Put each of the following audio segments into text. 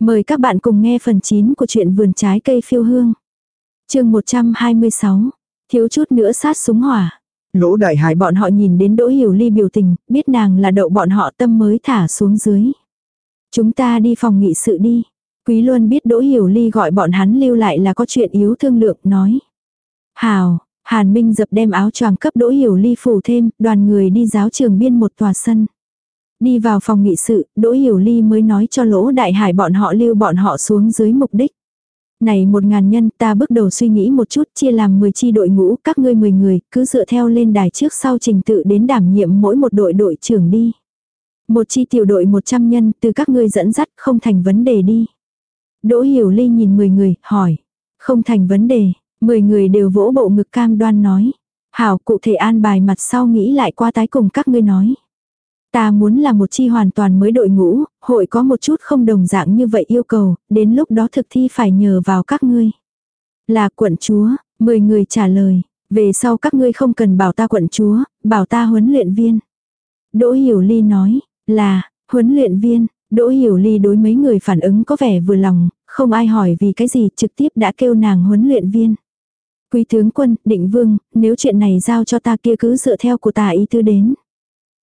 Mời các bạn cùng nghe phần 9 của truyện vườn trái cây phiêu hương. chương 126. Thiếu chút nữa sát súng hỏa. Lỗ đại hải Bọn họ nhìn đến Đỗ Hiểu Ly biểu tình, biết nàng là đậu bọn họ tâm mới thả xuống dưới. Chúng ta đi phòng nghị sự đi. Quý Luân biết Đỗ Hiểu Ly gọi bọn hắn lưu lại là có chuyện yếu thương lượng, nói. Hào, Hàn Minh dập đem áo choàng cấp Đỗ Hiểu Ly phủ thêm, đoàn người đi giáo trường biên một tòa sân. Đi vào phòng nghị sự, Đỗ Hiểu Ly mới nói cho lỗ đại hải bọn họ lưu bọn họ xuống dưới mục đích. Này một ngàn nhân ta bước đầu suy nghĩ một chút chia làm 10 chi đội ngũ các ngươi 10 người cứ dựa theo lên đài trước sau trình tự đến đảm nhiệm mỗi một đội đội trưởng đi. Một chi tiểu đội 100 nhân từ các ngươi dẫn dắt không thành vấn đề đi. Đỗ Hiểu Ly nhìn 10 người, hỏi. Không thành vấn đề, 10 người đều vỗ bộ ngực cam đoan nói. Hảo cụ thể an bài mặt sau nghĩ lại qua tái cùng các ngươi nói. Ta muốn là một chi hoàn toàn mới đội ngũ, hội có một chút không đồng dạng như vậy yêu cầu, đến lúc đó thực thi phải nhờ vào các ngươi. Là quận chúa, 10 người trả lời, về sau các ngươi không cần bảo ta quận chúa, bảo ta huấn luyện viên. Đỗ Hiểu Ly nói, là, huấn luyện viên, Đỗ Hiểu Ly đối mấy người phản ứng có vẻ vừa lòng, không ai hỏi vì cái gì trực tiếp đã kêu nàng huấn luyện viên. Quý tướng quân, định vương, nếu chuyện này giao cho ta kia cứ dựa theo của ta ý tư đến.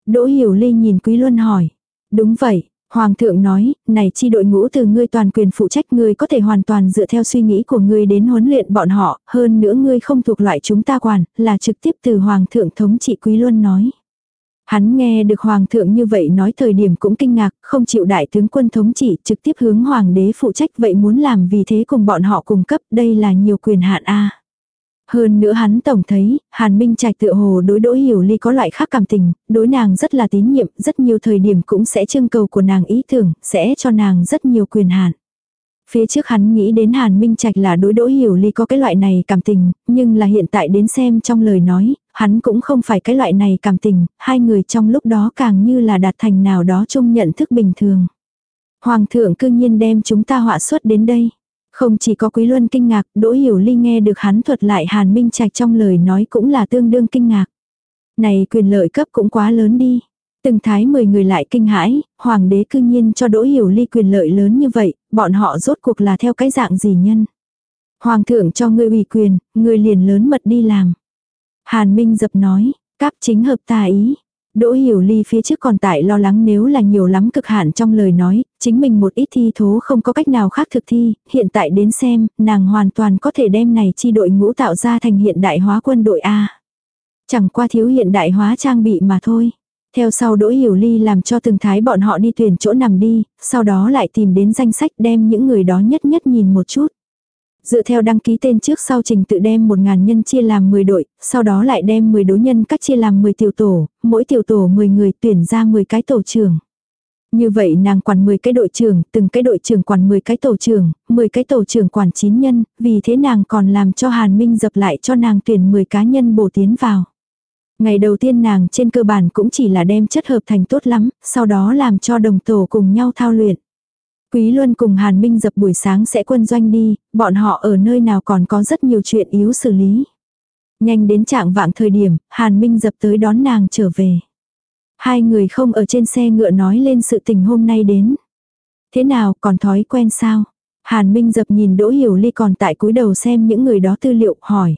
Đỗ Hiểu Ly nhìn Quý Luân hỏi. Đúng vậy, Hoàng thượng nói, này chi đội ngũ từ ngươi toàn quyền phụ trách ngươi có thể hoàn toàn dựa theo suy nghĩ của ngươi đến huấn luyện bọn họ, hơn nữa ngươi không thuộc loại chúng ta quản, là trực tiếp từ Hoàng thượng thống trị Quý Luân nói. Hắn nghe được Hoàng thượng như vậy nói thời điểm cũng kinh ngạc, không chịu đại tướng quân thống trị trực tiếp hướng Hoàng đế phụ trách vậy muốn làm vì thế cùng bọn họ cùng cấp đây là nhiều quyền hạn a hơn nữa hắn tổng thấy, Hàn Minh Trạch tựa hồ đối đỗ hiểu ly có loại khác cảm tình, đối nàng rất là tín nhiệm, rất nhiều thời điểm cũng sẽ trưng cầu của nàng ý tưởng, sẽ cho nàng rất nhiều quyền hạn. Phía trước hắn nghĩ đến Hàn Minh Trạch là đối đỗ hiểu ly có cái loại này cảm tình, nhưng là hiện tại đến xem trong lời nói, hắn cũng không phải cái loại này cảm tình, hai người trong lúc đó càng như là đạt thành nào đó chung nhận thức bình thường. Hoàng thượng cương nhiên đem chúng ta họa xuất đến đây. Không chỉ có Quý Luân kinh ngạc, Đỗ Hiểu Ly nghe được hắn thuật lại Hàn Minh Trạch trong lời nói cũng là tương đương kinh ngạc. Này quyền lợi cấp cũng quá lớn đi. Từng thái 10 người lại kinh hãi, hoàng đế cư nhiên cho Đỗ Hiểu Ly quyền lợi lớn như vậy, bọn họ rốt cuộc là theo cái dạng gì nhân. Hoàng thượng cho ngươi ủy quyền, ngươi liền lớn mật đi làm. Hàn Minh dập nói, cáp chính hợp tà ý, Đỗ Hiểu Ly phía trước còn tại lo lắng nếu là nhiều lắm cực hạn trong lời nói, chính mình một ít thi thố không có cách nào khác thực thi, hiện tại đến xem, nàng hoàn toàn có thể đem này chi đội ngũ tạo ra thành hiện đại hóa quân đội A. Chẳng qua thiếu hiện đại hóa trang bị mà thôi. Theo sau Đỗ Hiểu Ly làm cho từng thái bọn họ đi tuyển chỗ nằm đi, sau đó lại tìm đến danh sách đem những người đó nhất nhất nhìn một chút. Dựa theo đăng ký tên trước sau trình tự đem 1.000 nhân chia làm 10 đội, sau đó lại đem 10 đối nhân cách chia làm 10 tiểu tổ, mỗi tiểu tổ 10 người tuyển ra 10 cái tổ trưởng. Như vậy nàng quản 10 cái đội trưởng, từng cái đội trưởng quản 10 cái tổ trưởng, 10 cái tổ trưởng quản 9 nhân, vì thế nàng còn làm cho Hàn Minh dập lại cho nàng tuyển 10 cá nhân bổ tiến vào. Ngày đầu tiên nàng trên cơ bản cũng chỉ là đem chất hợp thành tốt lắm, sau đó làm cho đồng tổ cùng nhau thao luyện. Quý Luân cùng Hàn Minh dập buổi sáng sẽ quân doanh đi, bọn họ ở nơi nào còn có rất nhiều chuyện yếu xử lý. Nhanh đến trạng vạng thời điểm, Hàn Minh dập tới đón nàng trở về. Hai người không ở trên xe ngựa nói lên sự tình hôm nay đến. Thế nào, còn thói quen sao? Hàn Minh dập nhìn Đỗ Hiểu Ly còn tại cúi đầu xem những người đó tư liệu, hỏi.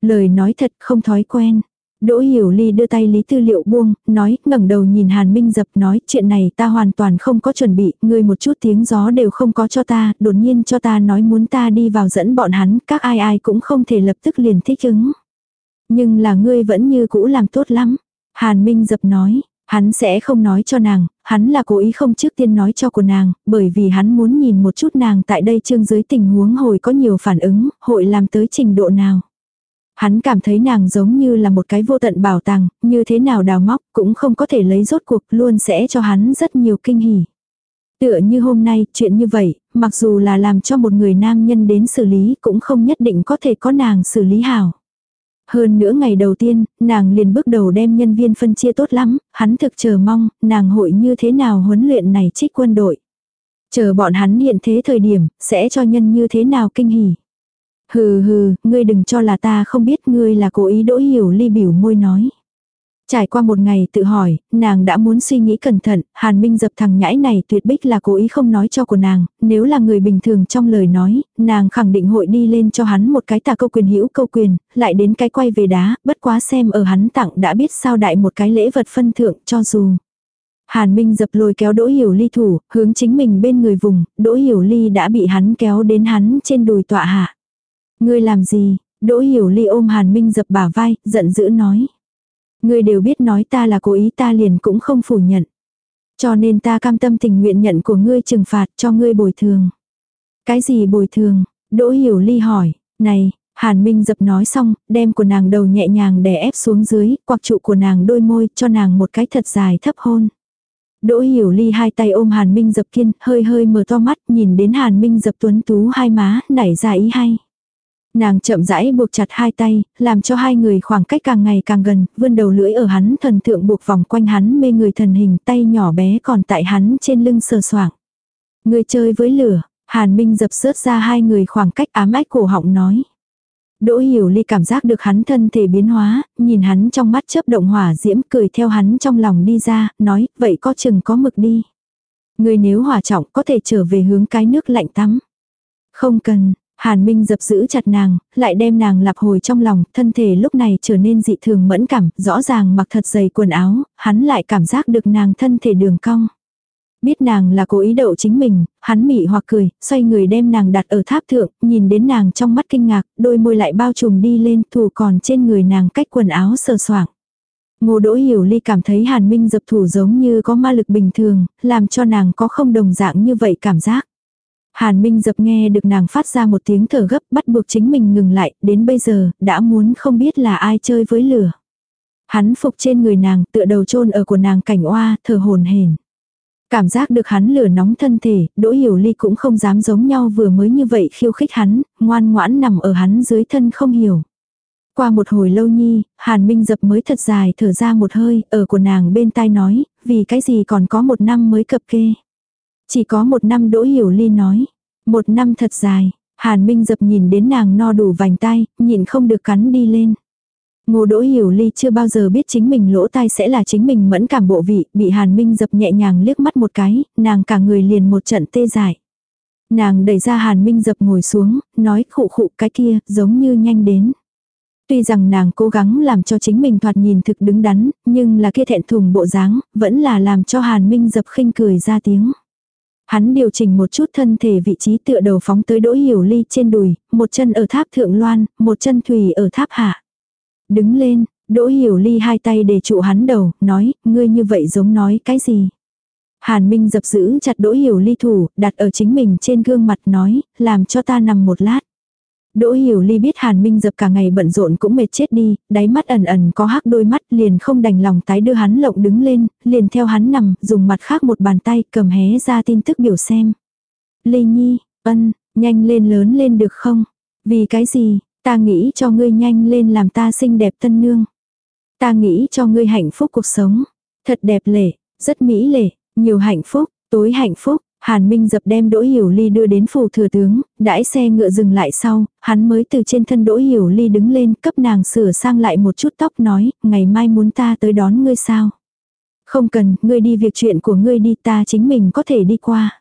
Lời nói thật không thói quen. Đỗ Hiểu Ly đưa tay lý tư liệu buông, nói, ngẩng đầu nhìn Hàn Minh dập nói, chuyện này ta hoàn toàn không có chuẩn bị, ngươi một chút tiếng gió đều không có cho ta, đột nhiên cho ta nói muốn ta đi vào dẫn bọn hắn, các ai ai cũng không thể lập tức liền thích ứng. Nhưng là ngươi vẫn như cũ làm tốt lắm. Hàn Minh dập nói, hắn sẽ không nói cho nàng, hắn là cố ý không trước tiên nói cho của nàng, bởi vì hắn muốn nhìn một chút nàng tại đây chương dưới tình huống hồi có nhiều phản ứng, hội làm tới trình độ nào. Hắn cảm thấy nàng giống như là một cái vô tận bảo tàng, như thế nào đào móc cũng không có thể lấy rốt cuộc luôn sẽ cho hắn rất nhiều kinh hỉ. Tựa như hôm nay, chuyện như vậy, mặc dù là làm cho một người nam nhân đến xử lý cũng không nhất định có thể có nàng xử lý hảo. Hơn nữa ngày đầu tiên, nàng liền bước đầu đem nhân viên phân chia tốt lắm, hắn thực chờ mong, nàng hội như thế nào huấn luyện này trích quân đội. Chờ bọn hắn hiện thế thời điểm, sẽ cho nhân như thế nào kinh hỉ. Hừ hừ, ngươi đừng cho là ta không biết ngươi là cố ý đỗ hiểu ly biểu môi nói. Trải qua một ngày tự hỏi, nàng đã muốn suy nghĩ cẩn thận, Hàn Minh dập thằng nhãi này tuyệt bích là cố ý không nói cho của nàng, nếu là người bình thường trong lời nói, nàng khẳng định hội đi lên cho hắn một cái tà câu quyền hữu câu quyền, lại đến cái quay về đá, bất quá xem ở hắn tặng đã biết sao đại một cái lễ vật phân thượng cho dù. Hàn Minh dập lôi kéo Đỗ Hiểu Ly thủ, hướng chính mình bên người vùng, Đỗ Hiểu Ly đã bị hắn kéo đến hắn trên đùi tọa hạ. Ngươi làm gì? Đỗ Hiểu Ly ôm Hàn Minh dập bả vai, giận dữ nói. Ngươi đều biết nói ta là cố ý ta liền cũng không phủ nhận. Cho nên ta cam tâm tình nguyện nhận của ngươi trừng phạt cho ngươi bồi thường. Cái gì bồi thường? Đỗ Hiểu Ly hỏi. Này, Hàn Minh dập nói xong, đem của nàng đầu nhẹ nhàng đè ép xuống dưới, quặc trụ của nàng đôi môi, cho nàng một cái thật dài thấp hôn. Đỗ Hiểu Ly hai tay ôm Hàn Minh dập kiên, hơi hơi mở to mắt, nhìn đến Hàn Minh dập tuấn tú hai má, nảy ra ý hay. Nàng chậm rãi buộc chặt hai tay, làm cho hai người khoảng cách càng ngày càng gần, vươn đầu lưỡi ở hắn thần thượng buộc vòng quanh hắn mê người thần hình tay nhỏ bé còn tại hắn trên lưng sờ soạng. Người chơi với lửa, Hàn Minh dập sớt ra hai người khoảng cách ám ách cổ họng nói. Đỗ hiểu ly cảm giác được hắn thân thể biến hóa, nhìn hắn trong mắt chớp động hỏa diễm cười theo hắn trong lòng đi ra, nói, vậy có chừng có mực đi. Người nếu hỏa trọng có thể trở về hướng cái nước lạnh tắm. Không cần, Hàn Minh dập giữ chặt nàng, lại đem nàng lặp hồi trong lòng, thân thể lúc này trở nên dị thường mẫn cảm, rõ ràng mặc thật dày quần áo, hắn lại cảm giác được nàng thân thể đường cong. Biết nàng là cố ý đậu chính mình, hắn mị hoặc cười, xoay người đem nàng đặt ở tháp thượng, nhìn đến nàng trong mắt kinh ngạc, đôi môi lại bao trùm đi lên, thủ còn trên người nàng cách quần áo sờ soạng. Ngô Đỗ Hiểu Ly cảm thấy Hàn Minh dập thủ giống như có ma lực bình thường, làm cho nàng có không đồng dạng như vậy cảm giác. Hàn Minh dập nghe được nàng phát ra một tiếng thở gấp bắt buộc chính mình ngừng lại, đến bây giờ, đã muốn không biết là ai chơi với lửa. Hắn phục trên người nàng, tựa đầu chôn ở của nàng cảnh oa, thở hồn hển. Cảm giác được hắn lửa nóng thân thể, Đỗ Hiểu Ly cũng không dám giống nhau vừa mới như vậy khiêu khích hắn, ngoan ngoãn nằm ở hắn dưới thân không hiểu. Qua một hồi lâu nhi, Hàn Minh dập mới thật dài thở ra một hơi, ở của nàng bên tai nói, vì cái gì còn có một năm mới cập kê. Chỉ có một năm Đỗ Hiểu Ly nói, một năm thật dài, Hàn Minh dập nhìn đến nàng no đủ vành tai, nhìn không được cắn đi lên. Ngô Đỗ Hiểu Ly chưa bao giờ biết chính mình lỗ tai sẽ là chính mình mẫn cảm bộ vị, bị Hàn Minh dập nhẹ nhàng liếc mắt một cái, nàng cả người liền một trận tê dại. Nàng đẩy ra Hàn Minh dập ngồi xuống, nói khụ khụ cái kia, giống như nhanh đến. Tuy rằng nàng cố gắng làm cho chính mình thoạt nhìn thực đứng đắn, nhưng là kia thẹn thùng bộ dáng, vẫn là làm cho Hàn Minh dập khinh cười ra tiếng. Hắn điều chỉnh một chút thân thể vị trí tựa đầu phóng tới đỗ hiểu ly trên đùi, một chân ở tháp thượng loan, một chân thủy ở tháp hạ. Đứng lên, đỗ hiểu ly hai tay để trụ hắn đầu, nói, ngươi như vậy giống nói cái gì. Hàn Minh dập giữ chặt đỗ hiểu ly thủ, đặt ở chính mình trên gương mặt nói, làm cho ta nằm một lát. Đỗ Hiểu Ly biết Hàn Minh dập cả ngày bận rộn cũng mệt chết đi, đáy mắt ẩn ẩn có hắc đôi mắt liền không đành lòng tái đưa hắn lộng đứng lên, liền theo hắn nằm, dùng mặt khác một bàn tay cầm hé ra tin tức biểu xem. Ly Nhi, ân, nhanh lên lớn lên được không? Vì cái gì, ta nghĩ cho ngươi nhanh lên làm ta xinh đẹp tân nương. Ta nghĩ cho ngươi hạnh phúc cuộc sống. Thật đẹp lệ, rất mỹ lệ, nhiều hạnh phúc, tối hạnh phúc, Hàn Minh dập đem Đỗ Hiểu Ly đưa đến phủ thừa tướng, đãi xe ngựa dừng lại sau, hắn mới từ trên thân Đỗ Hiểu Ly đứng lên cấp nàng sửa sang lại một chút tóc nói, ngày mai muốn ta tới đón ngươi sao. Không cần, ngươi đi việc chuyện của ngươi đi ta chính mình có thể đi qua.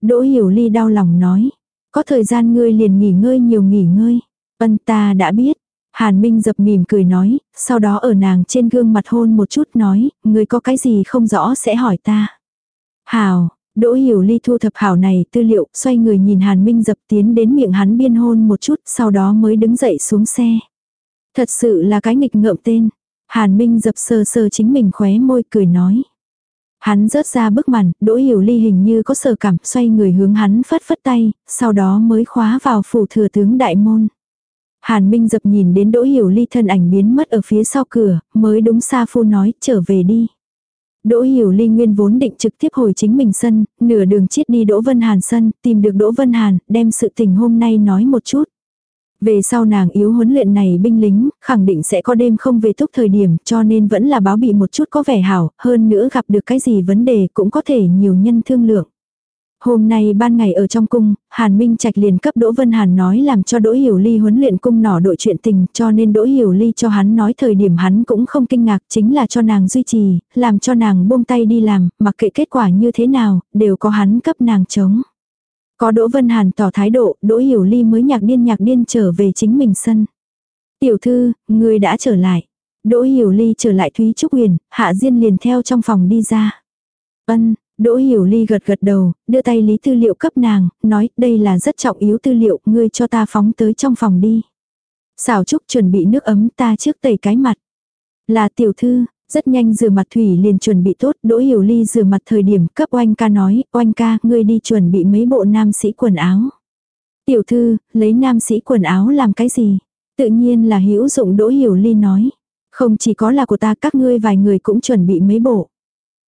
Đỗ Hiểu Ly đau lòng nói, có thời gian ngươi liền nghỉ ngơi nhiều nghỉ ngơi. Vân ta đã biết. Hàn Minh dập mỉm cười nói, sau đó ở nàng trên gương mặt hôn một chút nói, ngươi có cái gì không rõ sẽ hỏi ta. Hào, Đỗ Hiểu Ly thu thập hảo này tư liệu, xoay người nhìn Hàn Minh dập tiến đến miệng hắn biên hôn một chút, sau đó mới đứng dậy xuống xe. Thật sự là cái nghịch ngợm tên. Hàn Minh dập sờ sờ chính mình khóe môi cười nói. Hắn rớt ra bức màn, Đỗ Hiểu Ly hình như có sờ cảm, xoay người hướng hắn phất phất tay, sau đó mới khóa vào phủ thừa tướng đại môn. Hàn Minh dập nhìn đến Đỗ Hiểu Ly thân ảnh biến mất ở phía sau cửa, mới đúng xa phu nói, trở về đi. Đỗ Hiểu Ly nguyên vốn định trực tiếp hồi chính mình sân, nửa đường chiết đi Đỗ Vân Hàn sân, tìm được Đỗ Vân Hàn, đem sự tình hôm nay nói một chút. Về sau nàng yếu huấn luyện này binh lính, khẳng định sẽ có đêm không về thúc thời điểm, cho nên vẫn là báo bị một chút có vẻ hảo, hơn nữa gặp được cái gì vấn đề cũng có thể nhiều nhân thương lượng. Hôm nay ban ngày ở trong cung, Hàn Minh Trạch liền cấp Đỗ Vân Hàn nói làm cho Đỗ Hiểu Ly huấn luyện cung nỏ đội chuyện tình cho nên Đỗ Hiểu Ly cho hắn nói thời điểm hắn cũng không kinh ngạc chính là cho nàng duy trì, làm cho nàng buông tay đi làm, mặc kệ kết quả như thế nào, đều có hắn cấp nàng chống. Có Đỗ Vân Hàn tỏ thái độ, Đỗ Hiểu Ly mới nhạc điên nhạc điên trở về chính mình sân. Tiểu thư, người đã trở lại. Đỗ Hiểu Ly trở lại Thúy Trúc Huyền, Hạ Diên liền theo trong phòng đi ra. Ân, Đỗ Hiểu Ly gật gật đầu, đưa tay lý tư liệu cấp nàng, nói đây là rất trọng yếu tư liệu, ngươi cho ta phóng tới trong phòng đi. Xảo Trúc chuẩn bị nước ấm ta trước tẩy cái mặt. Là tiểu thư, rất nhanh rửa mặt thủy liền chuẩn bị tốt, Đỗ Hiểu Ly rửa mặt thời điểm cấp oanh ca nói, oanh ca, ngươi đi chuẩn bị mấy bộ nam sĩ quần áo. Tiểu thư, lấy nam sĩ quần áo làm cái gì? Tự nhiên là hữu dụng Đỗ Hiểu Ly nói. Không chỉ có là của ta các ngươi vài người cũng chuẩn bị mấy bộ.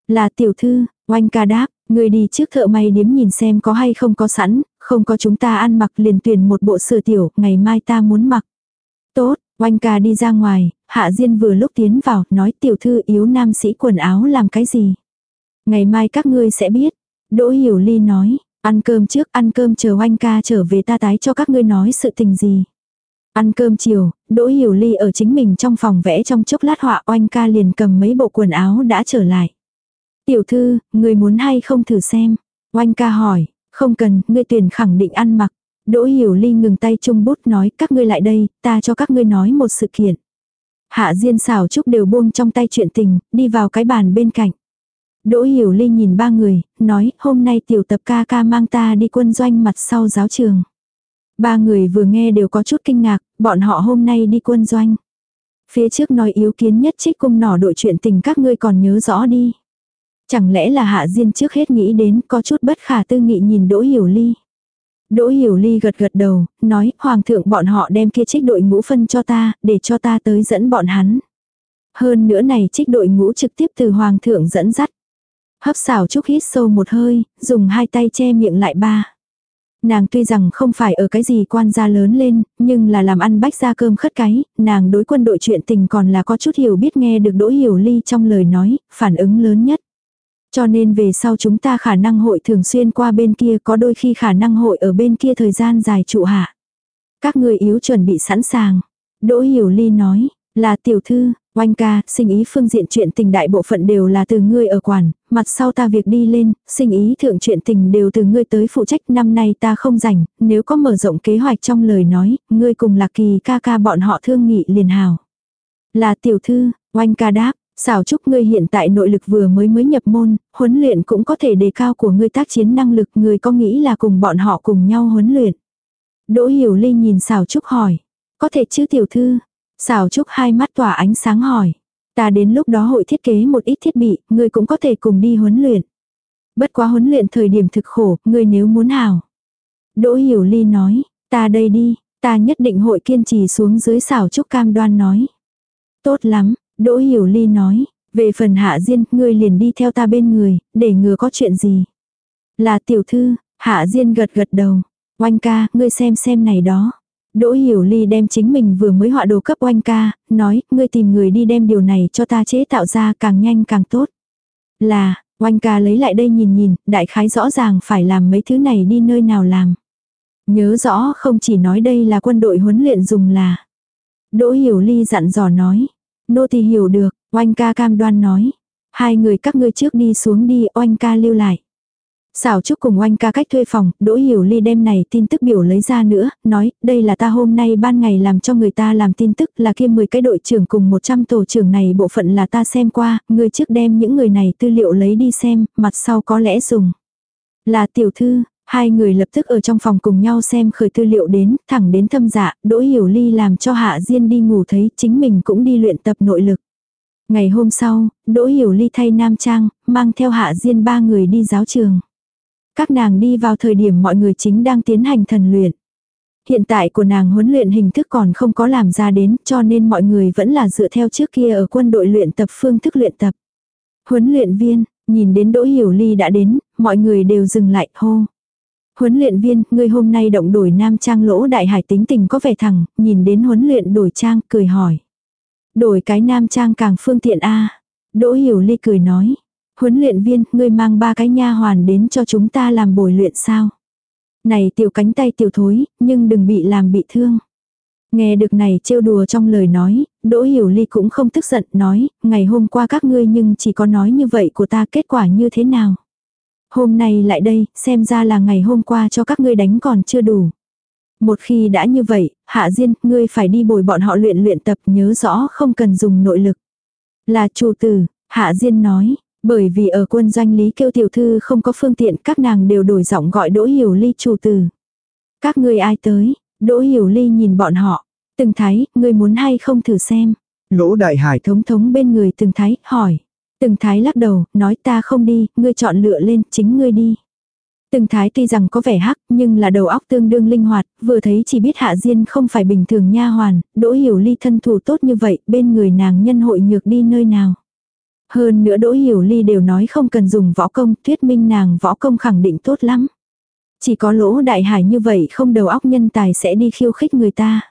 Là tiểu thư, oanh ca đáp, người đi trước thợ may điếm nhìn xem có hay không có sẵn, không có chúng ta ăn mặc liền tuyển một bộ sửa tiểu, ngày mai ta muốn mặc. Tốt, oanh ca đi ra ngoài, hạ diên vừa lúc tiến vào, nói tiểu thư yếu nam sĩ quần áo làm cái gì. Ngày mai các ngươi sẽ biết. Đỗ hiểu ly nói, ăn cơm trước, ăn cơm chờ oanh ca trở về ta tái cho các ngươi nói sự tình gì. Ăn cơm chiều, Đỗ Hiểu Ly ở chính mình trong phòng vẽ trong chốc lát họa oanh ca liền cầm mấy bộ quần áo đã trở lại. Tiểu thư, người muốn hay không thử xem? Oanh ca hỏi, không cần, ngươi tuyển khẳng định ăn mặc. Đỗ Hiểu Ly ngừng tay chung bút nói các ngươi lại đây, ta cho các ngươi nói một sự kiện. Hạ Diên xảo trúc đều buông trong tay chuyện tình, đi vào cái bàn bên cạnh. Đỗ Hiểu Ly nhìn ba người, nói hôm nay tiểu tập ca ca mang ta đi quân doanh mặt sau giáo trường. Ba người vừa nghe đều có chút kinh ngạc, bọn họ hôm nay đi quân doanh. Phía trước nói yếu kiến nhất trích cung nỏ đội chuyện tình các ngươi còn nhớ rõ đi. Chẳng lẽ là hạ diên trước hết nghĩ đến có chút bất khả tư nghị nhìn Đỗ Hiểu Ly. Đỗ Hiểu Ly gật gật đầu, nói Hoàng thượng bọn họ đem kia trích đội ngũ phân cho ta, để cho ta tới dẫn bọn hắn. Hơn nữa này trích đội ngũ trực tiếp từ Hoàng thượng dẫn dắt. Hấp xảo chúc hít sâu một hơi, dùng hai tay che miệng lại ba. Nàng tuy rằng không phải ở cái gì quan gia lớn lên, nhưng là làm ăn bách ra cơm khất cái, nàng đối quân đội chuyện tình còn là có chút hiểu biết nghe được Đỗ Hiểu Ly trong lời nói, phản ứng lớn nhất. Cho nên về sau chúng ta khả năng hội thường xuyên qua bên kia có đôi khi khả năng hội ở bên kia thời gian dài trụ hạ. Các người yếu chuẩn bị sẵn sàng. Đỗ Hiểu Ly nói, là tiểu thư, oanh ca, sinh ý phương diện chuyện tình đại bộ phận đều là từ ngươi ở quản, mặt sau ta việc đi lên, sinh ý thượng chuyện tình đều từ ngươi tới phụ trách năm nay ta không rảnh, nếu có mở rộng kế hoạch trong lời nói, ngươi cùng lạc kỳ ca ca bọn họ thương nghị liền hào. Là tiểu thư, oanh ca đáp, Xảo chúc ngươi hiện tại nội lực vừa mới mới nhập môn, huấn luyện cũng có thể đề cao của ngươi tác chiến năng lực, ngươi có nghĩ là cùng bọn họ cùng nhau huấn luyện. Đỗ Hiểu Ly nhìn xảo trúc hỏi, có thể chứ tiểu thư? Xảo trúc hai mắt tỏa ánh sáng hỏi, ta đến lúc đó hội thiết kế một ít thiết bị, ngươi cũng có thể cùng đi huấn luyện. Bất quá huấn luyện thời điểm thực khổ, ngươi nếu muốn hảo. Đỗ Hiểu Ly nói, ta đây đi, ta nhất định hội kiên trì xuống dưới xảo trúc cam đoan nói. Tốt lắm, Đỗ Hiểu Ly nói, về phần Hạ Diên, ngươi liền đi theo ta bên người, để ngừa có chuyện gì. Là tiểu thư, Hạ Diên gật gật đầu. Oanh ca, ngươi xem xem này đó. Đỗ Hiểu Ly đem chính mình vừa mới họa đồ cấp oanh ca, nói, ngươi tìm người đi đem điều này cho ta chế tạo ra càng nhanh càng tốt. Là, oanh ca lấy lại đây nhìn nhìn, đại khái rõ ràng phải làm mấy thứ này đi nơi nào làm. Nhớ rõ không chỉ nói đây là quân đội huấn luyện dùng là. Đỗ Hiểu Ly dặn dò nói, Nô thì hiểu được, oanh ca cam đoan nói. Hai người các ngươi trước đi xuống đi, oanh ca lưu lại. Xảo Trúc cùng oanh ca cách thuê phòng, Đỗ Hiểu Ly đem này tin tức biểu lấy ra nữa, nói, đây là ta hôm nay ban ngày làm cho người ta làm tin tức là kia 10 cái đội trưởng cùng 100 tổ trưởng này bộ phận là ta xem qua, người trước đem những người này tư liệu lấy đi xem, mặt sau có lẽ dùng. Là tiểu thư, Hai người lập tức ở trong phòng cùng nhau xem khởi tư liệu đến, thẳng đến thâm dạ, Đỗ Hiểu Ly làm cho Hạ Diên đi ngủ thấy chính mình cũng đi luyện tập nội lực. Ngày hôm sau, Đỗ Hiểu Ly thay nam trang, mang theo Hạ Diên ba người đi giáo trường. Các nàng đi vào thời điểm mọi người chính đang tiến hành thần luyện. Hiện tại của nàng huấn luyện hình thức còn không có làm ra đến cho nên mọi người vẫn là dựa theo trước kia ở quân đội luyện tập phương thức luyện tập. Huấn luyện viên, nhìn đến Đỗ Hiểu Ly đã đến, mọi người đều dừng lại hô. Huấn luyện viên, ngươi hôm nay động đổi nam trang lỗ đại hải tính tình có vẻ thẳng, nhìn đến huấn luyện đổi trang, cười hỏi. Đổi cái nam trang càng phương tiện a Đỗ hiểu ly cười nói. Huấn luyện viên, ngươi mang ba cái nha hoàn đến cho chúng ta làm bồi luyện sao? Này tiểu cánh tay tiểu thối, nhưng đừng bị làm bị thương. Nghe được này trêu đùa trong lời nói, Đỗ Hiểu Ly cũng không tức giận nói, ngày hôm qua các ngươi nhưng chỉ có nói như vậy của ta kết quả như thế nào. Hôm nay lại đây, xem ra là ngày hôm qua cho các ngươi đánh còn chưa đủ. Một khi đã như vậy, Hạ Diên, ngươi phải đi bồi bọn họ luyện luyện tập nhớ rõ không cần dùng nội lực. Là chủ tử, Hạ Diên nói, bởi vì ở quân doanh lý kêu tiểu thư không có phương tiện các nàng đều đổi giọng gọi Đỗ Hiểu Ly chủ tử. Các ngươi ai tới, Đỗ Hiểu Ly nhìn bọn họ, từng thái, ngươi muốn hay không thử xem. Lỗ đại hải thống thống bên người từng thái, hỏi. Từng thái lắc đầu, nói ta không đi, ngươi chọn lựa lên, chính ngươi đi. Từng thái tuy rằng có vẻ hắc, nhưng là đầu óc tương đương linh hoạt, vừa thấy chỉ biết hạ diên không phải bình thường nha hoàn, đỗ hiểu ly thân thủ tốt như vậy, bên người nàng nhân hội nhược đi nơi nào. Hơn nữa đỗ hiểu ly đều nói không cần dùng võ công, thuyết minh nàng võ công khẳng định tốt lắm. Chỉ có lỗ đại hải như vậy không đầu óc nhân tài sẽ đi khiêu khích người ta.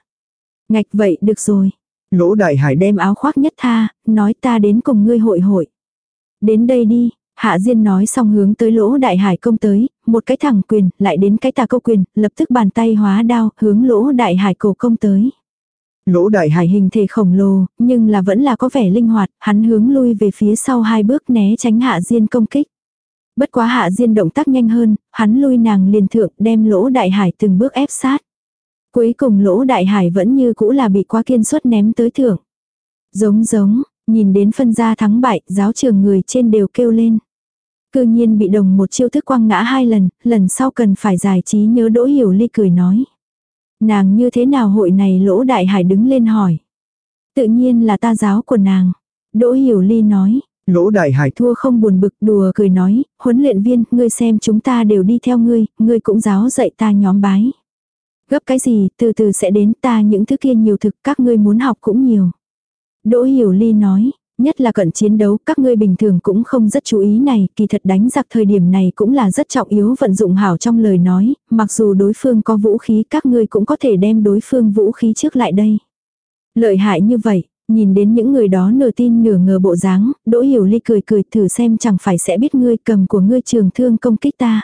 Ngạch vậy được rồi. Lỗ đại hải đem áo khoác nhất tha, nói ta đến cùng ngươi hội hội. Đến đây đi, Hạ Diên nói xong hướng tới lỗ đại hải công tới, một cái thẳng quyền, lại đến cái tà câu quyền, lập tức bàn tay hóa đao, hướng lỗ đại hải cổ công tới. Lỗ đại hải hình thể khổng lồ, nhưng là vẫn là có vẻ linh hoạt, hắn hướng lui về phía sau hai bước né tránh Hạ Diên công kích. Bất quá Hạ Diên động tác nhanh hơn, hắn lui nàng liền thượng đem lỗ đại hải từng bước ép sát. Cuối cùng lỗ đại hải vẫn như cũ là bị quá kiên suất ném tới thượng. Giống giống, nhìn đến phân gia thắng bại, giáo trường người trên đều kêu lên. Cư nhiên bị đồng một chiêu thức quăng ngã hai lần, lần sau cần phải giải trí nhớ đỗ hiểu ly cười nói. Nàng như thế nào hội này lỗ đại hải đứng lên hỏi. Tự nhiên là ta giáo của nàng. Đỗ hiểu ly nói. Lỗ đại hải thua không buồn bực đùa cười nói, huấn luyện viên, ngươi xem chúng ta đều đi theo ngươi, ngươi cũng giáo dạy ta nhóm bái. Gấp cái gì, từ từ sẽ đến ta những thứ kia nhiều thực các ngươi muốn học cũng nhiều. Đỗ hiểu ly nói, nhất là cận chiến đấu các ngươi bình thường cũng không rất chú ý này, kỳ thật đánh giặc thời điểm này cũng là rất trọng yếu vận dụng hảo trong lời nói, mặc dù đối phương có vũ khí các ngươi cũng có thể đem đối phương vũ khí trước lại đây. Lợi hại như vậy, nhìn đến những người đó nửa tin nửa ngờ bộ dáng, đỗ hiểu ly cười cười thử xem chẳng phải sẽ biết ngươi cầm của ngươi trường thương công kích ta.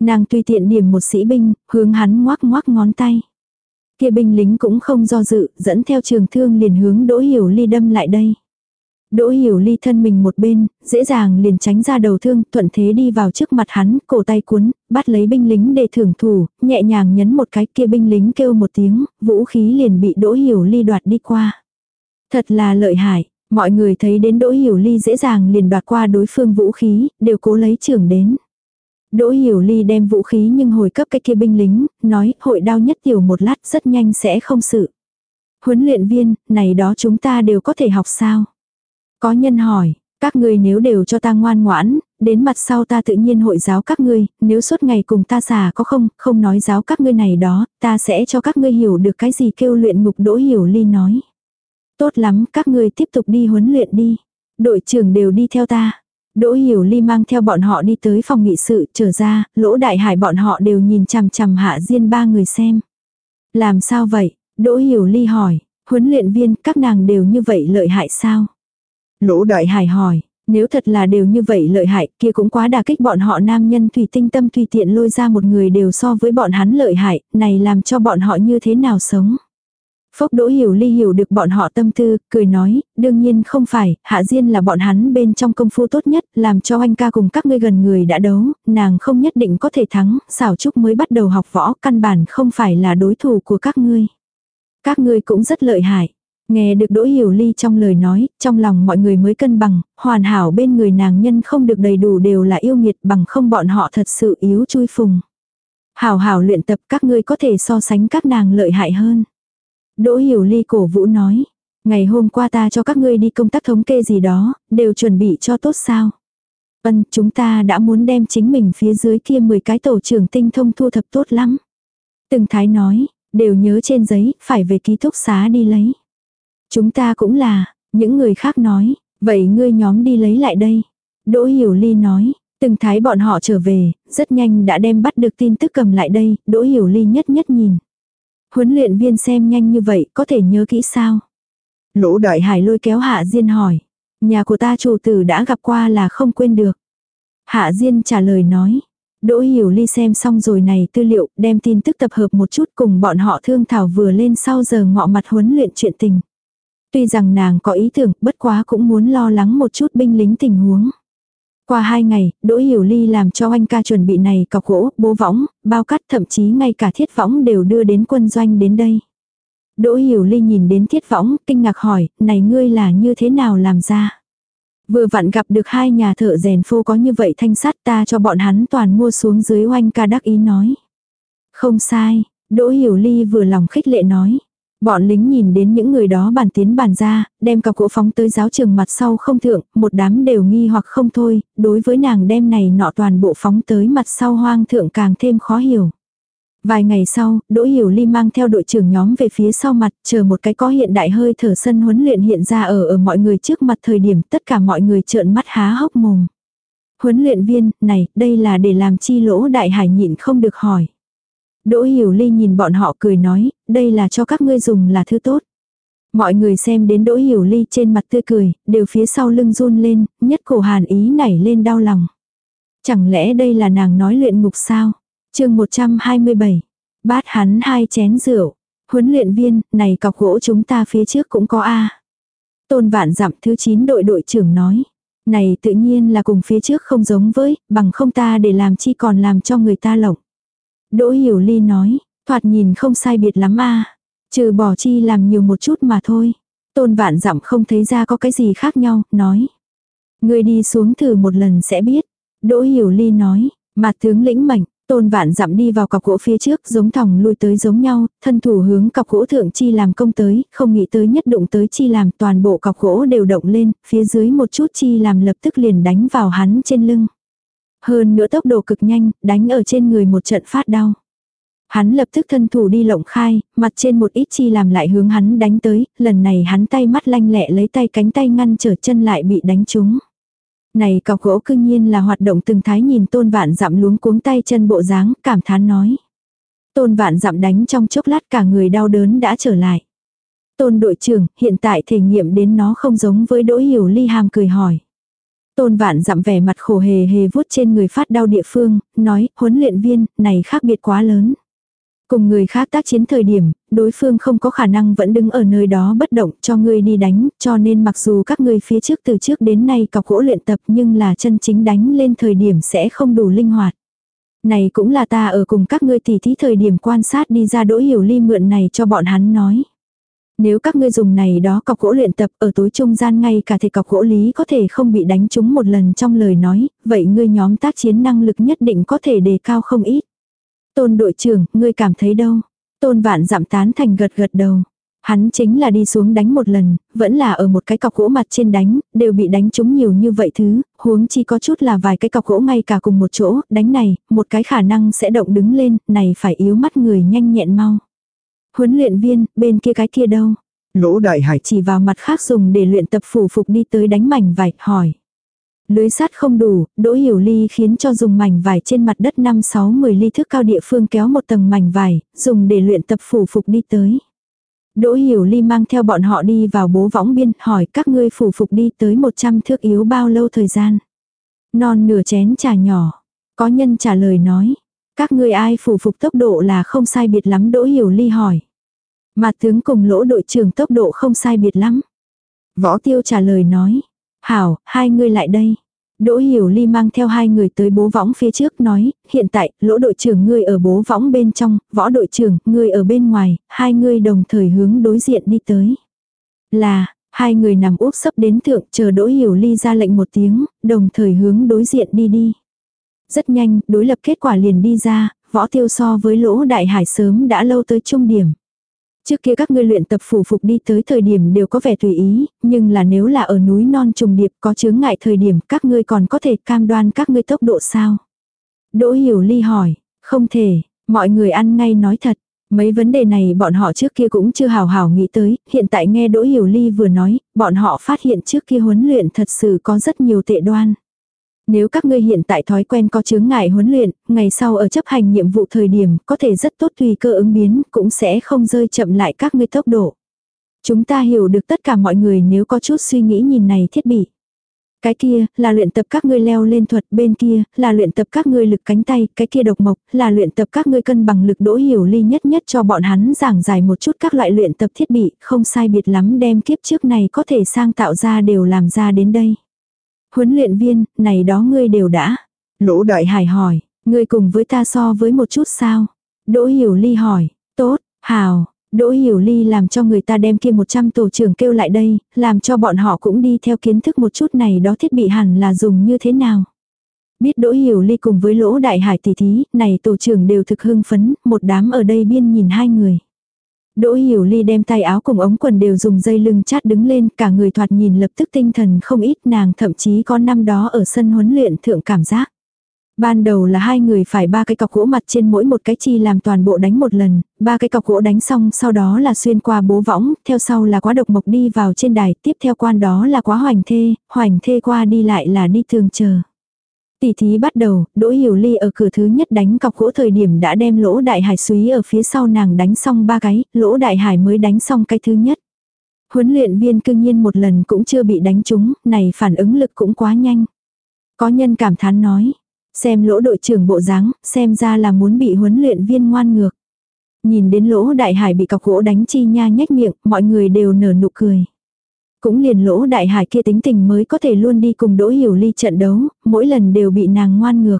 Nàng tùy tiện điểm một sĩ binh, hướng hắn ngoác ngoác ngón tay. Kia binh lính cũng không do dự, dẫn theo trường thương liền hướng Đỗ Hiểu Ly đâm lại đây. Đỗ Hiểu Ly thân mình một bên, dễ dàng liền tránh ra đầu thương, thuận thế đi vào trước mặt hắn, cổ tay cuốn, bắt lấy binh lính để thưởng thủ, nhẹ nhàng nhấn một cái kia binh lính kêu một tiếng, vũ khí liền bị Đỗ Hiểu Ly đoạt đi qua. Thật là lợi hại, mọi người thấy đến Đỗ Hiểu Ly dễ dàng liền đoạt qua đối phương vũ khí, đều cố lấy trưởng đến. Đỗ Hiểu Ly đem vũ khí nhưng hồi cấp cái kia binh lính, nói hội đao nhất tiểu một lát rất nhanh sẽ không sự. Huấn luyện viên, này đó chúng ta đều có thể học sao? Có nhân hỏi, các ngươi nếu đều cho ta ngoan ngoãn, đến mặt sau ta tự nhiên hội giáo các ngươi, nếu suốt ngày cùng ta xả có không, không nói giáo các ngươi này đó, ta sẽ cho các ngươi hiểu được cái gì kêu luyện ngục Đỗ Hiểu Ly nói. Tốt lắm, các ngươi tiếp tục đi huấn luyện đi. Đội trưởng đều đi theo ta. Đỗ Hiểu Ly mang theo bọn họ đi tới phòng nghị sự, trở ra, lỗ đại hải bọn họ đều nhìn chằm chằm hạ diên ba người xem. Làm sao vậy? Đỗ Hiểu Ly hỏi, huấn luyện viên các nàng đều như vậy lợi hại sao? Lỗ đại hải hỏi, nếu thật là đều như vậy lợi hại kia cũng quá đà kích bọn họ nam nhân thủy tinh tâm tùy tiện lôi ra một người đều so với bọn hắn lợi hại, này làm cho bọn họ như thế nào sống? Phốc Đỗ Hiểu Ly hiểu được bọn họ tâm tư, cười nói, đương nhiên không phải, Hạ Diên là bọn hắn bên trong công phu tốt nhất, làm cho anh ca cùng các ngươi gần người đã đấu, nàng không nhất định có thể thắng, xảo trúc mới bắt đầu học võ, căn bản không phải là đối thủ của các ngươi. Các ngươi cũng rất lợi hại. Nghe được Đỗ Hiểu Ly trong lời nói, trong lòng mọi người mới cân bằng, hoàn hảo bên người nàng nhân không được đầy đủ đều là yêu nghiệt bằng không bọn họ thật sự yếu chui phùng. Hảo hảo luyện tập các ngươi có thể so sánh các nàng lợi hại hơn. Đỗ Hiểu Ly cổ vũ nói. Ngày hôm qua ta cho các ngươi đi công tác thống kê gì đó, đều chuẩn bị cho tốt sao. Vân, chúng ta đã muốn đem chính mình phía dưới kia 10 cái tổ trưởng tinh thông thu thập tốt lắm. Từng thái nói, đều nhớ trên giấy, phải về ký túc xá đi lấy. Chúng ta cũng là, những người khác nói, vậy ngươi nhóm đi lấy lại đây. Đỗ Hiểu Ly nói, từng thái bọn họ trở về, rất nhanh đã đem bắt được tin tức cầm lại đây, Đỗ Hiểu Ly nhất nhất nhìn. Huấn luyện viên xem nhanh như vậy có thể nhớ kỹ sao? Lỗ đại hải lôi kéo hạ diên hỏi. Nhà của ta chủ tử đã gặp qua là không quên được. Hạ Diên trả lời nói. Đỗ Hiểu Ly xem xong rồi này tư liệu, đem tin tức tập hợp một chút cùng bọn họ thương thảo vừa lên sau giờ ngọ mặt huấn luyện chuyện tình. Tuy rằng nàng có ý tưởng, bất quá cũng muốn lo lắng một chút binh lính tình huống. Qua hai ngày, Đỗ Hiểu Ly làm cho anh ca chuẩn bị này cọc gỗ, bố võng, bao cắt thậm chí ngay cả thiết võng đều đưa đến quân doanh đến đây. Đỗ Hiểu Ly nhìn đến thiết võng, kinh ngạc hỏi, này ngươi là như thế nào làm ra? Vừa vặn gặp được hai nhà thợ rèn phô có như vậy thanh sắt ta cho bọn hắn toàn mua xuống dưới oanh ca đắc ý nói. Không sai, Đỗ Hiểu Ly vừa lòng khích lệ nói. Bọn lính nhìn đến những người đó bàn tiến bàn ra, đem cặp cỗ phóng tới giáo trường mặt sau không thượng, một đám đều nghi hoặc không thôi, đối với nàng đem này nọ toàn bộ phóng tới mặt sau hoang thượng càng thêm khó hiểu. Vài ngày sau, Đỗ Hiểu Ly mang theo đội trưởng nhóm về phía sau mặt, chờ một cái có hiện đại hơi thở sân huấn luyện hiện ra ở ở mọi người trước mặt thời điểm tất cả mọi người trợn mắt há hốc mồm. Huấn luyện viên, này, đây là để làm chi lỗ đại hải nhịn không được hỏi. Đỗ Hiểu Ly nhìn bọn họ cười nói, đây là cho các ngươi dùng là thứ tốt. Mọi người xem đến Đỗ Hiểu Ly trên mặt tươi cười, đều phía sau lưng run lên, nhất cổ hàn ý nảy lên đau lòng. Chẳng lẽ đây là nàng nói luyện ngục sao? chương 127. Bát hắn hai chén rượu. Huấn luyện viên, này cọc gỗ chúng ta phía trước cũng có A. Tôn vạn dặm thứ 9 đội đội trưởng nói. Này tự nhiên là cùng phía trước không giống với, bằng không ta để làm chi còn làm cho người ta lộng. Đỗ Hiểu Ly nói, thoạt nhìn không sai biệt lắm a Trừ bỏ chi làm nhiều một chút mà thôi. Tôn vạn dặm không thấy ra có cái gì khác nhau, nói. Người đi xuống thử một lần sẽ biết. Đỗ Hiểu Ly nói, mà tướng lĩnh mạnh, Tôn vạn dặm đi vào cọc gỗ phía trước giống thòng lui tới giống nhau, thân thủ hướng cọc gỗ thượng chi làm công tới, không nghĩ tới nhất đụng tới chi làm toàn bộ cọc gỗ đều động lên, phía dưới một chút chi làm lập tức liền đánh vào hắn trên lưng. Hơn nữa tốc độ cực nhanh, đánh ở trên người một trận phát đau. Hắn lập tức thân thủ đi lộng khai, mặt trên một ít chi làm lại hướng hắn đánh tới, lần này hắn tay mắt lanh lẹ lấy tay cánh tay ngăn trở chân lại bị đánh trúng. Này cọc gỗ cương nhiên là hoạt động từng thái nhìn tôn vạn dặm luống cuống tay chân bộ dáng, cảm thán nói. Tôn vạn dặm đánh trong chốc lát cả người đau đớn đã trở lại. Tôn đội trưởng, hiện tại thể nghiệm đến nó không giống với đỗ hiểu ly hàm cười hỏi. Tôn vạn dặm vẻ mặt khổ hề hề vuốt trên người phát đau địa phương, nói, huấn luyện viên, này khác biệt quá lớn. Cùng người khác tác chiến thời điểm, đối phương không có khả năng vẫn đứng ở nơi đó bất động cho ngươi đi đánh, cho nên mặc dù các ngươi phía trước từ trước đến nay cọc gỗ luyện tập nhưng là chân chính đánh lên thời điểm sẽ không đủ linh hoạt. Này cũng là ta ở cùng các ngươi tỉ thí thời điểm quan sát đi ra đỗ hiểu ly mượn này cho bọn hắn nói. Nếu các ngươi dùng này đó cọc gỗ luyện tập ở tối trung gian ngay cả thể cọc gỗ lý có thể không bị đánh trúng một lần trong lời nói, vậy ngươi nhóm tác chiến năng lực nhất định có thể đề cao không ít. Tôn đội trưởng, ngươi cảm thấy đâu? Tôn vạn giảm tán thành gật gật đầu. Hắn chính là đi xuống đánh một lần, vẫn là ở một cái cọc gỗ mặt trên đánh, đều bị đánh trúng nhiều như vậy thứ, huống chi có chút là vài cái cọc gỗ ngay cả cùng một chỗ, đánh này, một cái khả năng sẽ động đứng lên, này phải yếu mắt người nhanh nhẹn mau. Huấn luyện viên, bên kia cái kia đâu? Lỗ đại hải chỉ vào mặt khác dùng để luyện tập phủ phục đi tới đánh mảnh vải, hỏi. Lưới sắt không đủ, Đỗ Hiểu Ly khiến cho dùng mảnh vải trên mặt đất 5-6-10 ly thước cao địa phương kéo một tầng mảnh vải, dùng để luyện tập phủ phục đi tới. Đỗ Hiểu Ly mang theo bọn họ đi vào bố võng biên, hỏi các ngươi phủ phục đi tới 100 thước yếu bao lâu thời gian. Non nửa chén trà nhỏ. Có nhân trả lời nói. Các ngươi ai phủ phục tốc độ là không sai biệt lắm Đỗ Hiểu Ly hỏi. Mà tướng cùng lỗ đội trưởng tốc độ không sai biệt lắm. Võ tiêu trả lời nói. Hảo, hai người lại đây. Đỗ Hiểu Ly mang theo hai người tới bố võng phía trước nói, hiện tại, lỗ đội trưởng ngươi ở bố võng bên trong, võ đội trưởng, ngươi ở bên ngoài, hai người đồng thời hướng đối diện đi tới. Là, hai người nằm úp sấp đến thượng chờ Đỗ Hiểu Ly ra lệnh một tiếng, đồng thời hướng đối diện đi đi. Rất nhanh, đối lập kết quả liền đi ra, võ tiêu so với lỗ đại hải sớm đã lâu tới trung điểm. Trước kia các ngươi luyện tập phủ phục đi tới thời điểm đều có vẻ tùy ý, nhưng là nếu là ở núi non trùng điệp có chướng ngại thời điểm các ngươi còn có thể cam đoan các ngươi tốc độ sao? Đỗ Hiểu Ly hỏi, không thể, mọi người ăn ngay nói thật. Mấy vấn đề này bọn họ trước kia cũng chưa hào hào nghĩ tới, hiện tại nghe Đỗ Hiểu Ly vừa nói, bọn họ phát hiện trước kia huấn luyện thật sự có rất nhiều tệ đoan. Nếu các ngươi hiện tại thói quen có chướng ngại huấn luyện, ngày sau ở chấp hành nhiệm vụ thời điểm có thể rất tốt tùy cơ ứng biến, cũng sẽ không rơi chậm lại các ngươi tốc độ. Chúng ta hiểu được tất cả mọi người nếu có chút suy nghĩ nhìn này thiết bị. Cái kia, là luyện tập các ngươi leo lên thuật, bên kia, là luyện tập các ngươi lực cánh tay, cái kia độc mộc, là luyện tập các ngươi cân bằng lực đỗ hiểu ly nhất nhất cho bọn hắn giảng giải một chút các loại luyện tập thiết bị, không sai biệt lắm đem kiếp trước này có thể sang tạo ra đều làm ra đến đây. Huấn luyện viên, này đó ngươi đều đã. Lỗ đại Hải hỏi, ngươi cùng với ta so với một chút sao? Đỗ hiểu ly hỏi, tốt, hào, Đỗ Hiểu Ly làm cho người ta đem kia 100 tổ trưởng kêu lại đây, làm cho bọn họ cũng đi theo kiến thức một chút này đó thiết bị hẳn là dùng như thế nào. Biết Đỗ Hiểu Ly cùng với Lỗ Đại Hải tỷ thí, này tổ trưởng đều thực hưng phấn, một đám ở đây biên nhìn hai người. Đỗ Hiểu Ly đem tay áo cùng ống quần đều dùng dây lưng chát đứng lên, cả người thoạt nhìn lập tức tinh thần không ít nàng thậm chí có năm đó ở sân huấn luyện thượng cảm giác. Ban đầu là hai người phải ba cái cọc gỗ mặt trên mỗi một cái chi làm toàn bộ đánh một lần, ba cái cọc gỗ đánh xong sau đó là xuyên qua bố võng, theo sau là quá độc mộc đi vào trên đài, tiếp theo quan đó là quá hoành thê, hoành thê qua đi lại là đi thường chờ. Tỷ thí bắt đầu, Đỗ Hiểu Ly ở cửa thứ nhất đánh cọc gỗ thời điểm đã đem lỗ đại hải suý ở phía sau nàng đánh xong ba cái, lỗ đại hải mới đánh xong cái thứ nhất. Huấn luyện viên cương nhiên một lần cũng chưa bị đánh trúng, này phản ứng lực cũng quá nhanh. Có nhân cảm thán nói, Xem lỗ đội trưởng bộ dáng, xem ra là muốn bị huấn luyện viên ngoan ngược. Nhìn đến lỗ đại hải bị cọc gỗ đánh chi nha nhách miệng, mọi người đều nở nụ cười. Cũng liền lỗ đại hải kia tính tình mới có thể luôn đi cùng Đỗ Hiểu Ly trận đấu, mỗi lần đều bị nàng ngoan ngược.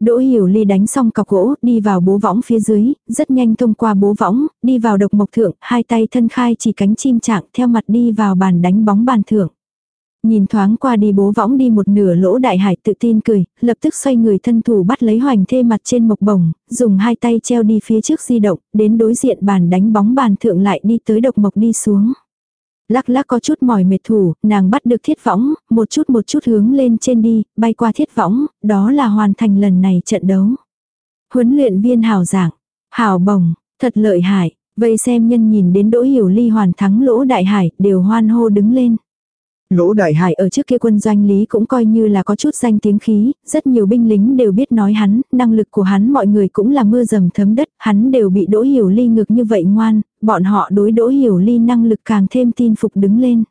Đỗ Hiểu Ly đánh xong cọc gỗ, đi vào bố võng phía dưới, rất nhanh thông qua bố võng, đi vào độc mộc thượng, hai tay thân khai chỉ cánh chim trạng theo mặt đi vào bàn đánh bóng bàn thượng. Nhìn thoáng qua đi bố võng đi một nửa lỗ đại hải tự tin cười, lập tức xoay người thân thủ bắt lấy hoành thê mặt trên mộc bồng, dùng hai tay treo đi phía trước di động, đến đối diện bàn đánh bóng bàn thượng lại đi tới độc mộc đi xuống. Lắc lắc có chút mỏi mệt thủ, nàng bắt được thiết võng, một chút một chút hướng lên trên đi, bay qua thiết võng, đó là hoàn thành lần này trận đấu. Huấn luyện viên hào giảng, hào bồng, thật lợi hại, vậy xem nhân nhìn đến đỗ hiểu ly hoàn thắng lỗ đại hải, đều hoan hô đứng lên. Lỗ đại hải ở trước kia quân doanh lý cũng coi như là có chút danh tiếng khí, rất nhiều binh lính đều biết nói hắn, năng lực của hắn mọi người cũng là mưa dầm thấm đất, hắn đều bị đỗ hiểu ly ngược như vậy ngoan, bọn họ đối đỗ hiểu ly năng lực càng thêm tin phục đứng lên.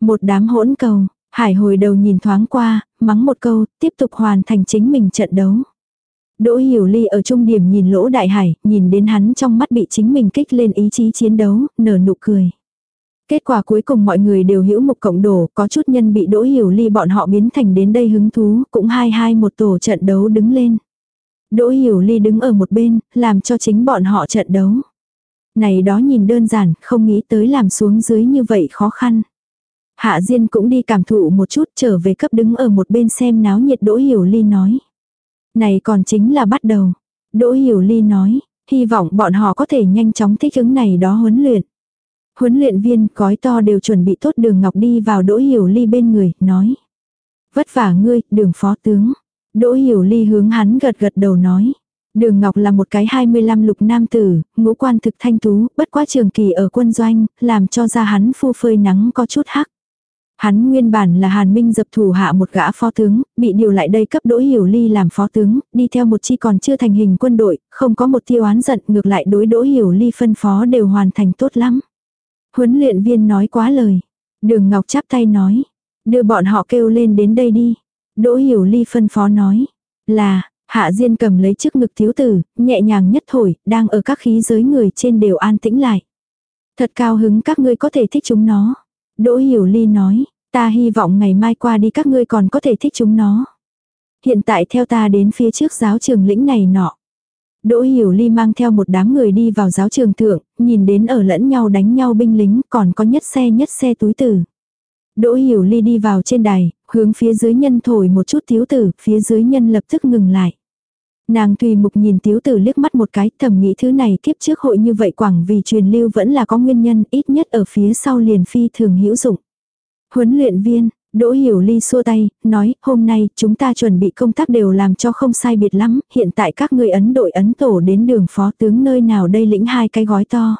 Một đám hỗn cầu, hải hồi đầu nhìn thoáng qua, mắng một câu, tiếp tục hoàn thành chính mình trận đấu. Đỗ Hiểu Ly ở trung điểm nhìn lỗ đại hải, nhìn đến hắn trong mắt bị chính mình kích lên ý chí chiến đấu, nở nụ cười. Kết quả cuối cùng mọi người đều hiểu một cộng đổ, có chút nhân bị đỗ hiểu ly bọn họ biến thành đến đây hứng thú, cũng hai hai một tổ trận đấu đứng lên. Đỗ hiểu ly đứng ở một bên, làm cho chính bọn họ trận đấu. Này đó nhìn đơn giản, không nghĩ tới làm xuống dưới như vậy khó khăn. Hạ Diên cũng đi cảm thụ một chút trở về cấp đứng ở một bên xem náo nhiệt Đỗ Hiểu Ly nói. Này còn chính là bắt đầu. Đỗ Hiểu Ly nói, hy vọng bọn họ có thể nhanh chóng thích ứng này đó huấn luyện. Huấn luyện viên cói to đều chuẩn bị tốt đường ngọc đi vào đỗ hiểu ly bên người, nói. Vất vả ngươi, đường phó tướng. Đỗ hiểu ly hướng hắn gật gật đầu nói. Đường Ngọc là một cái 25 lục nam tử, ngũ quan thực thanh tú, bất quá trường kỳ ở quân doanh, làm cho da hắn phu phơi nắng có chút hắc. Hắn nguyên bản là Hàn Minh dập thủ hạ một gã phó tướng, bị điều lại đây cấp Đỗ Hiểu Ly làm phó tướng, đi theo một chi còn chưa thành hình quân đội, không có một tiêu oán giận ngược lại đối Đỗ Hiểu Ly phân phó đều hoàn thành tốt lắm. Huấn luyện viên nói quá lời. Đường Ngọc chắp tay nói. Đưa bọn họ kêu lên đến đây đi. Đỗ Hiểu Ly phân phó nói. Là, Hạ Diên cầm lấy chiếc ngực thiếu tử, nhẹ nhàng nhất thổi, đang ở các khí giới người trên đều an tĩnh lại. Thật cao hứng các ngươi có thể thích chúng nó. Đỗ Hiểu Ly nói, ta hy vọng ngày mai qua đi các ngươi còn có thể thích chúng nó. Hiện tại theo ta đến phía trước giáo trường lĩnh này nọ. Đỗ Hiểu Ly mang theo một đám người đi vào giáo trường thượng, nhìn đến ở lẫn nhau đánh nhau binh lính, còn có nhất xe nhất xe túi tử. Đỗ Hiểu Ly đi vào trên đài, hướng phía dưới nhân thổi một chút thiếu tử, phía dưới nhân lập tức ngừng lại. Nàng tùy mục nhìn tiếu tử liếc mắt một cái, thầm nghĩ thứ này kiếp trước hội như vậy quảng vì truyền lưu vẫn là có nguyên nhân, ít nhất ở phía sau liền phi thường hữu dụng. Huấn luyện viên, Đỗ Hiểu Ly xua tay, nói, hôm nay chúng ta chuẩn bị công tác đều làm cho không sai biệt lắm, hiện tại các người ấn đội ấn tổ đến đường phó tướng nơi nào đây lĩnh hai cái gói to.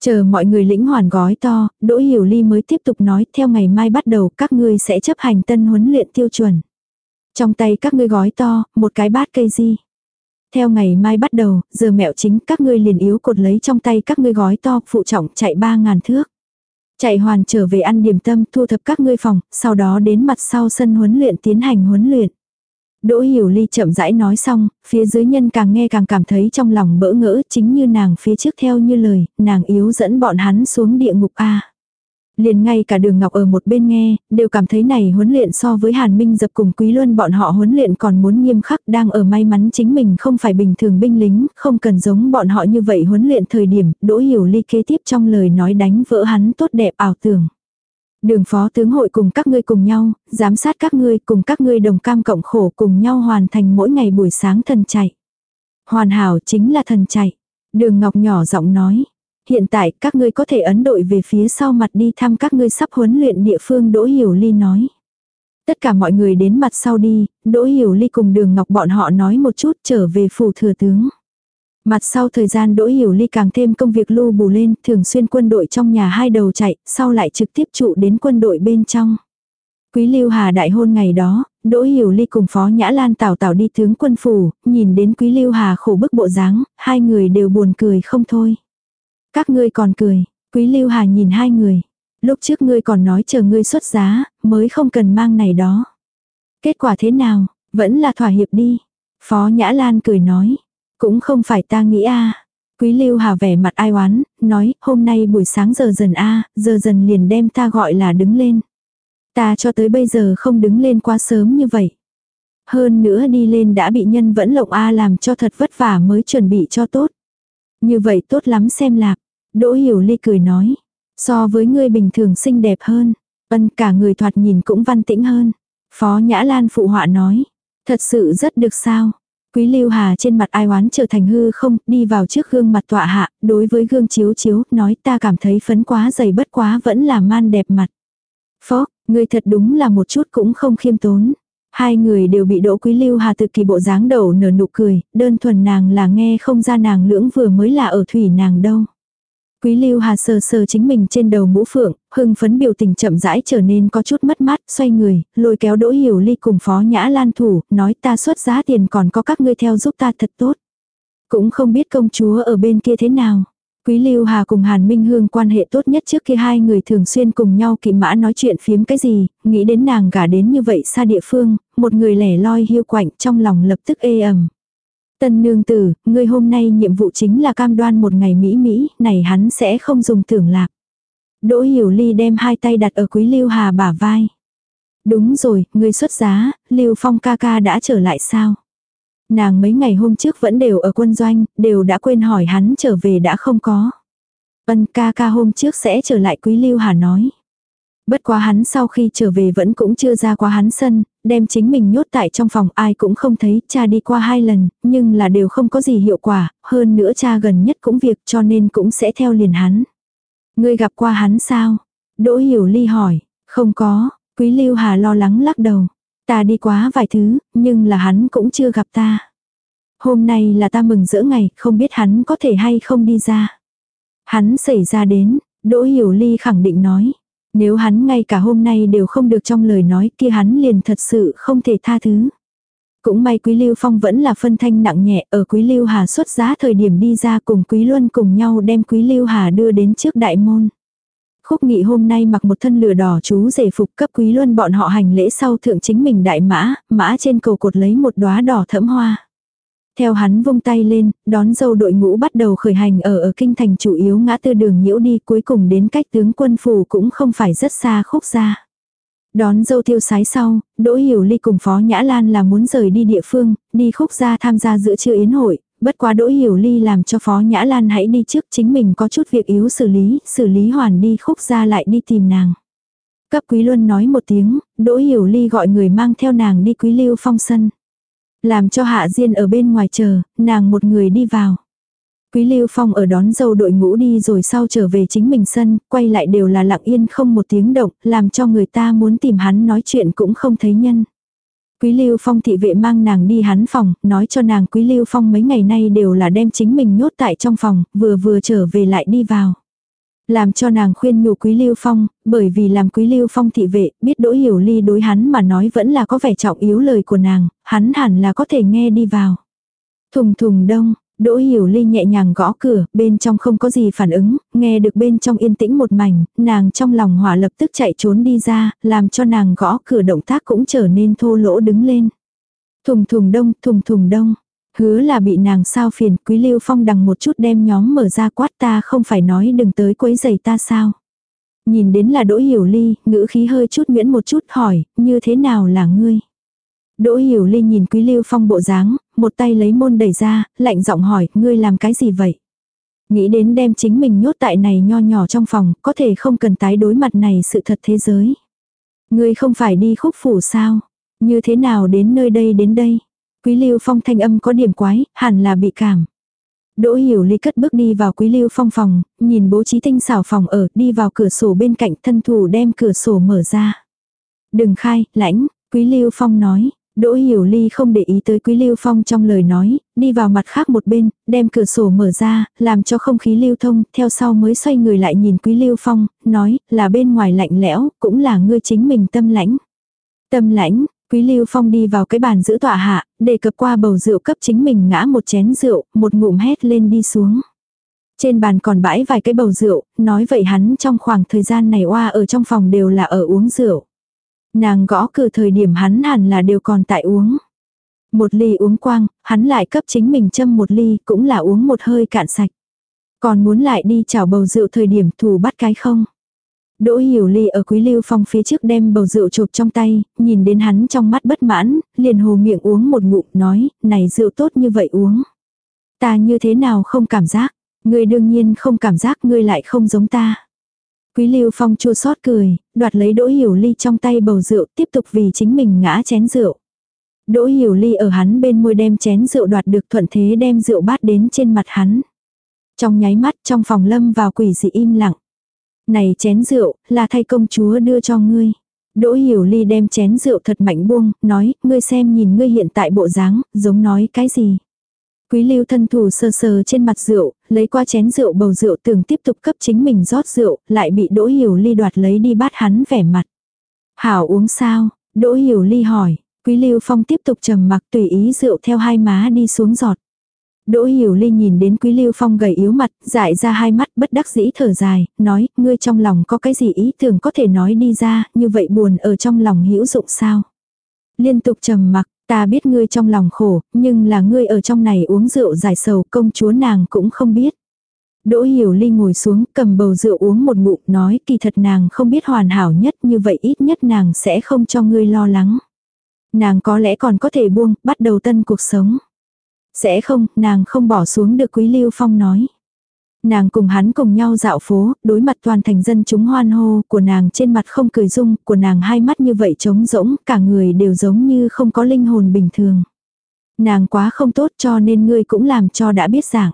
Chờ mọi người lĩnh hoàn gói to, Đỗ Hiểu Ly mới tiếp tục nói, theo ngày mai bắt đầu các ngươi sẽ chấp hành tân huấn luyện tiêu chuẩn. Trong tay các ngươi gói to, một cái bát cây gì. Theo ngày mai bắt đầu, giờ mẹo chính các ngươi liền yếu cột lấy trong tay các ngươi gói to, phụ trọng chạy ba ngàn thước. Chạy hoàn trở về ăn điểm tâm thu thập các ngươi phòng, sau đó đến mặt sau sân huấn luyện tiến hành huấn luyện. Đỗ Hiểu Ly chậm rãi nói xong, phía dưới nhân càng nghe càng cảm thấy trong lòng bỡ ngỡ chính như nàng phía trước theo như lời, nàng yếu dẫn bọn hắn xuống địa ngục A. Liền ngay cả đường ngọc ở một bên nghe, đều cảm thấy này huấn luyện so với Hàn Minh dập cùng Quý Luân bọn họ huấn luyện còn muốn nghiêm khắc đang ở may mắn chính mình không phải bình thường binh lính, không cần giống bọn họ như vậy huấn luyện thời điểm, Đỗ Hiểu Ly kế tiếp trong lời nói đánh vỡ hắn tốt đẹp ảo tưởng. Đường phó tướng hội cùng các ngươi cùng nhau, giám sát các ngươi cùng các ngươi đồng cam cộng khổ cùng nhau hoàn thành mỗi ngày buổi sáng thần chạy. Hoàn hảo chính là thần chạy. Đường Ngọc nhỏ giọng nói. Hiện tại các ngươi có thể ấn đội về phía sau mặt đi thăm các ngươi sắp huấn luyện địa phương Đỗ Hiểu Ly nói. Tất cả mọi người đến mặt sau đi, Đỗ Hiểu Ly cùng đường Ngọc bọn họ nói một chút trở về phủ thừa tướng. Mặt sau thời gian Đỗ Hiểu Ly càng thêm công việc lưu bù lên, thường xuyên quân đội trong nhà hai đầu chạy, sau lại trực tiếp trụ đến quân đội bên trong. Quý Lưu Hà đại hôn ngày đó, Đỗ Hiểu Ly cùng Phó Nhã Lan tảo tảo đi tướng quân phủ, nhìn đến Quý Lưu Hà khổ bức bộ dáng, hai người đều buồn cười không thôi. Các ngươi còn cười, Quý Lưu Hà nhìn hai người. Lúc trước ngươi còn nói chờ ngươi xuất giá, mới không cần mang này đó. Kết quả thế nào, vẫn là thỏa hiệp đi. Phó Nhã Lan cười nói, cũng không phải ta nghĩ a Quý Lưu Hà vẻ mặt ai oán, nói, hôm nay buổi sáng giờ dần a giờ dần liền đem ta gọi là đứng lên. Ta cho tới bây giờ không đứng lên quá sớm như vậy. Hơn nữa đi lên đã bị nhân vẫn lộng A làm cho thật vất vả mới chuẩn bị cho tốt. Như vậy tốt lắm xem lạc. Đỗ Hiểu Ly cười nói. So với ngươi bình thường xinh đẹp hơn. Ân cả người thoạt nhìn cũng văn tĩnh hơn. Phó Nhã Lan phụ họa nói. Thật sự rất được sao. Quý Lưu Hà trên mặt ai oán trở thành hư không, đi vào trước gương mặt tọa hạ, đối với gương chiếu chiếu, nói ta cảm thấy phấn quá dày bất quá vẫn là man đẹp mặt. Phó, ngươi thật đúng là một chút cũng không khiêm tốn. Hai người đều bị Đỗ Quý Lưu Hà tự kỳ bộ dáng đầu nở nụ cười, đơn thuần nàng là nghe không ra nàng lưỡng vừa mới là ở thủy nàng đâu. Quý Lưu Hà sờ sờ chính mình trên đầu mũ phượng, hưng phấn biểu tình chậm rãi trở nên có chút mất mát, xoay người, lôi kéo Đỗ Hiểu Ly cùng Phó Nhã Lan thủ, nói ta xuất giá tiền còn có các ngươi theo giúp ta thật tốt. Cũng không biết công chúa ở bên kia thế nào. Quý Lưu Hà cùng Hàn Minh Hương quan hệ tốt nhất trước kia hai người thường xuyên cùng nhau kỵ mã nói chuyện phiếm cái gì, nghĩ đến nàng gả đến như vậy xa địa phương, một người lẻ loi hiu quạnh trong lòng lập tức ê ẩm. Tân nương tử, ngươi hôm nay nhiệm vụ chính là cam đoan một ngày mỹ mỹ, này hắn sẽ không dùng tưởng lạc. Đỗ Hiểu Ly đem hai tay đặt ở Quý Lưu Hà bả vai. Đúng rồi, ngươi xuất giá, Lưu Phong ca ca đã trở lại sao? Nàng mấy ngày hôm trước vẫn đều ở quân doanh, đều đã quên hỏi hắn trở về đã không có. Ân ca ca hôm trước sẽ trở lại Quý Lưu Hà nói. Bất quá hắn sau khi trở về vẫn cũng chưa ra qua hắn sân, đem chính mình nhốt tại trong phòng ai cũng không thấy, cha đi qua hai lần, nhưng là đều không có gì hiệu quả, hơn nữa cha gần nhất cũng việc cho nên cũng sẽ theo liền hắn. Ngươi gặp qua hắn sao? Đỗ Hiểu Ly hỏi, không có, Quý Lưu Hà lo lắng lắc đầu. Ta đi quá vài thứ, nhưng là hắn cũng chưa gặp ta. Hôm nay là ta mừng rỡ ngày, không biết hắn có thể hay không đi ra. Hắn xảy ra đến, Đỗ Hiểu Ly khẳng định nói. Nếu hắn ngay cả hôm nay đều không được trong lời nói kia hắn liền thật sự không thể tha thứ. Cũng may Quý Lưu Phong vẫn là phân thanh nặng nhẹ ở Quý Lưu Hà xuất giá thời điểm đi ra cùng Quý Luân cùng nhau đem Quý Lưu Hà đưa đến trước đại môn. Khúc nghị hôm nay mặc một thân lửa đỏ chú rể phục cấp Quý Luân bọn họ hành lễ sau thượng chính mình đại mã, mã trên cầu cột lấy một đóa đỏ thẫm hoa. Theo hắn vung tay lên, đón dâu đội ngũ bắt đầu khởi hành ở ở kinh thành chủ yếu ngã tư đường nhiễu đi cuối cùng đến cách tướng quân phủ cũng không phải rất xa khúc ra. Đón dâu tiêu sái sau, Đỗ Hiểu Ly cùng Phó Nhã Lan là muốn rời đi địa phương, đi khúc ra tham gia giữa trưa yến hội, bất quá Đỗ Hiểu Ly làm cho Phó Nhã Lan hãy đi trước chính mình có chút việc yếu xử lý, xử lý hoàn đi khúc ra lại đi tìm nàng. Cấp Quý Luân nói một tiếng, Đỗ Hiểu Ly gọi người mang theo nàng đi Quý Lưu Phong sân. Làm cho Hạ Diên ở bên ngoài chờ, nàng một người đi vào. Quý Lưu Phong ở đón dâu đội ngũ đi rồi sau trở về chính mình sân, quay lại đều là lặng yên không một tiếng động, làm cho người ta muốn tìm hắn nói chuyện cũng không thấy nhân. Quý Lưu Phong thị vệ mang nàng đi hắn phòng, nói cho nàng Quý Lưu Phong mấy ngày nay đều là đem chính mình nhốt tại trong phòng, vừa vừa trở về lại đi vào. Làm cho nàng khuyên nhủ Quý Lưu Phong, bởi vì làm Quý Lưu Phong thị vệ, biết Đỗ Hiểu Ly đối hắn mà nói vẫn là có vẻ trọng yếu lời của nàng, hắn hẳn là có thể nghe đi vào. Thùng thùng đông, Đỗ Hiểu Ly nhẹ nhàng gõ cửa, bên trong không có gì phản ứng, nghe được bên trong yên tĩnh một mảnh, nàng trong lòng hỏa lập tức chạy trốn đi ra, làm cho nàng gõ cửa động tác cũng trở nên thô lỗ đứng lên. Thùng thùng đông, thùng thùng đông. Hứa là bị nàng sao phiền, Quý Lưu Phong đằng một chút đem nhóm mở ra quát ta không phải nói đừng tới quấy giày ta sao. Nhìn đến là Đỗ Hiểu Ly, ngữ khí hơi chút nguyễn một chút hỏi, như thế nào là ngươi? Đỗ Hiểu Ly nhìn Quý Lưu Phong bộ dáng, một tay lấy môn đẩy ra, lạnh giọng hỏi, ngươi làm cái gì vậy? Nghĩ đến đem chính mình nhốt tại này nho nhỏ trong phòng, có thể không cần tái đối mặt này sự thật thế giới. Ngươi không phải đi khúc phủ sao? Như thế nào đến nơi đây đến đây? Quý Lưu Phong thanh âm có điểm quái, hẳn là bị cảm. Đỗ Hiểu Ly cất bước đi vào Quý Lưu Phong phòng, nhìn bố trí tinh xảo phòng ở, đi vào cửa sổ bên cạnh thân thủ đem cửa sổ mở ra. Đừng khai, lãnh, Quý Lưu Phong nói. Đỗ Hiểu Ly không để ý tới Quý Lưu Phong trong lời nói, đi vào mặt khác một bên, đem cửa sổ mở ra, làm cho không khí lưu thông, theo sau mới xoay người lại nhìn Quý Lưu Phong, nói, là bên ngoài lạnh lẽo, cũng là ngươi chính mình tâm lãnh. Tâm lãnh, Quý Lưu Phong đi vào cái bàn giữ tọa hạ, đề cập qua bầu rượu cấp chính mình ngã một chén rượu, một ngụm hét lên đi xuống. Trên bàn còn bãi vài cái bầu rượu, nói vậy hắn trong khoảng thời gian này oa ở trong phòng đều là ở uống rượu. Nàng gõ cửa thời điểm hắn hẳn là đều còn tại uống. Một ly uống quang, hắn lại cấp chính mình châm một ly, cũng là uống một hơi cạn sạch. Còn muốn lại đi chảo bầu rượu thời điểm thù bắt cái không. Đỗ Hiểu Ly ở Quý Lưu Phong phía trước đem bầu rượu chụp trong tay, nhìn đến hắn trong mắt bất mãn, liền hồ miệng uống một ngụm nói, này rượu tốt như vậy uống. Ta như thế nào không cảm giác, ngươi đương nhiên không cảm giác ngươi lại không giống ta. Quý Lưu Phong chua xót cười, đoạt lấy Đỗ Hiểu Ly trong tay bầu rượu tiếp tục vì chính mình ngã chén rượu. Đỗ Hiểu Ly ở hắn bên môi đem chén rượu đoạt được thuận thế đem rượu bát đến trên mặt hắn. Trong nháy mắt trong phòng lâm vào quỷ dị im lặng. Này chén rượu, là thay công chúa đưa cho ngươi. Đỗ Hiểu Ly đem chén rượu thật mạnh buông, nói, ngươi xem nhìn ngươi hiện tại bộ dáng, giống nói cái gì. Quý lưu thân thủ sờ sờ trên mặt rượu, lấy qua chén rượu bầu rượu tưởng tiếp tục cấp chính mình rót rượu, lại bị Đỗ Hiểu Ly đoạt lấy đi bát hắn vẻ mặt. Hảo uống sao? Đỗ Hiểu Ly hỏi, Quý lưu phong tiếp tục trầm mặc tùy ý rượu theo hai má đi xuống giọt. Đỗ Hiểu Ly nhìn đến Quý Lưu Phong gầy yếu mặt, dại ra hai mắt bất đắc dĩ thở dài, nói, ngươi trong lòng có cái gì ý tưởng có thể nói đi ra, như vậy buồn ở trong lòng hữu dụng sao? Liên tục trầm mặc, ta biết ngươi trong lòng khổ, nhưng là ngươi ở trong này uống rượu giải sầu, công chúa nàng cũng không biết. Đỗ Hiểu Ly ngồi xuống, cầm bầu rượu uống một ngụm, nói kỳ thật nàng không biết hoàn hảo nhất, như vậy ít nhất nàng sẽ không cho ngươi lo lắng. Nàng có lẽ còn có thể buông, bắt đầu tân cuộc sống. Sẽ không, nàng không bỏ xuống được Quý Lưu Phong nói. Nàng cùng hắn cùng nhau dạo phố, đối mặt toàn thành dân chúng hoan hô, của nàng trên mặt không cười dung, của nàng hai mắt như vậy trống rỗng, cả người đều giống như không có linh hồn bình thường. Nàng quá không tốt cho nên ngươi cũng làm cho đã biết dạng.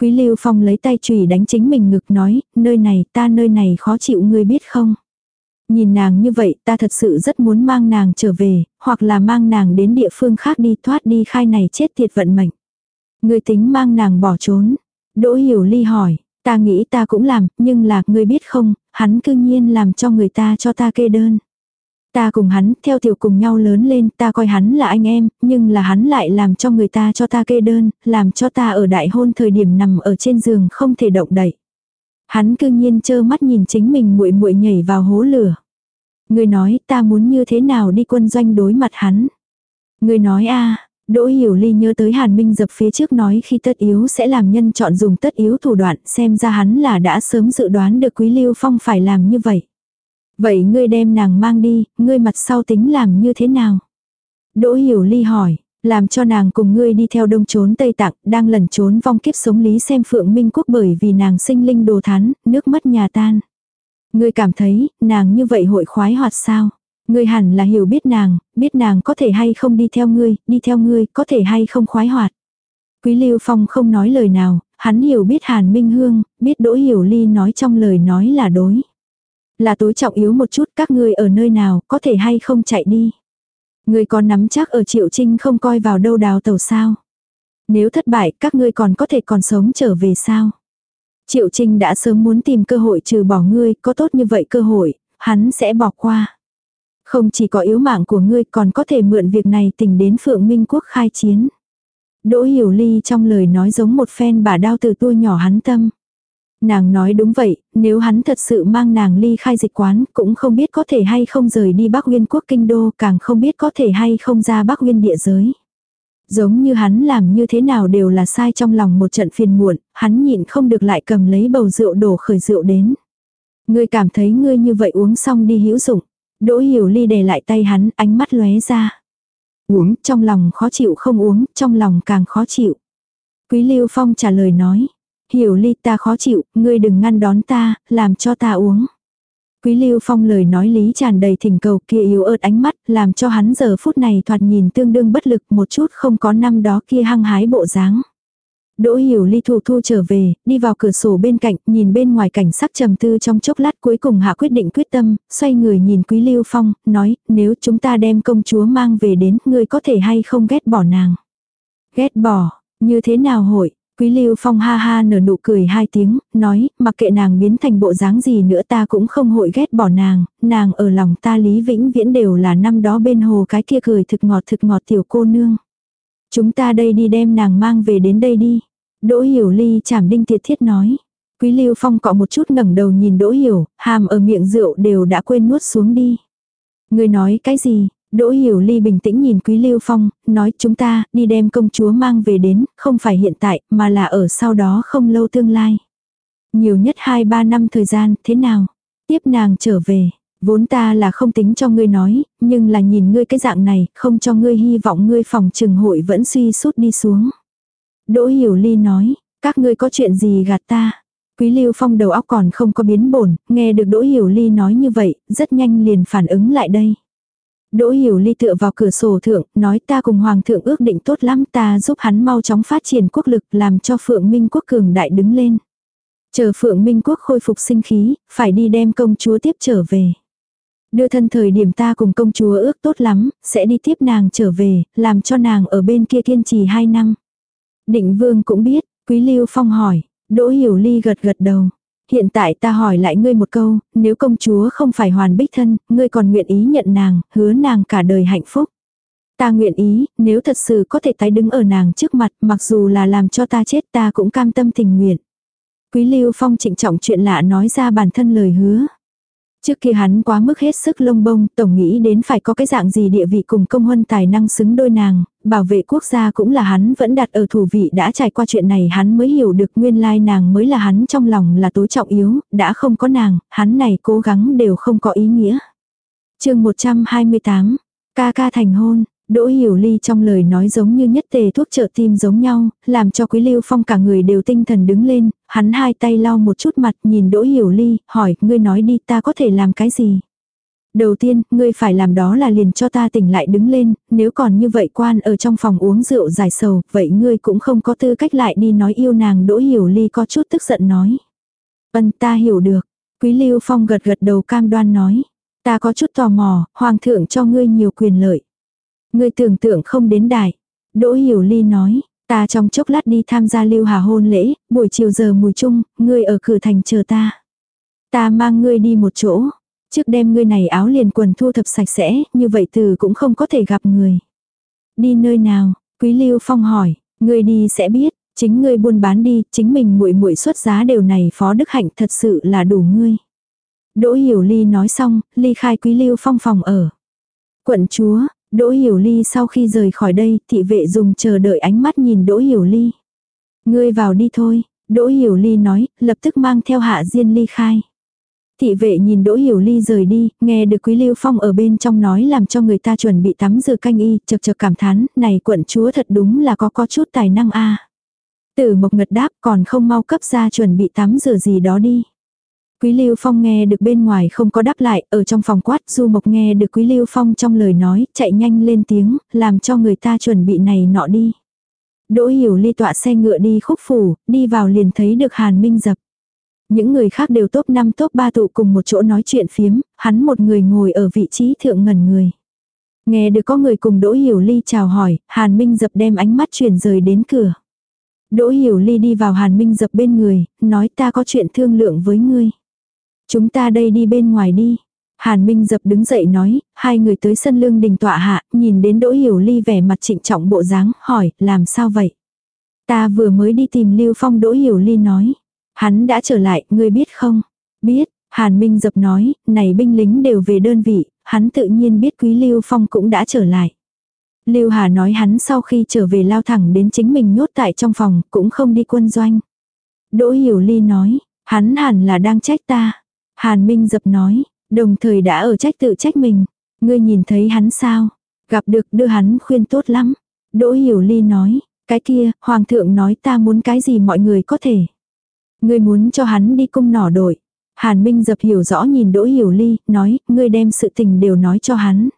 Quý Lưu Phong lấy tay chùy đánh chính mình ngực nói, nơi này ta nơi này khó chịu ngươi biết không. Nhìn nàng như vậy ta thật sự rất muốn mang nàng trở về, hoặc là mang nàng đến địa phương khác đi thoát đi khai này chết tiệt vận mệnh. Người tính mang nàng bỏ trốn. Đỗ Hiểu Ly hỏi, ta nghĩ ta cũng làm, nhưng là, người biết không, hắn cư nhiên làm cho người ta cho ta kê đơn. Ta cùng hắn, theo tiểu cùng nhau lớn lên, ta coi hắn là anh em, nhưng là hắn lại làm cho người ta cho ta kê đơn, làm cho ta ở đại hôn thời điểm nằm ở trên giường không thể động đậy. Hắn cư nhiên trơ mắt nhìn chính mình muội muội nhảy vào hố lửa. Người nói ta muốn như thế nào đi quân doanh đối mặt hắn. Người nói a Đỗ Hiểu Ly nhớ tới Hàn Minh dập phía trước nói khi tất yếu sẽ làm nhân chọn dùng tất yếu thủ đoạn xem ra hắn là đã sớm dự đoán được Quý Lưu Phong phải làm như vậy. Vậy ngươi đem nàng mang đi, ngươi mặt sau tính làm như thế nào? Đỗ Hiểu Ly hỏi, làm cho nàng cùng ngươi đi theo đông trốn Tây Tạng, đang lẩn trốn vong kiếp sống lý xem Phượng Minh Quốc bởi vì nàng sinh linh đồ thán, nước mất nhà tan. Ngươi cảm thấy, nàng như vậy hội khoái hoạt sao? Ngươi hẳn là hiểu biết nàng, biết nàng có thể hay không đi theo ngươi, đi theo ngươi, có thể hay không khoái hoạt. Quý Lưu Phong không nói lời nào, hắn hiểu biết Hàn Minh Hương, biết Đỗ Hiểu Ly nói trong lời nói là đối. Là tối trọng yếu một chút các ngươi ở nơi nào, có thể hay không chạy đi. Ngươi còn nắm chắc ở Triệu Trinh không coi vào đâu đào tàu sao. Nếu thất bại, các ngươi còn có thể còn sống trở về sao. Triệu Trinh đã sớm muốn tìm cơ hội trừ bỏ ngươi, có tốt như vậy cơ hội, hắn sẽ bỏ qua. Không chỉ có yếu mạng của ngươi còn có thể mượn việc này tình đến Phượng Minh Quốc khai chiến. Đỗ Hiểu Ly trong lời nói giống một phen bà đao từ tua nhỏ hắn tâm. Nàng nói đúng vậy, nếu hắn thật sự mang nàng ly khai dịch quán, cũng không biết có thể hay không rời đi Bắc Nguyên quốc kinh đô, càng không biết có thể hay không ra Bắc Nguyên địa giới. Giống như hắn làm như thế nào đều là sai trong lòng một trận phiền muộn, hắn nhịn không được lại cầm lấy bầu rượu đổ khởi rượu đến. Ngươi cảm thấy ngươi như vậy uống xong đi hữu dụng. Đỗ hiểu ly để lại tay hắn, ánh mắt lóe ra. Uống, trong lòng khó chịu không uống, trong lòng càng khó chịu. Quý Lưu Phong trả lời nói. Hiểu ly ta khó chịu, ngươi đừng ngăn đón ta, làm cho ta uống. Quý Lưu Phong lời nói lý tràn đầy thỉnh cầu kia yếu ớt ánh mắt, làm cho hắn giờ phút này thoạt nhìn tương đương bất lực một chút không có năm đó kia hăng hái bộ dáng. Đỗ hiểu ly thu thu trở về, đi vào cửa sổ bên cạnh, nhìn bên ngoài cảnh sắc trầm tư trong chốc lát cuối cùng hạ quyết định quyết tâm, xoay người nhìn Quý Lưu Phong, nói, nếu chúng ta đem công chúa mang về đến, ngươi có thể hay không ghét bỏ nàng. Ghét bỏ, như thế nào hội, Quý Lưu Phong ha ha nở nụ cười hai tiếng, nói, mặc kệ nàng biến thành bộ dáng gì nữa ta cũng không hội ghét bỏ nàng, nàng ở lòng ta Lý Vĩnh Viễn đều là năm đó bên hồ cái kia cười thực ngọt thực ngọt tiểu cô nương. Chúng ta đây đi đem nàng mang về đến đây đi. Đỗ Hiểu Ly chảm đinh tiệt thiết nói. Quý Lưu Phong cọ một chút ngẩng đầu nhìn Đỗ Hiểu, hàm ở miệng rượu đều đã quên nuốt xuống đi. Người nói cái gì? Đỗ Hiểu Ly bình tĩnh nhìn Quý Lưu Phong, nói chúng ta đi đem công chúa mang về đến, không phải hiện tại, mà là ở sau đó không lâu tương lai. Nhiều nhất 2-3 năm thời gian, thế nào? Tiếp nàng trở về. Vốn ta là không tính cho ngươi nói, nhưng là nhìn ngươi cái dạng này, không cho ngươi hy vọng ngươi phòng trừng hội vẫn suy sút đi xuống. Đỗ Hiểu Ly nói, các ngươi có chuyện gì gạt ta? Quý Lưu Phong đầu óc còn không có biến bổn, nghe được Đỗ Hiểu Ly nói như vậy, rất nhanh liền phản ứng lại đây. Đỗ Hiểu Ly tựa vào cửa sổ thượng, nói ta cùng Hoàng thượng ước định tốt lắm ta giúp hắn mau chóng phát triển quốc lực làm cho Phượng Minh quốc cường đại đứng lên. Chờ Phượng Minh quốc khôi phục sinh khí, phải đi đem công chúa tiếp trở về. Đưa thân thời điểm ta cùng công chúa ước tốt lắm, sẽ đi tiếp nàng trở về, làm cho nàng ở bên kia kiên trì 2 năm. Định vương cũng biết, Quý Lưu Phong hỏi, Đỗ Hiểu Ly gật gật đầu. Hiện tại ta hỏi lại ngươi một câu, nếu công chúa không phải hoàn bích thân, ngươi còn nguyện ý nhận nàng, hứa nàng cả đời hạnh phúc. Ta nguyện ý, nếu thật sự có thể tái đứng ở nàng trước mặt, mặc dù là làm cho ta chết ta cũng cam tâm tình nguyện. Quý Lưu Phong trịnh trọng chuyện lạ nói ra bản thân lời hứa. Trước kia hắn quá mức hết sức lông bông, tổng nghĩ đến phải có cái dạng gì địa vị cùng công huân tài năng xứng đôi nàng, bảo vệ quốc gia cũng là hắn vẫn đặt ở thủ vị đã trải qua chuyện này hắn mới hiểu được nguyên lai nàng mới là hắn trong lòng là tối trọng yếu, đã không có nàng, hắn này cố gắng đều không có ý nghĩa. chương 128, ca ca thành hôn, Đỗ Hiểu Ly trong lời nói giống như nhất tề thuốc trợ tim giống nhau, làm cho Quý Lưu Phong cả người đều tinh thần đứng lên, hắn hai tay lau một chút mặt nhìn Đỗ Hiểu Ly, hỏi, ngươi nói đi ta có thể làm cái gì? Đầu tiên, ngươi phải làm đó là liền cho ta tỉnh lại đứng lên, nếu còn như vậy quan ở trong phòng uống rượu giải sầu, vậy ngươi cũng không có tư cách lại đi nói yêu nàng Đỗ Hiểu Ly có chút tức giận nói. Vân ta hiểu được. Quý Lưu Phong gật gật đầu cam đoan nói. Ta có chút tò mò, Hoàng thượng cho ngươi nhiều quyền lợi. Ngươi tưởng tượng không đến đại. Đỗ Hiểu Ly nói, ta trong chốc lát đi tham gia lưu hà hôn lễ, buổi chiều giờ mùi chung, ngươi ở cửa thành chờ ta. Ta mang ngươi đi một chỗ. Trước đem ngươi này áo liền quần thu thập sạch sẽ, như vậy từ cũng không có thể gặp người. Đi nơi nào? Quý Lưu Phong hỏi, ngươi đi sẽ biết, chính ngươi buôn bán đi, chính mình muội muội xuất giá đều này phó đức hạnh thật sự là đủ ngươi. Đỗ Hiểu Ly nói xong, ly khai Quý Lưu Phong phòng ở. Quận chúa, Đỗ Hiểu Ly sau khi rời khỏi đây, thị vệ dùng chờ đợi ánh mắt nhìn Đỗ Hiểu Ly. Ngươi vào đi thôi, Đỗ Hiểu Ly nói, lập tức mang theo Hạ Diên ly khai. Thị vệ nhìn Đỗ Hiểu Ly rời đi, nghe được Quý Lưu Phong ở bên trong nói làm cho người ta chuẩn bị tắm rửa canh y, chật chật cảm thán, này quận chúa thật đúng là có có chút tài năng a. Tử Mộc ngật đáp còn không mau cấp ra chuẩn bị tắm rửa gì đó đi. Quý Lưu Phong nghe được bên ngoài không có đáp lại, ở trong phòng quát Du Mộc nghe được Quý Lưu Phong trong lời nói, chạy nhanh lên tiếng, làm cho người ta chuẩn bị này nọ đi. Đỗ Hiểu Ly tọa xe ngựa đi khúc phủ, đi vào liền thấy được Hàn Minh Dập. Những người khác đều top 5 top 3 tụ cùng một chỗ nói chuyện phiếm, hắn một người ngồi ở vị trí thượng ngẩn người. Nghe được có người cùng Đỗ Hiểu Ly chào hỏi, Hàn Minh Dập đem ánh mắt chuyển rời đến cửa. Đỗ Hiểu Ly đi vào Hàn Minh Dập bên người, nói ta có chuyện thương lượng với ngươi. Chúng ta đây đi bên ngoài đi. Hàn Minh dập đứng dậy nói, hai người tới sân lương đình tọa hạ, nhìn đến Đỗ Hiểu Ly vẻ mặt trịnh trọng bộ dáng, hỏi, làm sao vậy? Ta vừa mới đi tìm Lưu Phong Đỗ Hiểu Ly nói. Hắn đã trở lại, ngươi biết không? Biết, Hàn Minh dập nói, này binh lính đều về đơn vị, hắn tự nhiên biết quý Lưu Phong cũng đã trở lại. Lưu Hà nói hắn sau khi trở về lao thẳng đến chính mình nhốt tại trong phòng, cũng không đi quân doanh. Đỗ Hiểu Ly nói, hắn hẳn là đang trách ta. Hàn Minh dập nói, đồng thời đã ở trách tự trách mình. Ngươi nhìn thấy hắn sao? Gặp được đưa hắn khuyên tốt lắm. Đỗ Hiểu Ly nói, cái kia, Hoàng thượng nói ta muốn cái gì mọi người có thể. Ngươi muốn cho hắn đi cung nỏ đội. Hàn Minh dập hiểu rõ nhìn Đỗ Hiểu Ly, nói, ngươi đem sự tình đều nói cho hắn.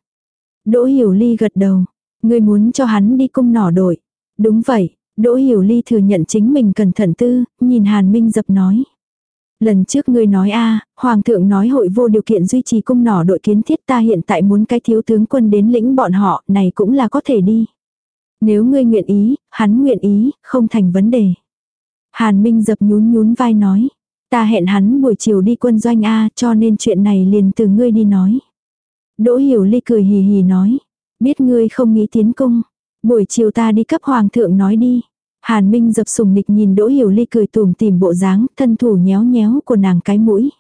Đỗ Hiểu Ly gật đầu, ngươi muốn cho hắn đi cung nỏ đội. Đúng vậy, Đỗ Hiểu Ly thừa nhận chính mình cẩn thận tư, nhìn Hàn Minh dập nói. Lần trước ngươi nói a Hoàng thượng nói hội vô điều kiện duy trì cung nỏ đội kiến thiết ta hiện tại muốn cái thiếu tướng quân đến lĩnh bọn họ, này cũng là có thể đi. Nếu ngươi nguyện ý, hắn nguyện ý, không thành vấn đề. Hàn Minh dập nhún nhún vai nói. Ta hẹn hắn buổi chiều đi quân doanh A cho nên chuyện này liền từ ngươi đi nói. Đỗ Hiểu Ly cười hì hì nói. Biết ngươi không nghĩ tiến cung. Buổi chiều ta đi cấp hoàng thượng nói đi. Hàn Minh dập sùng nịch nhìn Đỗ Hiểu Ly cười tùm tìm bộ dáng, thân thủ nhéo nhéo của nàng cái mũi.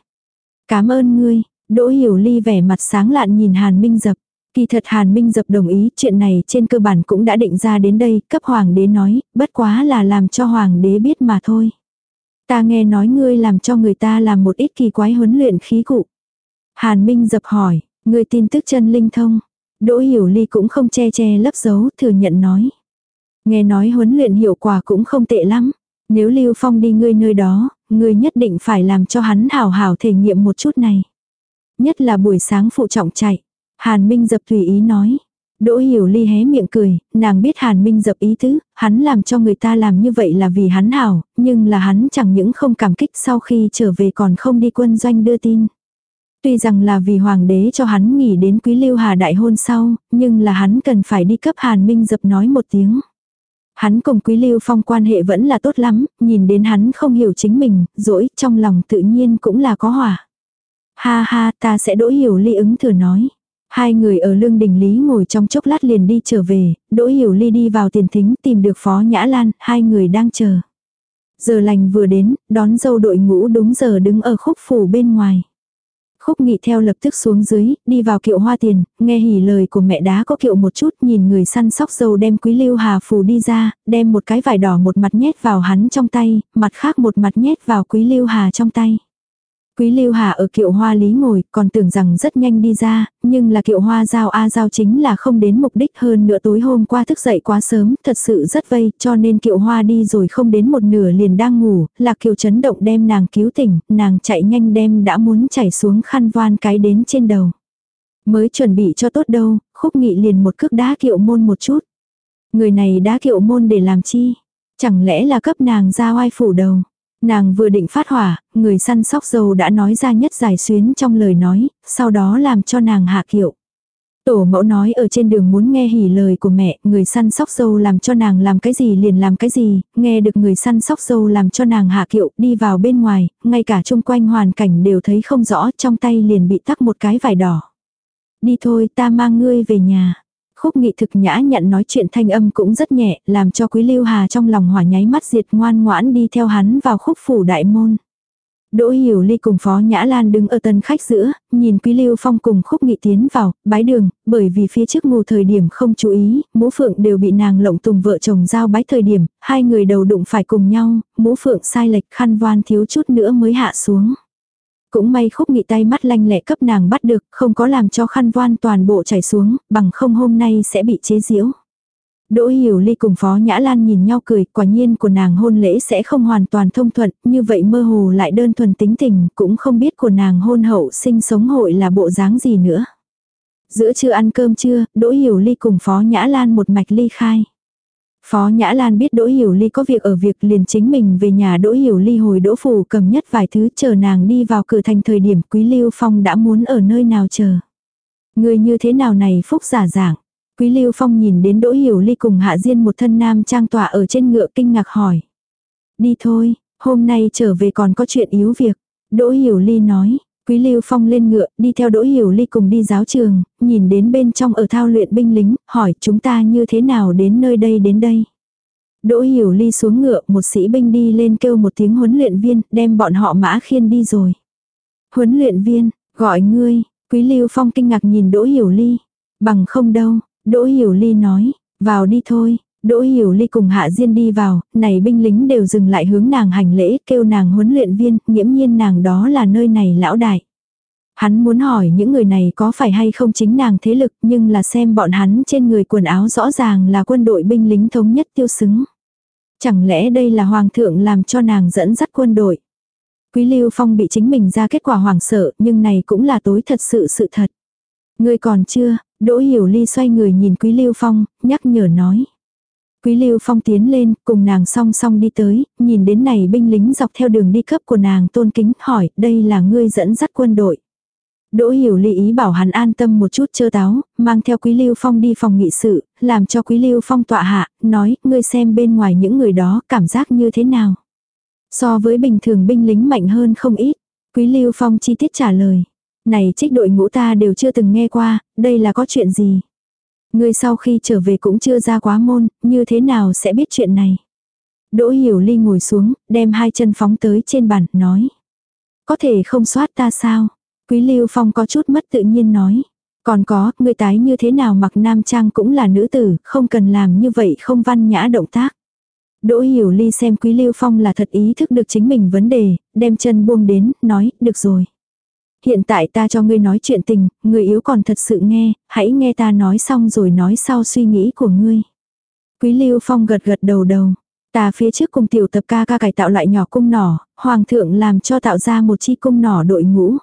Cảm ơn ngươi, Đỗ Hiểu Ly vẻ mặt sáng lạn nhìn Hàn Minh dập. Kỳ thật Hàn Minh dập đồng ý chuyện này trên cơ bản cũng đã định ra đến đây, cấp hoàng đế nói, bất quá là làm cho hoàng đế biết mà thôi. Ta nghe nói ngươi làm cho người ta làm một ít kỳ quái huấn luyện khí cụ. Hàn Minh dập hỏi, ngươi tin tức chân linh thông. Đỗ Hiểu Ly cũng không che che lấp giấu, thừa nhận nói. Nghe nói huấn luyện hiệu quả cũng không tệ lắm. Nếu Lưu Phong đi ngươi nơi đó, ngươi nhất định phải làm cho hắn hào hào thể nghiệm một chút này. Nhất là buổi sáng phụ trọng chạy. Hàn Minh dập tùy ý nói. Đỗ Hiểu Ly hé miệng cười, nàng biết Hàn Minh dập ý tứ, hắn làm cho người ta làm như vậy là vì hắn hảo, nhưng là hắn chẳng những không cảm kích sau khi trở về còn không đi quân doanh đưa tin. Tuy rằng là vì hoàng đế cho hắn nghỉ đến quý lưu hà đại hôn sau, nhưng là hắn cần phải đi cấp Hàn Minh dập nói một tiếng. Hắn cùng quý lưu phong quan hệ vẫn là tốt lắm, nhìn đến hắn không hiểu chính mình, dỗi trong lòng tự nhiên cũng là có hỏa. Ha ha ta sẽ đỗ hiểu ly ứng thừa nói. Hai người ở lương đình lý ngồi trong chốc lát liền đi trở về, Đỗ Hiểu Ly đi vào tiền thính tìm được Phó Nhã Lan, hai người đang chờ. Giờ lành vừa đến, đón dâu đội ngũ đúng giờ đứng ở khúc phủ bên ngoài. Khúc nghị theo lập tức xuống dưới, đi vào kiệu hoa tiền, nghe hỉ lời của mẹ đá có kiệu một chút, nhìn người săn sóc dâu đem quý lưu hà phù đi ra, đem một cái vải đỏ một mặt nhét vào hắn trong tay, mặt khác một mặt nhét vào quý lưu hà trong tay. Quý Lưu Hà ở kiệu hoa lý ngồi, còn tưởng rằng rất nhanh đi ra, nhưng là kiệu hoa giao A giao chính là không đến mục đích hơn nữa tối hôm qua thức dậy quá sớm, thật sự rất vây, cho nên kiệu hoa đi rồi không đến một nửa liền đang ngủ, là kiều chấn động đem nàng cứu tỉnh, nàng chạy nhanh đem đã muốn chảy xuống khăn voan cái đến trên đầu. Mới chuẩn bị cho tốt đâu, khúc nghị liền một cước đá kiệu môn một chút. Người này đá kiệu môn để làm chi? Chẳng lẽ là cấp nàng ra oai phủ đầu? Nàng vừa định phát hỏa, người săn sóc dầu đã nói ra nhất giải xuyến trong lời nói, sau đó làm cho nàng hạ kiệu. Tổ mẫu nói ở trên đường muốn nghe hỉ lời của mẹ, người săn sóc dâu làm cho nàng làm cái gì liền làm cái gì, nghe được người săn sóc dâu làm cho nàng hạ kiệu, đi vào bên ngoài, ngay cả chung quanh hoàn cảnh đều thấy không rõ, trong tay liền bị tắc một cái vải đỏ. Đi thôi ta mang ngươi về nhà. Khúc nghị thực nhã nhận nói chuyện thanh âm cũng rất nhẹ, làm cho quý lưu hà trong lòng hỏa nháy mắt diệt ngoan ngoãn đi theo hắn vào khúc phủ đại môn. Đỗ Hiểu Ly cùng Phó Nhã Lan đứng ở tân khách giữa, nhìn Quý Lưu Phong cùng Khúc Nghị tiến vào, bái đường, bởi vì phía trước ngủ thời điểm không chú ý, mũ phượng đều bị nàng lộng tùng vợ chồng giao bái thời điểm, hai người đầu đụng phải cùng nhau, mũ phượng sai lệch khăn voan thiếu chút nữa mới hạ xuống. Cũng may khúc nghị tay mắt lanh lẹ cấp nàng bắt được, không có làm cho khăn voan toàn bộ chảy xuống, bằng không hôm nay sẽ bị chế giễu. Đỗ Hiểu Ly cùng Phó Nhã Lan nhìn nhau cười, quả nhiên của nàng hôn lễ sẽ không hoàn toàn thông thuận, như vậy mơ hồ lại đơn thuần tính tình, cũng không biết của nàng hôn hậu sinh sống hội là bộ dáng gì nữa. Giữa trưa ăn cơm trưa, Đỗ Hiểu Ly cùng Phó Nhã Lan một mạch ly khai. Phó Nhã Lan biết Đỗ Hiểu Ly có việc ở việc liền chính mình về nhà Đỗ Hiểu Ly hồi Đỗ Phủ cầm nhất vài thứ chờ nàng đi vào cửa thành thời điểm Quý Lưu Phong đã muốn ở nơi nào chờ. Người như thế nào này phúc giả dạng. Quý Lưu Phong nhìn đến Đỗ Hiểu Ly cùng Hạ Diên một thân nam trang tỏa ở trên ngựa kinh ngạc hỏi. Đi thôi, hôm nay trở về còn có chuyện yếu việc. Đỗ Hiểu Ly nói, Quý Lưu Phong lên ngựa, đi theo Đỗ Hiểu Ly cùng đi giáo trường, nhìn đến bên trong ở thao luyện binh lính, hỏi chúng ta như thế nào đến nơi đây đến đây. Đỗ Hiểu Ly xuống ngựa, một sĩ binh đi lên kêu một tiếng huấn luyện viên, đem bọn họ mã khiên đi rồi. Huấn luyện viên, gọi ngươi, Quý Lưu Phong kinh ngạc nhìn Đỗ Hiểu Ly. Bằng không đâu, Đỗ Hiểu Ly nói, vào đi thôi. Đỗ Hiểu Ly cùng Hạ Diên đi vào, này binh lính đều dừng lại hướng nàng hành lễ, kêu nàng huấn luyện viên, nghiễm nhiên nàng đó là nơi này lão đại. Hắn muốn hỏi những người này có phải hay không chính nàng thế lực, nhưng là xem bọn hắn trên người quần áo rõ ràng là quân đội binh lính thống nhất tiêu xứng. Chẳng lẽ đây là hoàng thượng làm cho nàng dẫn dắt quân đội? Quý Lưu Phong bị chính mình ra kết quả hoàng sợ, nhưng này cũng là tối thật sự sự thật. Ngươi còn chưa, Đỗ Hiểu Ly xoay người nhìn Quý Lưu Phong, nhắc nhở nói. Quý Lưu Phong tiến lên, cùng nàng song song đi tới, nhìn đến này binh lính dọc theo đường đi cấp của nàng tôn kính hỏi, đây là ngươi dẫn dắt quân đội. Đỗ Hiểu lý ý bảo hắn an tâm một chút chơ táo, mang theo Quý Lưu Phong đi phòng nghị sự, làm cho Quý Lưu Phong tọa hạ, nói, ngươi xem bên ngoài những người đó cảm giác như thế nào. So với bình thường binh lính mạnh hơn không ít. Quý Lưu Phong chi tiết trả lời. Này trích đội ngũ ta đều chưa từng nghe qua, đây là có chuyện gì. Ngươi sau khi trở về cũng chưa ra quá môn, như thế nào sẽ biết chuyện này. Đỗ Hiểu Ly ngồi xuống, đem hai chân phóng tới trên bàn, nói. Có thể không soát ta sao? Quý Lưu Phong có chút mất tự nhiên nói. Còn có, người tái như thế nào mặc nam trang cũng là nữ tử, không cần làm như vậy không văn nhã động tác. Đỗ Hiểu Ly xem Quý Lưu Phong là thật ý thức được chính mình vấn đề, đem chân buông đến, nói, được rồi. Hiện tại ta cho ngươi nói chuyện tình, người yếu còn thật sự nghe, hãy nghe ta nói xong rồi nói sau suy nghĩ của ngươi. Quý Lưu Phong gật gật đầu đầu. Ta phía trước cùng tiểu tập ca ca cải tạo lại nhỏ cung nỏ, hoàng thượng làm cho tạo ra một chi cung nỏ đội ngũ.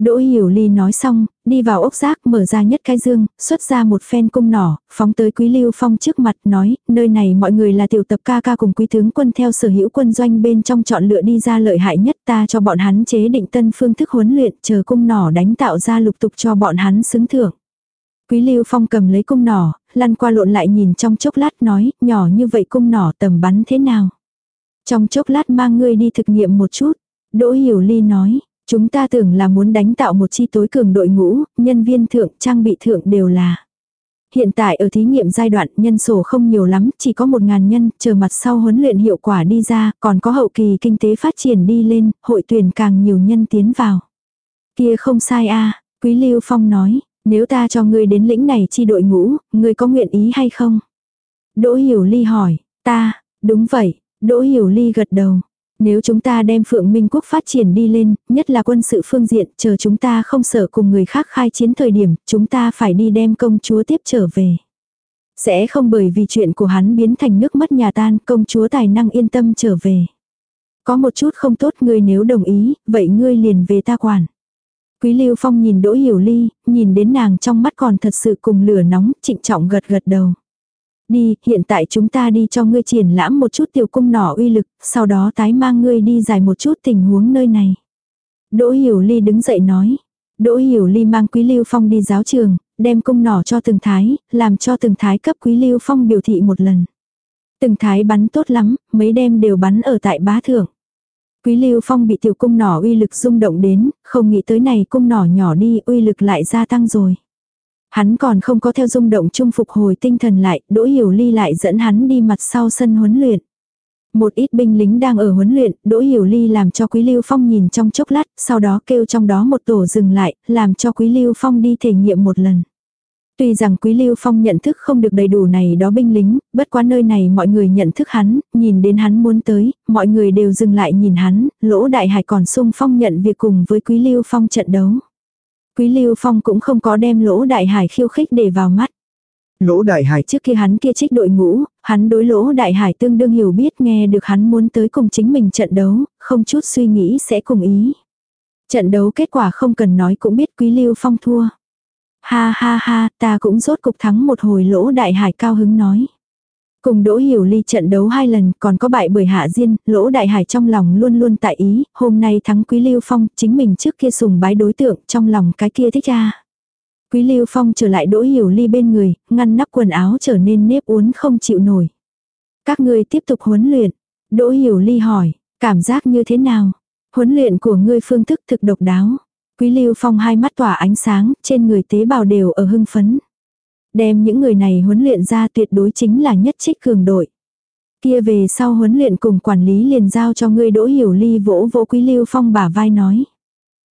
Đỗ Hiểu Ly nói xong, đi vào ốc giác mở ra nhất cái dương, xuất ra một phen cung nỏ, phóng tới Quý Lưu Phong trước mặt nói, nơi này mọi người là tiểu tập ca ca cùng quý tướng quân theo sở hữu quân doanh bên trong chọn lựa đi ra lợi hại nhất ta cho bọn hắn chế định tân phương thức huấn luyện chờ cung nỏ đánh tạo ra lục tục cho bọn hắn xứng thưởng. Quý Lưu Phong cầm lấy cung nỏ, lăn qua lộn lại nhìn trong chốc lát nói, nhỏ như vậy cung nỏ tầm bắn thế nào. Trong chốc lát mang ngươi đi thực nghiệm một chút. Đỗ Hiểu Ly nói, Chúng ta tưởng là muốn đánh tạo một chi tối cường đội ngũ, nhân viên thượng, trang bị thượng đều là. Hiện tại ở thí nghiệm giai đoạn nhân sổ không nhiều lắm, chỉ có một ngàn nhân, chờ mặt sau huấn luyện hiệu quả đi ra, còn có hậu kỳ kinh tế phát triển đi lên, hội tuyển càng nhiều nhân tiến vào. Kia không sai a Quý Lưu Phong nói, nếu ta cho ngươi đến lĩnh này chi đội ngũ, ngươi có nguyện ý hay không? Đỗ Hiểu Ly hỏi, ta, đúng vậy, Đỗ Hiểu Ly gật đầu. Nếu chúng ta đem Phượng Minh Quốc phát triển đi lên, nhất là quân sự phương diện, chờ chúng ta không sợ cùng người khác khai chiến thời điểm, chúng ta phải đi đem công chúa tiếp trở về. Sẽ không bởi vì chuyện của hắn biến thành nước mất nhà tan, công chúa tài năng yên tâm trở về. Có một chút không tốt ngươi nếu đồng ý, vậy ngươi liền về ta quản. Quý Lưu Phong nhìn Đỗ Hiểu Ly, nhìn đến nàng trong mắt còn thật sự cùng lửa nóng, trịnh trọng gật gật đầu. Đi, hiện tại chúng ta đi cho ngươi triển lãm một chút tiểu cung nỏ uy lực, sau đó tái mang ngươi đi giải một chút tình huống nơi này. Đỗ Hiểu Ly đứng dậy nói. Đỗ Hiểu Ly mang Quý Lưu Phong đi giáo trường, đem cung nỏ cho từng thái, làm cho từng thái cấp Quý Lưu Phong biểu thị một lần. Từng thái bắn tốt lắm, mấy đêm đều bắn ở tại bá thượng. Quý Lưu Phong bị tiểu cung nỏ uy lực rung động đến, không nghĩ tới này cung nỏ nhỏ đi uy lực lại gia tăng rồi. Hắn còn không có theo rung động chung phục hồi tinh thần lại, Đỗ Hiểu Ly lại dẫn hắn đi mặt sau sân huấn luyện. Một ít binh lính đang ở huấn luyện, Đỗ Hiểu Ly làm cho Quý Lưu Phong nhìn trong chốc lát, sau đó kêu trong đó một tổ dừng lại, làm cho Quý Lưu Phong đi thể nghiệm một lần. Tuy rằng Quý Lưu Phong nhận thức không được đầy đủ này đó binh lính, bất quá nơi này mọi người nhận thức hắn, nhìn đến hắn muốn tới, mọi người đều dừng lại nhìn hắn, lỗ đại hải còn sung phong nhận việc cùng với Quý Lưu Phong trận đấu. Quý Lưu Phong cũng không có đem lỗ đại hải khiêu khích để vào mắt. Lỗ đại hải trước khi hắn kia trích đội ngũ, hắn đối lỗ đại hải tương đương hiểu biết nghe được hắn muốn tới cùng chính mình trận đấu, không chút suy nghĩ sẽ cùng ý. Trận đấu kết quả không cần nói cũng biết quý lưu phong thua. Ha ha ha, ta cũng rốt cục thắng một hồi lỗ đại hải cao hứng nói. Cùng Đỗ Hiểu Ly trận đấu hai lần còn có bại bởi Hạ Diên, Lỗ Đại Hải trong lòng luôn luôn tại ý, hôm nay thắng Quý Lưu Phong, chính mình trước kia sùng bái đối tượng, trong lòng cái kia thích ra. Quý Lưu Phong trở lại Đỗ Hiểu Ly bên người, ngăn nắp quần áo trở nên nếp uốn không chịu nổi. Các ngươi tiếp tục huấn luyện. Đỗ Hiểu Ly hỏi, cảm giác như thế nào? Huấn luyện của ngươi phương thức thực độc đáo. Quý Lưu Phong hai mắt tỏa ánh sáng, trên người tế bào đều ở hưng phấn. Đem những người này huấn luyện ra tuyệt đối chính là nhất trích cường đội. Kia về sau huấn luyện cùng quản lý liền giao cho ngươi Đỗ Hiểu Ly vỗ vỗ Quý Lưu Phong bả vai nói.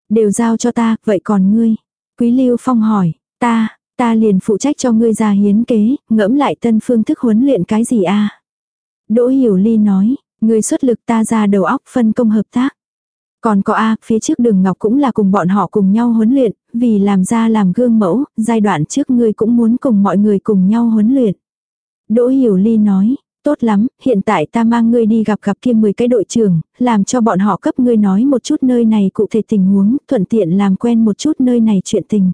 Đều giao cho ta, vậy còn ngươi? Quý Lưu Phong hỏi, ta, ta liền phụ trách cho ngươi ra hiến kế, ngẫm lại tân phương thức huấn luyện cái gì a Đỗ Hiểu Ly nói, ngươi xuất lực ta ra đầu óc phân công hợp tác. Còn có A, phía trước đường Ngọc cũng là cùng bọn họ cùng nhau huấn luyện, vì làm ra làm gương mẫu, giai đoạn trước ngươi cũng muốn cùng mọi người cùng nhau huấn luyện. Đỗ Hiểu Ly nói, tốt lắm, hiện tại ta mang ngươi đi gặp gặp kia 10 cái đội trưởng, làm cho bọn họ cấp ngươi nói một chút nơi này cụ thể tình huống, thuận tiện làm quen một chút nơi này chuyện tình.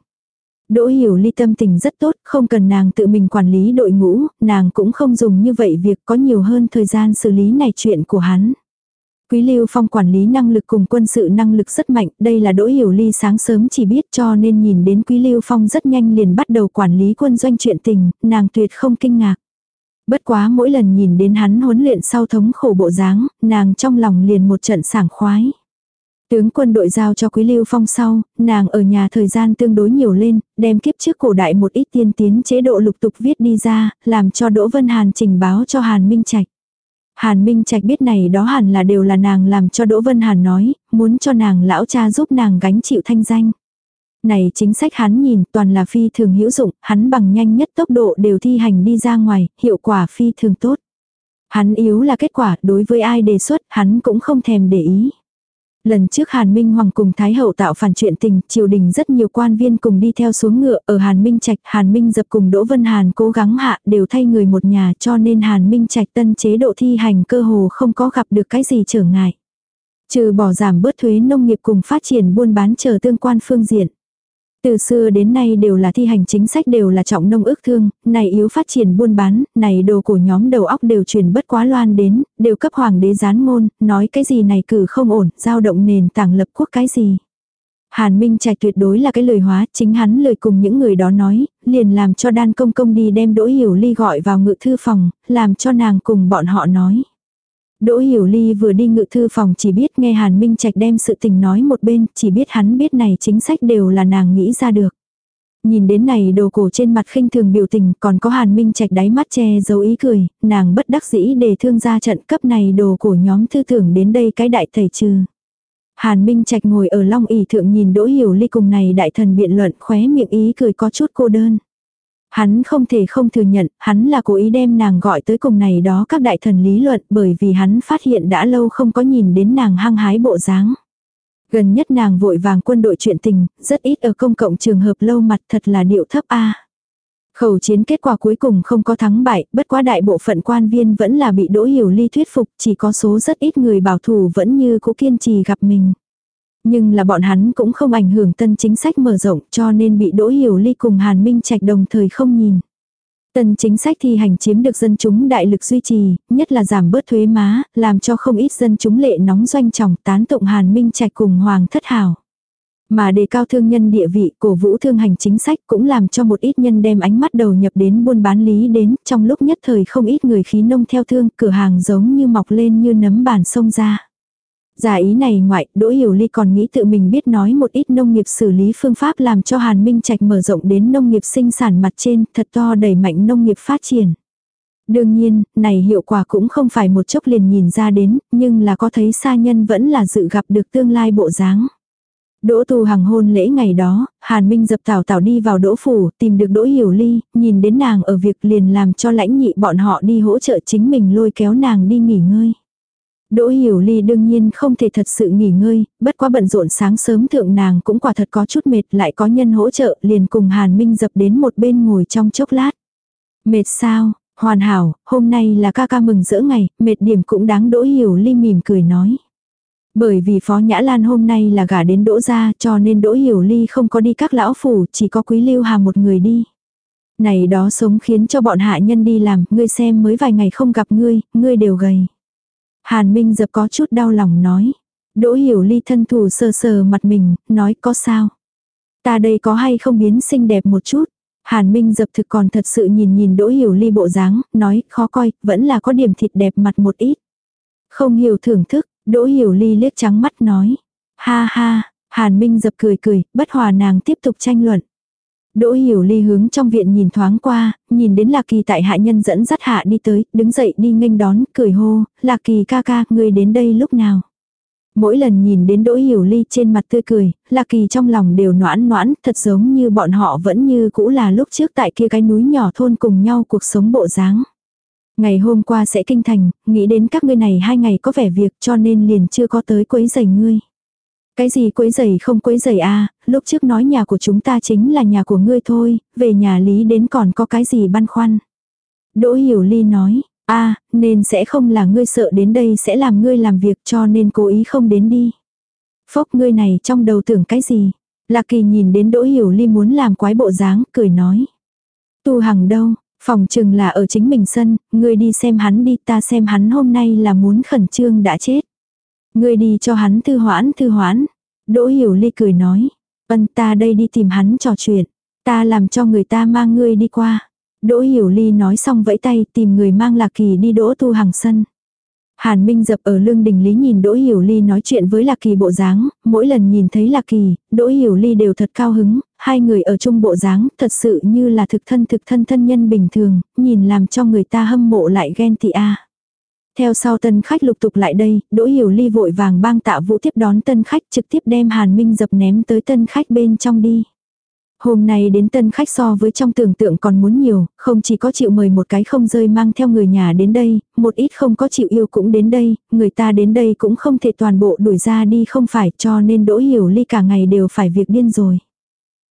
Đỗ hiểu ly tâm tình rất tốt, không cần nàng tự mình quản lý đội ngũ, nàng cũng không dùng như vậy việc có nhiều hơn thời gian xử lý này chuyện của hắn. Quý Lưu Phong quản lý năng lực cùng quân sự năng lực rất mạnh, đây là Đỗ Hiểu Ly sáng sớm chỉ biết cho nên nhìn đến Quý Lưu Phong rất nhanh liền bắt đầu quản lý quân doanh chuyện tình, nàng tuyệt không kinh ngạc. Bất quá mỗi lần nhìn đến hắn huấn luyện sau thống khổ bộ dáng, nàng trong lòng liền một trận sảng khoái. Tướng quân đội giao cho Quý Lưu Phong sau, nàng ở nhà thời gian tương đối nhiều lên, đem kiếp trước cổ đại một ít tiên tiến chế độ lục tục viết đi ra, làm cho Đỗ Vân Hàn trình báo cho Hàn Minh Trạch. Hàn Minh Trạch biết này đó hẳn là đều là nàng làm cho Đỗ Vân Hàn nói, muốn cho nàng lão cha giúp nàng gánh chịu thanh danh. Này chính sách hắn nhìn toàn là phi thường hữu dụng, hắn bằng nhanh nhất tốc độ đều thi hành đi ra ngoài, hiệu quả phi thường tốt. Hắn yếu là kết quả, đối với ai đề xuất, hắn cũng không thèm để ý. Lần trước Hàn Minh Hoàng cùng Thái Hậu tạo phản chuyện tình, triều đình rất nhiều quan viên cùng đi theo xuống ngựa ở Hàn Minh Trạch, Hàn Minh dập cùng Đỗ Vân Hàn cố gắng hạ đều thay người một nhà cho nên Hàn Minh Trạch tân chế độ thi hành cơ hồ không có gặp được cái gì trở ngại. Trừ bỏ giảm bớt thuế nông nghiệp cùng phát triển buôn bán chờ tương quan phương diện. Từ xưa đến nay đều là thi hành chính sách đều là trọng nông ước thương, này yếu phát triển buôn bán, này đồ của nhóm đầu óc đều truyền bất quá loan đến, đều cấp hoàng đế gián ngôn, nói cái gì này cử không ổn, giao động nền tảng lập quốc cái gì. Hàn Minh Trạch tuyệt đối là cái lời hóa, chính hắn lời cùng những người đó nói, liền làm cho đan công công đi đem Đỗ Hiểu Ly gọi vào ngự thư phòng, làm cho nàng cùng bọn họ nói. Đỗ Hiểu Ly vừa đi ngự thư phòng chỉ biết nghe Hàn Minh Trạch đem sự tình nói một bên, chỉ biết hắn biết này chính sách đều là nàng nghĩ ra được. Nhìn đến này đồ cổ trên mặt khinh thường biểu tình còn có Hàn Minh Trạch đáy mắt che giấu ý cười, nàng bất đắc dĩ để thương gia trận cấp này đồ cổ nhóm thư tưởng đến đây cái đại thầy trừ. Hàn Minh Trạch ngồi ở long ỷ thượng nhìn Đỗ Hiểu Ly cùng này đại thần biện luận khóe miệng ý cười có chút cô đơn. Hắn không thể không thừa nhận, hắn là cố ý đem nàng gọi tới cùng này đó các đại thần lý luận bởi vì hắn phát hiện đã lâu không có nhìn đến nàng hăng hái bộ dáng. Gần nhất nàng vội vàng quân đội chuyện tình, rất ít ở công cộng trường hợp lâu mặt thật là điệu thấp a. Khẩu chiến kết quả cuối cùng không có thắng bại, bất quá đại bộ phận quan viên vẫn là bị Đỗ Hiểu Ly thuyết phục, chỉ có số rất ít người bảo thủ vẫn như cũ kiên trì gặp mình. Nhưng là bọn hắn cũng không ảnh hưởng tân chính sách mở rộng cho nên bị Đỗ Hiểu Ly cùng Hàn Minh Trạch đồng thời không nhìn. Tân chính sách thi hành chiếm được dân chúng đại lực duy trì, nhất là giảm bớt thuế má, làm cho không ít dân chúng lệ nóng doanh trọng tán tụng Hàn Minh Trạch cùng Hoàng Thất Hảo. Mà đề cao thương nhân địa vị, cổ vũ thương hành chính sách cũng làm cho một ít nhân đem ánh mắt đầu nhập đến buôn bán lý đến, trong lúc nhất thời không ít người khí nông theo thương, cửa hàng giống như mọc lên như nấm bàn sông ra. Giả ý này ngoại, Đỗ Hiểu Ly còn nghĩ tự mình biết nói một ít nông nghiệp xử lý phương pháp làm cho Hàn Minh Trạch mở rộng đến nông nghiệp sinh sản mặt trên, thật to đẩy mạnh nông nghiệp phát triển. Đương nhiên, này hiệu quả cũng không phải một chốc liền nhìn ra đến, nhưng là có thấy xa nhân vẫn là dự gặp được tương lai bộ dáng. Đỗ tu hằng hôn lễ ngày đó, Hàn Minh dập tảo tảo đi vào đỗ phủ, tìm được đỗ hiểu ly, nhìn đến nàng ở việc liền làm cho lãnh nhị bọn họ đi hỗ trợ chính mình lôi kéo nàng đi nghỉ ngơi. Đỗ Hiểu Ly đương nhiên không thể thật sự nghỉ ngơi, bất quá bận rộn sáng sớm thượng nàng cũng quả thật có chút mệt lại có nhân hỗ trợ liền cùng Hàn Minh dập đến một bên ngồi trong chốc lát. Mệt sao, hoàn hảo, hôm nay là ca ca mừng rỡ ngày, mệt điểm cũng đáng Đỗ Hiểu Ly mỉm cười nói. Bởi vì Phó Nhã Lan hôm nay là gả đến Đỗ gia cho nên Đỗ Hiểu Ly không có đi các lão phủ, chỉ có Quý Lưu Hà một người đi. Này đó sống khiến cho bọn hạ nhân đi làm, ngươi xem mới vài ngày không gặp ngươi, ngươi đều gầy. Hàn Minh dập có chút đau lòng nói. Đỗ hiểu ly thân thủ sờ sờ mặt mình, nói có sao. Ta đây có hay không biến xinh đẹp một chút. Hàn Minh dập thực còn thật sự nhìn nhìn đỗ hiểu ly bộ dáng, nói khó coi, vẫn là có điểm thịt đẹp mặt một ít. Không hiểu thưởng thức, đỗ hiểu ly liếc trắng mắt nói. Ha ha, Hàn Minh dập cười cười, bất hòa nàng tiếp tục tranh luận. Đỗ hiểu ly hướng trong viện nhìn thoáng qua, nhìn đến Lạc Kỳ tại hạ nhân dẫn dắt hạ đi tới, đứng dậy đi nghênh đón, cười hô, Lạc Kỳ ca ca, người đến đây lúc nào. Mỗi lần nhìn đến Đỗ Hiểu Ly trên mặt tươi cười, Lạc Kỳ trong lòng đều noãn noãn, thật giống như bọn họ vẫn như cũ là lúc trước tại kia cái núi nhỏ thôn cùng nhau cuộc sống bộ dáng. Ngày hôm qua sẽ kinh thành, nghĩ đến các ngươi này hai ngày có vẻ việc cho nên liền chưa có tới quấy giày ngươi. Cái gì quấy giày không quấy giày a à, lúc trước nói nhà của chúng ta chính là nhà của ngươi thôi, về nhà lý đến còn có cái gì băn khoăn. Đỗ Hiểu Ly nói, a nên sẽ không là ngươi sợ đến đây sẽ làm ngươi làm việc cho nên cố ý không đến đi. Phốc ngươi này trong đầu tưởng cái gì? Lạc kỳ nhìn đến Đỗ Hiểu Ly muốn làm quái bộ dáng, cười nói. Tu hằng đâu, phòng chừng là ở chính mình sân, ngươi đi xem hắn đi ta xem hắn hôm nay là muốn khẩn trương đã chết. Ngươi đi cho hắn thư hoãn thư hoãn. Đỗ Hiểu Ly cười nói. Vân ta đây đi tìm hắn trò chuyện. Ta làm cho người ta mang ngươi đi qua. Đỗ Hiểu Ly nói xong vẫy tay tìm người mang Lạc Kỳ đi Đỗ Tu Hằng sân. Hàn Minh dập ở lương đình lý nhìn Đỗ Hiểu Ly nói chuyện với Lạc Kỳ bộ dáng, mỗi lần nhìn thấy Lạc Kỳ, Đỗ Hiểu Ly đều thật cao hứng, hai người ở chung bộ dáng thật sự như là thực thân thực thân thân nhân bình thường, nhìn làm cho người ta hâm mộ lại ghen tị a. Theo sau tân khách lục tục lại đây, Đỗ Hiểu Ly vội vàng bang tạ vũ tiếp đón tân khách trực tiếp đem Hàn Minh dập ném tới tân khách bên trong đi. Hôm nay đến tân khách so với trong tưởng tượng còn muốn nhiều, không chỉ có chịu mời một cái không rơi mang theo người nhà đến đây, một ít không có chịu yêu cũng đến đây, người ta đến đây cũng không thể toàn bộ đuổi ra đi không phải cho nên Đỗ Hiểu Ly cả ngày đều phải việc điên rồi.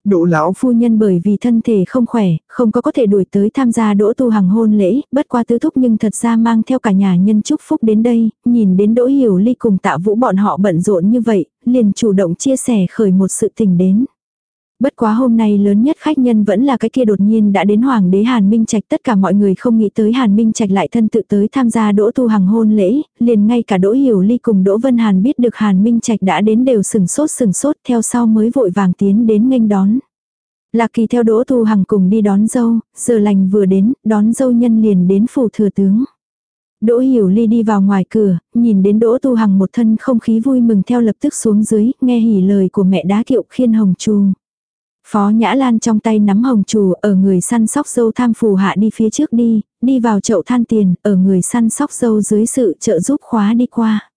Đỗ lão phu nhân bởi vì thân thể không khỏe, không có có thể đuổi tới tham gia đỗ tu hằng hôn lễ, bất qua tứ thúc nhưng thật ra mang theo cả nhà nhân chúc phúc đến đây, nhìn đến đỗ hiểu ly cùng tạ vũ bọn họ bận rộn như vậy, liền chủ động chia sẻ khởi một sự tình đến. Bất quá hôm nay lớn nhất khách nhân vẫn là cái kia đột nhiên đã đến Hoàng đế Hàn Minh Trạch tất cả mọi người không nghĩ tới Hàn Minh Trạch lại thân tự tới tham gia Đỗ Tu Hằng hôn lễ, liền ngay cả Đỗ Hiểu Ly cùng Đỗ Vân Hàn biết được Hàn Minh Trạch đã đến đều sừng sốt sừng sốt theo sau mới vội vàng tiến đến nghênh đón. Lạc Kỳ theo Đỗ Tu Hằng cùng đi đón dâu, giờ lành vừa đến, đón dâu nhân liền đến phủ thừa tướng. Đỗ Hiểu Ly đi vào ngoài cửa, nhìn đến Đỗ Tu Hằng một thân không khí vui mừng theo lập tức xuống dưới, nghe hỉ lời của mẹ đá kiệu khiên hồng chu. Phó Nhã Lan trong tay nắm hồng chủ ở người săn sóc dâu tham phù hạ đi phía trước đi, đi vào chậu than tiền, ở người săn sóc dâu dưới sự trợ giúp khóa đi qua.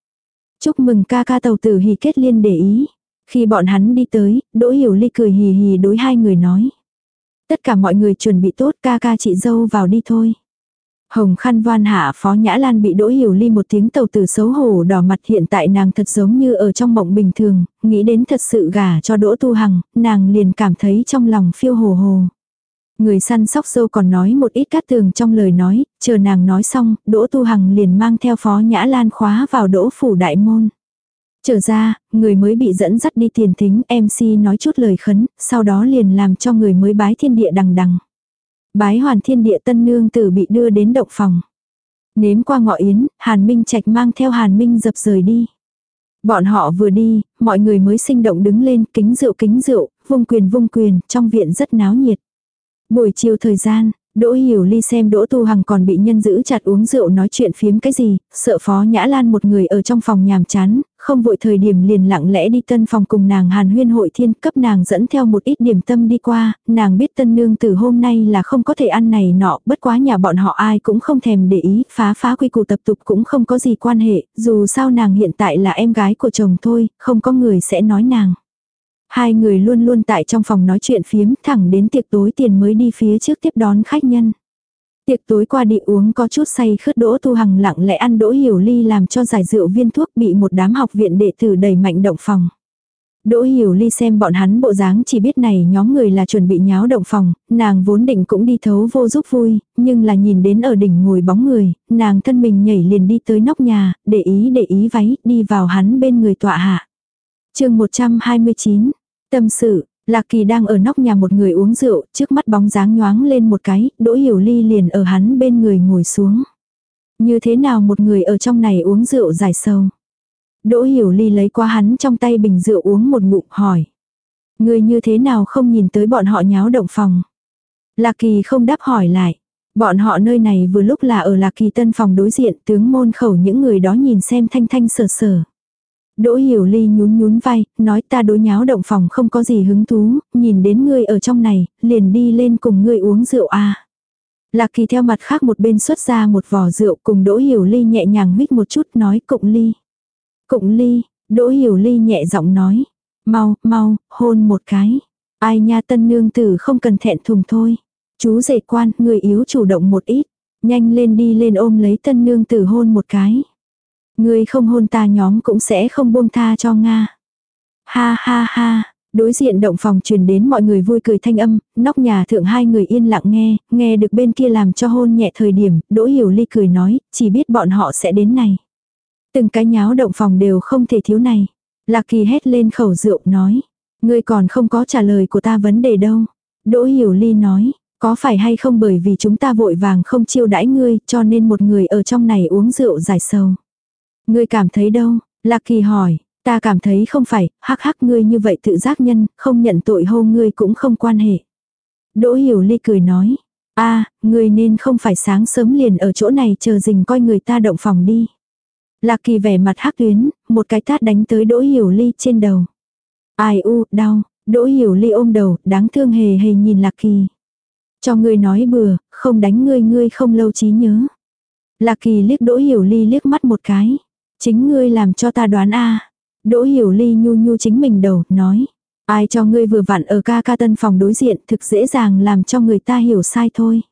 Chúc mừng ca ca tàu tử hì kết liên để ý. Khi bọn hắn đi tới, Đỗ Hiểu Ly cười hì hì đối hai người nói. Tất cả mọi người chuẩn bị tốt ca ca chị dâu vào đi thôi. Hồng khăn Van hạ phó nhã lan bị đỗ hiểu ly một tiếng tàu từ xấu hổ đỏ mặt hiện tại nàng thật giống như ở trong mộng bình thường, nghĩ đến thật sự gả cho đỗ tu hằng, nàng liền cảm thấy trong lòng phiêu hồ hồ. Người săn sóc dâu còn nói một ít cát tường trong lời nói, chờ nàng nói xong, đỗ tu hằng liền mang theo phó nhã lan khóa vào đỗ phủ đại môn. Trở ra, người mới bị dẫn dắt đi tiền thính MC nói chút lời khấn, sau đó liền làm cho người mới bái thiên địa đằng đằng. Bái hoàn thiên địa tân nương tử bị đưa đến động phòng. Nếm qua ngọ yến, Hàn Minh Trạch mang theo Hàn Minh dập rời đi. Bọn họ vừa đi, mọi người mới sinh động đứng lên, kính rượu kính rượu, vung quyền vung quyền, trong viện rất náo nhiệt. Buổi chiều thời gian, Đỗ Hiểu Ly xem Đỗ Tu Hằng còn bị nhân giữ chặt uống rượu nói chuyện phiếm cái gì, sợ Phó Nhã Lan một người ở trong phòng nhàm chán, không vội thời điểm liền lặng lẽ đi tân phòng cùng nàng Hàn Huyên hội thiên cấp nàng dẫn theo một ít điểm tâm đi qua, nàng biết tân nương từ hôm nay là không có thể ăn này nọ, bất quá nhà bọn họ ai cũng không thèm để ý, phá phá quy củ tập tục cũng không có gì quan hệ, dù sao nàng hiện tại là em gái của chồng thôi, không có người sẽ nói nàng. Hai người luôn luôn tại trong phòng nói chuyện phiếm thẳng đến tiệc tối tiền mới đi phía trước tiếp đón khách nhân. Tiệc tối qua đi uống có chút say khướt đỗ tu hằng lặng lẽ ăn đỗ hiểu ly làm cho giải rượu viên thuốc bị một đám học viện đệ tử đầy mạnh động phòng. Đỗ hiểu ly xem bọn hắn bộ dáng chỉ biết này nhóm người là chuẩn bị nháo động phòng, nàng vốn định cũng đi thấu vô giúp vui, nhưng là nhìn đến ở đỉnh ngồi bóng người, nàng thân mình nhảy liền đi tới nóc nhà, để ý để ý váy, đi vào hắn bên người tọa hạ chương 129, tâm sự, Lạc Kỳ đang ở nóc nhà một người uống rượu, trước mắt bóng dáng nhoáng lên một cái, Đỗ Hiểu Ly liền ở hắn bên người ngồi xuống. Như thế nào một người ở trong này uống rượu dài sâu? Đỗ Hiểu Ly lấy qua hắn trong tay bình rượu uống một ngụm hỏi. Người như thế nào không nhìn tới bọn họ nháo động phòng? Lạc Kỳ không đáp hỏi lại. Bọn họ nơi này vừa lúc là ở Lạc Kỳ tân phòng đối diện tướng môn khẩu những người đó nhìn xem thanh thanh sờ sờ. Đỗ Hiểu Ly nhún nhún vai, nói ta đối nháo động phòng không có gì hứng thú, nhìn đến ngươi ở trong này, liền đi lên cùng ngươi uống rượu à. Lạc Kỳ theo mặt khác một bên xuất ra một vò rượu cùng Đỗ Hiểu Ly nhẹ nhàng hít một chút nói cụng ly. Cụng ly, Đỗ Hiểu Ly nhẹ giọng nói. Mau, mau, hôn một cái. Ai nha tân nương tử không cần thẹn thùng thôi. Chú rể quan, người yếu chủ động một ít. Nhanh lên đi lên ôm lấy tân nương tử hôn một cái ngươi không hôn ta nhóm cũng sẽ không buông tha cho Nga. Ha ha ha, đối diện động phòng truyền đến mọi người vui cười thanh âm, nóc nhà thượng hai người yên lặng nghe, nghe được bên kia làm cho hôn nhẹ thời điểm, đỗ hiểu ly cười nói, chỉ biết bọn họ sẽ đến này. Từng cái nháo động phòng đều không thể thiếu này. Lạc kỳ hét lên khẩu rượu nói, ngươi còn không có trả lời của ta vấn đề đâu. Đỗ hiểu ly nói, có phải hay không bởi vì chúng ta vội vàng không chiêu đãi ngươi cho nên một người ở trong này uống rượu giải sầu. Ngươi cảm thấy đâu? Lạc kỳ hỏi, ta cảm thấy không phải, hắc hắc ngươi như vậy tự giác nhân, không nhận tội hô ngươi cũng không quan hệ. Đỗ hiểu ly cười nói, a ngươi nên không phải sáng sớm liền ở chỗ này chờ dình coi người ta động phòng đi. Lạc kỳ vẻ mặt hắc tuyến, một cái tát đánh tới đỗ hiểu ly trên đầu. Ai u, đau, đỗ hiểu ly ôm đầu, đáng thương hề hề nhìn lạc kỳ. Cho ngươi nói bừa, không đánh ngươi ngươi không lâu trí nhớ. Lạc kỳ liếc đỗ hiểu ly liếc mắt một cái. Chính ngươi làm cho ta đoán a Đỗ hiểu ly nhu nhu chính mình đầu, nói. Ai cho ngươi vừa vặn ở ca ca tân phòng đối diện thực dễ dàng làm cho người ta hiểu sai thôi.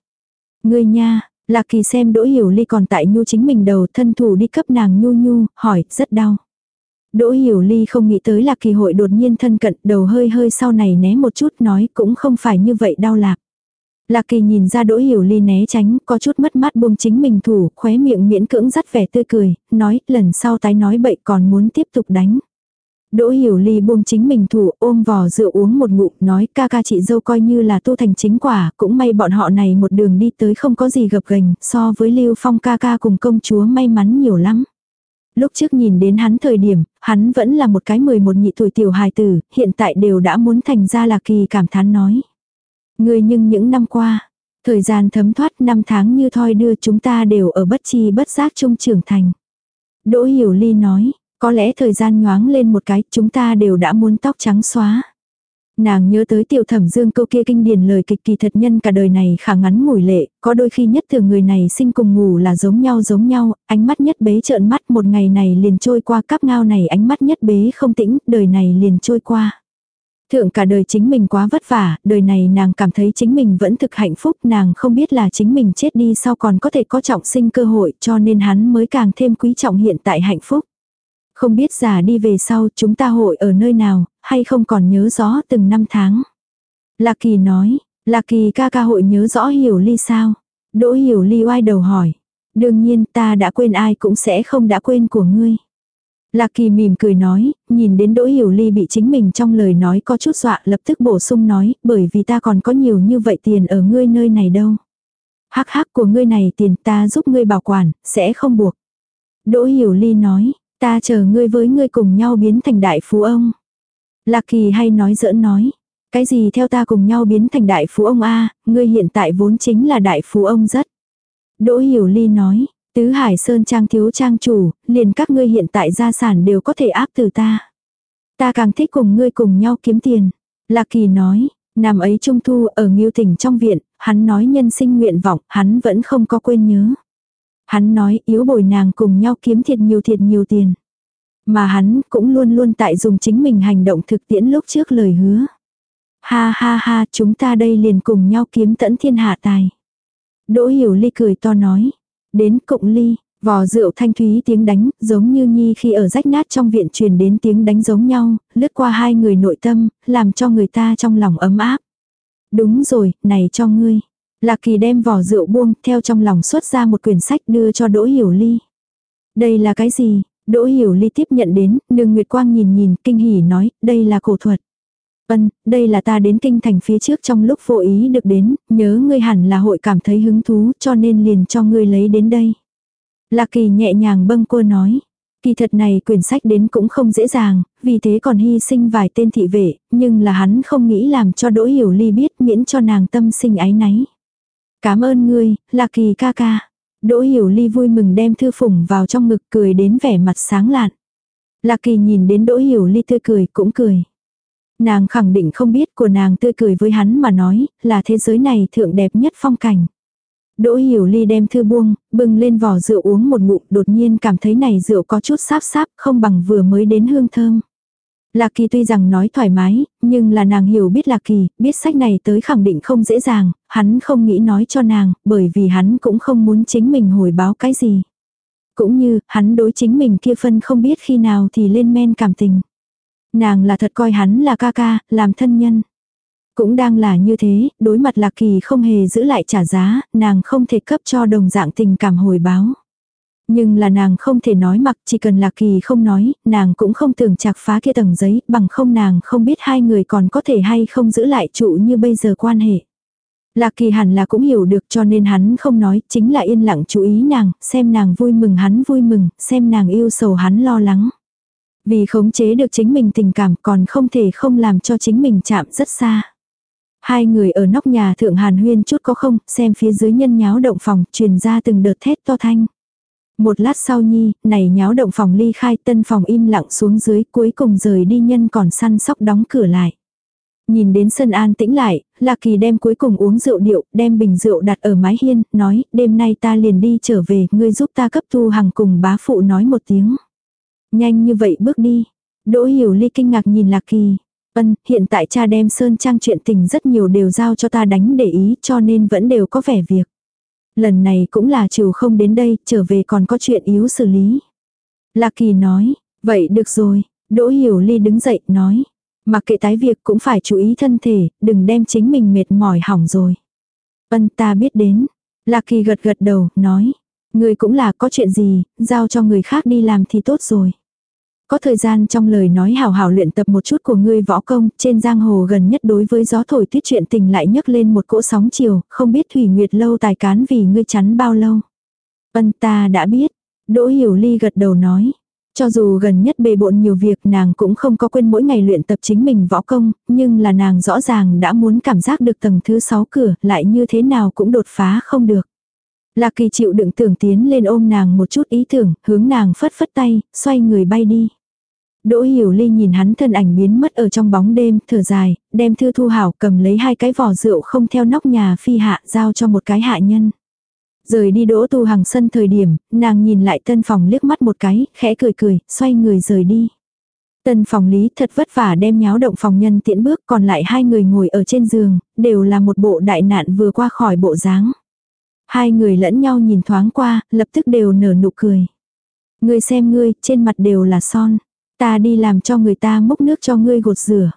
Ngươi nha, Lạc kỳ xem đỗ hiểu ly còn tại nhu chính mình đầu thân thủ đi cấp nàng nhu nhu, hỏi, rất đau. Đỗ hiểu ly không nghĩ tới là kỳ hội đột nhiên thân cận đầu hơi hơi sau này né một chút nói cũng không phải như vậy đau lạc. Lạc kỳ nhìn ra đỗ hiểu ly né tránh, có chút mất mắt buông chính mình thủ, khóe miệng miễn cưỡng dắt vẻ tươi cười, nói lần sau tái nói bậy còn muốn tiếp tục đánh. Đỗ hiểu ly buông chính mình thủ ôm vò rượu uống một ngụm nói ca ca chị dâu coi như là tu thành chính quả, cũng may bọn họ này một đường đi tới không có gì gập gành so với lưu phong ca ca cùng công chúa may mắn nhiều lắm. Lúc trước nhìn đến hắn thời điểm, hắn vẫn là một cái 11 nhị tuổi tiểu hài tử, hiện tại đều đã muốn thành ra là kỳ cảm thán nói. Người nhưng những năm qua, thời gian thấm thoát năm tháng như thoi đưa chúng ta đều ở bất chi bất giác trung trưởng thành. Đỗ Hiểu Ly nói, có lẽ thời gian nhoáng lên một cái chúng ta đều đã muốn tóc trắng xóa. Nàng nhớ tới tiểu thẩm dương câu kia kinh điển lời kịch kỳ thật nhân cả đời này khả ngắn ngủi lệ, có đôi khi nhất thường người này sinh cùng ngủ là giống nhau giống nhau, ánh mắt nhất bế trợn mắt một ngày này liền trôi qua cắp ngao này ánh mắt nhất bế không tĩnh, đời này liền trôi qua. Thượng cả đời chính mình quá vất vả, đời này nàng cảm thấy chính mình vẫn thực hạnh phúc, nàng không biết là chính mình chết đi sau còn có thể có trọng sinh cơ hội cho nên hắn mới càng thêm quý trọng hiện tại hạnh phúc. Không biết già đi về sau chúng ta hội ở nơi nào, hay không còn nhớ rõ từng năm tháng. Lạc Kỳ nói, Lạc Kỳ ca ca hội nhớ rõ hiểu ly sao. Đỗ hiểu ly oai đầu hỏi. Đương nhiên ta đã quên ai cũng sẽ không đã quên của ngươi. Lạc Kỳ mỉm cười nói, nhìn đến Đỗ Hiểu Ly bị chính mình trong lời nói có chút dọa lập tức bổ sung nói, bởi vì ta còn có nhiều như vậy tiền ở ngươi nơi này đâu. Hắc hắc của ngươi này tiền ta giúp ngươi bảo quản, sẽ không buộc. Đỗ Hiểu Ly nói, ta chờ ngươi với ngươi cùng nhau biến thành đại phú ông. Lạc Kỳ hay nói giỡn nói, cái gì theo ta cùng nhau biến thành đại phú ông a, ngươi hiện tại vốn chính là đại phú ông rất. Đỗ Hiểu Ly nói, Tứ Hải Sơn Trang thiếu trang chủ, liền các ngươi hiện tại gia sản đều có thể áp từ ta. Ta càng thích cùng ngươi cùng nhau kiếm tiền. Lạc Kỳ nói, năm ấy trung thu ở Nghiêu tỉnh trong viện, hắn nói nhân sinh nguyện vọng, hắn vẫn không có quên nhớ. Hắn nói yếu bồi nàng cùng nhau kiếm thiệt nhiều thiệt nhiều tiền. Mà hắn cũng luôn luôn tại dùng chính mình hành động thực tiễn lúc trước lời hứa. Ha ha ha, chúng ta đây liền cùng nhau kiếm tẫn thiên hạ tài. Đỗ hiểu ly cười to nói. Đến cụng ly, vò rượu thanh thúy tiếng đánh, giống như nhi khi ở rách nát trong viện truyền đến tiếng đánh giống nhau, lướt qua hai người nội tâm, làm cho người ta trong lòng ấm áp. Đúng rồi, này cho ngươi. Lạc kỳ đem vỏ rượu buông, theo trong lòng xuất ra một quyển sách đưa cho Đỗ Hiểu Ly. Đây là cái gì? Đỗ Hiểu Ly tiếp nhận đến, nương Nguyệt Quang nhìn nhìn, kinh hỉ nói, đây là cổ thuật. Ân, đây là ta đến kinh thành phía trước trong lúc vô ý được đến, nhớ ngươi hẳn là hội cảm thấy hứng thú cho nên liền cho ngươi lấy đến đây. Lạc kỳ nhẹ nhàng bâng cua nói. Kỳ thật này quyển sách đến cũng không dễ dàng, vì thế còn hy sinh vài tên thị vệ, nhưng là hắn không nghĩ làm cho Đỗ Hiểu Ly biết miễn cho nàng tâm sinh ái náy. Cảm ơn ngươi, Lạc kỳ ca ca. Đỗ Hiểu Ly vui mừng đem thư phủng vào trong ngực cười đến vẻ mặt sáng lạn. Lạc Kỳ nhìn đến Đỗ Hiểu Ly tươi cười cũng cười. Nàng khẳng định không biết của nàng tươi cười với hắn mà nói là thế giới này thượng đẹp nhất phong cảnh. Đỗ Hiểu Ly đem thư buông, bưng lên vỏ rượu uống một ngụm đột nhiên cảm thấy này rượu có chút sáp sáp không bằng vừa mới đến hương thơm. Lạc Kỳ tuy rằng nói thoải mái, nhưng là nàng hiểu biết Lạc Kỳ, biết sách này tới khẳng định không dễ dàng, hắn không nghĩ nói cho nàng, bởi vì hắn cũng không muốn chính mình hồi báo cái gì. Cũng như, hắn đối chính mình kia phân không biết khi nào thì lên men cảm tình. Nàng là thật coi hắn là ca ca, làm thân nhân. Cũng đang là như thế, đối mặt Lạc Kỳ không hề giữ lại trả giá, nàng không thể cấp cho đồng dạng tình cảm hồi báo. Nhưng là nàng không thể nói mặc, chỉ cần Lạc Kỳ không nói, nàng cũng không tưởng chạc phá kia tầng giấy, bằng không nàng không biết hai người còn có thể hay không giữ lại trụ như bây giờ quan hệ. Lạc Kỳ hẳn là cũng hiểu được cho nên hắn không nói, chính là yên lặng chú ý nàng, xem nàng vui mừng hắn vui mừng, xem nàng yêu sầu hắn lo lắng. Vì khống chế được chính mình tình cảm còn không thể không làm cho chính mình chạm rất xa. Hai người ở nóc nhà thượng hàn huyên chút có không, xem phía dưới nhân nháo động phòng, truyền ra từng đợt thét to thanh. Một lát sau nhi, này nháo động phòng ly khai tân phòng im lặng xuống dưới cuối cùng rời đi nhân còn săn sóc đóng cửa lại. Nhìn đến sân an tĩnh lại, Lạc Kỳ đem cuối cùng uống rượu điệu, đem bình rượu đặt ở mái hiên, nói, đêm nay ta liền đi trở về, ngươi giúp ta cấp thu hàng cùng bá phụ nói một tiếng. Nhanh như vậy bước đi. Đỗ hiểu ly kinh ngạc nhìn Lạc Kỳ. Ân, hiện tại cha đem Sơn Trang chuyện tình rất nhiều đều giao cho ta đánh để ý cho nên vẫn đều có vẻ việc. Lần này cũng là chiều không đến đây, trở về còn có chuyện yếu xử lý. Lạc Kỳ nói, vậy được rồi. Đỗ Hiểu Ly đứng dậy, nói. Mặc kệ tái việc cũng phải chú ý thân thể, đừng đem chính mình mệt mỏi hỏng rồi. Ân ta biết đến. Lạc Kỳ gật gật đầu, nói. Người cũng là có chuyện gì, giao cho người khác đi làm thì tốt rồi. Có thời gian trong lời nói hào hào luyện tập một chút của ngươi võ công, trên giang hồ gần nhất đối với gió thổi tuyết chuyện tình lại nhấc lên một cỗ sóng chiều, không biết Thủy Nguyệt lâu tài cán vì ngươi chắn bao lâu. Ân ta đã biết. Đỗ Hiểu Ly gật đầu nói. Cho dù gần nhất bề bộn nhiều việc nàng cũng không có quên mỗi ngày luyện tập chính mình võ công, nhưng là nàng rõ ràng đã muốn cảm giác được tầng thứ 6 cửa, lại như thế nào cũng đột phá không được. Lạc kỳ chịu đựng tưởng tiến lên ôm nàng một chút ý tưởng, hướng nàng phất phất tay, xoay người bay đi. Đỗ hiểu ly nhìn hắn thân ảnh biến mất ở trong bóng đêm, thở dài, đem thư thu hảo cầm lấy hai cái vỏ rượu không theo nóc nhà phi hạ giao cho một cái hạ nhân. Rời đi đỗ tu hàng sân thời điểm, nàng nhìn lại tân phòng liếc mắt một cái, khẽ cười cười, xoay người rời đi. Tân phòng lý thật vất vả đem nháo động phòng nhân tiễn bước còn lại hai người ngồi ở trên giường, đều là một bộ đại nạn vừa qua khỏi bộ dáng. Hai người lẫn nhau nhìn thoáng qua, lập tức đều nở nụ cười. Ngươi xem ngươi, trên mặt đều là son. Ta đi làm cho người ta múc nước cho ngươi gột rửa.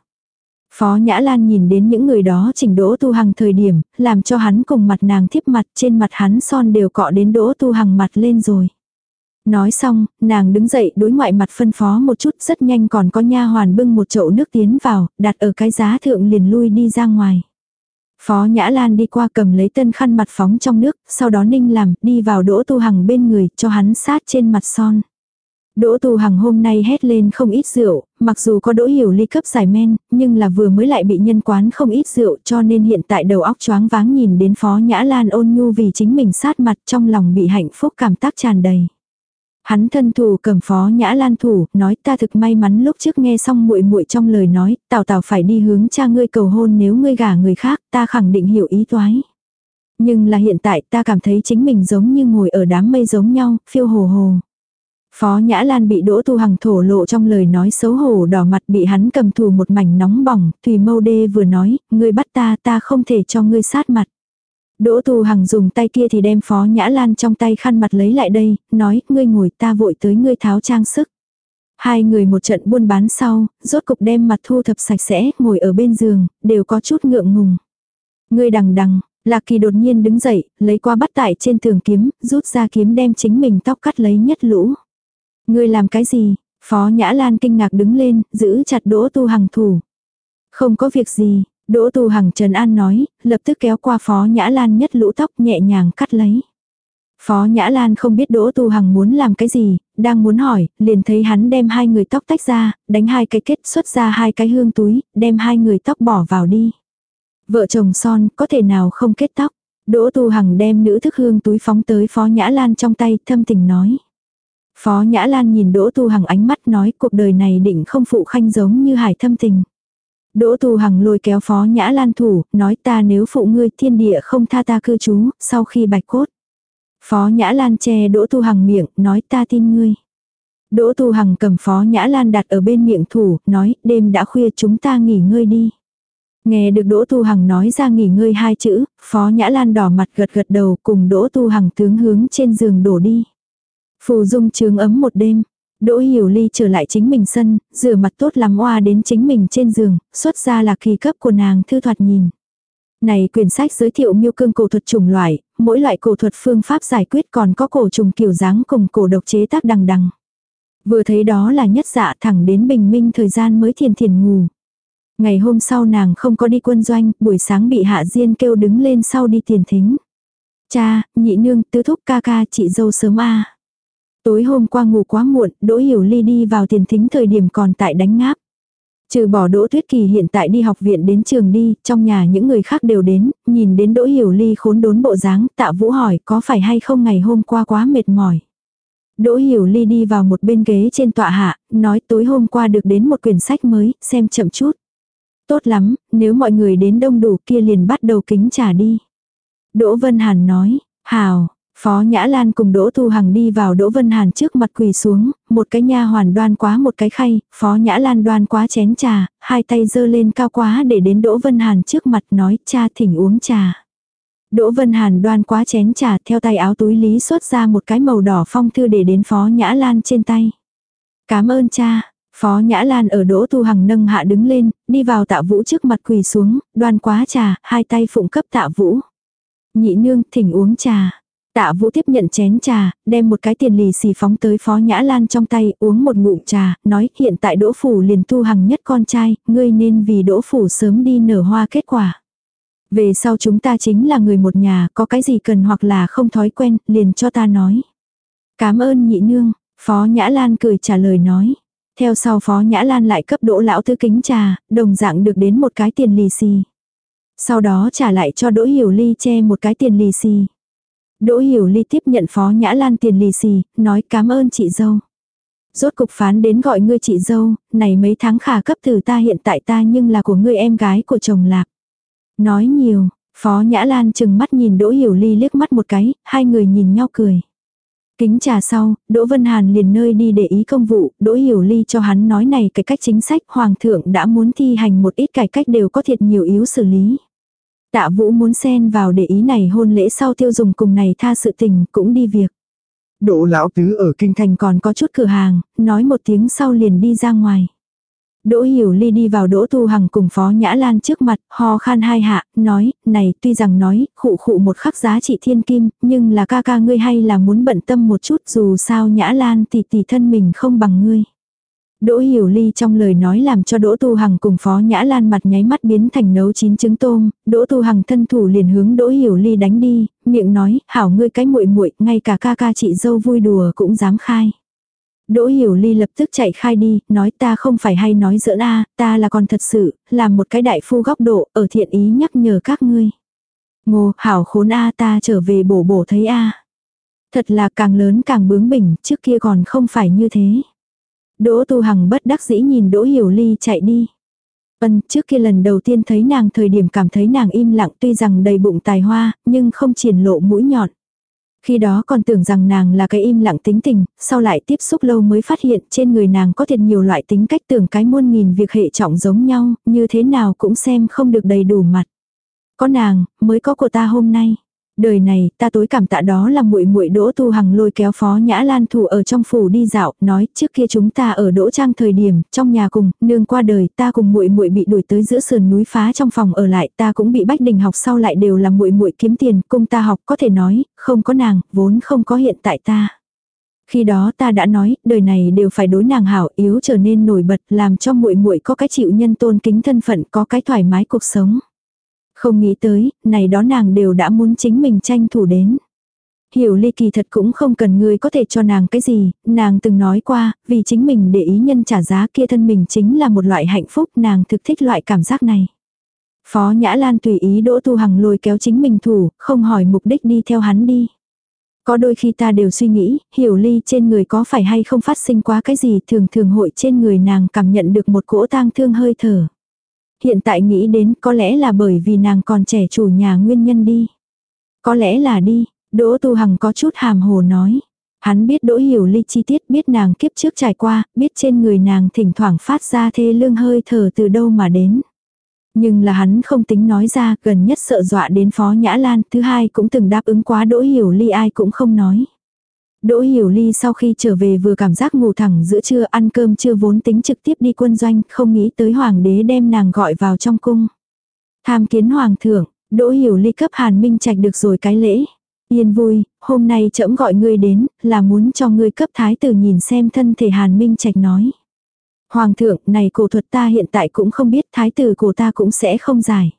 Phó Nhã Lan nhìn đến những người đó chỉnh đỗ tu hằng thời điểm, làm cho hắn cùng mặt nàng thiếp mặt trên mặt hắn son đều cọ đến đỗ tu hằng mặt lên rồi. Nói xong, nàng đứng dậy đối ngoại mặt phân phó một chút rất nhanh còn có nha hoàn bưng một chậu nước tiến vào, đặt ở cái giá thượng liền lui đi ra ngoài. Phó Nhã Lan đi qua cầm lấy tân khăn mặt phóng trong nước, sau đó ninh làm, đi vào đỗ tu hằng bên người, cho hắn sát trên mặt son. Đỗ Tu Hằng hôm nay hét lên không ít rượu, mặc dù có đỗ hiểu ly cấp giải men, nhưng là vừa mới lại bị nhân quán không ít rượu cho nên hiện tại đầu óc choáng váng nhìn đến Phó Nhã Lan ôn nhu vì chính mình sát mặt trong lòng bị hạnh phúc cảm tác tràn đầy. Hắn thân thủ cầm Phó Nhã Lan thủ, nói ta thực may mắn lúc trước nghe xong muội muội trong lời nói, Tào Tào phải đi hướng cha ngươi cầu hôn nếu ngươi gả người khác, ta khẳng định hiểu ý toái. Nhưng là hiện tại ta cảm thấy chính mình giống như ngồi ở đám mây giống nhau, phiêu hồ hồ. Phó Nhã Lan bị Đỗ Tu Hằng thổ lộ trong lời nói xấu hổ đỏ mặt bị hắn cầm thù một mảnh nóng bỏng, Thùy Mâu Đê vừa nói, ngươi bắt ta ta không thể cho ngươi sát mặt. Đỗ Tu Hằng dùng tay kia thì đem Phó Nhã Lan trong tay khăn mặt lấy lại đây, nói, ngươi ngồi ta vội tới ngươi tháo trang sức. Hai người một trận buôn bán sau, rốt cục đem mặt thu thập sạch sẽ, ngồi ở bên giường, đều có chút ngượng ngùng. Ngươi đằng đằng, Lạc Kỳ đột nhiên đứng dậy, lấy qua bắt tại trên tường kiếm, rút ra kiếm đem chính mình tóc cắt lấy nhất lũ. Ngươi làm cái gì? Phó Nhã Lan kinh ngạc đứng lên, giữ chặt Đỗ Tu Hằng thủ. Không có việc gì, Đỗ Tu Hằng Trần An nói, lập tức kéo qua Phó Nhã Lan nhất lũ tóc nhẹ nhàng cắt lấy. Phó Nhã Lan không biết Đỗ Tu Hằng muốn làm cái gì, đang muốn hỏi, liền thấy hắn đem hai người tóc tách ra, đánh hai cái kết xuất ra hai cái hương túi, đem hai người tóc bỏ vào đi. Vợ chồng son có thể nào không kết tóc. Đỗ Tu Hằng đem nữ thức hương túi phóng tới Phó Nhã Lan trong tay thâm tình nói. Phó Nhã Lan nhìn Đỗ Tu Hằng ánh mắt nói cuộc đời này định không phụ khanh giống như hải thâm tình. Đỗ Tu Hằng lôi kéo Phó Nhã Lan thủ, nói ta nếu phụ ngươi thiên địa không tha ta cư trú, sau khi bạch cốt. Phó Nhã Lan che Đỗ Tu Hằng miệng, nói ta tin ngươi. Đỗ Tu Hằng cầm Phó Nhã Lan đặt ở bên miệng thủ, nói đêm đã khuya chúng ta nghỉ ngơi đi. Nghe được Đỗ Tu Hằng nói ra nghỉ ngơi hai chữ, Phó Nhã Lan đỏ mặt gật gật đầu cùng Đỗ Tu Hằng tướng hướng trên giường đổ đi. Phù dung trướng ấm một đêm. Đỗ Hiểu Ly trở lại chính mình sân, rửa mặt tốt lắm oa đến chính mình trên giường, xuất ra là kỳ cấp của nàng thư thoạt nhìn. Này quyển sách giới thiệu miêu cương cổ thuật chủng loại, mỗi loại cổ thuật phương pháp giải quyết còn có cổ trùng kiểu dáng cùng cổ độc chế tác đằng đằng. Vừa thấy đó là nhất dạ thẳng đến bình minh thời gian mới thiền thiền ngủ. Ngày hôm sau nàng không có đi quân doanh, buổi sáng bị hạ diên kêu đứng lên sau đi tiền thính. Cha, nhị nương, tứ thúc ca ca, chị dâu sớm a Tối hôm qua ngủ quá muộn, Đỗ Hiểu Ly đi vào tiền thính thời điểm còn tại đánh ngáp. Trừ bỏ Đỗ Tuyết Kỳ hiện tại đi học viện đến trường đi, trong nhà những người khác đều đến, nhìn đến Đỗ Hiểu Ly khốn đốn bộ dáng, tạ vũ hỏi có phải hay không ngày hôm qua quá mệt mỏi. Đỗ Hiểu Ly đi vào một bên ghế trên tọa hạ, nói tối hôm qua được đến một quyển sách mới, xem chậm chút. Tốt lắm, nếu mọi người đến đông đủ kia liền bắt đầu kính trà đi. Đỗ Vân Hàn nói, hào, Phó Nhã Lan cùng Đỗ Thu Hằng đi vào Đỗ Vân Hàn trước mặt quỳ xuống, một cái nha hoàn đoan quá một cái khay, Phó Nhã Lan đoan quá chén trà, hai tay giơ lên cao quá để đến Đỗ Vân Hàn trước mặt nói cha thỉnh uống trà. Đỗ Vân Hàn đoan quá chén trà theo tay áo túi lý xuất ra một cái màu đỏ phong thư để đến Phó Nhã Lan trên tay. Cảm ơn cha, Phó Nhã Lan ở Đỗ Thu Hằng nâng hạ đứng lên, đi vào tạ vũ trước mặt quỳ xuống, đoan quá trà, hai tay phụng cấp tạ vũ. Nhị nương thỉnh uống trà. Tạ Vũ tiếp nhận chén trà, đem một cái tiền lì xì phóng tới Phó Nhã Lan trong tay, uống một ngụm trà, nói hiện tại Đỗ Phủ liền tu hằng nhất con trai, ngươi nên vì Đỗ Phủ sớm đi nở hoa kết quả. Về sau chúng ta chính là người một nhà, có cái gì cần hoặc là không thói quen, liền cho ta nói. Cảm ơn nhị nương, Phó Nhã Lan cười trả lời nói. Theo sau Phó Nhã Lan lại cấp Đỗ Lão Tư kính trà, đồng dạng được đến một cái tiền lì xì. Sau đó trả lại cho Đỗ Hiểu Ly che một cái tiền lì xì. Đỗ Hiểu Ly tiếp nhận Phó Nhã Lan tiền lì xì, nói cảm ơn chị dâu. Rốt cục phán đến gọi ngươi chị dâu, này mấy tháng khả cấp từ ta hiện tại ta nhưng là của ngươi em gái của chồng lạc. Nói nhiều, Phó Nhã Lan chừng mắt nhìn Đỗ Hiểu Ly liếc mắt một cái, hai người nhìn nhau cười. Kính trà sau, Đỗ Vân Hàn liền nơi đi để ý công vụ, Đỗ Hiểu Ly cho hắn nói này cái cách chính sách Hoàng thượng đã muốn thi hành một ít cải cách đều có thiệt nhiều yếu xử lý. Tạ Vũ muốn xen vào để ý này hôn lễ sau tiêu dùng cùng này tha sự tình cũng đi việc. Đỗ lão tứ ở kinh thành còn có chút cửa hàng, nói một tiếng sau liền đi ra ngoài. Đỗ Hiểu Ly đi vào Đỗ Tu Hằng cùng Phó Nhã Lan trước mặt, ho khan hai hạ, nói, này tuy rằng nói, khụ khụ một khắc giá trị thiên kim, nhưng là ca ca ngươi hay là muốn bận tâm một chút dù sao Nhã Lan tỷ tỷ thân mình không bằng ngươi. Đỗ Hiểu Ly trong lời nói làm cho Đỗ Tu Hằng cùng Phó Nhã Lan mặt nháy mắt biến thành nấu chín trứng tôm, Đỗ Tu Hằng thân thủ liền hướng Đỗ Hiểu Ly đánh đi, miệng nói, hảo ngươi cái muội muội, ngay cả ca ca chị dâu vui đùa cũng dám khai. Đỗ Hiểu Ly lập tức chạy khai đi, nói ta không phải hay nói giỡn a, ta là còn thật sự, làm một cái đại phu góc độ, ở thiện ý nhắc nhở các ngươi. Ngô, hảo khốn a ta trở về bổ bổ thấy a. Thật là càng lớn càng bướng bỉnh, trước kia còn không phải như thế. Đỗ Tu Hằng bất đắc dĩ nhìn Đỗ Hiểu Ly chạy đi. Ân, trước kia lần đầu tiên thấy nàng thời điểm cảm thấy nàng im lặng tuy rằng đầy bụng tài hoa, nhưng không triển lộ mũi nhọn. Khi đó còn tưởng rằng nàng là cái im lặng tính tình, sau lại tiếp xúc lâu mới phát hiện trên người nàng có thật nhiều loại tính cách tưởng cái muôn nghìn việc hệ trọng giống nhau, như thế nào cũng xem không được đầy đủ mặt. Có nàng, mới có của ta hôm nay. Đời này, ta tối cảm tạ đó là muội muội Đỗ Tu Hằng lôi kéo Phó Nhã Lan thủ ở trong phủ đi dạo, nói, trước kia chúng ta ở Đỗ Trang thời điểm, trong nhà cùng, nương qua đời, ta cùng muội muội bị đuổi tới giữa sườn núi phá trong phòng ở lại, ta cũng bị Bách Đình học sau lại đều là muội muội kiếm tiền, cung ta học, có thể nói, không có nàng, vốn không có hiện tại ta. Khi đó ta đã nói, đời này đều phải đối nàng hảo, yếu trở nên nổi bật, làm cho muội muội có cái chịu nhân tôn kính thân phận, có cái thoải mái cuộc sống. Không nghĩ tới, này đó nàng đều đã muốn chính mình tranh thủ đến. Hiểu ly kỳ thật cũng không cần ngươi có thể cho nàng cái gì, nàng từng nói qua, vì chính mình để ý nhân trả giá kia thân mình chính là một loại hạnh phúc, nàng thực thích loại cảm giác này. Phó Nhã Lan tùy ý Đỗ Tu Hằng lôi kéo chính mình thủ, không hỏi mục đích đi theo hắn đi. Có đôi khi ta đều suy nghĩ, hiểu ly trên người có phải hay không phát sinh quá cái gì thường thường hội trên người nàng cảm nhận được một cỗ tang thương hơi thở. Hiện tại nghĩ đến có lẽ là bởi vì nàng còn trẻ chủ nhà nguyên nhân đi. Có lẽ là đi, Đỗ Tu Hằng có chút hàm hồ nói. Hắn biết Đỗ Hiểu Ly chi tiết biết nàng kiếp trước trải qua, biết trên người nàng thỉnh thoảng phát ra thê lương hơi thở từ đâu mà đến. Nhưng là hắn không tính nói ra, gần nhất sợ dọa đến Phó Nhã Lan, thứ hai cũng từng đáp ứng quá Đỗ Hiểu Ly ai cũng không nói. Đỗ Hiểu Ly sau khi trở về vừa cảm giác ngủ thẳng giữa trưa ăn cơm chưa vốn tính trực tiếp đi quân doanh, không nghĩ tới hoàng đế đem nàng gọi vào trong cung. Tham kiến hoàng thượng, Đỗ Hiểu Ly cấp Hàn Minh Trạch được rồi cái lễ. Yên vui, hôm nay trẫm gọi ngươi đến, là muốn cho ngươi cấp thái tử nhìn xem thân thể Hàn Minh Trạch nói. Hoàng thượng, này cổ thuật ta hiện tại cũng không biết thái tử của ta cũng sẽ không giải.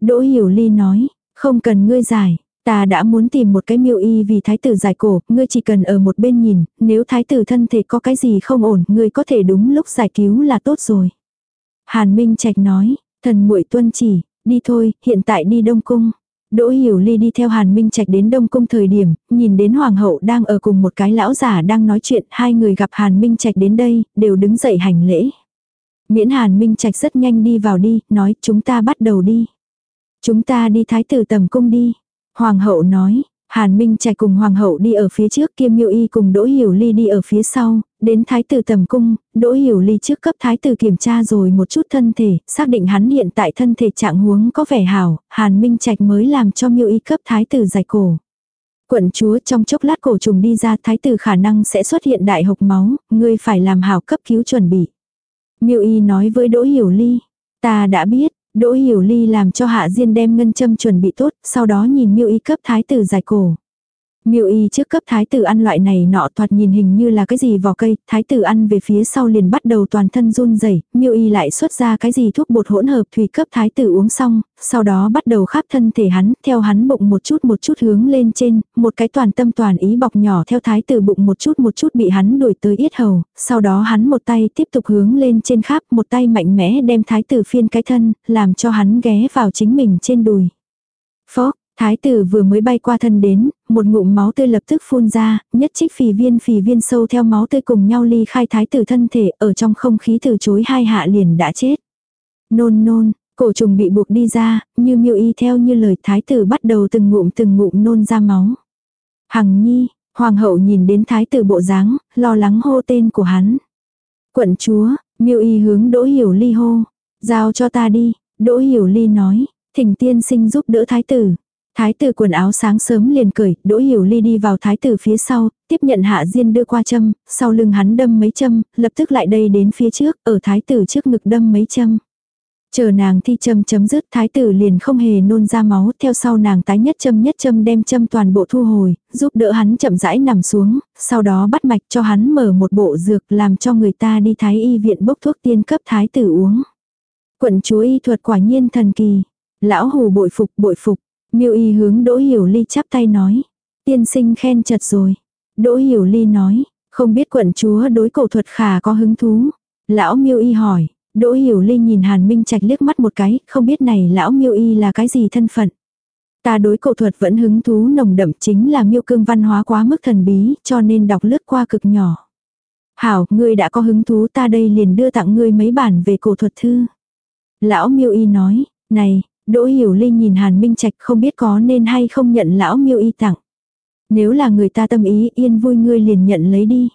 Đỗ Hiểu Ly nói, không cần ngươi giải, ta đã muốn tìm một cái miêu y vì thái tử giải cổ, ngươi chỉ cần ở một bên nhìn, nếu thái tử thân thể có cái gì không ổn, ngươi có thể đúng lúc giải cứu là tốt rồi. Hàn Minh Trạch nói, thần muội tuân chỉ, đi thôi, hiện tại đi Đông Cung. Đỗ Hiểu Ly đi theo Hàn Minh Trạch đến Đông Cung thời điểm, nhìn đến Hoàng hậu đang ở cùng một cái lão giả đang nói chuyện, hai người gặp Hàn Minh Trạch đến đây, đều đứng dậy hành lễ. Miễn Hàn Minh Trạch rất nhanh đi vào đi, nói chúng ta bắt đầu đi. Chúng ta đi thái tử tầm cung đi. Hoàng hậu nói, Hàn Minh Trạch cùng Hoàng hậu đi ở phía trước Kiêm Miêu Y cùng Đỗ Hiểu Ly đi ở phía sau, đến Thái tử tầm cung, Đỗ Hiểu Ly trước cấp Thái tử kiểm tra rồi một chút thân thể, xác định hắn hiện tại thân thể trạng huống có vẻ hảo, Hàn Minh Trạch mới làm cho Miêu Y cấp Thái tử giải cổ. Quận chúa trong chốc lát cổ trùng đi ra Thái tử khả năng sẽ xuất hiện đại hộc máu, ngươi phải làm hảo cấp cứu chuẩn bị. Miêu Y nói với Đỗ Hiểu Ly, ta đã biết, Đỗ Hiểu Ly làm cho Hạ Diên đem ngân châm chuẩn bị tốt, sau đó nhìn Miêu Y cấp thái tử giải cổ. Miêu y trước cấp thái tử ăn loại này nọ thoạt nhìn hình như là cái gì vỏ cây, thái tử ăn về phía sau liền bắt đầu toàn thân run rẩy, miêu y lại xuất ra cái gì thuốc bột hỗn hợp thủy cấp thái tử uống xong, sau đó bắt đầu khắp thân thể hắn, theo hắn bụng một chút một chút hướng lên trên, một cái toàn tâm toàn ý bọc nhỏ theo thái tử bụng một chút một chút bị hắn đuổi tới yết hầu, sau đó hắn một tay tiếp tục hướng lên trên khắp, một tay mạnh mẽ đem thái tử phiên cái thân, làm cho hắn ghé vào chính mình trên đùi. Phó, Thái tử vừa mới bay qua thân đến, một ngụm máu tươi lập tức phun ra, nhất trích phì viên phì viên sâu theo máu tươi cùng nhau ly khai thái tử thân thể ở trong không khí từ chối hai hạ liền đã chết. Nôn nôn, cổ trùng bị buộc đi ra, như miêu y theo như lời thái tử bắt đầu từng ngụm từng ngụm nôn ra máu. Hằng nhi, hoàng hậu nhìn đến thái tử bộ dáng, lo lắng hô tên của hắn. Quận chúa, miêu y hướng đỗ hiểu ly hô, giao cho ta đi, đỗ hiểu ly nói, thỉnh tiên sinh giúp đỡ thái tử. Thái tử quần áo sáng sớm liền cởi, Đỗ Hiểu Ly đi vào thái tử phía sau, tiếp nhận Hạ Diên đưa qua châm, sau lưng hắn đâm mấy châm, lập tức lại đây đến phía trước, ở thái tử trước ngực đâm mấy châm. Chờ nàng thi châm chấm dứt thái tử liền không hề nôn ra máu, theo sau nàng tái nhất châm nhất châm đem châm toàn bộ thu hồi, giúp đỡ hắn chậm rãi nằm xuống, sau đó bắt mạch cho hắn mở một bộ dược làm cho người ta đi thái y viện bốc thuốc tiên cấp thái tử uống. Quận chúa y thuật quả nhiên thần kỳ. Lão hù bội phục bội phục, Miêu y hướng Đỗ Hiểu Ly chắp tay nói. Tiên sinh khen chật rồi. Đỗ Hiểu Ly nói, không biết quận chúa đối cổ thuật khả có hứng thú. Lão Miêu y hỏi, Đỗ Hiểu Ly nhìn Hàn Minh Trạch liếc mắt một cái, không biết này lão Miêu y là cái gì thân phận. Ta đối cổ thuật vẫn hứng thú nồng đậm chính là miêu cương văn hóa quá mức thần bí, cho nên đọc lướt qua cực nhỏ. Hảo, ngươi đã có hứng thú ta đây liền đưa tặng ngươi mấy bản về cổ thuật thư. Lão miêu y nói, này, Đỗ Hiểu Linh nhìn Hàn Minh Trạch không biết có nên hay không nhận lão miêu y tặng. Nếu là người ta tâm ý yên vui ngươi liền nhận lấy đi.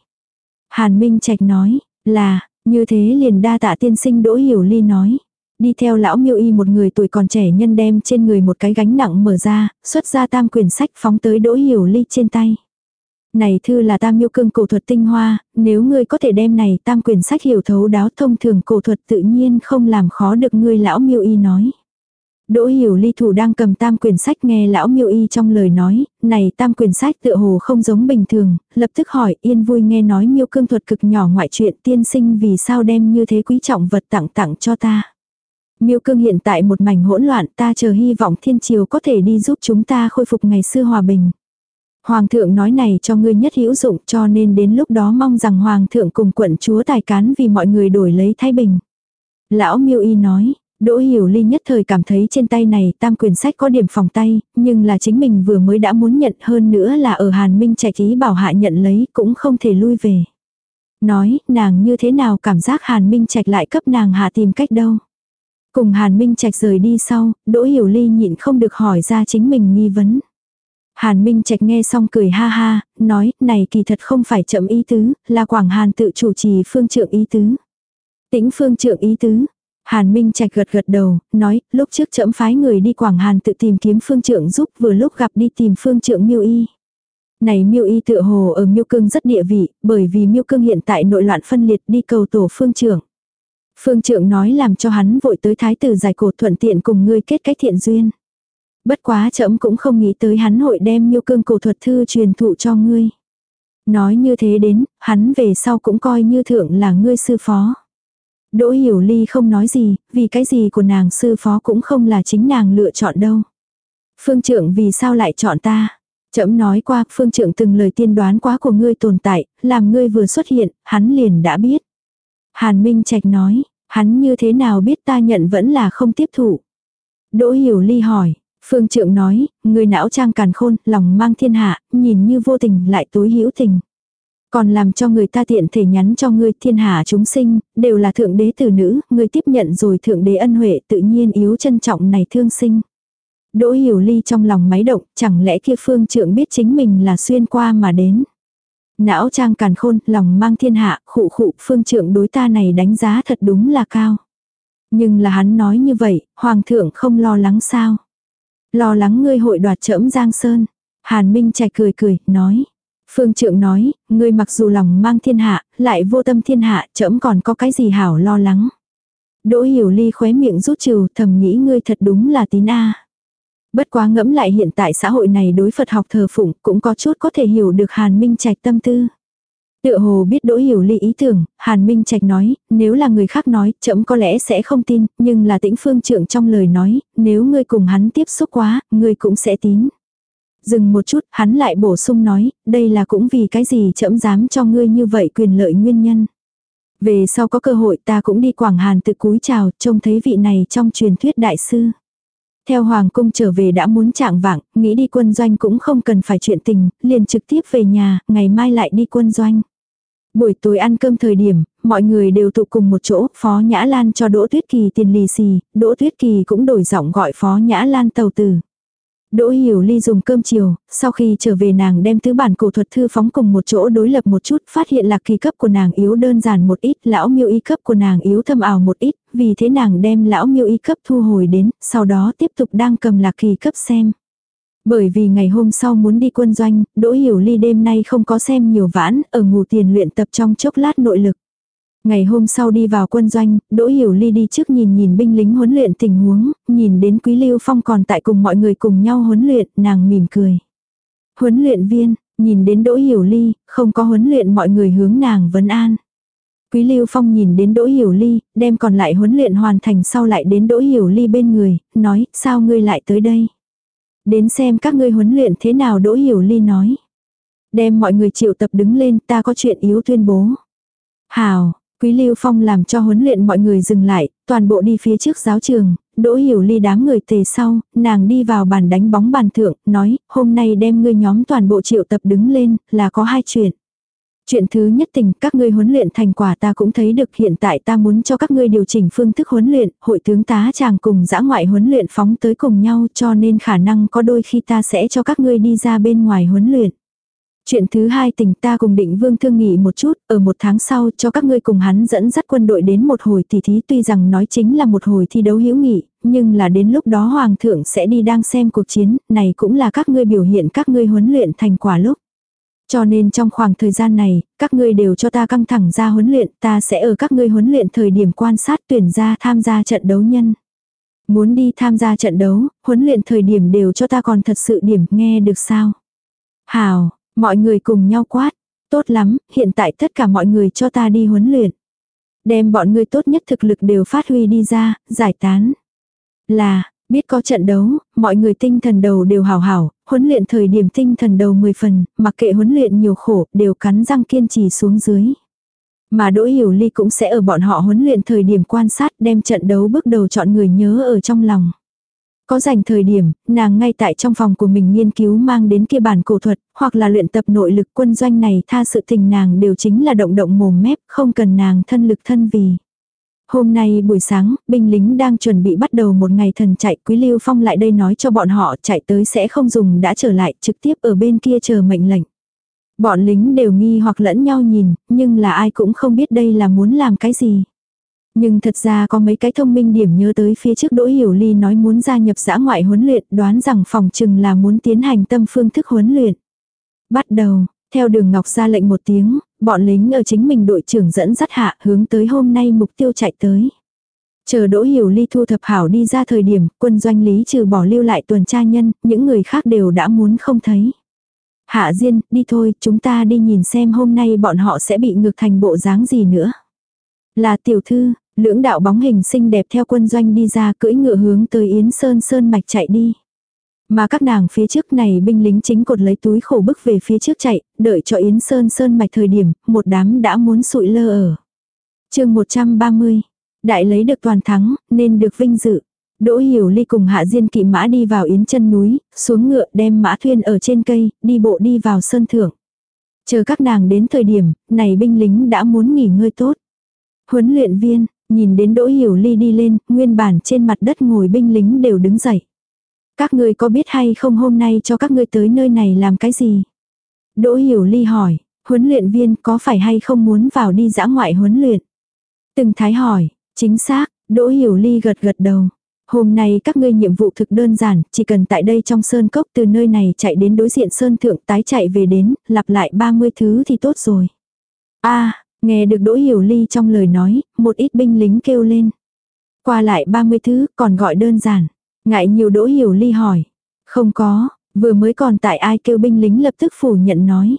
Hàn Minh Trạch nói, là, như thế liền đa tạ tiên sinh Đỗ Hiểu Ly nói. Đi theo lão miêu y một người tuổi còn trẻ nhân đem trên người một cái gánh nặng mở ra, xuất ra tam quyển sách phóng tới Đỗ Hiểu Ly trên tay. Này thư là tam miêu cương cổ thuật tinh hoa, nếu ngươi có thể đem này tam quyển sách hiểu thấu đáo thông thường cổ thuật tự nhiên không làm khó được ngươi lão miêu y nói. Đỗ hiểu ly thủ đang cầm tam quyển sách nghe lão miêu y trong lời nói, này tam quyển sách tựa hồ không giống bình thường, lập tức hỏi yên vui nghe nói miêu cương thuật cực nhỏ ngoại chuyện tiên sinh vì sao đem như thế quý trọng vật tặng tặng cho ta. Miêu cương hiện tại một mảnh hỗn loạn ta chờ hy vọng thiên triều có thể đi giúp chúng ta khôi phục ngày xưa hòa bình. Hoàng thượng nói này cho ngươi nhất hữu dụng cho nên đến lúc đó mong rằng hoàng thượng cùng quận chúa tài cán vì mọi người đổi lấy thái bình. Lão miêu y nói, Đỗ Hiểu Ly nhất thời cảm thấy trên tay này tam quyền sách có điểm phòng tay, nhưng là chính mình vừa mới đã muốn nhận hơn nữa là ở Hàn Minh Trạch ý bảo hạ nhận lấy cũng không thể lui về. Nói, nàng như thế nào cảm giác Hàn Minh Trạch lại cấp nàng hạ tìm cách đâu. Cùng Hàn Minh Trạch rời đi sau, Đỗ Hiểu Ly nhịn không được hỏi ra chính mình nghi vấn. Hàn Minh Trạch nghe xong cười ha ha, nói, này kỳ thật không phải chậm ý tứ, là Quảng Hàn tự chủ trì phương trượng ý tứ. Tĩnh phương trượng ý tứ. Hàn Minh Trạch gật gật đầu, nói, lúc trước chậm phái người đi Quảng Hàn tự tìm kiếm phương trượng giúp vừa lúc gặp đi tìm phương trượng miêu y. Này miêu y tựa hồ ở miêu cương rất địa vị, bởi vì miêu cương hiện tại nội loạn phân liệt đi cầu tổ phương trưởng. Phương trưởng nói làm cho hắn vội tới thái tử giải cổ thuận tiện cùng ngươi kết cách thiện duyên. Bất quá trẫm cũng không nghĩ tới hắn hội đem miêu cương cổ thuật thư truyền thụ cho ngươi. Nói như thế đến, hắn về sau cũng coi như thượng là ngươi sư phó. Đỗ hiểu ly không nói gì, vì cái gì của nàng sư phó cũng không là chính nàng lựa chọn đâu. Phương trưởng vì sao lại chọn ta? Chậm nói qua, phương trưởng từng lời tiên đoán quá của ngươi tồn tại, làm ngươi vừa xuất hiện, hắn liền đã biết. Hàn Minh Trạch nói, hắn như thế nào biết ta nhận vẫn là không tiếp thụ. Đỗ Hiểu Ly hỏi, phương trưởng nói, người não trang càn khôn, lòng mang thiên hạ, nhìn như vô tình lại tối hữu tình. Còn làm cho người ta tiện thể nhắn cho ngươi thiên hạ chúng sinh, đều là thượng đế tử nữ, ngươi tiếp nhận rồi thượng đế ân huệ tự nhiên yếu trân trọng này thương sinh. Đỗ hiểu ly trong lòng máy động, chẳng lẽ kia phương trượng biết chính mình là xuyên qua mà đến. Não trang càn khôn, lòng mang thiên hạ, khụ khụ, phương trượng đối ta này đánh giá thật đúng là cao. Nhưng là hắn nói như vậy, hoàng thượng không lo lắng sao. Lo lắng ngươi hội đoạt trẫm Giang Sơn. Hàn Minh chạy cười cười, nói. Phương trượng nói, ngươi mặc dù lòng mang thiên hạ, lại vô tâm thiên hạ, trẫm còn có cái gì hảo lo lắng. Đỗ hiểu ly khóe miệng rút trừ, thầm nghĩ ngươi thật đúng là tín a. Bất quá ngẫm lại hiện tại xã hội này đối Phật học thờ phụng cũng có chút có thể hiểu được Hàn Minh Trạch tâm tư. Tựa hồ biết đỗ hiểu ly ý tưởng, Hàn Minh Trạch nói, nếu là người khác nói, chậm có lẽ sẽ không tin, nhưng là tĩnh phương Trượng trong lời nói, nếu ngươi cùng hắn tiếp xúc quá, ngươi cũng sẽ tín. Dừng một chút, hắn lại bổ sung nói, đây là cũng vì cái gì chậm dám cho ngươi như vậy quyền lợi nguyên nhân. Về sau có cơ hội ta cũng đi Quảng Hàn tự cúi chào, trông thấy vị này trong truyền thuyết đại sư. Theo Hoàng cung trở về đã muốn trạng vạng, nghĩ đi quân doanh cũng không cần phải chuyện tình, liền trực tiếp về nhà, ngày mai lại đi quân doanh. Buổi tối ăn cơm thời điểm, mọi người đều tụ cùng một chỗ, Phó Nhã Lan cho Đỗ Tuyết Kỳ tiền lì xì, Đỗ Tuyết Kỳ cũng đổi giọng gọi Phó Nhã Lan tàu tử. Đỗ Hiểu Ly dùng cơm chiều, sau khi trở về nàng đem thứ bản cổ thuật thư phóng cùng một chỗ đối lập một chút, phát hiện lạc kỳ cấp của nàng yếu đơn giản một ít, lão miêu y cấp của nàng yếu thâm ảo một ít, vì thế nàng đem lão miêu y cấp thu hồi đến, sau đó tiếp tục đang cầm lạc kỳ cấp xem. Bởi vì ngày hôm sau muốn đi quân doanh, Đỗ Hiểu Ly đêm nay không có xem nhiều vãn, ở ngủ tiền luyện tập trong chốc lát nội lực. Ngày hôm sau đi vào quân doanh, Đỗ Hiểu Ly đi trước nhìn nhìn binh lính huấn luyện tình huống, nhìn đến Quý Lưu Phong còn tại cùng mọi người cùng nhau huấn luyện, nàng mỉm cười. Huấn luyện viên, nhìn đến Đỗ Hiểu Ly, không có huấn luyện mọi người hướng nàng vấn an. Quý Lưu Phong nhìn đến Đỗ Hiểu Ly, đem còn lại huấn luyện hoàn thành sau lại đến Đỗ Hiểu Ly bên người, nói, sao ngươi lại tới đây? Đến xem các ngươi huấn luyện thế nào Đỗ Hiểu Ly nói. Đem mọi người triệu tập đứng lên ta có chuyện yếu tuyên bố. Hào, Quý Lưu Phong làm cho huấn luyện mọi người dừng lại, toàn bộ đi phía trước giáo trường, Đỗ Hiểu Ly đám người tề sau, nàng đi vào bàn đánh bóng bàn thượng, nói, hôm nay đem ngươi nhóm toàn bộ triệu tập đứng lên, là có hai chuyện. Chuyện thứ nhất tình, các ngươi huấn luyện thành quả ta cũng thấy được hiện tại ta muốn cho các ngươi điều chỉnh phương thức huấn luyện, hội tướng tá chàng cùng dã ngoại huấn luyện phóng tới cùng nhau cho nên khả năng có đôi khi ta sẽ cho các ngươi đi ra bên ngoài huấn luyện. Chuyện thứ hai tình ta cùng định vương thương nghị một chút, ở một tháng sau cho các ngươi cùng hắn dẫn dắt quân đội đến một hồi tỷ thí tuy rằng nói chính là một hồi thi đấu hữu nghị, nhưng là đến lúc đó hoàng thượng sẽ đi đang xem cuộc chiến, này cũng là các ngươi biểu hiện các ngươi huấn luyện thành quả lúc. Cho nên trong khoảng thời gian này, các ngươi đều cho ta căng thẳng ra huấn luyện, ta sẽ ở các ngươi huấn luyện thời điểm quan sát tuyển ra tham gia trận đấu nhân. Muốn đi tham gia trận đấu, huấn luyện thời điểm đều cho ta còn thật sự điểm nghe được sao. Hào, mọi người cùng nhau quát. Tốt lắm, hiện tại tất cả mọi người cho ta đi huấn luyện. Đem bọn ngươi tốt nhất thực lực đều phát huy đi ra, giải tán. Là, Biết có trận đấu, mọi người tinh thần đầu đều hào hảo, huấn luyện thời điểm tinh thần đầu 10 phần, mặc kệ huấn luyện nhiều khổ, đều cắn răng kiên trì xuống dưới. Mà Đỗ Hiểu Ly cũng sẽ ở bọn họ huấn luyện thời điểm quan sát đem trận đấu bước đầu chọn người nhớ ở trong lòng. Có dành thời điểm, nàng ngay tại trong phòng của mình nghiên cứu mang đến kia bản cổ thuật, hoặc là luyện tập nội lực quân doanh này tha sự tình nàng đều chính là động động mồm mép, không cần nàng thân lực thân vì. Hôm nay buổi sáng, binh lính đang chuẩn bị bắt đầu một ngày thần chạy, Quý Lưu Phong lại đây nói cho bọn họ chạy tới sẽ không dùng đã trở lại, trực tiếp ở bên kia chờ mệnh lệnh. Bọn lính đều nghi hoặc lẫn nhau nhìn, nhưng là ai cũng không biết đây là muốn làm cái gì. Nhưng thật ra có mấy cái thông minh điểm nhớ tới phía trước Đỗ Hiểu Ly nói muốn gia nhập giã ngoại huấn luyện đoán rằng phòng trừng là muốn tiến hành tâm phương thức huấn luyện. Bắt đầu, theo đường Ngọc ra lệnh một tiếng, bọn lính ở chính mình đội trưởng dẫn dắt hạ hướng tới hôm nay mục tiêu chạy tới. Chờ Đỗ Hiểu Ly thu thập hảo đi ra thời điểm, quân doanh lý trừ bỏ lưu lại tuần tra nhân, những người khác đều đã muốn không thấy. Hạ Diên, đi thôi, chúng ta đi nhìn xem hôm nay bọn họ sẽ bị ngược thành bộ dáng gì nữa. Là tiểu thư, lưỡng đạo bóng hình xinh đẹp theo quân doanh đi ra cưỡi ngựa hướng tới Yến Sơn Sơn mạch chạy đi. Mà các nàng phía trước này binh lính chính cột lấy túi khổ bức về phía trước chạy, đợi cho Yến Sơn Sơn mạch thời điểm, một đám đã muốn sụi lơ ở. chương 130, đại lấy được toàn thắng, nên được vinh dự. Đỗ Hiểu Ly cùng Hạ Diên kỵ mã đi vào yến chân núi, xuống ngựa đem mã thuyền ở trên cây, đi bộ đi vào sơn thượng. Chờ các nàng đến thời điểm, này binh lính đã muốn nghỉ ngơi tốt. Huấn luyện viên, nhìn đến Đỗ Hiểu Ly đi lên, nguyên bản trên mặt đất ngồi binh lính đều đứng dậy. Các ngươi có biết hay không hôm nay cho các ngươi tới nơi này làm cái gì? Đỗ Hiểu Ly hỏi, huấn luyện viên có phải hay không muốn vào đi dã ngoại huấn luyện? Từng thái hỏi, chính xác, Đỗ Hiểu Ly gật gật đầu. Hôm nay các ngươi nhiệm vụ thực đơn giản, chỉ cần tại đây trong sơn cốc từ nơi này chạy đến đối diện sơn thượng tái chạy về đến, lặp lại 30 thứ thì tốt rồi. a nghe được Đỗ Hiểu Ly trong lời nói, một ít binh lính kêu lên. Qua lại 30 thứ, còn gọi đơn giản. Ngại nhiều Đỗ Hiểu Ly hỏi. Không có, vừa mới còn tại ai kêu binh lính lập tức phủ nhận nói.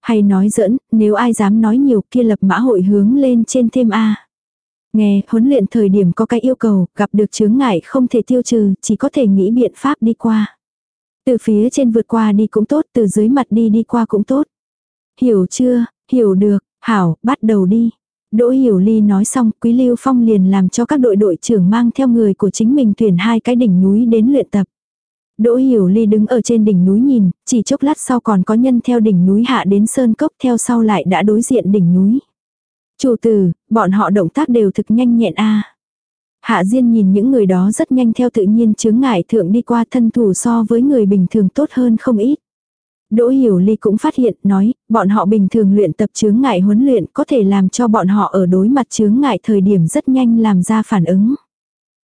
Hay nói giỡn, nếu ai dám nói nhiều kia lập mã hội hướng lên trên thêm A. Nghe, huấn luyện thời điểm có cái yêu cầu, gặp được chướng ngại không thể tiêu trừ, chỉ có thể nghĩ biện pháp đi qua. Từ phía trên vượt qua đi cũng tốt, từ dưới mặt đi đi qua cũng tốt. Hiểu chưa, hiểu được, hảo, bắt đầu đi. Đỗ Hiểu Ly nói xong, Quý Lưu Phong liền làm cho các đội đội trưởng mang theo người của chính mình tuyển hai cái đỉnh núi đến luyện tập. Đỗ Hiểu Ly đứng ở trên đỉnh núi nhìn, chỉ chốc lát sau còn có nhân theo đỉnh núi hạ đến sơn cốc theo sau lại đã đối diện đỉnh núi. Chủ tử, bọn họ động tác đều thực nhanh nhẹn a. Hạ Diên nhìn những người đó rất nhanh theo tự nhiên chướng ngại thượng đi qua thân thủ so với người bình thường tốt hơn không ít. Đỗ Hiểu Ly cũng phát hiện nói, bọn họ bình thường luyện tập chướng ngại huấn luyện có thể làm cho bọn họ ở đối mặt chướng ngại thời điểm rất nhanh làm ra phản ứng.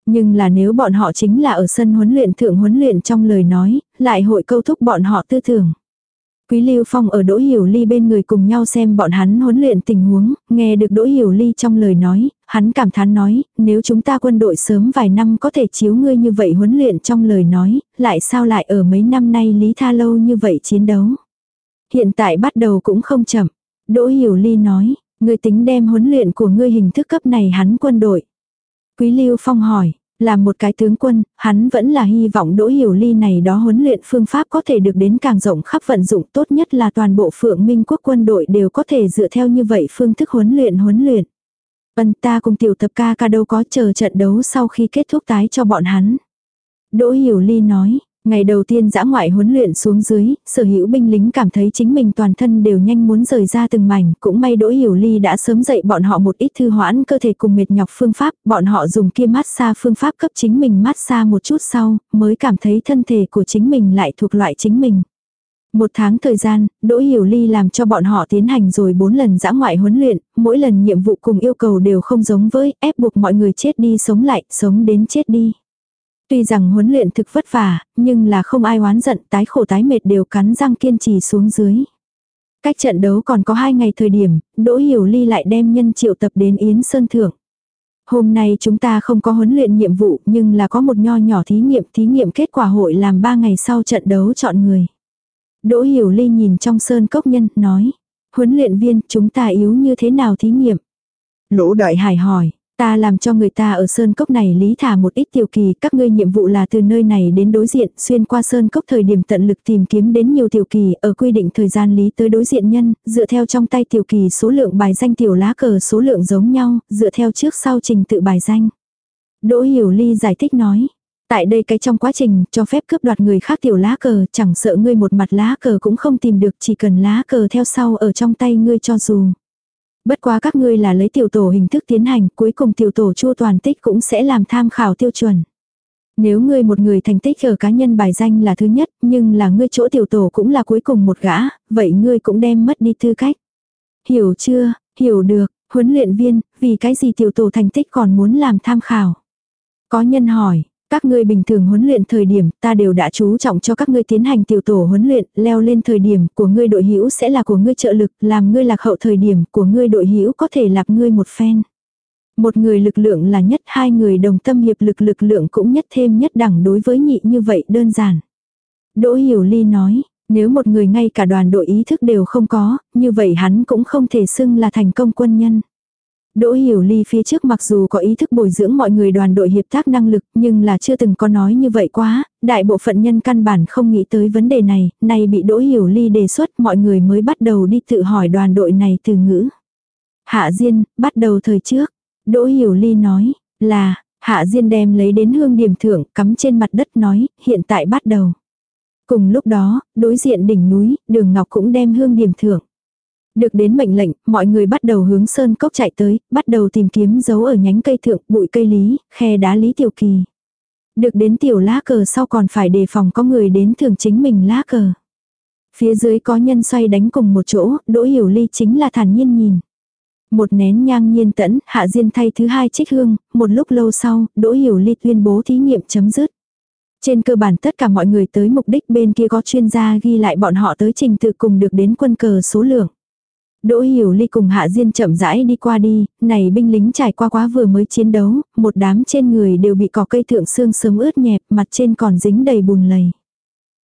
Nhưng là nếu bọn họ chính là ở sân huấn luyện thượng huấn luyện trong lời nói, lại hội câu thúc bọn họ tư tưởng. Quý Lưu Phong ở Đỗ Hiểu Ly bên người cùng nhau xem bọn hắn huấn luyện tình huống, nghe được Đỗ Hiểu Ly trong lời nói, hắn cảm thán nói, nếu chúng ta quân đội sớm vài năm có thể chiếu ngươi như vậy huấn luyện trong lời nói, lại sao lại ở mấy năm nay lý tha lâu như vậy chiến đấu. Hiện tại bắt đầu cũng không chậm. Đỗ Hiểu Ly nói, ngươi tính đem huấn luyện của ngươi hình thức cấp này hắn quân đội. Quý Lưu Phong hỏi, là một cái tướng quân, hắn vẫn là hy vọng Đỗ Hiểu Ly này đó huấn luyện phương pháp có thể được đến càng rộng khắp vận dụng tốt nhất là toàn bộ phượng minh quốc quân đội đều có thể dựa theo như vậy phương thức huấn luyện huấn luyện. Vân ta cùng tiểu tập ca ca đâu có chờ trận đấu sau khi kết thúc tái cho bọn hắn. Đỗ Hiểu Ly nói, Ngày đầu tiên dã ngoại huấn luyện xuống dưới, sở hữu binh lính cảm thấy chính mình toàn thân đều nhanh muốn rời ra từng mảnh, cũng may Đỗ Hiểu Ly đã sớm dạy bọn họ một ít thư hoãn cơ thể cùng mệt nhọc phương pháp, bọn họ dùng kia mát xa phương pháp cấp chính mình mát xa một chút sau, mới cảm thấy thân thể của chính mình lại thuộc loại chính mình. Một tháng thời gian, Đỗ Hiểu Ly làm cho bọn họ tiến hành rồi bốn lần dã ngoại huấn luyện, mỗi lần nhiệm vụ cùng yêu cầu đều không giống với, ép buộc mọi người chết đi sống lại, sống đến chết đi. Tuy rằng huấn luyện thực vất vả, nhưng là không ai oán giận tái khổ tái mệt đều cắn răng kiên trì xuống dưới. Cách trận đấu còn có hai ngày thời điểm, Đỗ Hiểu Ly lại đem nhân triệu tập đến Yến Sơn Thượng. Hôm nay chúng ta không có huấn luyện nhiệm vụ nhưng là có một nho nhỏ thí nghiệm thí nghiệm kết quả hội làm ba ngày sau trận đấu chọn người. Đỗ Hiểu Ly nhìn trong sơn cốc nhân, nói. Huấn luyện viên chúng ta yếu như thế nào thí nghiệm? Lỗ Đại Hải hỏi, Ta làm cho người ta ở sơn cốc này lý thả một ít tiểu kỳ, các ngươi nhiệm vụ là từ nơi này đến đối diện, xuyên qua sơn cốc thời điểm tận lực tìm kiếm đến nhiều tiểu kỳ, ở quy định thời gian lý tới đối diện nhân, dựa theo trong tay tiểu kỳ số lượng bài danh tiểu lá cờ số lượng giống nhau, dựa theo trước sau trình tự bài danh. Đỗ Hiểu Ly giải thích nói. Tại đây cái trong quá trình cho phép cướp đoạt người khác tiểu lá cờ, chẳng sợ ngươi một mặt lá cờ cũng không tìm được, chỉ cần lá cờ theo sau ở trong tay ngươi cho dù. Bất quá các ngươi là lấy tiểu tổ hình thức tiến hành, cuối cùng tiểu tổ chua toàn tích cũng sẽ làm tham khảo tiêu chuẩn. Nếu ngươi một người thành tích ở cá nhân bài danh là thứ nhất, nhưng là ngươi chỗ tiểu tổ cũng là cuối cùng một gã, vậy ngươi cũng đem mất đi tư cách. Hiểu chưa, hiểu được, huấn luyện viên, vì cái gì tiểu tổ thành tích còn muốn làm tham khảo. Có nhân hỏi, các ngươi bình thường huấn luyện thời điểm, ta đều đã chú trọng cho các ngươi tiến hành tiểu tổ huấn luyện, leo lên thời điểm của ngươi đội hữu sẽ là của ngươi trợ lực, làm ngươi lạc hậu thời điểm của ngươi đội hữu có thể lạc ngươi một phen. Một người lực lượng là nhất, hai người đồng tâm hiệp lực lực lượng cũng nhất thêm nhất đẳng đối với nhị như vậy đơn giản. Đỗ Hiểu Ly nói, nếu một người ngay cả đoàn đội ý thức đều không có, như vậy hắn cũng không thể xưng là thành công quân nhân. Đỗ Hiểu Ly phía trước mặc dù có ý thức bồi dưỡng mọi người đoàn đội hiệp tác năng lực nhưng là chưa từng có nói như vậy quá, đại bộ phận nhân căn bản không nghĩ tới vấn đề này, nay bị Đỗ Hiểu Ly đề xuất mọi người mới bắt đầu đi tự hỏi đoàn đội này từ ngữ. Hạ Diên, bắt đầu thời trước, Đỗ Hiểu Ly nói, là, Hạ Diên đem lấy đến hương điểm thưởng cắm trên mặt đất nói, hiện tại bắt đầu. Cùng lúc đó, đối diện đỉnh núi, đường Ngọc cũng đem hương điểm thưởng. Được đến mệnh lệnh, mọi người bắt đầu hướng sơn cốc chạy tới, bắt đầu tìm kiếm dấu ở nhánh cây thượng, bụi cây lý, khe đá lý tiểu kỳ. Được đến tiểu lá cờ sau còn phải đề phòng có người đến thường chính mình lá cờ. Phía dưới có nhân xoay đánh cùng một chỗ, đỗ hiểu ly chính là thản nhiên nhìn. Một nén nhang nhiên tẫn, hạ diên thay thứ hai trích hương, một lúc lâu sau, đỗ hiểu ly tuyên bố thí nghiệm chấm dứt. Trên cơ bản tất cả mọi người tới mục đích bên kia có chuyên gia ghi lại bọn họ tới trình tự cùng được đến quân cờ số lượng. Đỗ Hiểu Ly cùng Hạ Diên chậm rãi đi qua đi, này binh lính trải qua quá vừa mới chiến đấu, một đám trên người đều bị cỏ cây thượng xương sớm ướt nhẹp, mặt trên còn dính đầy bùn lầy.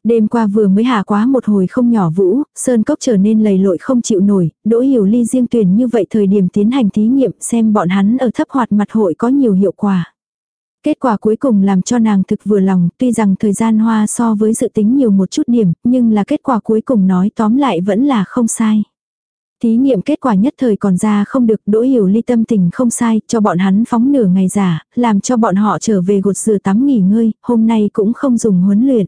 Đêm qua vừa mới hạ quá một hồi không nhỏ vũ, sơn cốc trở nên lầy lội không chịu nổi, Đỗ Hiểu Ly riêng tuyển như vậy thời điểm tiến hành thí nghiệm xem bọn hắn ở thấp hoạt mặt hội có nhiều hiệu quả. Kết quả cuối cùng làm cho nàng thực vừa lòng, tuy rằng thời gian hoa so với dự tính nhiều một chút điểm, nhưng là kết quả cuối cùng nói tóm lại vẫn là không sai. Thí nghiệm kết quả nhất thời còn ra không được đỗ hiểu ly tâm tình không sai, cho bọn hắn phóng nửa ngày giả, làm cho bọn họ trở về gột rửa tắm nghỉ ngơi, hôm nay cũng không dùng huấn luyện.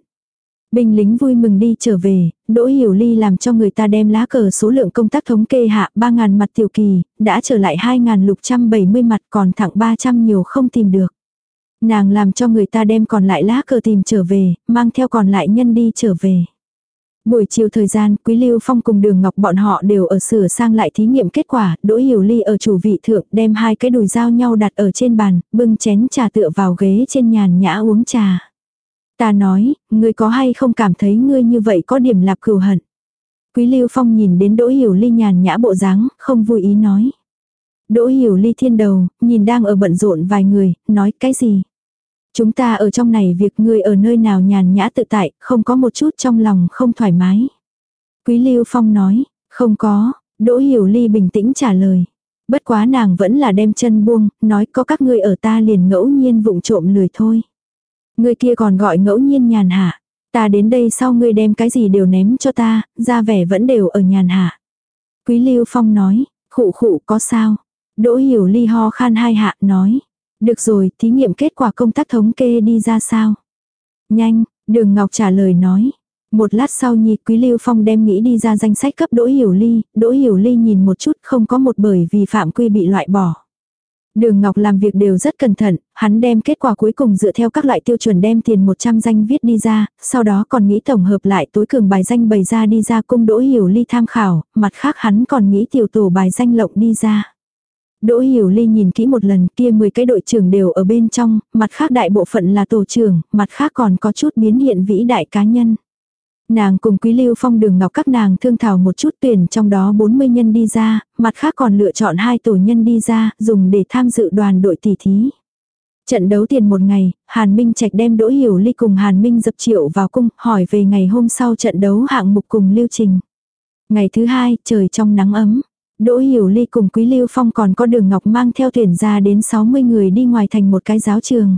Binh lính vui mừng đi trở về, Đỗ Hiểu Ly làm cho người ta đem lá cờ số lượng công tác thống kê hạ 3.000 mặt tiểu kỳ, đã trở lại 2.000 lục trăm 70 mặt còn thẳng 300 nhiều không tìm được. Nàng làm cho người ta đem còn lại lá cờ tìm trở về, mang theo còn lại nhân đi trở về. Buổi chiều thời gian, Quý Lưu Phong cùng Đường Ngọc bọn họ đều ở sửa sang lại thí nghiệm kết quả, Đỗ Hiểu Ly ở chủ vị thượng đem hai cái đùi dao nhau đặt ở trên bàn, bưng chén trà tựa vào ghế trên nhàn nhã uống trà. Ta nói, ngươi có hay không cảm thấy ngươi như vậy có điểm lạp cừu hận. Quý Lưu Phong nhìn đến Đỗ Hiểu Ly nhàn nhã bộ dáng, không vui ý nói. Đỗ Hiểu Ly thiên đầu, nhìn đang ở bận rộn vài người, nói cái gì? Chúng ta ở trong này việc ngươi ở nơi nào nhàn nhã tự tại, không có một chút trong lòng không thoải mái. Quý Lưu Phong nói, không có, Đỗ Hiểu Ly bình tĩnh trả lời. Bất quá nàng vẫn là đem chân buông, nói có các ngươi ở ta liền ngẫu nhiên vụng trộm lười thôi. Người kia còn gọi ngẫu nhiên nhàn hạ. Ta đến đây sau ngươi đem cái gì đều ném cho ta, ra vẻ vẫn đều ở nhàn hạ. Quý Lưu Phong nói, khụ khụ có sao. Đỗ Hiểu Ly ho khan hai hạ nói. Được rồi, thí nghiệm kết quả công tác thống kê đi ra sao? Nhanh, đường Ngọc trả lời nói. Một lát sau nhị Quý Lưu Phong đem nghĩ đi ra danh sách cấp Đỗ Hiểu Ly, Đỗ Hiểu Ly nhìn một chút không có một bởi vì phạm quy bị loại bỏ. Đường Ngọc làm việc đều rất cẩn thận, hắn đem kết quả cuối cùng dựa theo các loại tiêu chuẩn đem tiền 100 danh viết đi ra, sau đó còn nghĩ tổng hợp lại tối cường bài danh bày ra đi ra cung Đỗ Hiểu Ly tham khảo, mặt khác hắn còn nghĩ tiểu tổ bài danh lộng đi ra. Đỗ Hiểu Ly nhìn kỹ một lần kia 10 cái đội trưởng đều ở bên trong, mặt khác đại bộ phận là tổ trưởng, mặt khác còn có chút biến hiện vĩ đại cá nhân. Nàng cùng Quý Lưu Phong đường ngọc các nàng thương thảo một chút tuyển trong đó 40 nhân đi ra, mặt khác còn lựa chọn hai tổ nhân đi ra, dùng để tham dự đoàn đội tỷ thí. Trận đấu tiền một ngày, Hàn Minh Trạch đem Đỗ Hiểu Ly cùng Hàn Minh dập triệu vào cung, hỏi về ngày hôm sau trận đấu hạng mục cùng lưu trình. Ngày thứ hai, trời trong nắng ấm. Đỗ Hiểu Ly cùng Quý Lưu Phong còn có đường Ngọc mang theo thuyền ra đến 60 người đi ngoài thành một cái giáo trường.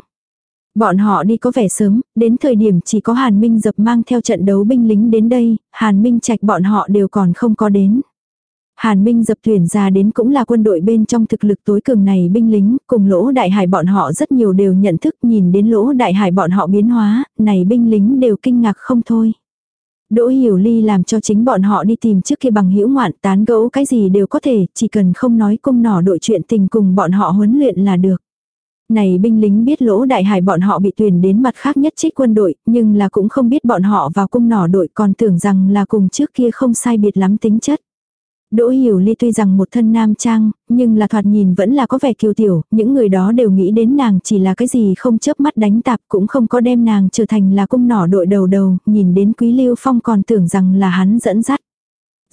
Bọn họ đi có vẻ sớm, đến thời điểm chỉ có Hàn Minh dập mang theo trận đấu binh lính đến đây, Hàn Minh Trạch bọn họ đều còn không có đến. Hàn Minh dập tuyển ra đến cũng là quân đội bên trong thực lực tối cường này binh lính, cùng lỗ đại hải bọn họ rất nhiều đều nhận thức nhìn đến lỗ đại hải bọn họ biến hóa, này binh lính đều kinh ngạc không thôi. Đỗ Hiểu Ly làm cho chính bọn họ đi tìm trước kia bằng hữu ngoạn tán gẫu cái gì đều có thể, chỉ cần không nói cung nỏ đội chuyện tình cùng bọn họ huấn luyện là được. Này binh lính biết lỗ đại hải bọn họ bị tuyển đến mặt khác nhất trích quân đội, nhưng là cũng không biết bọn họ vào cung nỏ đội còn tưởng rằng là cùng trước kia không sai biệt lắm tính chất. Đỗ Hiểu Ly tuy rằng một thân nam trang, nhưng là thoạt nhìn vẫn là có vẻ kiêu tiểu, những người đó đều nghĩ đến nàng chỉ là cái gì không chớp mắt đánh tạp cũng không có đem nàng trở thành là cung nỏ đội đầu đầu, nhìn đến Quý Lưu Phong còn tưởng rằng là hắn dẫn dắt.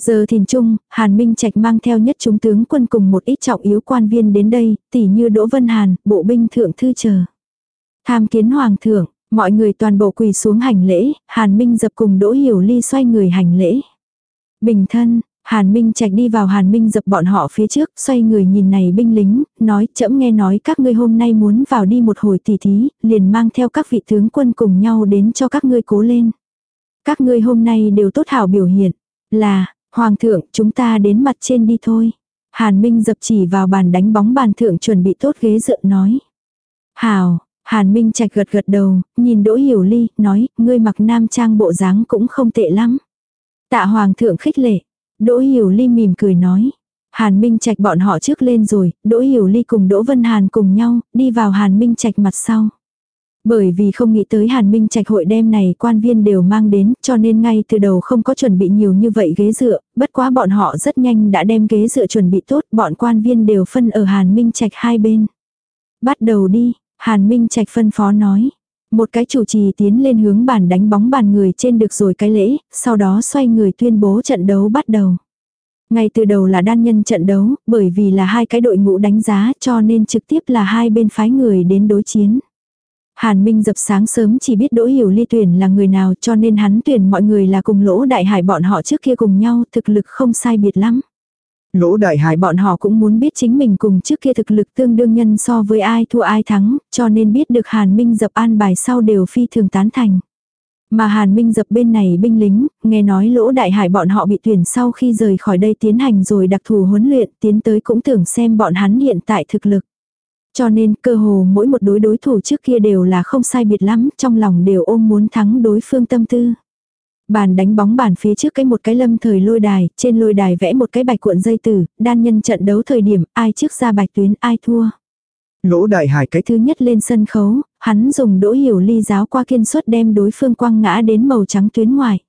Giờ thìn chung Hàn Minh Trạch mang theo nhất chúng tướng quân cùng một ít trọng yếu quan viên đến đây, tỉ như Đỗ Vân Hàn, bộ binh thượng thư chờ. Tham kiến hoàng thượng, mọi người toàn bộ quỳ xuống hành lễ, Hàn Minh dập cùng Đỗ Hiểu Ly xoay người hành lễ. Bình thân, Hàn Minh Trạch đi vào Hàn Minh dập bọn họ phía trước, xoay người nhìn này binh lính, nói chậm nghe nói các ngươi hôm nay muốn vào đi một hồi tỉ thí, liền mang theo các vị tướng quân cùng nhau đến cho các ngươi cố lên. Các ngươi hôm nay đều tốt hảo biểu hiện, là, Hoàng thượng chúng ta đến mặt trên đi thôi. Hàn Minh dập chỉ vào bàn đánh bóng bàn thượng chuẩn bị tốt ghế dựa nói. Hảo, Hàn Minh Trạch gật gật đầu, nhìn Đỗ Hiểu Ly, nói, ngươi mặc nam trang bộ dáng cũng không tệ lắm. Tạ Hoàng thượng khích lệ, Đỗ Hiểu Ly mỉm cười nói. Hàn Minh Trạch bọn họ trước lên rồi, Đỗ Hiểu Ly cùng Đỗ Vân Hàn cùng nhau, đi vào Hàn Minh Trạch mặt sau. Bởi vì không nghĩ tới Hàn Minh Trạch hội đêm này quan viên đều mang đến, cho nên ngay từ đầu không có chuẩn bị nhiều như vậy ghế dựa, bất quá bọn họ rất nhanh đã đem ghế dựa chuẩn bị tốt, bọn quan viên đều phân ở Hàn Minh Trạch hai bên. Bắt đầu đi, Hàn Minh Trạch phân phó nói. Một cái chủ trì tiến lên hướng bàn đánh bóng bàn người trên được rồi cái lễ, sau đó xoay người tuyên bố trận đấu bắt đầu. Ngay từ đầu là đan nhân trận đấu, bởi vì là hai cái đội ngũ đánh giá cho nên trực tiếp là hai bên phái người đến đối chiến. Hàn Minh dập sáng sớm chỉ biết Đỗ Hiểu Ly tuyển là người nào cho nên hắn tuyển mọi người là cùng lỗ đại hải bọn họ trước kia cùng nhau thực lực không sai biệt lắm. Lỗ đại hải bọn họ cũng muốn biết chính mình cùng trước kia thực lực tương đương nhân so với ai thua ai thắng, cho nên biết được Hàn Minh dập an bài sau đều phi thường tán thành. Mà Hàn Minh dập bên này binh lính, nghe nói lỗ đại hải bọn họ bị tuyển sau khi rời khỏi đây tiến hành rồi đặc thù huấn luyện tiến tới cũng tưởng xem bọn hắn hiện tại thực lực. Cho nên cơ hồ mỗi một đối đối thủ trước kia đều là không sai biệt lắm, trong lòng đều ôm muốn thắng đối phương tâm tư. Bàn đánh bóng bàn phía trước cái một cái lâm thời lôi đài, trên lôi đài vẽ một cái bạch cuộn dây tử, đan nhân trận đấu thời điểm, ai trước ra bạch tuyến ai thua. Lỗ đại hải cái thứ nhất lên sân khấu, hắn dùng đỗ hiểu ly giáo qua kiên suất đem đối phương quăng ngã đến màu trắng tuyến ngoài.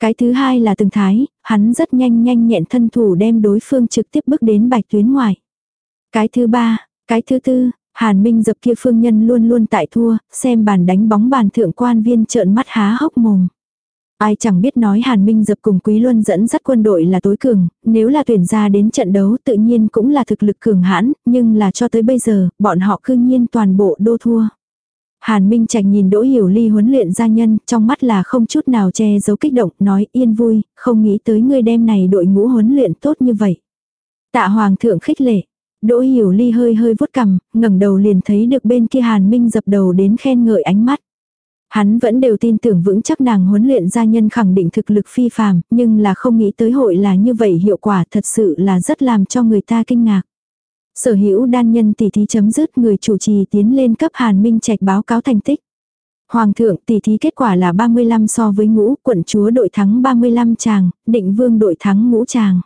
Cái thứ hai là từng thái, hắn rất nhanh nhanh nhẹn thân thủ đem đối phương trực tiếp bước đến bạch tuyến ngoài. Cái thứ ba, cái thứ tư, Hàn Minh dập kia phương nhân luôn luôn tại thua, xem bàn đánh bóng bàn thượng quan viên trợn mắt há hốc mồm. Ai chẳng biết nói Hàn Minh dập cùng Quý Luân dẫn dắt quân đội là tối cường, nếu là tuyển ra đến trận đấu tự nhiên cũng là thực lực cường hãn, nhưng là cho tới bây giờ, bọn họ cư nhiên toàn bộ đô thua. Hàn Minh Trạch nhìn Đỗ Hiểu Ly huấn luyện gia nhân, trong mắt là không chút nào che giấu kích động, nói yên vui, không nghĩ tới người đem này đội ngũ huấn luyện tốt như vậy. Tạ Hoàng thượng khích lệ, Đỗ Hiểu Ly hơi hơi vuốt cằm, ngẩng đầu liền thấy được bên kia Hàn Minh dập đầu đến khen ngợi ánh mắt. Hắn vẫn đều tin tưởng vững chắc nàng huấn luyện gia nhân khẳng định thực lực phi phàm, nhưng là không nghĩ tới hội là như vậy hiệu quả thật sự là rất làm cho người ta kinh ngạc. Sở hữu đan nhân tỷ thí chấm dứt người chủ trì tiến lên cấp Hàn Minh Trạch báo cáo thành tích. Hoàng thượng tỷ thí kết quả là 35 so với ngũ, quận chúa đội thắng 35 chàng, định vương đội thắng ngũ chàng.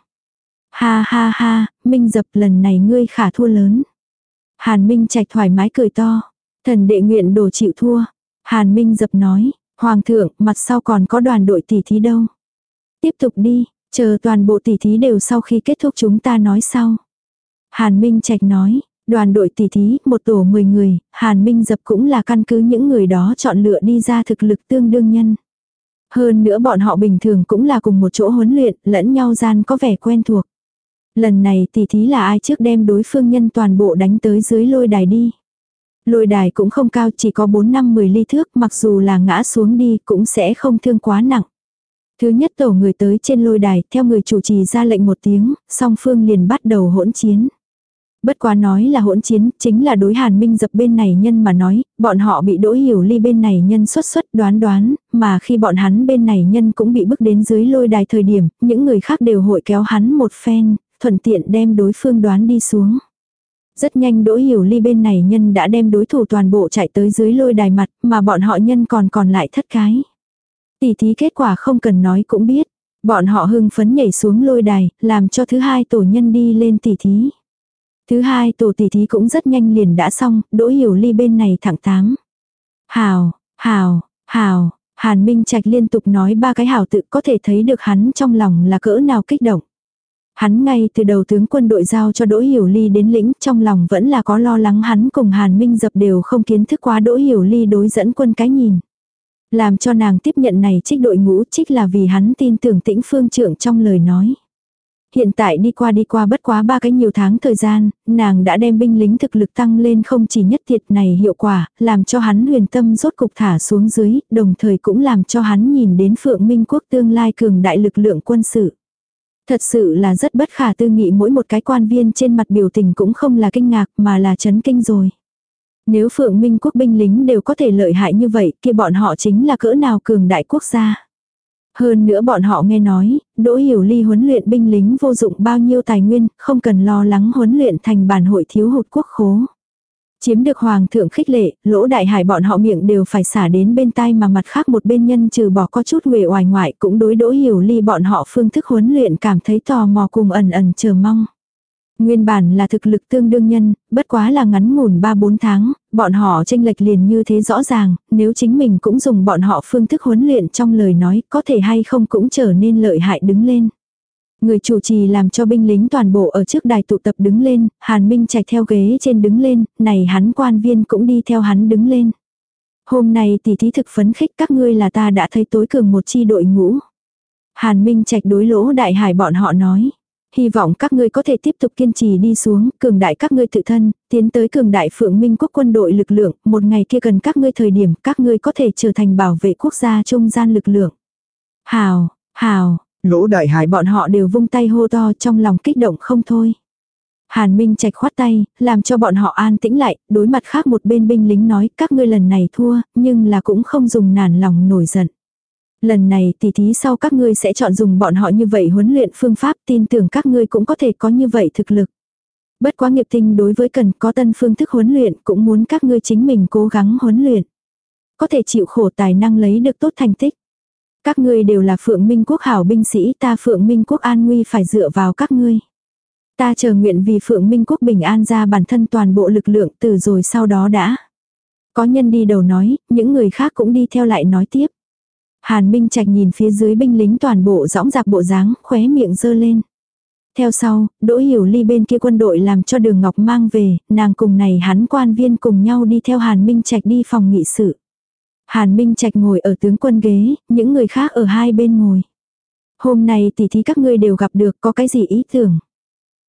Ha ha ha, Minh dập lần này ngươi khả thua lớn. Hàn Minh Trạch thoải mái cười to. Thần đệ nguyện đồ chịu thua. Hàn Minh dập nói, Hoàng thượng, mặt sau còn có đoàn đội tỷ thí đâu. Tiếp tục đi, chờ toàn bộ tỷ thí đều sau khi kết thúc chúng ta nói sau. Hàn Minh Trạch nói, đoàn đội tỷ thí, một tổ 10 người, Hàn Minh dập cũng là căn cứ những người đó chọn lựa đi ra thực lực tương đương nhân. Hơn nữa bọn họ bình thường cũng là cùng một chỗ huấn luyện, lẫn nhau gian có vẻ quen thuộc. Lần này tỷ thí là ai trước đem đối phương nhân toàn bộ đánh tới dưới lôi đài đi. Lôi đài cũng không cao chỉ có 4 năm 10 ly thước mặc dù là ngã xuống đi cũng sẽ không thương quá nặng. Thứ nhất tổ người tới trên lôi đài, theo người chủ trì ra lệnh một tiếng, song phương liền bắt đầu hỗn chiến. Bất quá nói là hỗn chiến, chính là đối hàn minh dập bên này nhân mà nói, bọn họ bị đỗ hiểu ly bên này nhân xuất xuất đoán đoán, mà khi bọn hắn bên này nhân cũng bị bước đến dưới lôi đài thời điểm, những người khác đều hội kéo hắn một phen, thuận tiện đem đối phương đoán đi xuống. Rất nhanh đỗ hiểu ly bên này nhân đã đem đối thủ toàn bộ chạy tới dưới lôi đài mặt, mà bọn họ nhân còn còn lại thất cái. Tỷ thí kết quả không cần nói cũng biết. Bọn họ hưng phấn nhảy xuống lôi đài, làm cho thứ hai tổ nhân đi lên tỷ thí. Thứ hai tổ tỷ thí cũng rất nhanh liền đã xong, đỗ hiểu ly bên này thẳng tám. Hào, hào, hào, Hàn Minh Trạch liên tục nói ba cái hào tự có thể thấy được hắn trong lòng là cỡ nào kích động. Hắn ngay từ đầu tướng quân đội giao cho Đỗ Hiểu Ly đến lĩnh trong lòng vẫn là có lo lắng hắn cùng Hàn Minh dập đều không kiến thức quá Đỗ Hiểu Ly đối dẫn quân cái nhìn. Làm cho nàng tiếp nhận này trích đội ngũ trích là vì hắn tin tưởng tĩnh phương trưởng trong lời nói. Hiện tại đi qua đi qua bất quá ba cái nhiều tháng thời gian, nàng đã đem binh lính thực lực tăng lên không chỉ nhất thiệt này hiệu quả, làm cho hắn huyền tâm rốt cục thả xuống dưới, đồng thời cũng làm cho hắn nhìn đến phượng minh quốc tương lai cường đại lực lượng quân sự. Thật sự là rất bất khả tư nghị mỗi một cái quan viên trên mặt biểu tình cũng không là kinh ngạc mà là chấn kinh rồi. Nếu phượng minh quốc binh lính đều có thể lợi hại như vậy kia bọn họ chính là cỡ nào cường đại quốc gia. Hơn nữa bọn họ nghe nói, Đỗ Hiểu Ly huấn luyện binh lính vô dụng bao nhiêu tài nguyên, không cần lo lắng huấn luyện thành bản hội thiếu hụt quốc khố. Chiếm được hoàng thượng khích lệ, lỗ đại hải bọn họ miệng đều phải xả đến bên tai mà mặt khác một bên nhân trừ bỏ có chút huệ oài ngoại cũng đối đỗ hiểu ly bọn họ phương thức huấn luyện cảm thấy tò mò cùng ẩn ẩn chờ mong. Nguyên bản là thực lực tương đương nhân, bất quá là ngắn ngủn 3-4 tháng, bọn họ tranh lệch liền như thế rõ ràng, nếu chính mình cũng dùng bọn họ phương thức huấn luyện trong lời nói có thể hay không cũng trở nên lợi hại đứng lên. Người chủ trì làm cho binh lính toàn bộ ở trước đài tụ tập đứng lên, Hàn Minh chạy theo ghế trên đứng lên, này hắn quan viên cũng đi theo hắn đứng lên. Hôm nay tỷ thí thực phấn khích các ngươi là ta đã thấy tối cường một chi đội ngũ. Hàn Minh Trạch đối lỗ đại hải bọn họ nói. Hy vọng các ngươi có thể tiếp tục kiên trì đi xuống, cường đại các ngươi tự thân, tiến tới cường đại phượng minh quốc quân đội lực lượng, một ngày kia cần các ngươi thời điểm các ngươi có thể trở thành bảo vệ quốc gia trung gian lực lượng. Hào, hào, Lỗ đại hải bọn họ đều vung tay hô to trong lòng kích động không thôi. Hàn Minh Trạch khoát tay, làm cho bọn họ an tĩnh lại, đối mặt khác một bên binh lính nói các ngươi lần này thua, nhưng là cũng không dùng nản lòng nổi giận. Lần này tỷ thí sau các ngươi sẽ chọn dùng bọn họ như vậy huấn luyện phương pháp tin tưởng các ngươi cũng có thể có như vậy thực lực. Bất quá nghiệp tinh đối với cần có tân phương thức huấn luyện cũng muốn các ngươi chính mình cố gắng huấn luyện. Có thể chịu khổ tài năng lấy được tốt thành tích. Các ngươi đều là phượng minh quốc hảo binh sĩ ta phượng minh quốc an nguy phải dựa vào các ngươi. Ta chờ nguyện vì phượng minh quốc bình an ra bản thân toàn bộ lực lượng từ rồi sau đó đã. Có nhân đi đầu nói, những người khác cũng đi theo lại nói tiếp. Hàn Minh Trạch nhìn phía dưới binh lính toàn bộ dõng dạc bộ dáng, khóe miệng dơ lên. Theo sau, Đỗ Hiểu Ly bên kia quân đội làm cho Đường Ngọc mang về, nàng cùng này hắn quan viên cùng nhau đi theo Hàn Minh Trạch đi phòng nghị sự. Hàn Minh Trạch ngồi ở tướng quân ghế, những người khác ở hai bên ngồi. Hôm nay tỷ thí các ngươi đều gặp được có cái gì ý tưởng?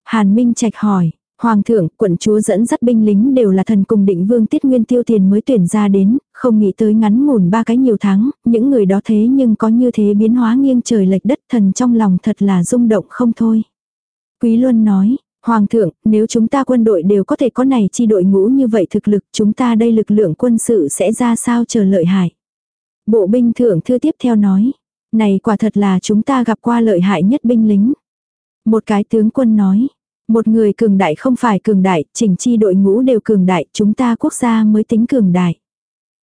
Hàn Minh Trạch hỏi, Hoàng thượng, quận chúa dẫn dắt binh lính đều là thần cùng định vương tiết nguyên tiêu tiền mới tuyển ra đến, không nghĩ tới ngắn ngủn ba cái nhiều tháng, những người đó thế nhưng có như thế biến hóa nghiêng trời lệch đất thần trong lòng thật là rung động không thôi. Quý Luân nói, Hoàng thượng, nếu chúng ta quân đội đều có thể có này chi đội ngũ như vậy thực lực, chúng ta đây lực lượng quân sự sẽ ra sao chờ lợi hại. Bộ binh thượng thư tiếp theo nói, này quả thật là chúng ta gặp qua lợi hại nhất binh lính. Một cái tướng quân nói, một người cường đại không phải cường đại, chỉnh chi đội ngũ đều cường đại, chúng ta quốc gia mới tính cường đại.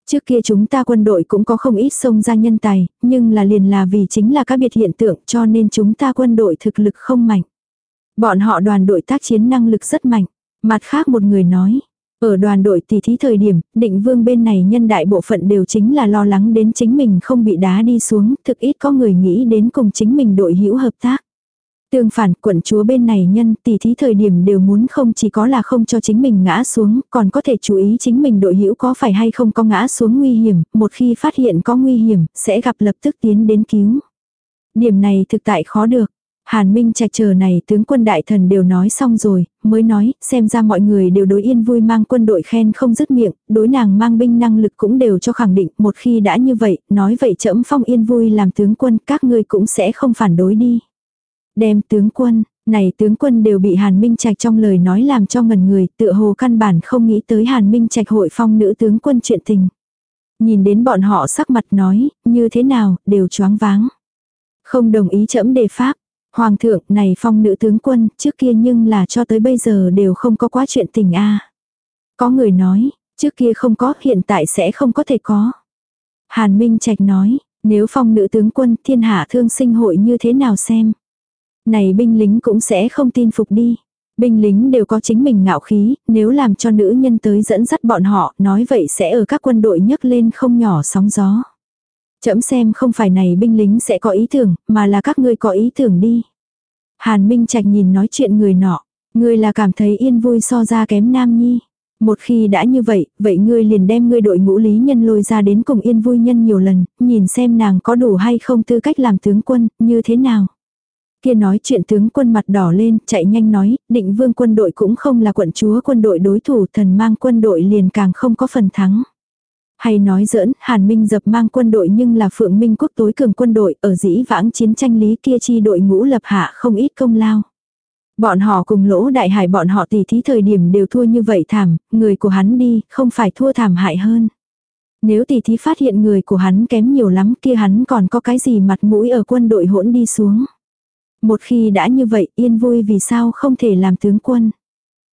Trước kia chúng ta quân đội cũng có không ít sông ra nhân tài, nhưng là liền là vì chính là các biệt hiện tượng cho nên chúng ta quân đội thực lực không mạnh. Bọn họ đoàn đội tác chiến năng lực rất mạnh. Mặt khác một người nói, ở đoàn đội tỷ thí thời điểm, định vương bên này nhân đại bộ phận đều chính là lo lắng đến chính mình không bị đá đi xuống, thực ít có người nghĩ đến cùng chính mình đội hữu hợp tác. Tương phản quận chúa bên này nhân tỷ thí thời điểm đều muốn không chỉ có là không cho chính mình ngã xuống, còn có thể chú ý chính mình đội hữu có phải hay không có ngã xuống nguy hiểm, một khi phát hiện có nguy hiểm, sẽ gặp lập tức tiến đến cứu. Điểm này thực tại khó được. Hàn Minh Trạch chờ này tướng quân đại thần đều nói xong rồi, mới nói, xem ra mọi người đều đối yên vui mang quân đội khen không dứt miệng, đối nàng mang binh năng lực cũng đều cho khẳng định, một khi đã như vậy, nói vậy trẫm phong yên vui làm tướng quân, các ngươi cũng sẽ không phản đối đi. Đem tướng quân, này tướng quân đều bị Hàn Minh Trạch trong lời nói làm cho ngần người, tựa hồ căn bản không nghĩ tới Hàn Minh Trạch hội phong nữ tướng quân chuyện tình. Nhìn đến bọn họ sắc mặt nói, như thế nào, đều choáng váng. Không đồng ý chẫm đề pháp. Hoàng thượng này phong nữ tướng quân, trước kia nhưng là cho tới bây giờ đều không có quá chuyện tình a Có người nói, trước kia không có, hiện tại sẽ không có thể có. Hàn Minh Trạch nói, nếu phong nữ tướng quân thiên hạ thương sinh hội như thế nào xem. Này binh lính cũng sẽ không tin phục đi. Binh lính đều có chính mình ngạo khí, nếu làm cho nữ nhân tới dẫn dắt bọn họ, nói vậy sẽ ở các quân đội nhấc lên không nhỏ sóng gió. Chậm xem không phải này binh lính sẽ có ý tưởng, mà là các ngươi có ý tưởng đi. Hàn Minh Trạch nhìn nói chuyện người nọ, ngươi là cảm thấy yên vui so ra kém nam nhi. Một khi đã như vậy, vậy ngươi liền đem ngươi đội ngũ lý nhân lôi ra đến cùng yên vui nhân nhiều lần, nhìn xem nàng có đủ hay không tư cách làm tướng quân, như thế nào. Kia nói chuyện tướng quân mặt đỏ lên, chạy nhanh nói, định vương quân đội cũng không là quận chúa quân đội đối thủ, thần mang quân đội liền càng không có phần thắng. Hay nói giỡn, Hàn Minh dập mang quân đội nhưng là Phượng Minh quốc tối cường quân đội, ở dĩ vãng chiến tranh lý kia chi đội ngũ lập hạ không ít công lao. Bọn họ cùng lỗ đại hải bọn họ tỷ thí thời điểm đều thua như vậy thảm, người của hắn đi, không phải thua thảm hại hơn. Nếu tỷ thí phát hiện người của hắn kém nhiều lắm kia hắn còn có cái gì mặt mũi ở quân đội hỗn đi xuống. Một khi đã như vậy yên vui vì sao không thể làm tướng quân.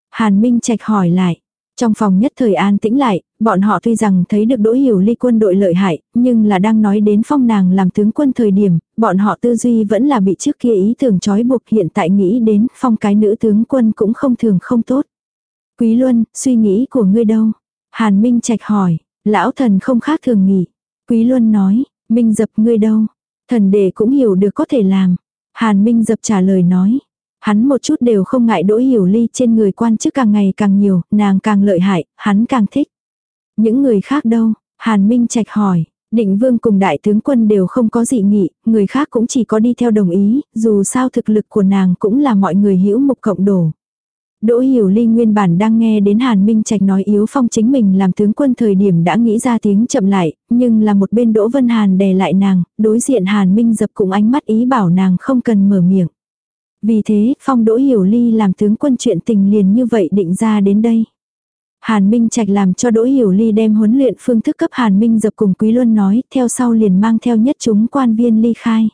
Hàn Minh Trạch hỏi lại. Trong phòng nhất thời an tĩnh lại, bọn họ tuy rằng thấy được đỗ hiểu ly quân đội lợi hại, nhưng là đang nói đến phong nàng làm tướng quân thời điểm, bọn họ tư duy vẫn là bị trước kia ý tưởng trói buộc hiện tại nghĩ đến phong cái nữ tướng quân cũng không thường không tốt. Quý Luân, suy nghĩ của ngươi đâu? Hàn Minh Trạch hỏi, lão thần không khác thường nghỉ. Quý Luân nói, Minh dập ngươi đâu? Thần đệ cũng hiểu được có thể làm. Hàn Minh dập trả lời nói. Hắn một chút đều không ngại đỗ hiểu ly trên người quan chức càng ngày càng nhiều, nàng càng lợi hại, hắn càng thích. Những người khác đâu? Hàn Minh Trạch hỏi. Định vương cùng đại tướng quân đều không có dị nghị, người khác cũng chỉ có đi theo đồng ý, dù sao thực lực của nàng cũng là mọi người hữu mục cộng đổ. Đỗ Hiểu Ly nguyên bản đang nghe đến Hàn Minh Trạch nói yếu phong chính mình làm tướng quân thời điểm đã nghĩ ra tiếng chậm lại, nhưng là một bên Đỗ Vân Hàn đè lại nàng, đối diện Hàn Minh dập cùng ánh mắt ý bảo nàng không cần mở miệng. Vì thế, phong Đỗ Hiểu Ly làm tướng quân chuyện tình liền như vậy định ra đến đây. Hàn Minh Trạch làm cho Đỗ Hiểu Ly đem huấn luyện phương thức cấp Hàn Minh dập cùng Quý Luân nói, theo sau liền mang theo nhất chúng quan viên ly khai.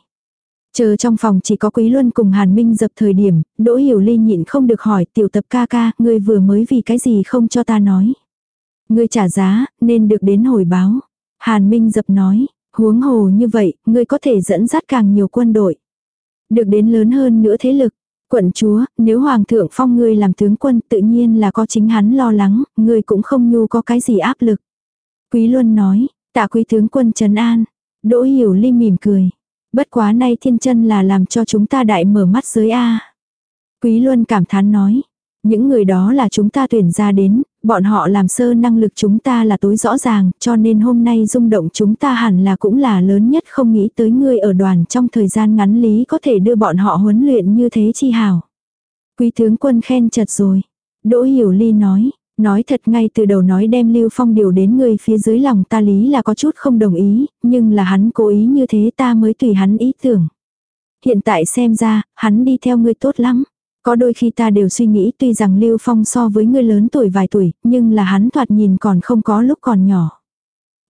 Chờ trong phòng chỉ có Quý Luân cùng Hàn Minh dập thời điểm, Đỗ Hiểu Ly nhịn không được hỏi tiểu tập ca ca, ngươi vừa mới vì cái gì không cho ta nói. Ngươi trả giá, nên được đến hồi báo. Hàn Minh dập nói, huống hồ như vậy, ngươi có thể dẫn dắt càng nhiều quân đội. Được đến lớn hơn nữa thế lực. Quận chúa, nếu Hoàng thượng phong ngươi làm tướng quân tự nhiên là có chính hắn lo lắng, ngươi cũng không nhu có cái gì áp lực. Quý Luân nói, tạ quý tướng quân trấn an. Đỗ Hiểu Ly mỉm cười. Bất quá nay thiên chân là làm cho chúng ta đại mở mắt dưới A. Quý Luân cảm thán nói. Những người đó là chúng ta tuyển ra đến, bọn họ làm sơ năng lực chúng ta là tối rõ ràng, cho nên hôm nay rung động chúng ta hẳn là cũng là lớn nhất không nghĩ tới ngươi ở đoàn trong thời gian ngắn lý có thể đưa bọn họ huấn luyện như thế chi hảo. Quý tướng quân khen chật rồi. Đỗ Hiểu Ly nói, Nói thật ngay từ đầu nói đem Lưu Phong điều đến người phía dưới lòng ta lý là có chút không đồng ý, nhưng là hắn cố ý như thế ta mới tùy hắn ý tưởng. Hiện tại xem ra, hắn đi theo ngươi tốt lắm. Có đôi khi ta đều suy nghĩ tuy rằng Lưu Phong so với ngươi lớn tuổi vài tuổi, nhưng là hắn thoạt nhìn còn không có lúc còn nhỏ.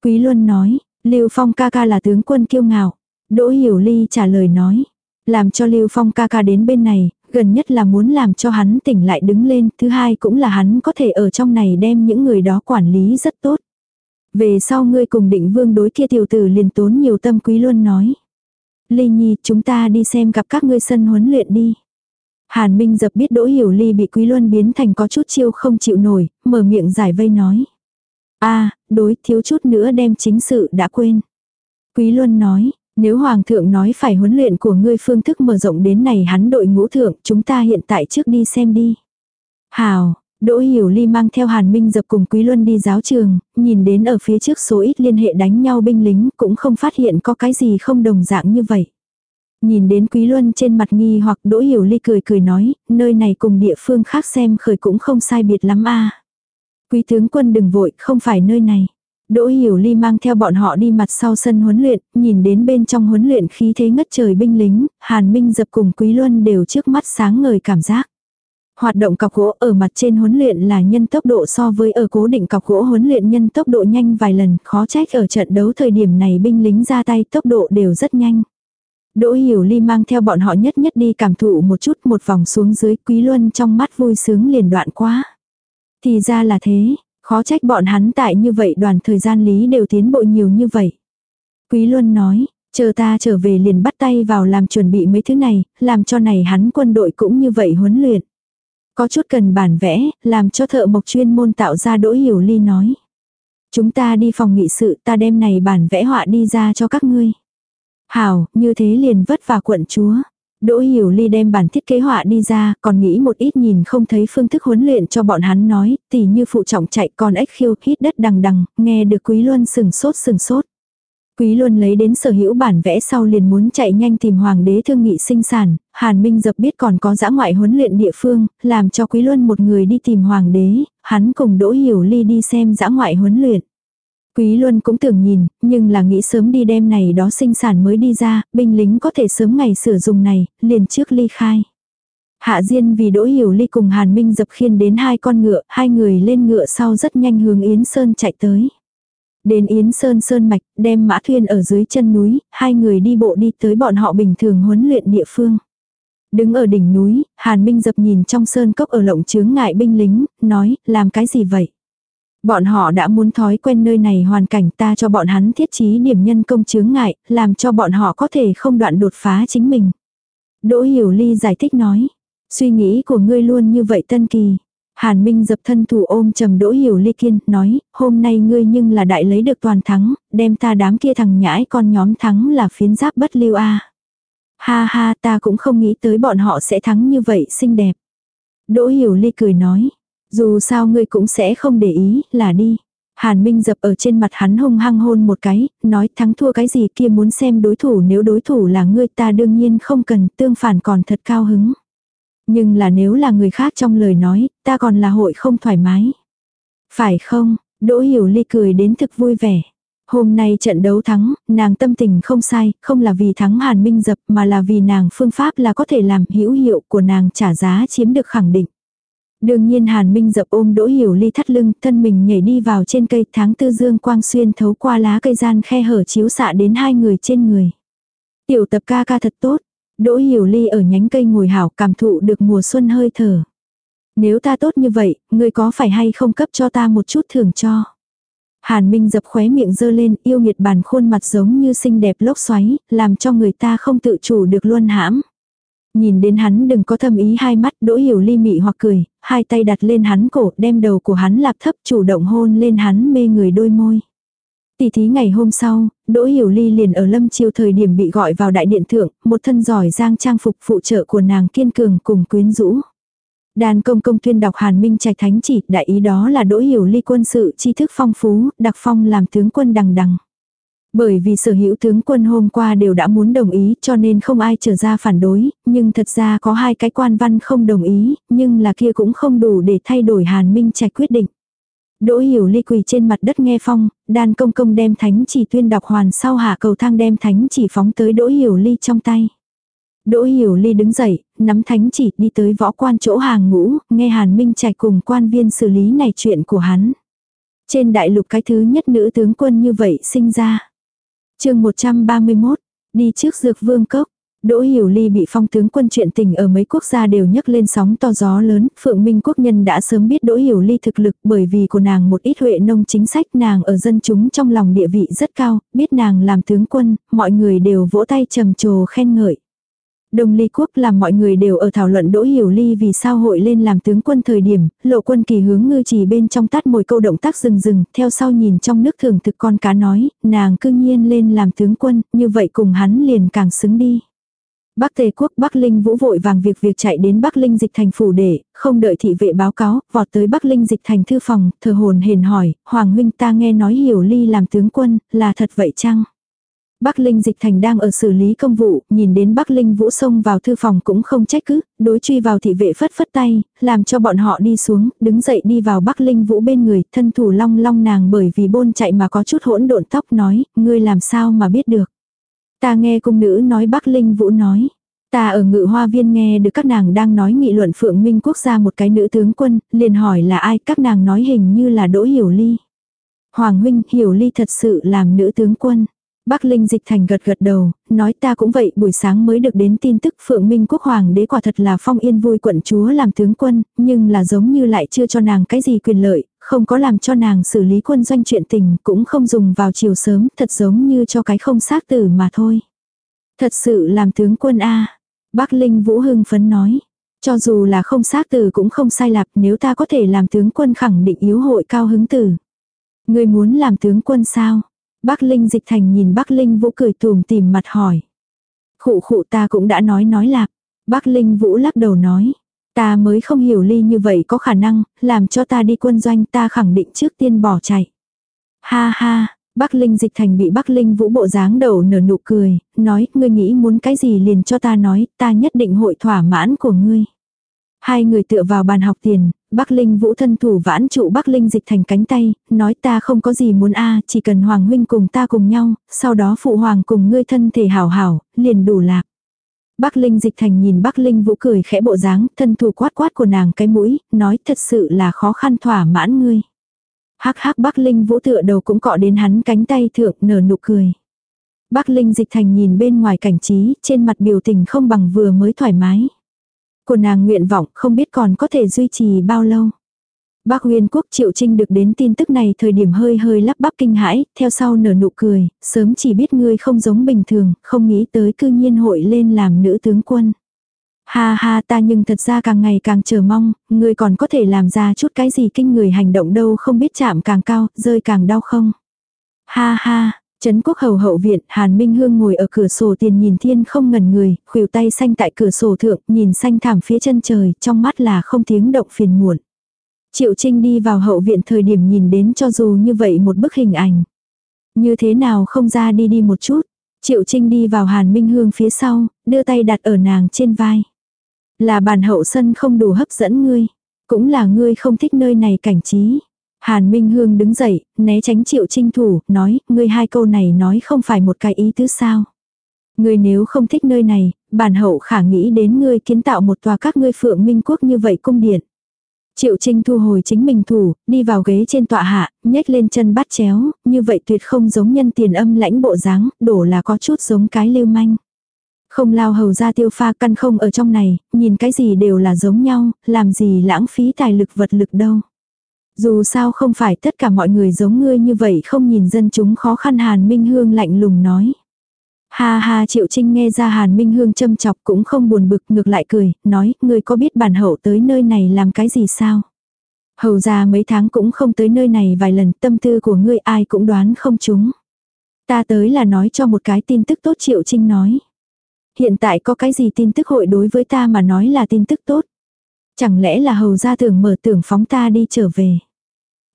Quý Luân nói, Lưu Phong ca ca là tướng quân kiêu ngạo. Đỗ Hiểu Ly trả lời nói, làm cho Lưu Phong ca ca đến bên này, gần nhất là muốn làm cho hắn tỉnh lại đứng lên, thứ hai cũng là hắn có thể ở trong này đem những người đó quản lý rất tốt. Về sau ngươi cùng định vương đối kia tiểu tử liền tốn nhiều tâm quý luôn nói. Ly Nhi, chúng ta đi xem gặp các ngươi sân huấn luyện đi. Hàn Minh dập biết Đỗ Hiểu Ly bị Quý Luân biến thành có chút chiêu không chịu nổi, mở miệng giải vây nói. a đối thiếu chút nữa đem chính sự đã quên. Quý Luân nói, nếu Hoàng thượng nói phải huấn luyện của ngươi phương thức mở rộng đến này hắn đội ngũ thượng, chúng ta hiện tại trước đi xem đi. Hào, Đỗ Hiểu Ly mang theo Hàn Minh dập cùng Quý Luân đi giáo trường, nhìn đến ở phía trước số ít liên hệ đánh nhau binh lính cũng không phát hiện có cái gì không đồng dạng như vậy. Nhìn đến Quý Luân trên mặt nghi hoặc Đỗ Hiểu Ly cười cười nói, nơi này cùng địa phương khác xem khởi cũng không sai biệt lắm a. Quý tướng quân đừng vội, không phải nơi này. Đỗ Hiểu Ly mang theo bọn họ đi mặt sau sân huấn luyện, nhìn đến bên trong huấn luyện khí thế ngất trời binh lính, Hàn Minh dập cùng Quý Luân đều trước mắt sáng ngời cảm giác. Hoạt động cọc gỗ ở mặt trên huấn luyện là nhân tốc độ so với ở cố định cọc gỗ huấn luyện nhân tốc độ nhanh vài lần, khó trách ở trận đấu thời điểm này binh lính ra tay tốc độ đều rất nhanh. Đỗ Hiểu Ly mang theo bọn họ nhất nhất đi cảm thụ một chút một vòng xuống dưới Quý Luân trong mắt vui sướng liền đoạn quá. Thì ra là thế, khó trách bọn hắn tại như vậy đoàn thời gian lý đều tiến bộ nhiều như vậy. Quý Luân nói, chờ ta trở về liền bắt tay vào làm chuẩn bị mấy thứ này, làm cho này hắn quân đội cũng như vậy huấn luyện. Có chút cần bản vẽ, làm cho thợ mộc chuyên môn tạo ra Đỗ Hiểu Ly nói. Chúng ta đi phòng nghị sự ta đem này bản vẽ họa đi ra cho các ngươi. Hảo, như thế liền vất vả quận chúa. Đỗ Hiểu Ly đem bản thiết kế họa đi ra, còn nghĩ một ít nhìn không thấy phương thức huấn luyện cho bọn hắn nói, tỉ như phụ trọng chạy con ếch khiêu hít đất đằng đằng, nghe được Quý Luân sừng sốt sừng sốt. Quý Luân lấy đến sở hữu bản vẽ sau liền muốn chạy nhanh tìm hoàng đế thương nghị sinh sản, Hàn Minh dập biết còn có dã ngoại huấn luyện địa phương, làm cho Quý Luân một người đi tìm hoàng đế, hắn cùng Đỗ Hiểu Ly đi xem dã ngoại huấn luyện. Quý Luân cũng tưởng nhìn, nhưng là nghĩ sớm đi đêm này đó sinh sản mới đi ra, binh lính có thể sớm ngày sử dụng này, liền trước ly khai. Hạ Diên vì Đỗ Hiểu Ly cùng Hàn Minh dập khiên đến hai con ngựa, hai người lên ngựa sau rất nhanh hướng Yến Sơn chạy tới. Đến Yến Sơn Sơn Mạch, đem mã thuyền ở dưới chân núi, hai người đi bộ đi tới bọn họ bình thường huấn luyện địa phương. Đứng ở đỉnh núi, Hàn Minh dập nhìn trong sơn cốc ở lộng chướng ngại binh lính, nói, làm cái gì vậy? Bọn họ đã muốn thói quen nơi này hoàn cảnh ta cho bọn hắn thiết trí điểm nhân công chướng ngại, làm cho bọn họ có thể không đoạn đột phá chính mình. Đỗ Hiểu Ly giải thích nói, suy nghĩ của ngươi luôn như vậy tân kỳ. Hàn Minh dập thân thủ ôm trầm Đỗ Hiểu Ly kiên, nói, hôm nay ngươi nhưng là đại lấy được toàn thắng, đem ta đám kia thằng nhãi con nhóm thắng là phiến giáp bất lưu a. Ha ha ta cũng không nghĩ tới bọn họ sẽ thắng như vậy xinh đẹp. Đỗ Hiểu Ly cười nói, dù sao ngươi cũng sẽ không để ý, là đi. Hàn Minh dập ở trên mặt hắn hung hăng hôn một cái, nói thắng thua cái gì kia muốn xem đối thủ nếu đối thủ là ngươi ta đương nhiên không cần tương phản còn thật cao hứng. Nhưng là nếu là người khác trong lời nói, ta còn là hội không thoải mái. Phải không, Đỗ Hiểu Ly cười đến thực vui vẻ. Hôm nay trận đấu thắng, nàng tâm tình không sai, không là vì thắng Hàn Minh Dập mà là vì nàng phương pháp là có thể làm hữu hiệu của nàng trả giá chiếm được khẳng định. Đương nhiên Hàn Minh dập ôm Đỗ Hiểu Ly thắt lưng, thân mình nhảy đi vào trên cây tháng tư dương quang xuyên thấu qua lá cây gian khe hở chiếu xạ đến hai người trên người. Tiểu tập ca ca thật tốt, Đỗ Hiểu Ly ở nhánh cây ngồi hảo cảm thụ được mùa xuân hơi thở. Nếu ta tốt như vậy, ngươi có phải hay không cấp cho ta một chút thưởng cho. Hàn Minh dập khóe miệng dơ lên yêu nghiệt bàn khuôn mặt giống như xinh đẹp lốc xoáy, làm cho người ta không tự chủ được luôn hãm. Nhìn đến hắn đừng có thâm ý hai mắt đỗ hiểu ly mị hoặc cười, hai tay đặt lên hắn cổ đem đầu của hắn lạp thấp chủ động hôn lên hắn mê người đôi môi. Tỷ thí ngày hôm sau, Đỗ Hiểu Ly liền ở lâm chiêu thời điểm bị gọi vào đại điện thượng, một thân giỏi giang trang phục phụ trợ của nàng kiên cường cùng quyến rũ. Đàn công công tuyên đọc Hàn Minh Trạch Thánh chỉ, đại ý đó là Đỗ Hiểu Ly quân sự tri thức phong phú, đặc phong làm tướng quân đằng đằng. Bởi vì sở hữu tướng quân hôm qua đều đã muốn đồng ý cho nên không ai trở ra phản đối, nhưng thật ra có hai cái quan văn không đồng ý, nhưng là kia cũng không đủ để thay đổi Hàn Minh Trạch quyết định. Đỗ hiểu ly quỳ trên mặt đất nghe phong, đàn công công đem thánh chỉ tuyên đọc hoàn sau hạ cầu thang đem thánh chỉ phóng tới đỗ hiểu ly trong tay. Đỗ hiểu ly đứng dậy, nắm thánh chỉ đi tới võ quan chỗ hàng ngũ, nghe Hàn Minh Trạch cùng quan viên xử lý này chuyện của hắn. Trên đại lục cái thứ nhất nữ tướng quân như vậy sinh ra chương 131, đi trước dược vương cốc. Đỗ Hiểu Ly bị phong tướng quân chuyện tình ở mấy quốc gia đều nhấc lên sóng to gió lớn, Phượng Minh quốc nhân đã sớm biết Đỗ Hiểu Ly thực lực bởi vì của nàng một ít huệ nông chính sách nàng ở dân chúng trong lòng địa vị rất cao, biết nàng làm tướng quân, mọi người đều vỗ tay trầm trồ khen ngợi. Đông ly quốc làm mọi người đều ở thảo luận Đỗ Hiểu Ly vì sao hội lên làm tướng quân thời điểm, lộ quân kỳ hướng ngư chỉ bên trong tắt mồi câu động tác rừng rừng, theo sau nhìn trong nước thường thực con cá nói, nàng cư nhiên lên làm tướng quân, như vậy cùng hắn liền càng xứng đi. Bắc Tề quốc Bắc Linh vũ vội vàng việc việc chạy đến Bắc Linh dịch thành phủ để, không đợi thị vệ báo cáo, vọt tới Bắc Linh dịch thành thư phòng, thờ hồn hền hỏi, Hoàng huynh ta nghe nói Hiểu Ly làm tướng quân, là thật vậy chăng? Bắc Linh Dịch Thành đang ở xử lý công vụ, nhìn đến Bắc Linh Vũ xông vào thư phòng cũng không trách cứ, đối truy vào thị vệ phất phất tay, làm cho bọn họ đi xuống, đứng dậy đi vào Bắc Linh Vũ bên người, thân thủ long long nàng bởi vì bôn chạy mà có chút hỗn độn tóc nói, ngươi làm sao mà biết được. Ta nghe cung nữ nói Bắc Linh Vũ nói. Ta ở ngự hoa viên nghe được các nàng đang nói nghị luận Phượng Minh Quốc gia một cái nữ tướng quân, liền hỏi là ai, các nàng nói hình như là Đỗ Hiểu Ly. Hoàng huynh, Hiểu Ly thật sự làm nữ tướng quân. Bắc Linh Dịch Thành gật gật đầu, nói ta cũng vậy, buổi sáng mới được đến tin tức Phượng Minh Quốc Hoàng đế quả thật là phong yên vui quận chúa làm tướng quân, nhưng là giống như lại chưa cho nàng cái gì quyền lợi, không có làm cho nàng xử lý quân doanh chuyện tình, cũng không dùng vào chiều sớm, thật giống như cho cái không xác tử mà thôi. Thật sự làm tướng quân A. Bắc Linh Vũ hưng phấn nói. Cho dù là không xác tử cũng không sai lạc nếu ta có thể làm tướng quân khẳng định yếu hội cao hứng tử. Người muốn làm tướng quân sao? Bắc Linh dịch thành nhìn Bắc Linh Vũ cười tùm tìm mặt hỏi. Khụ khụ ta cũng đã nói nói lạc. Bắc Linh Vũ lắc đầu nói. Ta mới không hiểu ly như vậy có khả năng, làm cho ta đi quân doanh ta khẳng định trước tiên bỏ chạy. Ha ha, Bắc Linh dịch thành bị Bắc Linh vũ bộ dáng đầu nở nụ cười, nói, ngươi nghĩ muốn cái gì liền cho ta nói, ta nhất định hội thỏa mãn của ngươi. Hai người tựa vào bàn học tiền, Bắc Linh vũ thân thủ vãn trụ Bắc Linh dịch thành cánh tay, nói ta không có gì muốn a à, chỉ cần Hoàng huynh cùng ta cùng nhau, sau đó phụ Hoàng cùng ngươi thân thể hảo hảo, liền đủ lạc. Bắc Linh dịch thành nhìn Bắc Linh vũ cười khẽ bộ dáng, thân thủ quát quát của nàng cái mũi, nói thật sự là khó khăn thỏa mãn ngươi. Hắc hắc Bắc Linh vũ tựa đầu cũng cọ đến hắn cánh tay thượng nở nụ cười. Bắc Linh dịch thành nhìn bên ngoài cảnh trí, trên mặt biểu tình không bằng vừa mới thoải mái. Của nàng nguyện vọng không biết còn có thể duy trì bao lâu. Bác Huyên Quốc Triệu Trinh được đến tin tức này thời điểm hơi hơi lắp bắp kinh hãi, theo sau nở nụ cười, sớm chỉ biết ngươi không giống bình thường, không nghĩ tới cư nhiên hội lên làm nữ tướng quân. Ha ha ta nhưng thật ra càng ngày càng chờ mong, ngươi còn có thể làm ra chút cái gì kinh người hành động đâu không biết chạm càng cao, rơi càng đau không. Ha ha, Trấn quốc hầu hậu viện, Hàn Minh Hương ngồi ở cửa sổ tiền nhìn thiên không ngần người, khuỷu tay xanh tại cửa sổ thượng, nhìn xanh thảm phía chân trời, trong mắt là không tiếng động phiền muộn. Triệu Trinh đi vào hậu viện thời điểm nhìn đến cho dù như vậy một bức hình ảnh. Như thế nào không ra đi đi một chút. Triệu Trinh đi vào Hàn Minh Hương phía sau, đưa tay đặt ở nàng trên vai. Là bàn hậu sân không đủ hấp dẫn ngươi. Cũng là ngươi không thích nơi này cảnh trí. Hàn Minh Hương đứng dậy, né tránh triệu trinh thủ, nói, ngươi hai câu này nói không phải một cái ý tứ sao. Ngươi nếu không thích nơi này, bản hậu khả nghĩ đến ngươi kiến tạo một tòa các ngươi phượng minh quốc như vậy cung điện. Triệu Trinh thu hồi chính mình thủ, đi vào ghế trên tọa hạ, nhếch lên chân bắt chéo, như vậy tuyệt không giống nhân tiền âm lãnh bộ dáng, đổ là có chút giống cái lưu manh. Không lao hầu ra tiêu pha căn không ở trong này, nhìn cái gì đều là giống nhau, làm gì lãng phí tài lực vật lực đâu. Dù sao không phải tất cả mọi người giống ngươi như vậy không nhìn dân chúng khó khăn Hàn Minh Hương lạnh lùng nói. Ha ha Triệu Trinh nghe ra Hàn Minh Hương châm chọc cũng không buồn bực ngược lại cười, nói, ngươi có biết bản hậu tới nơi này làm cái gì sao? Hầu ra mấy tháng cũng không tới nơi này vài lần tâm tư của ngươi ai cũng đoán không chúng. Ta tới là nói cho một cái tin tức tốt Triệu Trinh nói. Hiện tại có cái gì tin tức hội đối với ta mà nói là tin tức tốt. Chẳng lẽ là hầu gia tưởng mở tưởng phóng ta đi trở về.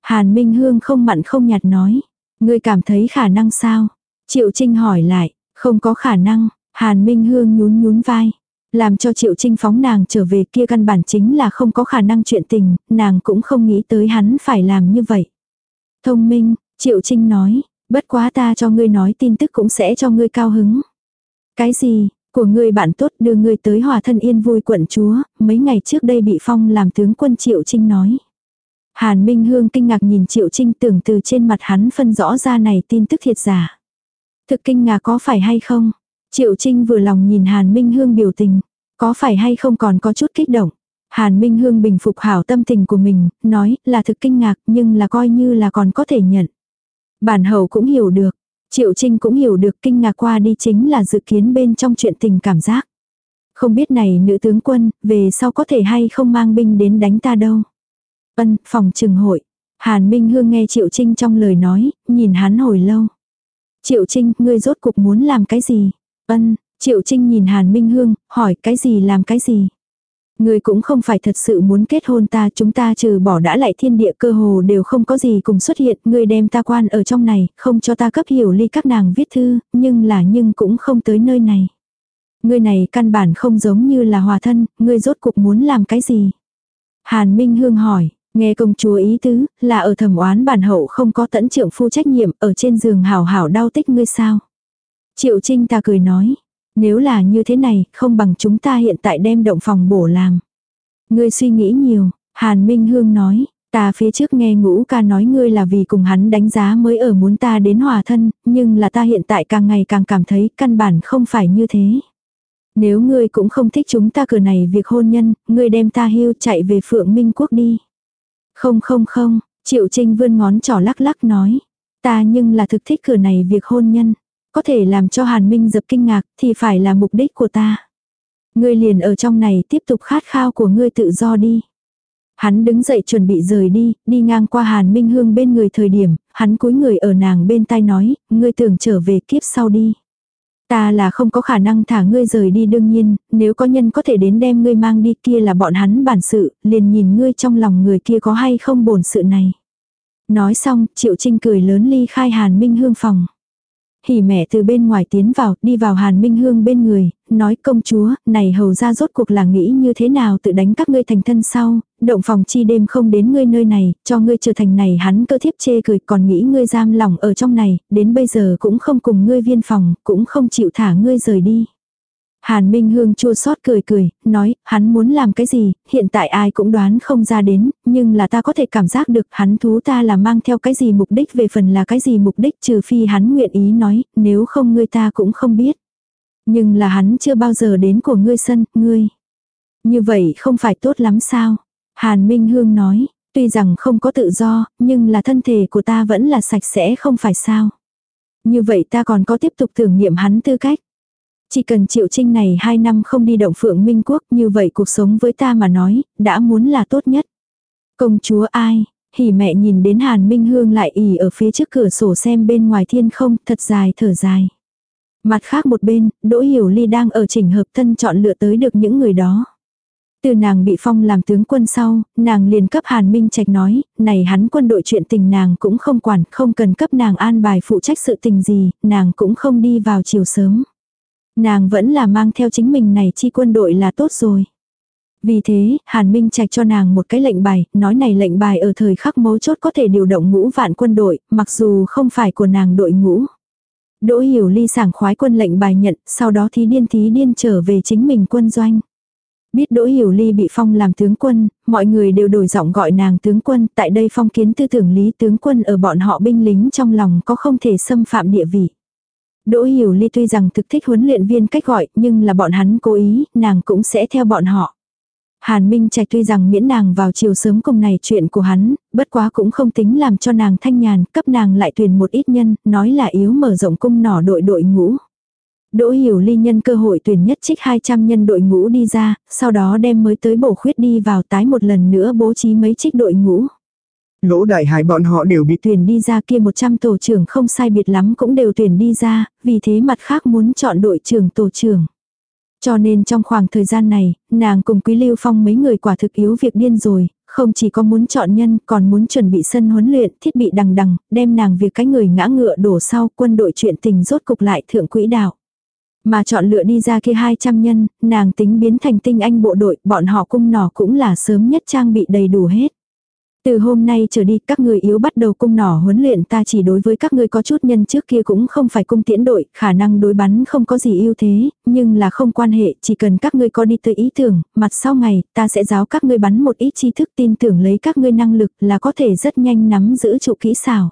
Hàn Minh Hương không mặn không nhạt nói. Ngươi cảm thấy khả năng sao? Triệu Trinh hỏi lại. Không có khả năng. Hàn Minh Hương nhún nhún vai. Làm cho Triệu Trinh phóng nàng trở về kia căn bản chính là không có khả năng chuyện tình, nàng cũng không nghĩ tới hắn phải làm như vậy. Thông minh, Triệu Trinh nói, bất quá ta cho ngươi nói tin tức cũng sẽ cho ngươi cao hứng. Cái gì, của người bạn tốt đưa người tới hòa thân yên vui quận chúa, mấy ngày trước đây bị phong làm tướng quân Triệu Trinh nói. Hàn Minh Hương kinh ngạc nhìn Triệu Trinh tưởng từ trên mặt hắn phân rõ ra này tin tức thiệt giả. Thực kinh ngạc có phải hay không? Triệu Trinh vừa lòng nhìn Hàn Minh Hương biểu tình. Có phải hay không còn có chút kích động? Hàn Minh Hương bình phục hảo tâm tình của mình, nói là thực kinh ngạc nhưng là coi như là còn có thể nhận. Bản hầu cũng hiểu được, Triệu Trinh cũng hiểu được kinh ngạc qua đi chính là dự kiến bên trong chuyện tình cảm giác. Không biết này nữ tướng quân, về sau có thể hay không mang binh đến đánh ta đâu. Ân, phòng trừng hội. Hàn Minh Hương nghe Triệu Trinh trong lời nói, nhìn hắn hồi lâu. Triệu Trinh, ngươi rốt cục muốn làm cái gì? Ân, Triệu Trinh nhìn Hàn Minh Hương, hỏi cái gì làm cái gì? Ngươi cũng không phải thật sự muốn kết hôn ta, chúng ta trừ bỏ đã lại thiên địa cơ hồ đều không có gì cùng xuất hiện, ngươi đem ta quan ở trong này, không cho ta cấp hiểu ly các nàng viết thư, nhưng là nhưng cũng không tới nơi này. Ngươi này căn bản không giống như là hòa thân, ngươi rốt cuộc muốn làm cái gì? Hàn Minh Hương hỏi, nghe công chúa ý tứ, là ở thẩm oán bản hậu không có tẫn trưởng phu trách nhiệm, ở trên giường hảo hảo đau tích ngươi sao? Triệu Trinh ta cười nói, nếu là như thế này, không bằng chúng ta hiện tại đem động phòng bổ làm. Ngươi suy nghĩ nhiều, Hàn Minh Hương nói, ta phía trước nghe ngũ ca nói ngươi là vì cùng hắn đánh giá mới ở muốn ta đến hòa thân, nhưng là ta hiện tại càng ngày càng cảm thấy căn bản không phải như thế. Nếu ngươi cũng không thích chúng ta cửa này việc hôn nhân, ngươi đem ta hưu chạy về Phượng Minh Quốc đi. Không không không, Triệu Trinh vươn ngón trỏ lắc lắc nói. Ta nhưng là thực thích cửa này việc hôn nhân. Có thể làm cho Hàn Minh dập kinh ngạc thì phải là mục đích của ta. Ngươi liền ở trong này tiếp tục khát khao của ngươi tự do đi. Hắn đứng dậy chuẩn bị rời đi, đi ngang qua Hàn Minh Hương bên người thời điểm, hắn cúi người ở nàng bên tai nói, ngươi tưởng trở về kiếp sau đi. Ta là không có khả năng thả ngươi rời đi đương nhiên, nếu có nhân có thể đến đem ngươi mang đi kia là bọn hắn bản sự, liền nhìn ngươi trong lòng người kia có hay không bổn sự này. Nói xong, Triệu Trinh cười lớn ly khai Hàn Minh Hương phòng. Hỉ mẹ từ bên ngoài tiến vào, đi vào Hàn Minh Hương bên người, nói công chúa, này hầu ra rốt cuộc là nghĩ như thế nào tự đánh các ngươi thành thân sau, động phòng chi đêm không đến ngươi nơi này, cho ngươi trở thành này hắn cơ thiếp chê cười còn nghĩ ngươi giam lòng ở trong này, đến bây giờ cũng không cùng ngươi viên phòng, cũng không chịu thả ngươi rời đi. Hàn Minh Hương chua xót cười cười, nói, hắn muốn làm cái gì, hiện tại ai cũng đoán không ra đến, nhưng là ta có thể cảm giác được hắn thú ta là mang theo cái gì mục đích về phần là cái gì mục đích trừ phi hắn nguyện ý nói, nếu không ngươi ta cũng không biết. Nhưng là hắn chưa bao giờ đến của ngươi sân, ngươi. Như vậy không phải tốt lắm sao? Hàn Minh Hương nói, tuy rằng không có tự do, nhưng là thân thể của ta vẫn là sạch sẽ không phải sao. Như vậy ta còn có tiếp tục tưởng niệm hắn tư cách. Chỉ cần triệu trinh này hai năm không đi động phượng minh quốc như vậy cuộc sống với ta mà nói, đã muốn là tốt nhất. Công chúa ai, hỉ mẹ nhìn đến Hàn Minh Hương lại ỉ ở phía trước cửa sổ xem bên ngoài thiên không, thật dài thở dài. Mặt khác một bên, Đỗ Hiểu Ly đang ở chỉnh hợp thân chọn lựa tới được những người đó. Từ nàng bị phong làm tướng quân sau, nàng liền cấp Hàn Minh Trạch nói, này hắn quân đội chuyện tình nàng cũng không quản, không cần cấp nàng an bài phụ trách sự tình gì, nàng cũng không đi vào chiều sớm. Nàng vẫn là mang theo chính mình này chi quân đội là tốt rồi. Vì thế, Hàn Minh Trạch cho nàng một cái lệnh bài, nói này lệnh bài ở thời khắc mấu chốt có thể điều động ngũ vạn quân đội, mặc dù không phải của nàng đội ngũ. Đỗ Hiểu Ly sảng khoái quân lệnh bài nhận, sau đó thí điên thí điên trở về chính mình quân doanh. Biết Đỗ Hiểu Ly bị phong làm tướng quân, mọi người đều đổi giọng gọi nàng tướng quân, tại đây phong kiến tư tưởng lý tướng quân ở bọn họ binh lính trong lòng có không thể xâm phạm địa vị. Đỗ Hiểu Ly tuy rằng thực thích huấn luyện viên cách gọi, nhưng là bọn hắn cố ý, nàng cũng sẽ theo bọn họ. Hàn Minh Trạch tuy rằng miễn nàng vào chiều sớm cùng này chuyện của hắn, bất quá cũng không tính làm cho nàng thanh nhàn, cấp nàng lại tuyển một ít nhân, nói là yếu mở rộng cung nỏ đội đội ngũ. Đỗ Hiểu Ly nhân cơ hội tuyển nhất trích 200 nhân đội ngũ đi ra, sau đó đem mới tới bổ khuyết đi vào tái một lần nữa bố trí mấy trích đội ngũ. Lỗ đại hải bọn họ đều bị tuyển đi ra kia 100 tổ trưởng không sai biệt lắm cũng đều tuyển đi ra, vì thế mặt khác muốn chọn đội trưởng tổ trưởng. Cho nên trong khoảng thời gian này, nàng cùng Quý Lưu Phong mấy người quả thực yếu việc điên rồi, không chỉ có muốn chọn nhân, còn muốn chuẩn bị sân huấn luyện, thiết bị đằng đằng, đem nàng việc cái người ngã ngựa đổ sau quân đội chuyện tình rốt cục lại thượng quỹ đạo. Mà chọn lựa đi ra kia 200 nhân, nàng tính biến thành tinh anh bộ đội, bọn họ cung nỏ cũng là sớm nhất trang bị đầy đủ hết. Từ hôm nay trở đi các người yếu bắt đầu cung nỏ huấn luyện ta chỉ đối với các ngươi có chút nhân trước kia cũng không phải cung tiễn đội, khả năng đối bắn không có gì ưu thế, nhưng là không quan hệ, chỉ cần các ngươi có đi tới ý tưởng, mặt sau ngày ta sẽ giáo các ngươi bắn một ít tri thức tin tưởng lấy các ngươi năng lực là có thể rất nhanh nắm giữ trụ kỹ xảo.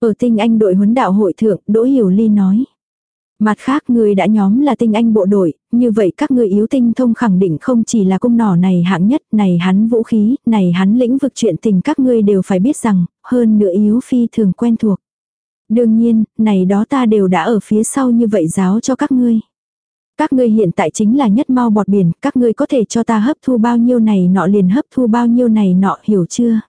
Ở tinh anh đội huấn đạo hội thượng, Đỗ Hiểu Ly nói. Mặt khác người đã nhóm là tinh anh bộ đội, như vậy các người yếu tinh thông khẳng định không chỉ là cung nỏ này hạng nhất, này hắn vũ khí, này hắn lĩnh vực chuyện tình các ngươi đều phải biết rằng, hơn nữa yếu phi thường quen thuộc. Đương nhiên, này đó ta đều đã ở phía sau như vậy giáo cho các ngươi. Các ngươi hiện tại chính là nhất mau bọt biển, các ngươi có thể cho ta hấp thu bao nhiêu này nọ liền hấp thu bao nhiêu này nọ, hiểu chưa?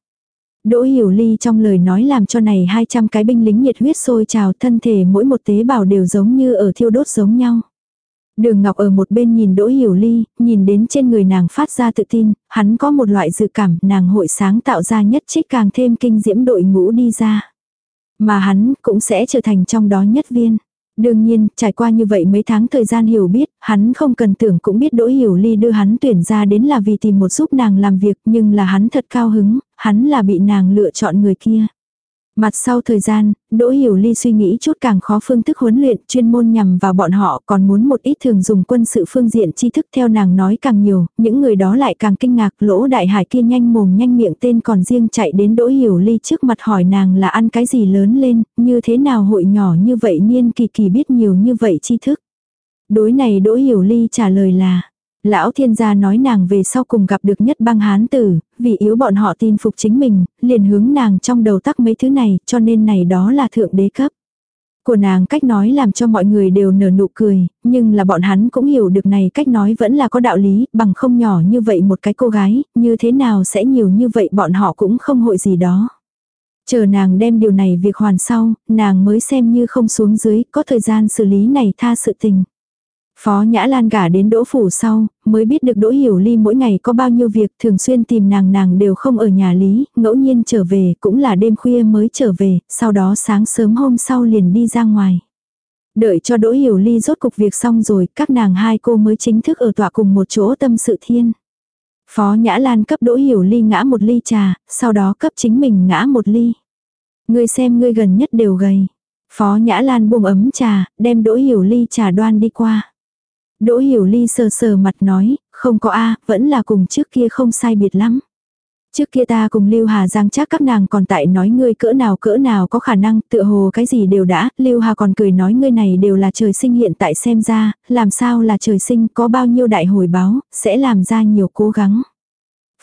Đỗ Hiểu Ly trong lời nói làm cho này 200 cái binh lính nhiệt huyết sôi trào thân thể mỗi một tế bào đều giống như ở thiêu đốt giống nhau. Đường Ngọc ở một bên nhìn Đỗ Hiểu Ly, nhìn đến trên người nàng phát ra tự tin, hắn có một loại dự cảm nàng hội sáng tạo ra nhất trích càng thêm kinh diễm đội ngũ đi ra. Mà hắn cũng sẽ trở thành trong đó nhất viên. Đương nhiên, trải qua như vậy mấy tháng thời gian hiểu biết, hắn không cần tưởng cũng biết Đỗ Hiểu Ly đưa hắn tuyển ra đến là vì tìm một giúp nàng làm việc, nhưng là hắn thật cao hứng, hắn là bị nàng lựa chọn người kia. Mặt sau thời gian, Đỗ Hiểu Ly suy nghĩ chút càng khó phương thức huấn luyện chuyên môn nhằm vào bọn họ còn muốn một ít thường dùng quân sự phương diện tri thức theo nàng nói càng nhiều, những người đó lại càng kinh ngạc lỗ đại hải kia nhanh mồm nhanh miệng tên còn riêng chạy đến Đỗ Hiểu Ly trước mặt hỏi nàng là ăn cái gì lớn lên, như thế nào hội nhỏ như vậy niên kỳ kỳ biết nhiều như vậy tri thức. Đối này Đỗ Hiểu Ly trả lời là, Lão thiên gia nói nàng về sau cùng gặp được nhất băng hán tử, vì yếu bọn họ tin phục chính mình, liền hướng nàng trong đầu tắc mấy thứ này, cho nên này đó là thượng đế cấp. Của nàng cách nói làm cho mọi người đều nở nụ cười, nhưng là bọn hắn cũng hiểu được này cách nói vẫn là có đạo lý, bằng không nhỏ như vậy một cái cô gái, như thế nào sẽ nhiều như vậy bọn họ cũng không hội gì đó. Chờ nàng đem điều này việc hoàn sau, nàng mới xem như không xuống dưới, có thời gian xử lý này tha sự tình. Phó Nhã Lan gả đến Đỗ Phủ sau, mới biết được Đỗ Hiểu Ly mỗi ngày có bao nhiêu việc thường xuyên tìm nàng nàng đều không ở nhà Lý, ngẫu nhiên trở về cũng là đêm khuya mới trở về, sau đó sáng sớm hôm sau liền đi ra ngoài. Đợi cho Đỗ Hiểu Ly rốt cục việc xong rồi, các nàng hai cô mới chính thức ở tọa cùng một chỗ tâm sự thiên. Phó Nhã Lan cấp Đỗ Hiểu Ly ngã một ly trà, sau đó cấp chính mình ngã một ly. Ngươi xem ngươi gần nhất đều gầy. Phó Nhã Lan buông ấm trà, đem Đỗ Hiểu Ly trà đoan đi qua. Đỗ Hiểu Ly sờ sờ mặt nói, không có a, vẫn là cùng trước kia không sai biệt lắm. Trước kia ta cùng Lưu Hà Giang chắc các nàng còn tại nói ngươi cỡ nào cỡ nào có khả năng, tựa hồ cái gì đều đã, Lưu Hà còn cười nói ngươi này đều là trời sinh hiện tại xem ra, làm sao là trời sinh có bao nhiêu đại hồi báo, sẽ làm ra nhiều cố gắng.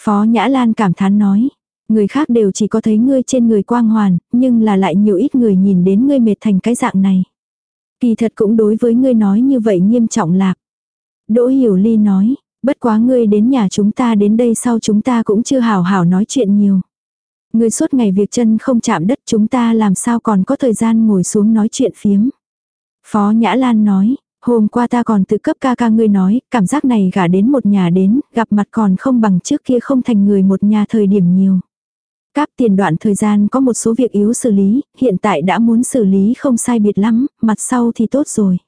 Phó Nhã Lan cảm thán nói, người khác đều chỉ có thấy ngươi trên người quang hoàn, nhưng là lại nhiều ít người nhìn đến ngươi mệt thành cái dạng này. Kỳ thật cũng đối với ngươi nói như vậy nghiêm trọng lạc. Đỗ Hiểu Ly nói, bất quá ngươi đến nhà chúng ta đến đây sau chúng ta cũng chưa hảo hảo nói chuyện nhiều. Ngươi suốt ngày việc chân không chạm đất chúng ta làm sao còn có thời gian ngồi xuống nói chuyện phiếm. Phó Nhã Lan nói, hôm qua ta còn tự cấp ca ca ngươi nói, cảm giác này gả đến một nhà đến, gặp mặt còn không bằng trước kia không thành người một nhà thời điểm nhiều. Cáp tiền đoạn thời gian có một số việc yếu xử lý, hiện tại đã muốn xử lý không sai biệt lắm, mặt sau thì tốt rồi.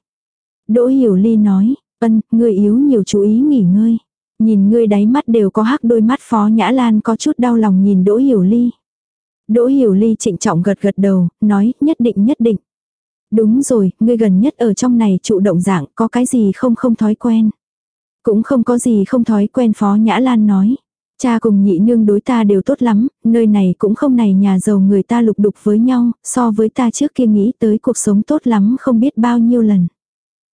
Đỗ Hiểu Ly nói, Ân, ngươi yếu nhiều chú ý nghỉ ngơi. Nhìn ngươi đáy mắt đều có hắc đôi mắt phó nhã lan có chút đau lòng nhìn Đỗ Hiểu Ly. Đỗ Hiểu Ly trịnh trọng gật gật đầu, nói nhất định nhất định. Đúng rồi, ngươi gần nhất ở trong này trụ động dạng có cái gì không không thói quen. Cũng không có gì không thói quen phó nhã lan nói. Cha cùng nhị nương đối ta đều tốt lắm, nơi này cũng không này nhà giàu người ta lục đục với nhau, so với ta trước kia nghĩ tới cuộc sống tốt lắm không biết bao nhiêu lần.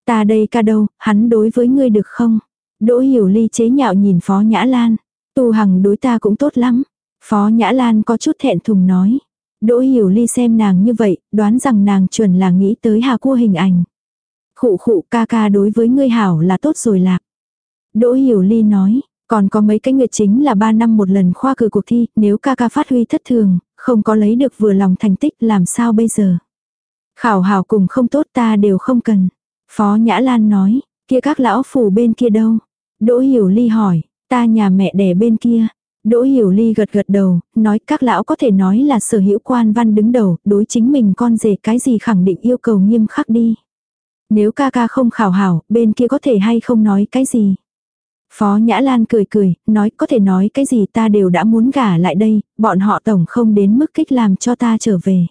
Ta đây ca đâu, hắn đối với ngươi được không? Đỗ hiểu ly chế nhạo nhìn Phó Nhã Lan. Tu hằng đối ta cũng tốt lắm. Phó Nhã Lan có chút thẹn thùng nói. Đỗ hiểu ly xem nàng như vậy, đoán rằng nàng chuẩn là nghĩ tới hà cua hình ảnh. Khụ khụ ca ca đối với ngươi hảo là tốt rồi lạc. Đỗ hiểu ly nói, còn có mấy cái nguyệt chính là ba năm một lần khoa cử cuộc thi, nếu ca ca phát huy thất thường, không có lấy được vừa lòng thành tích làm sao bây giờ. Khảo hảo cùng không tốt ta đều không cần. Phó Nhã Lan nói, kia các lão phủ bên kia đâu? Đỗ Hiểu Ly hỏi, ta nhà mẹ đẻ bên kia. Đỗ Hiểu Ly gật gật đầu, nói các lão có thể nói là sở hữu quan văn đứng đầu, đối chính mình con rể cái gì khẳng định yêu cầu nghiêm khắc đi. Nếu ca ca không khảo hảo, bên kia có thể hay không nói cái gì. Phó Nhã Lan cười cười, nói có thể nói cái gì ta đều đã muốn gả lại đây, bọn họ tổng không đến mức kích làm cho ta trở về.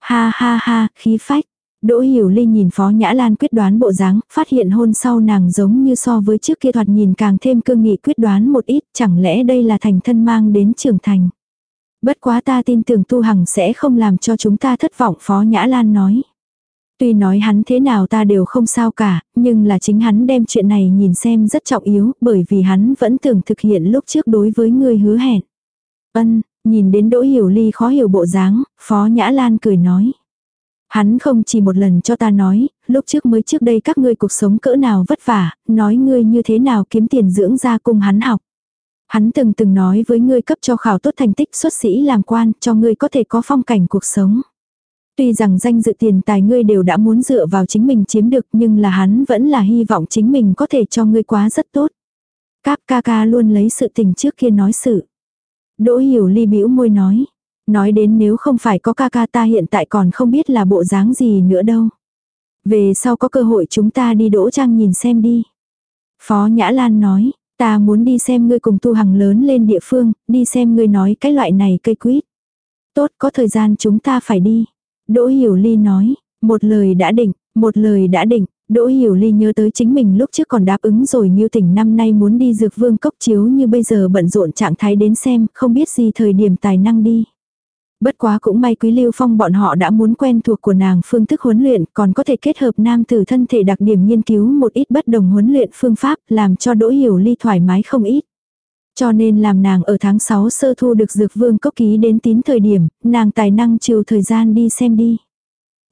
Ha ha ha, khí phách, Đỗ Hiểu Ly nhìn Phó Nhã Lan quyết đoán bộ dáng, phát hiện hôn sau nàng giống như so với trước kia thoạt nhìn càng thêm cương nghị quyết đoán một ít, chẳng lẽ đây là thành thân mang đến trưởng thành. Bất quá ta tin tưởng Tu Hằng sẽ không làm cho chúng ta thất vọng Phó Nhã Lan nói. Tuy nói hắn thế nào ta đều không sao cả, nhưng là chính hắn đem chuyện này nhìn xem rất trọng yếu, bởi vì hắn vẫn tưởng thực hiện lúc trước đối với người hứa hẹn. Ân, nhìn đến Đỗ Hiểu Ly khó hiểu bộ dáng, Phó Nhã Lan cười nói. Hắn không chỉ một lần cho ta nói, lúc trước mới trước đây các ngươi cuộc sống cỡ nào vất vả, nói ngươi như thế nào kiếm tiền dưỡng ra cùng hắn học. Hắn từng từng nói với ngươi cấp cho khảo tốt thành tích xuất sĩ làm quan cho ngươi có thể có phong cảnh cuộc sống. Tuy rằng danh dự tiền tài ngươi đều đã muốn dựa vào chính mình chiếm được nhưng là hắn vẫn là hy vọng chính mình có thể cho ngươi quá rất tốt. Cáp ca ca luôn lấy sự tình trước kia nói sự. Đỗ hiểu ly bĩu môi nói. Nói đến nếu không phải có ca ca ta hiện tại còn không biết là bộ dáng gì nữa đâu. Về sau có cơ hội chúng ta đi đỗ trang nhìn xem đi. Phó Nhã Lan nói, ta muốn đi xem ngươi cùng tu hằng lớn lên địa phương, đi xem ngươi nói cái loại này cây quýt. Tốt có thời gian chúng ta phải đi. Đỗ Hiểu Ly nói, một lời đã định, một lời đã định, Đỗ Hiểu Ly nhớ tới chính mình lúc trước còn đáp ứng rồi như Tỉnh năm nay muốn đi dược vương cốc chiếu như bây giờ bận rộn trạng thái đến xem, không biết gì thời điểm tài năng đi. Bất quá cũng may Quý Lưu Phong bọn họ đã muốn quen thuộc của nàng phương thức huấn luyện, còn có thể kết hợp nam tử thân thể đặc điểm nghiên cứu một ít bất đồng huấn luyện phương pháp, làm cho Đỗ Hiểu Ly thoải mái không ít. Cho nên làm nàng ở tháng 6 sơ thu được dược vương cốc ký đến tín thời điểm, nàng tài năng chiều thời gian đi xem đi.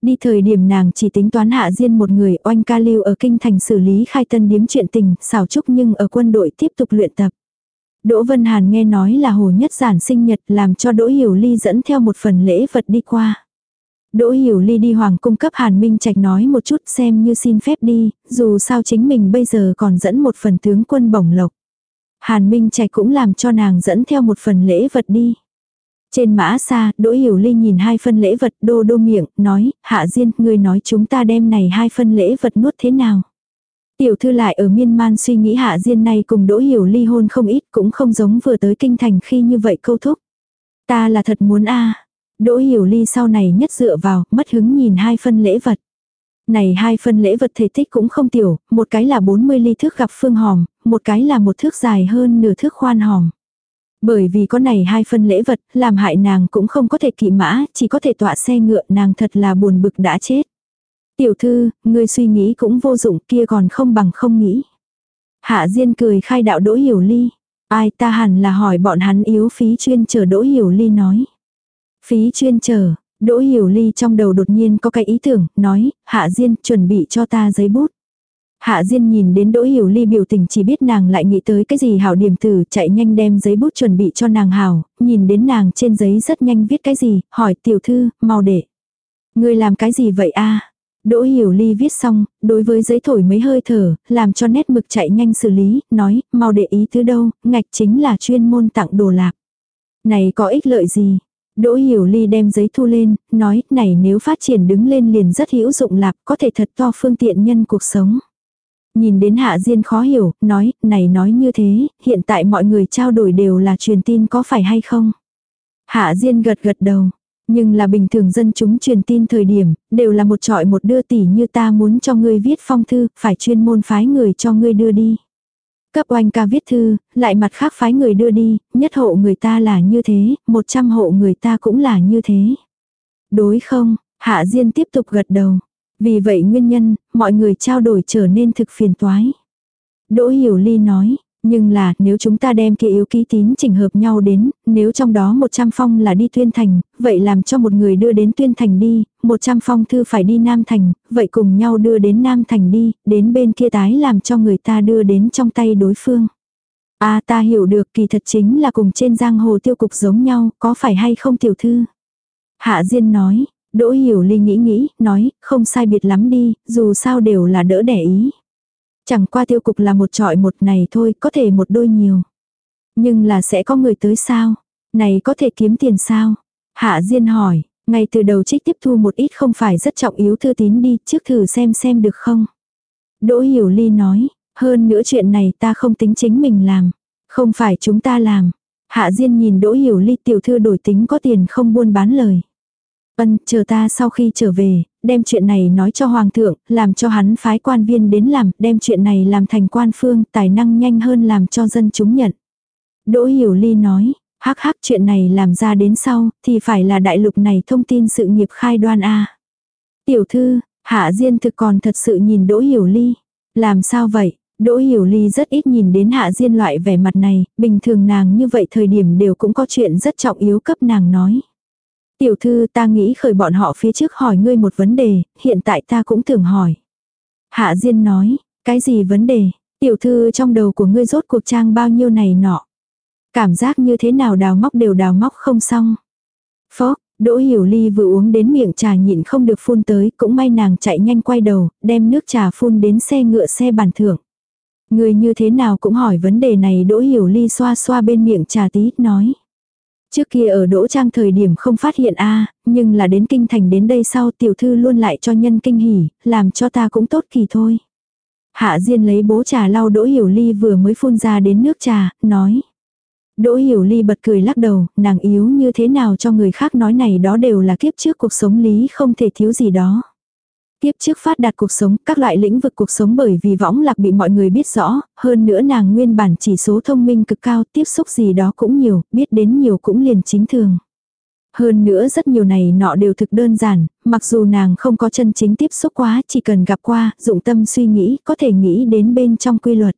Đi thời điểm nàng chỉ tính toán hạ riêng một người oanh ca lưu ở kinh thành xử lý khai tân điếm chuyện tình, xảo trúc nhưng ở quân đội tiếp tục luyện tập. Đỗ Vân Hàn nghe nói là hồ nhất giản sinh nhật làm cho Đỗ Hiểu Ly dẫn theo một phần lễ vật đi qua. Đỗ Hiểu Ly đi hoàng cung cấp Hàn Minh Trạch nói một chút xem như xin phép đi, dù sao chính mình bây giờ còn dẫn một phần tướng quân bổng lộc. Hàn Minh Trạch cũng làm cho nàng dẫn theo một phần lễ vật đi. Trên mã xa, Đỗ Hiểu Ly nhìn hai phân lễ vật đô đô miệng, nói, Hạ Diên, ngươi nói chúng ta đem này hai phân lễ vật nuốt thế nào. Tiểu thư lại ở miên man suy nghĩ Hạ Diên này cùng Đỗ Hiểu Ly hôn không ít cũng không giống vừa tới kinh thành khi như vậy câu thúc. Ta là thật muốn a Đỗ Hiểu Ly sau này nhất dựa vào, mất hứng nhìn hai phân lễ vật. Này hai phân lễ vật thể tích cũng không tiểu, một cái là 40 ly thước gặp phương hòm, một cái là một thước dài hơn nửa thước khoan hòm. Bởi vì có này hai phân lễ vật, làm hại nàng cũng không có thể kỵ mã, chỉ có thể tọa xe ngựa nàng thật là buồn bực đã chết. Tiểu thư, ngươi suy nghĩ cũng vô dụng kia còn không bằng không nghĩ. Hạ Diên cười khai đạo Đỗ Hiểu Ly. Ai ta hẳn là hỏi bọn hắn yếu phí chuyên chờ Đỗ Hiểu Ly nói. Phí chuyên chờ, Đỗ Hiểu Ly trong đầu đột nhiên có cái ý tưởng, nói, Hạ Diên chuẩn bị cho ta giấy bút. Hạ Diên nhìn đến Đỗ Hiểu Ly biểu tình chỉ biết nàng lại nghĩ tới cái gì hảo điểm từ chạy nhanh đem giấy bút chuẩn bị cho nàng hảo, nhìn đến nàng trên giấy rất nhanh viết cái gì, hỏi tiểu thư, mau để. Ngươi làm cái gì vậy a? Đỗ Hiểu Ly viết xong, đối với giấy thổi mấy hơi thở, làm cho nét mực chạy nhanh xử lý, nói, mau để ý thứ đâu, ngạch chính là chuyên môn tặng đồ lạc. Này có ích lợi gì? Đỗ Hiểu Ly đem giấy thu lên, nói, này nếu phát triển đứng lên liền rất hữu dụng lạc, có thể thật to phương tiện nhân cuộc sống. Nhìn đến Hạ Diên khó hiểu, nói, này nói như thế, hiện tại mọi người trao đổi đều là truyền tin có phải hay không? Hạ Diên gật gật đầu. Nhưng là bình thường dân chúng truyền tin thời điểm, đều là một trọi một đưa tỷ như ta muốn cho ngươi viết phong thư, phải chuyên môn phái người cho ngươi đưa đi. Cấp oanh ca viết thư, lại mặt khác phái người đưa đi, nhất hộ người ta là như thế, một trăm hộ người ta cũng là như thế. Đối không, Hạ Diên tiếp tục gật đầu. Vì vậy nguyên nhân, mọi người trao đổi trở nên thực phiền toái. Đỗ Hiểu Ly nói, nhưng là nếu chúng ta đem kia yếu ký tín chỉnh hợp nhau đến, nếu trong đó 100 phong là đi tuyên thành, vậy làm cho một người đưa đến tuyên thành đi, 100 phong thư phải đi Nam Thành, vậy cùng nhau đưa đến Nam Thành đi, đến bên kia tái làm cho người ta đưa đến trong tay đối phương. a à, ta hiểu được kỳ thật chính là cùng trên giang hồ tiêu cục giống nhau, có phải hay không tiểu thư? Hạ Diên nói, Đỗ Hiểu Ly nghĩ nghĩ, nói, không sai biệt lắm đi, dù sao đều là đỡ đẻ ý. Chẳng qua tiêu cục là một trọi một này thôi, có thể một đôi nhiều. Nhưng là sẽ có người tới sao? Này có thể kiếm tiền sao? Hạ Diên hỏi, ngay từ đầu trích tiếp thu một ít không phải rất trọng yếu thư tín đi, trước thử xem xem được không? Đỗ Hiểu Ly nói, hơn nữa chuyện này ta không tính chính mình làm. Không phải chúng ta làm. Hạ Diên nhìn Đỗ Hiểu Ly tiểu thư đổi tính có tiền không buôn bán lời. Ân, chờ ta sau khi trở về, đem chuyện này nói cho Hoàng thượng, làm cho hắn phái quan viên đến làm, đem chuyện này làm thành quan phương, tài năng nhanh hơn làm cho dân chúng nhận. Đỗ Hiểu Ly nói, hắc hắc chuyện này làm ra đến sau, thì phải là đại lục này thông tin sự nghiệp khai đoan A. Tiểu thư, Hạ Diên thực còn thật sự nhìn Đỗ Hiểu Ly. Làm sao vậy? Đỗ Hiểu Ly rất ít nhìn đến Hạ Diên loại vẻ mặt này, bình thường nàng như vậy thời điểm đều cũng có chuyện rất trọng yếu cấp nàng nói. Tiểu thư ta nghĩ khởi bọn họ phía trước hỏi ngươi một vấn đề, hiện tại ta cũng tưởng hỏi. Hạ Diên nói, cái gì vấn đề, tiểu thư trong đầu của ngươi rốt cuộc trang bao nhiêu này nọ. Cảm giác như thế nào đào móc đều đào móc không xong. Phó, Đỗ Hiểu Ly vừa uống đến miệng trà nhịn không được phun tới, cũng may nàng chạy nhanh quay đầu, đem nước trà phun đến xe ngựa xe bàn thưởng. Người như thế nào cũng hỏi vấn đề này Đỗ Hiểu Ly xoa xoa bên miệng trà tí, nói. Trước kia ở Đỗ Trang thời điểm không phát hiện a nhưng là đến kinh thành đến đây sau tiểu thư luôn lại cho nhân kinh hỉ, làm cho ta cũng tốt kỳ thôi. Hạ Diên lấy bố trà lau Đỗ Hiểu Ly vừa mới phun ra đến nước trà, nói. Đỗ Hiểu Ly bật cười lắc đầu, nàng yếu như thế nào cho người khác nói này đó đều là kiếp trước cuộc sống lý không thể thiếu gì đó. Tiếp trước phát đạt cuộc sống, các loại lĩnh vực cuộc sống bởi vì võng lạc bị mọi người biết rõ, hơn nữa nàng nguyên bản chỉ số thông minh cực cao, tiếp xúc gì đó cũng nhiều, biết đến nhiều cũng liền chính thường. Hơn nữa rất nhiều này nọ đều thực đơn giản, mặc dù nàng không có chân chính tiếp xúc quá, chỉ cần gặp qua, dụng tâm suy nghĩ, có thể nghĩ đến bên trong quy luật.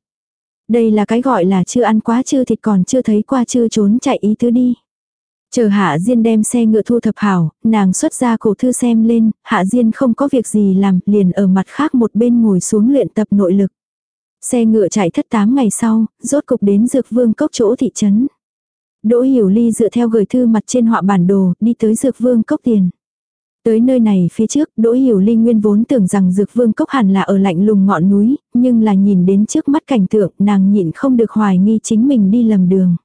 Đây là cái gọi là chưa ăn quá chưa thịt còn chưa thấy qua chưa trốn chạy ý thứ đi. Chờ Hạ Diên đem xe ngựa thu thập hảo, nàng xuất ra cổ thư xem lên, Hạ Diên không có việc gì làm, liền ở mặt khác một bên ngồi xuống luyện tập nội lực. Xe ngựa chạy thất tám ngày sau, rốt cục đến Dược Vương cốc chỗ thị trấn. Đỗ Hiểu Ly dựa theo gửi thư mặt trên họa bản đồ, đi tới Dược Vương cốc tiền. Tới nơi này phía trước, Đỗ Hiểu Ly nguyên vốn tưởng rằng Dược Vương cốc hẳn là ở lạnh lùng ngọn núi, nhưng là nhìn đến trước mắt cảnh tượng, nàng nhịn không được hoài nghi chính mình đi lầm đường.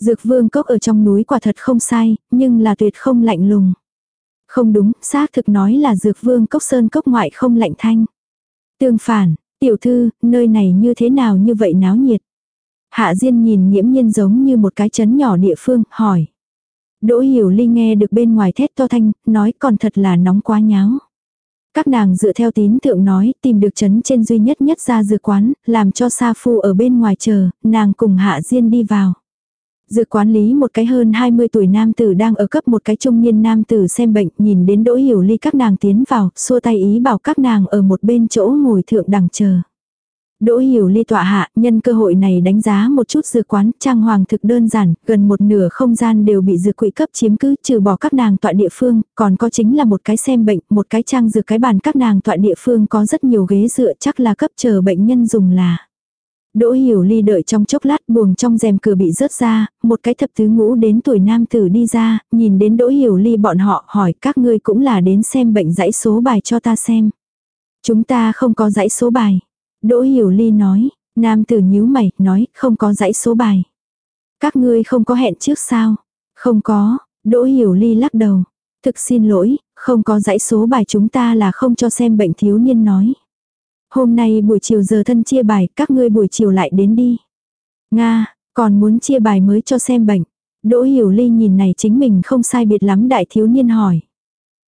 Dược vương cốc ở trong núi quả thật không sai, nhưng là tuyệt không lạnh lùng. Không đúng, xác thực nói là dược vương cốc sơn cốc ngoại không lạnh thanh. Tương phản, tiểu thư, nơi này như thế nào như vậy náo nhiệt. Hạ Diên nhìn nghiễm nhiên giống như một cái chấn nhỏ địa phương, hỏi. Đỗ Hiểu Ly nghe được bên ngoài thét to thanh, nói còn thật là nóng quá nháo. Các nàng dựa theo tín tượng nói, tìm được chấn trên duy nhất nhất ra dược quán, làm cho Sa Phu ở bên ngoài chờ, nàng cùng Hạ Diên đi vào. Dự quán lý một cái hơn 20 tuổi nam tử đang ở cấp một cái trung niên nam tử xem bệnh, nhìn đến đỗ hiểu ly các nàng tiến vào, xua tay ý bảo các nàng ở một bên chỗ ngồi thượng đằng chờ. Đỗ hiểu ly tọa hạ, nhân cơ hội này đánh giá một chút dược quán, trang hoàng thực đơn giản, gần một nửa không gian đều bị dược quỹ cấp chiếm cứ, trừ bỏ các nàng tọa địa phương, còn có chính là một cái xem bệnh, một cái trang dược cái bàn các nàng tọa địa phương có rất nhiều ghế dựa chắc là cấp chờ bệnh nhân dùng là. Đỗ hiểu ly đợi trong chốc lát buồng trong rèm cửa bị rớt ra, một cái thập tứ ngũ đến tuổi nam tử đi ra, nhìn đến đỗ hiểu ly bọn họ hỏi các ngươi cũng là đến xem bệnh dãy số bài cho ta xem. Chúng ta không có dãy số bài. Đỗ hiểu ly nói, nam tử nhíu mày, nói không có dãy số bài. Các ngươi không có hẹn trước sao? Không có, đỗ hiểu ly lắc đầu. Thực xin lỗi, không có dãy số bài chúng ta là không cho xem bệnh thiếu niên nói. Hôm nay buổi chiều giờ thân chia bài, các ngươi buổi chiều lại đến đi. Nga, còn muốn chia bài mới cho xem bệnh. Đỗ Hiểu Ly nhìn này chính mình không sai biệt lắm đại thiếu niên hỏi.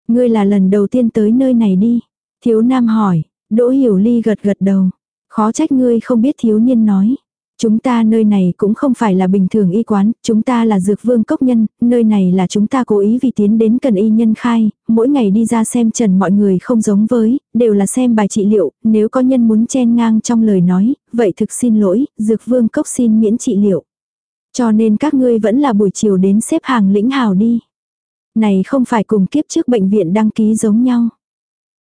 Ngươi là lần đầu tiên tới nơi này đi. Thiếu nam hỏi, Đỗ Hiểu Ly gật gật đầu. Khó trách ngươi không biết thiếu niên nói. Chúng ta nơi này cũng không phải là bình thường y quán, chúng ta là dược vương cốc nhân, nơi này là chúng ta cố ý vì tiến đến cần y nhân khai, mỗi ngày đi ra xem trần mọi người không giống với, đều là xem bài trị liệu, nếu có nhân muốn chen ngang trong lời nói, vậy thực xin lỗi, dược vương cốc xin miễn trị liệu. Cho nên các ngươi vẫn là buổi chiều đến xếp hàng lĩnh hào đi. Này không phải cùng kiếp trước bệnh viện đăng ký giống nhau.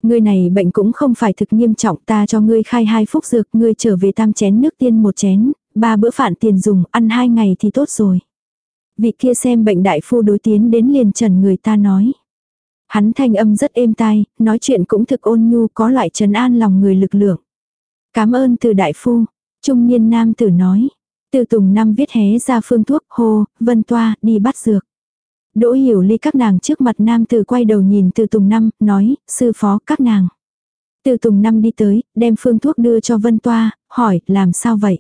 Ngươi này bệnh cũng không phải thực nghiêm trọng ta cho ngươi khai hai phúc dược, ngươi trở về tam chén nước tiên một chén, ba bữa phản tiền dùng, ăn hai ngày thì tốt rồi. Vị kia xem bệnh đại phu đối tiến đến liền trần người ta nói. Hắn thanh âm rất êm tai, nói chuyện cũng thực ôn nhu có loại trấn an lòng người lực lượng. Cảm ơn từ đại phu, trung niên nam tử nói. Từ tùng năm viết hé ra phương thuốc, hô, vân toa, đi bắt dược. Đỗ hiểu ly các nàng trước mặt nam tử quay đầu nhìn từ tùng năm, nói, sư phó các nàng. Từ tùng năm đi tới, đem phương thuốc đưa cho vân toa, hỏi, làm sao vậy?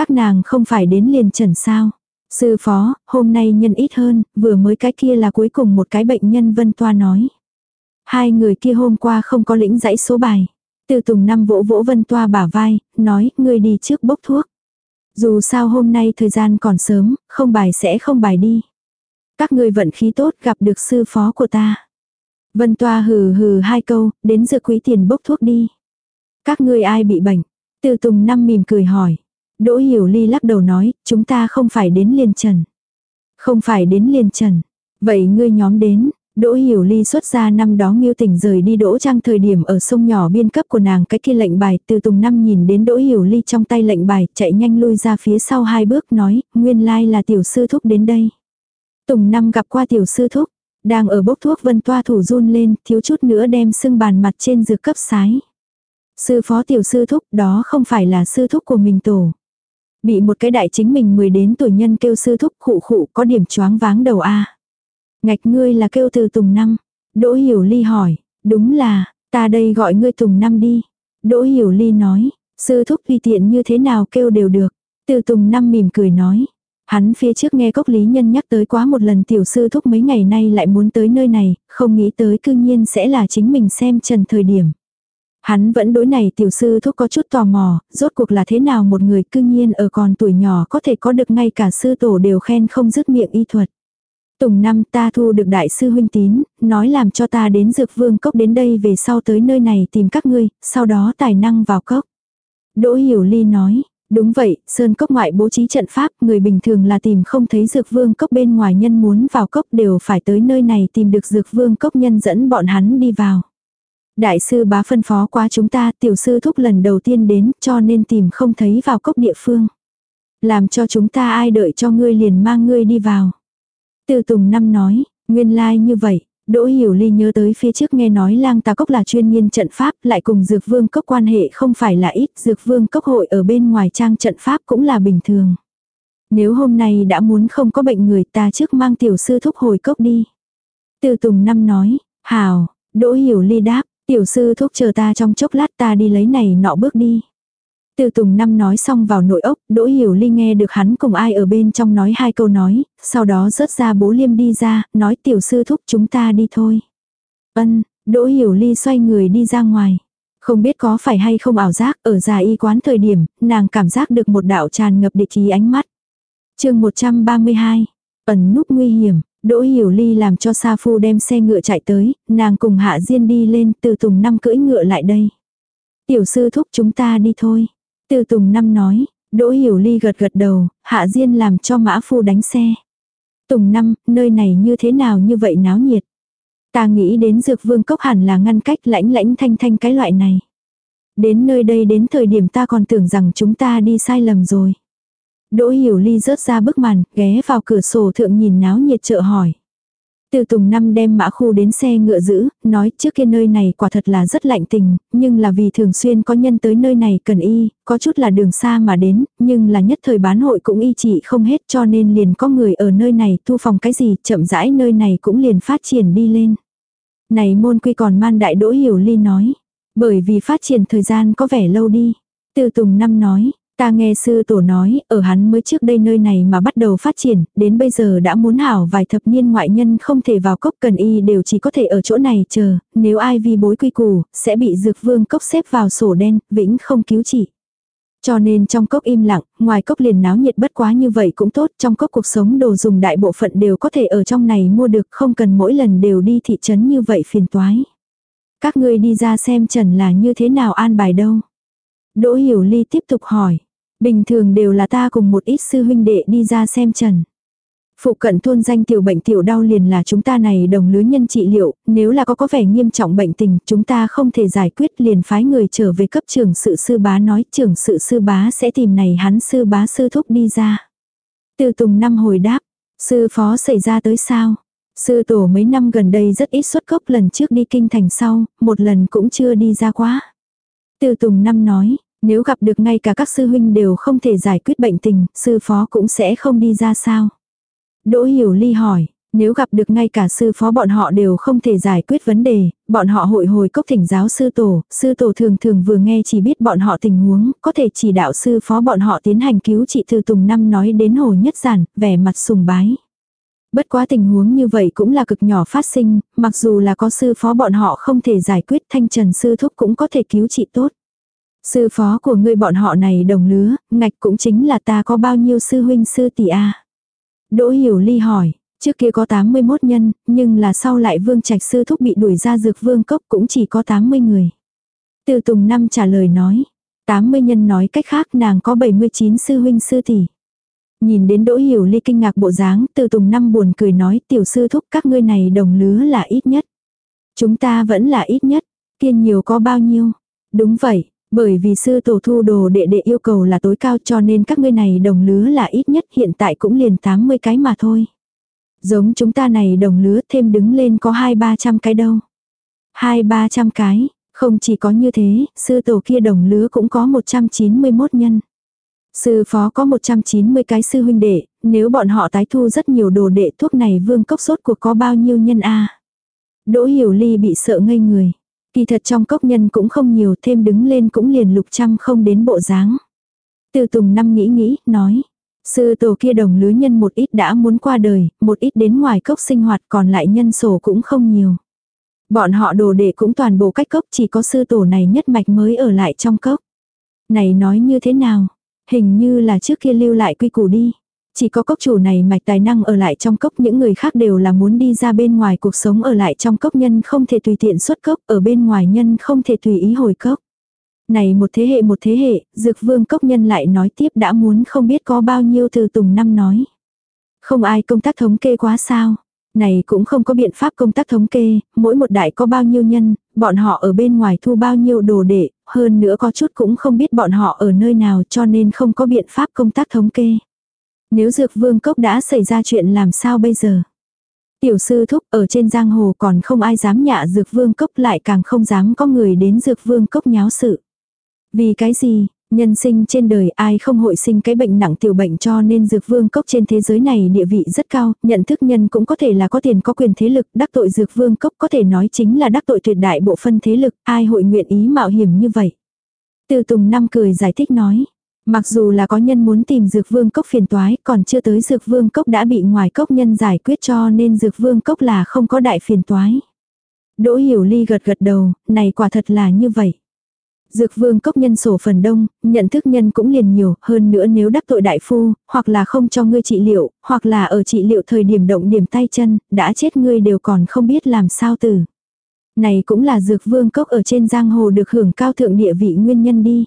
Các nàng không phải đến liền trần sao. Sư phó, hôm nay nhân ít hơn, vừa mới cái kia là cuối cùng một cái bệnh nhân Vân Toa nói. Hai người kia hôm qua không có lĩnh dãy số bài. Từ tùng năm vỗ vỗ Vân Toa bả vai, nói, người đi trước bốc thuốc. Dù sao hôm nay thời gian còn sớm, không bài sẽ không bài đi. Các người vận khí tốt gặp được sư phó của ta. Vân Toa hừ hừ hai câu, đến giờ quý tiền bốc thuốc đi. Các ngươi ai bị bệnh? Từ tùng năm mỉm cười hỏi. Đỗ Hiểu Ly lắc đầu nói, chúng ta không phải đến liền trần. Không phải đến liền trần. Vậy ngươi nhóm đến, Đỗ Hiểu Ly xuất ra năm đó Ngưu Tỉnh rời đi Đỗ Trang thời điểm ở sông nhỏ biên cấp của nàng cái kia lệnh bài, từ Tùng Năm nhìn đến Đỗ Hiểu Ly trong tay lệnh bài, chạy nhanh lui ra phía sau hai bước nói, nguyên lai là tiểu sư thúc đến đây. Tùng Năm gặp qua tiểu sư thúc, Đang ở bốc thuốc vân toa thủ run lên, thiếu chút nữa đem sưng bàn mặt trên dược cấp sái. Sư phó tiểu sư thúc đó không phải là sư thúc của mình tổ. Bị một cái đại chính mình 10 đến tuổi nhân kêu sư thúc khụ khụ có điểm choáng váng đầu a Ngạch ngươi là kêu từ tùng năm. Đỗ hiểu ly hỏi, đúng là, ta đây gọi ngươi tùng năm đi. Đỗ hiểu ly nói, sư thúc vi tiện như thế nào kêu đều được. Từ tùng năm mỉm cười nói. Hắn phía trước nghe cốc lý nhân nhắc tới quá một lần tiểu sư thúc mấy ngày nay lại muốn tới nơi này, không nghĩ tới cương nhiên sẽ là chính mình xem trần thời điểm. Hắn vẫn đối này tiểu sư thúc có chút tò mò, rốt cuộc là thế nào một người cư nhiên ở còn tuổi nhỏ có thể có được ngay cả sư tổ đều khen không dứt miệng y thuật. Tùng năm ta thu được đại sư huynh tín, nói làm cho ta đến dược vương cốc đến đây về sau tới nơi này tìm các ngươi, sau đó tài năng vào cốc. Đỗ hiểu ly nói, đúng vậy, sơn cốc ngoại bố trí trận pháp, người bình thường là tìm không thấy dược vương cốc bên ngoài nhân muốn vào cốc đều phải tới nơi này tìm được dược vương cốc nhân dẫn bọn hắn đi vào. Đại sư bá phân phó qua chúng ta, tiểu sư thúc lần đầu tiên đến, cho nên tìm không thấy vào cốc địa phương. Làm cho chúng ta ai đợi cho ngươi liền mang ngươi đi vào. Từ Tùng Năm nói, nguyên lai like như vậy, Đỗ Hiểu Ly nhớ tới phía trước nghe nói lang tà cốc là chuyên nghiên trận pháp, lại cùng Dược Vương cốc quan hệ không phải là ít, Dược Vương cốc hội ở bên ngoài trang trận pháp cũng là bình thường. Nếu hôm nay đã muốn không có bệnh người ta trước mang tiểu sư thúc hồi cốc đi. Từ Tùng Năm nói, hào, Đỗ Hiểu Ly đáp, tiểu sư thúc chờ ta trong chốc lát ta đi lấy này nọ bước đi. Từ Tùng Năm nói xong vào nội ốc, Đỗ Hiểu Ly nghe được hắn cùng ai ở bên trong nói hai câu nói, sau đó rớt ra bố liêm đi ra, nói tiểu sư thúc chúng ta đi thôi. Ân, Đỗ Hiểu Ly xoay người đi ra ngoài. Không biết có phải hay không ảo giác, ở già y quán thời điểm, nàng cảm giác được một đạo tràn ngập địch ý ánh mắt. chương 132, ẩn núp nguy hiểm, Đỗ Hiểu Ly làm cho Sa Phu đem xe ngựa chạy tới, nàng cùng Hạ Diên đi lên từ Tùng Năm cưỡi ngựa lại đây. Tiểu sư thúc chúng ta đi thôi. Từ Tùng Năm nói, Đỗ Hiểu Ly gật gật đầu, Hạ Diên làm cho Mã Phu đánh xe. Tùng Năm, nơi này như thế nào như vậy náo nhiệt. Ta nghĩ đến dược vương cốc hẳn là ngăn cách lãnh lãnh thanh thanh cái loại này. Đến nơi đây đến thời điểm ta còn tưởng rằng chúng ta đi sai lầm rồi. Đỗ Hiểu Ly rớt ra bức màn, ghé vào cửa sổ thượng nhìn náo nhiệt chợ hỏi. Từ Tùng Năm đem mã khu đến xe ngựa giữ, nói trước kia nơi này quả thật là rất lạnh tình, nhưng là vì thường xuyên có nhân tới nơi này cần y, có chút là đường xa mà đến, nhưng là nhất thời bán hội cũng y trị không hết cho nên liền có người ở nơi này thu phòng cái gì, chậm rãi nơi này cũng liền phát triển đi lên. Này môn quy còn man đại đỗ hiểu ly nói, bởi vì phát triển thời gian có vẻ lâu đi. Từ Tùng Năm nói, Ta nghe sư tổ nói, ở hắn mới trước đây nơi này mà bắt đầu phát triển, đến bây giờ đã muốn hảo vài thập niên ngoại nhân không thể vào cốc cần y đều chỉ có thể ở chỗ này chờ, nếu ai vi bối quy củ, sẽ bị dược vương cốc xếp vào sổ đen, vĩnh không cứu trị. Cho nên trong cốc im lặng, ngoài cốc liền náo nhiệt bất quá như vậy cũng tốt, trong cốc cuộc sống đồ dùng đại bộ phận đều có thể ở trong này mua được không cần mỗi lần đều đi thị trấn như vậy phiền toái. Các ngươi đi ra xem trần là như thế nào an bài đâu. Đỗ Hiểu Ly tiếp tục hỏi. Bình thường đều là ta cùng một ít sư huynh đệ đi ra xem trần. Phụ cận thôn danh tiểu bệnh tiểu đau liền là chúng ta này đồng lứa nhân trị liệu, nếu là có có vẻ nghiêm trọng bệnh tình, chúng ta không thể giải quyết liền phái người trở về cấp trưởng sự sư bá nói trưởng sự sư bá sẽ tìm này hắn sư bá sư thúc đi ra. Từ tùng năm hồi đáp, sư phó xảy ra tới sao? Sư tổ mấy năm gần đây rất ít xuất cốc lần trước đi kinh thành sau, một lần cũng chưa đi ra quá. Từ tùng năm nói, nếu gặp được ngay cả các sư huynh đều không thể giải quyết bệnh tình, sư phó cũng sẽ không đi ra sao. Đỗ Hiểu Ly hỏi, nếu gặp được ngay cả sư phó bọn họ đều không thể giải quyết vấn đề, bọn họ hội hồi cốc thỉnh giáo sư tổ, sư tổ thường thường vừa nghe chỉ biết bọn họ tình huống, có thể chỉ đạo sư phó bọn họ tiến hành cứu trị thư tùng năm nói đến hồ nhất giản, vẻ mặt sùng bái. Bất quá tình huống như vậy cũng là cực nhỏ phát sinh, mặc dù là có sư phó bọn họ không thể giải quyết thanh trần sư thúc cũng có thể cứu trị tốt. Sư phó của ngươi bọn họ này đồng lứa, ngạch cũng chính là ta có bao nhiêu sư huynh sư tỷ a Đỗ Hiểu Ly hỏi, trước kia có 81 nhân, nhưng là sau lại vương trạch sư thúc bị đuổi ra dược vương cốc cũng chỉ có 80 người. Từ Tùng Năm trả lời nói, 80 nhân nói cách khác nàng có 79 sư huynh sư tỷ. Nhìn đến Đỗ Hiểu Ly kinh ngạc bộ dáng, Từ Tùng Năm buồn cười nói tiểu sư thúc các ngươi này đồng lứa là ít nhất. Chúng ta vẫn là ít nhất, kiên nhiều có bao nhiêu. Đúng vậy, bởi vì sư tổ thu đồ đệ đệ yêu cầu là tối cao cho nên các ngươi này đồng lứa là ít nhất hiện tại cũng liền 80 cái mà thôi. Giống chúng ta này đồng lứa thêm đứng lên có hai ba trăm cái đâu. Hai ba trăm cái, không chỉ có như thế, sư tổ kia đồng lứa cũng có 191 nhân. Sư phó có 190 cái sư huynh đệ, nếu bọn họ tái thu rất nhiều đồ đệ thuốc này vương cốc sốt cuộc có bao nhiêu nhân a Đỗ Hiểu Ly bị sợ ngây người. Kỳ thật trong cốc nhân cũng không nhiều thêm đứng lên cũng liền lục trăm không đến bộ dáng. Từ tùng năm nghĩ nghĩ, nói. Sư tổ kia đồng lứa nhân một ít đã muốn qua đời, một ít đến ngoài cốc sinh hoạt còn lại nhân sổ cũng không nhiều. Bọn họ đồ đệ cũng toàn bộ cách cốc chỉ có sư tổ này nhất mạch mới ở lại trong cốc. Này nói như thế nào? Hình như là trước kia lưu lại quy củ đi. Chỉ có cốc chủ này mạch tài năng ở lại trong cốc những người khác đều là muốn đi ra bên ngoài cuộc sống ở lại trong cốc nhân không thể tùy tiện xuất cốc ở bên ngoài nhân không thể tùy ý hồi cốc. Này một thế hệ một thế hệ, dược vương cốc nhân lại nói tiếp đã muốn không biết có bao nhiêu từ tùng năm nói. Không ai công tác thống kê quá sao. Này cũng không có biện pháp công tác thống kê, mỗi một đại có bao nhiêu nhân, bọn họ ở bên ngoài thu bao nhiêu đồ đệ, hơn nữa có chút cũng không biết bọn họ ở nơi nào cho nên không có biện pháp công tác thống kê. Nếu dược vương cốc đã xảy ra chuyện làm sao bây giờ? Tiểu sư thúc ở trên giang hồ còn không ai dám nhạ dược vương cốc lại càng không dám có người đến dược vương cốc nháo sự. Vì cái gì, nhân sinh trên đời ai không hội sinh cái bệnh nặng tiểu bệnh cho nên dược vương cốc trên thế giới này địa vị rất cao, nhận thức nhân cũng có thể là có tiền có quyền thế lực, đắc tội dược vương cốc có thể nói chính là đắc tội tuyệt đại bộ phân thế lực, ai hội nguyện ý mạo hiểm như vậy. Từ Tùng Năm cười giải thích nói, mặc dù là có nhân muốn tìm dược vương cốc phiền toái, còn chưa tới dược vương cốc đã bị ngoài cốc nhân giải quyết cho nên dược vương cốc là không có đại phiền toái. Đỗ Hiểu Ly gật gật đầu, này quả thật là như vậy. Dược vương cốc nhân sổ phần đông, nhận thức nhân cũng liền nhiều, hơn nữa nếu đắc tội đại phu, hoặc là không cho ngươi trị liệu, hoặc là ở trị liệu thời điểm động điểm tay chân, đã chết ngươi đều còn không biết làm sao từ Này cũng là dược vương cốc ở trên giang hồ được hưởng cao thượng địa vị nguyên nhân đi.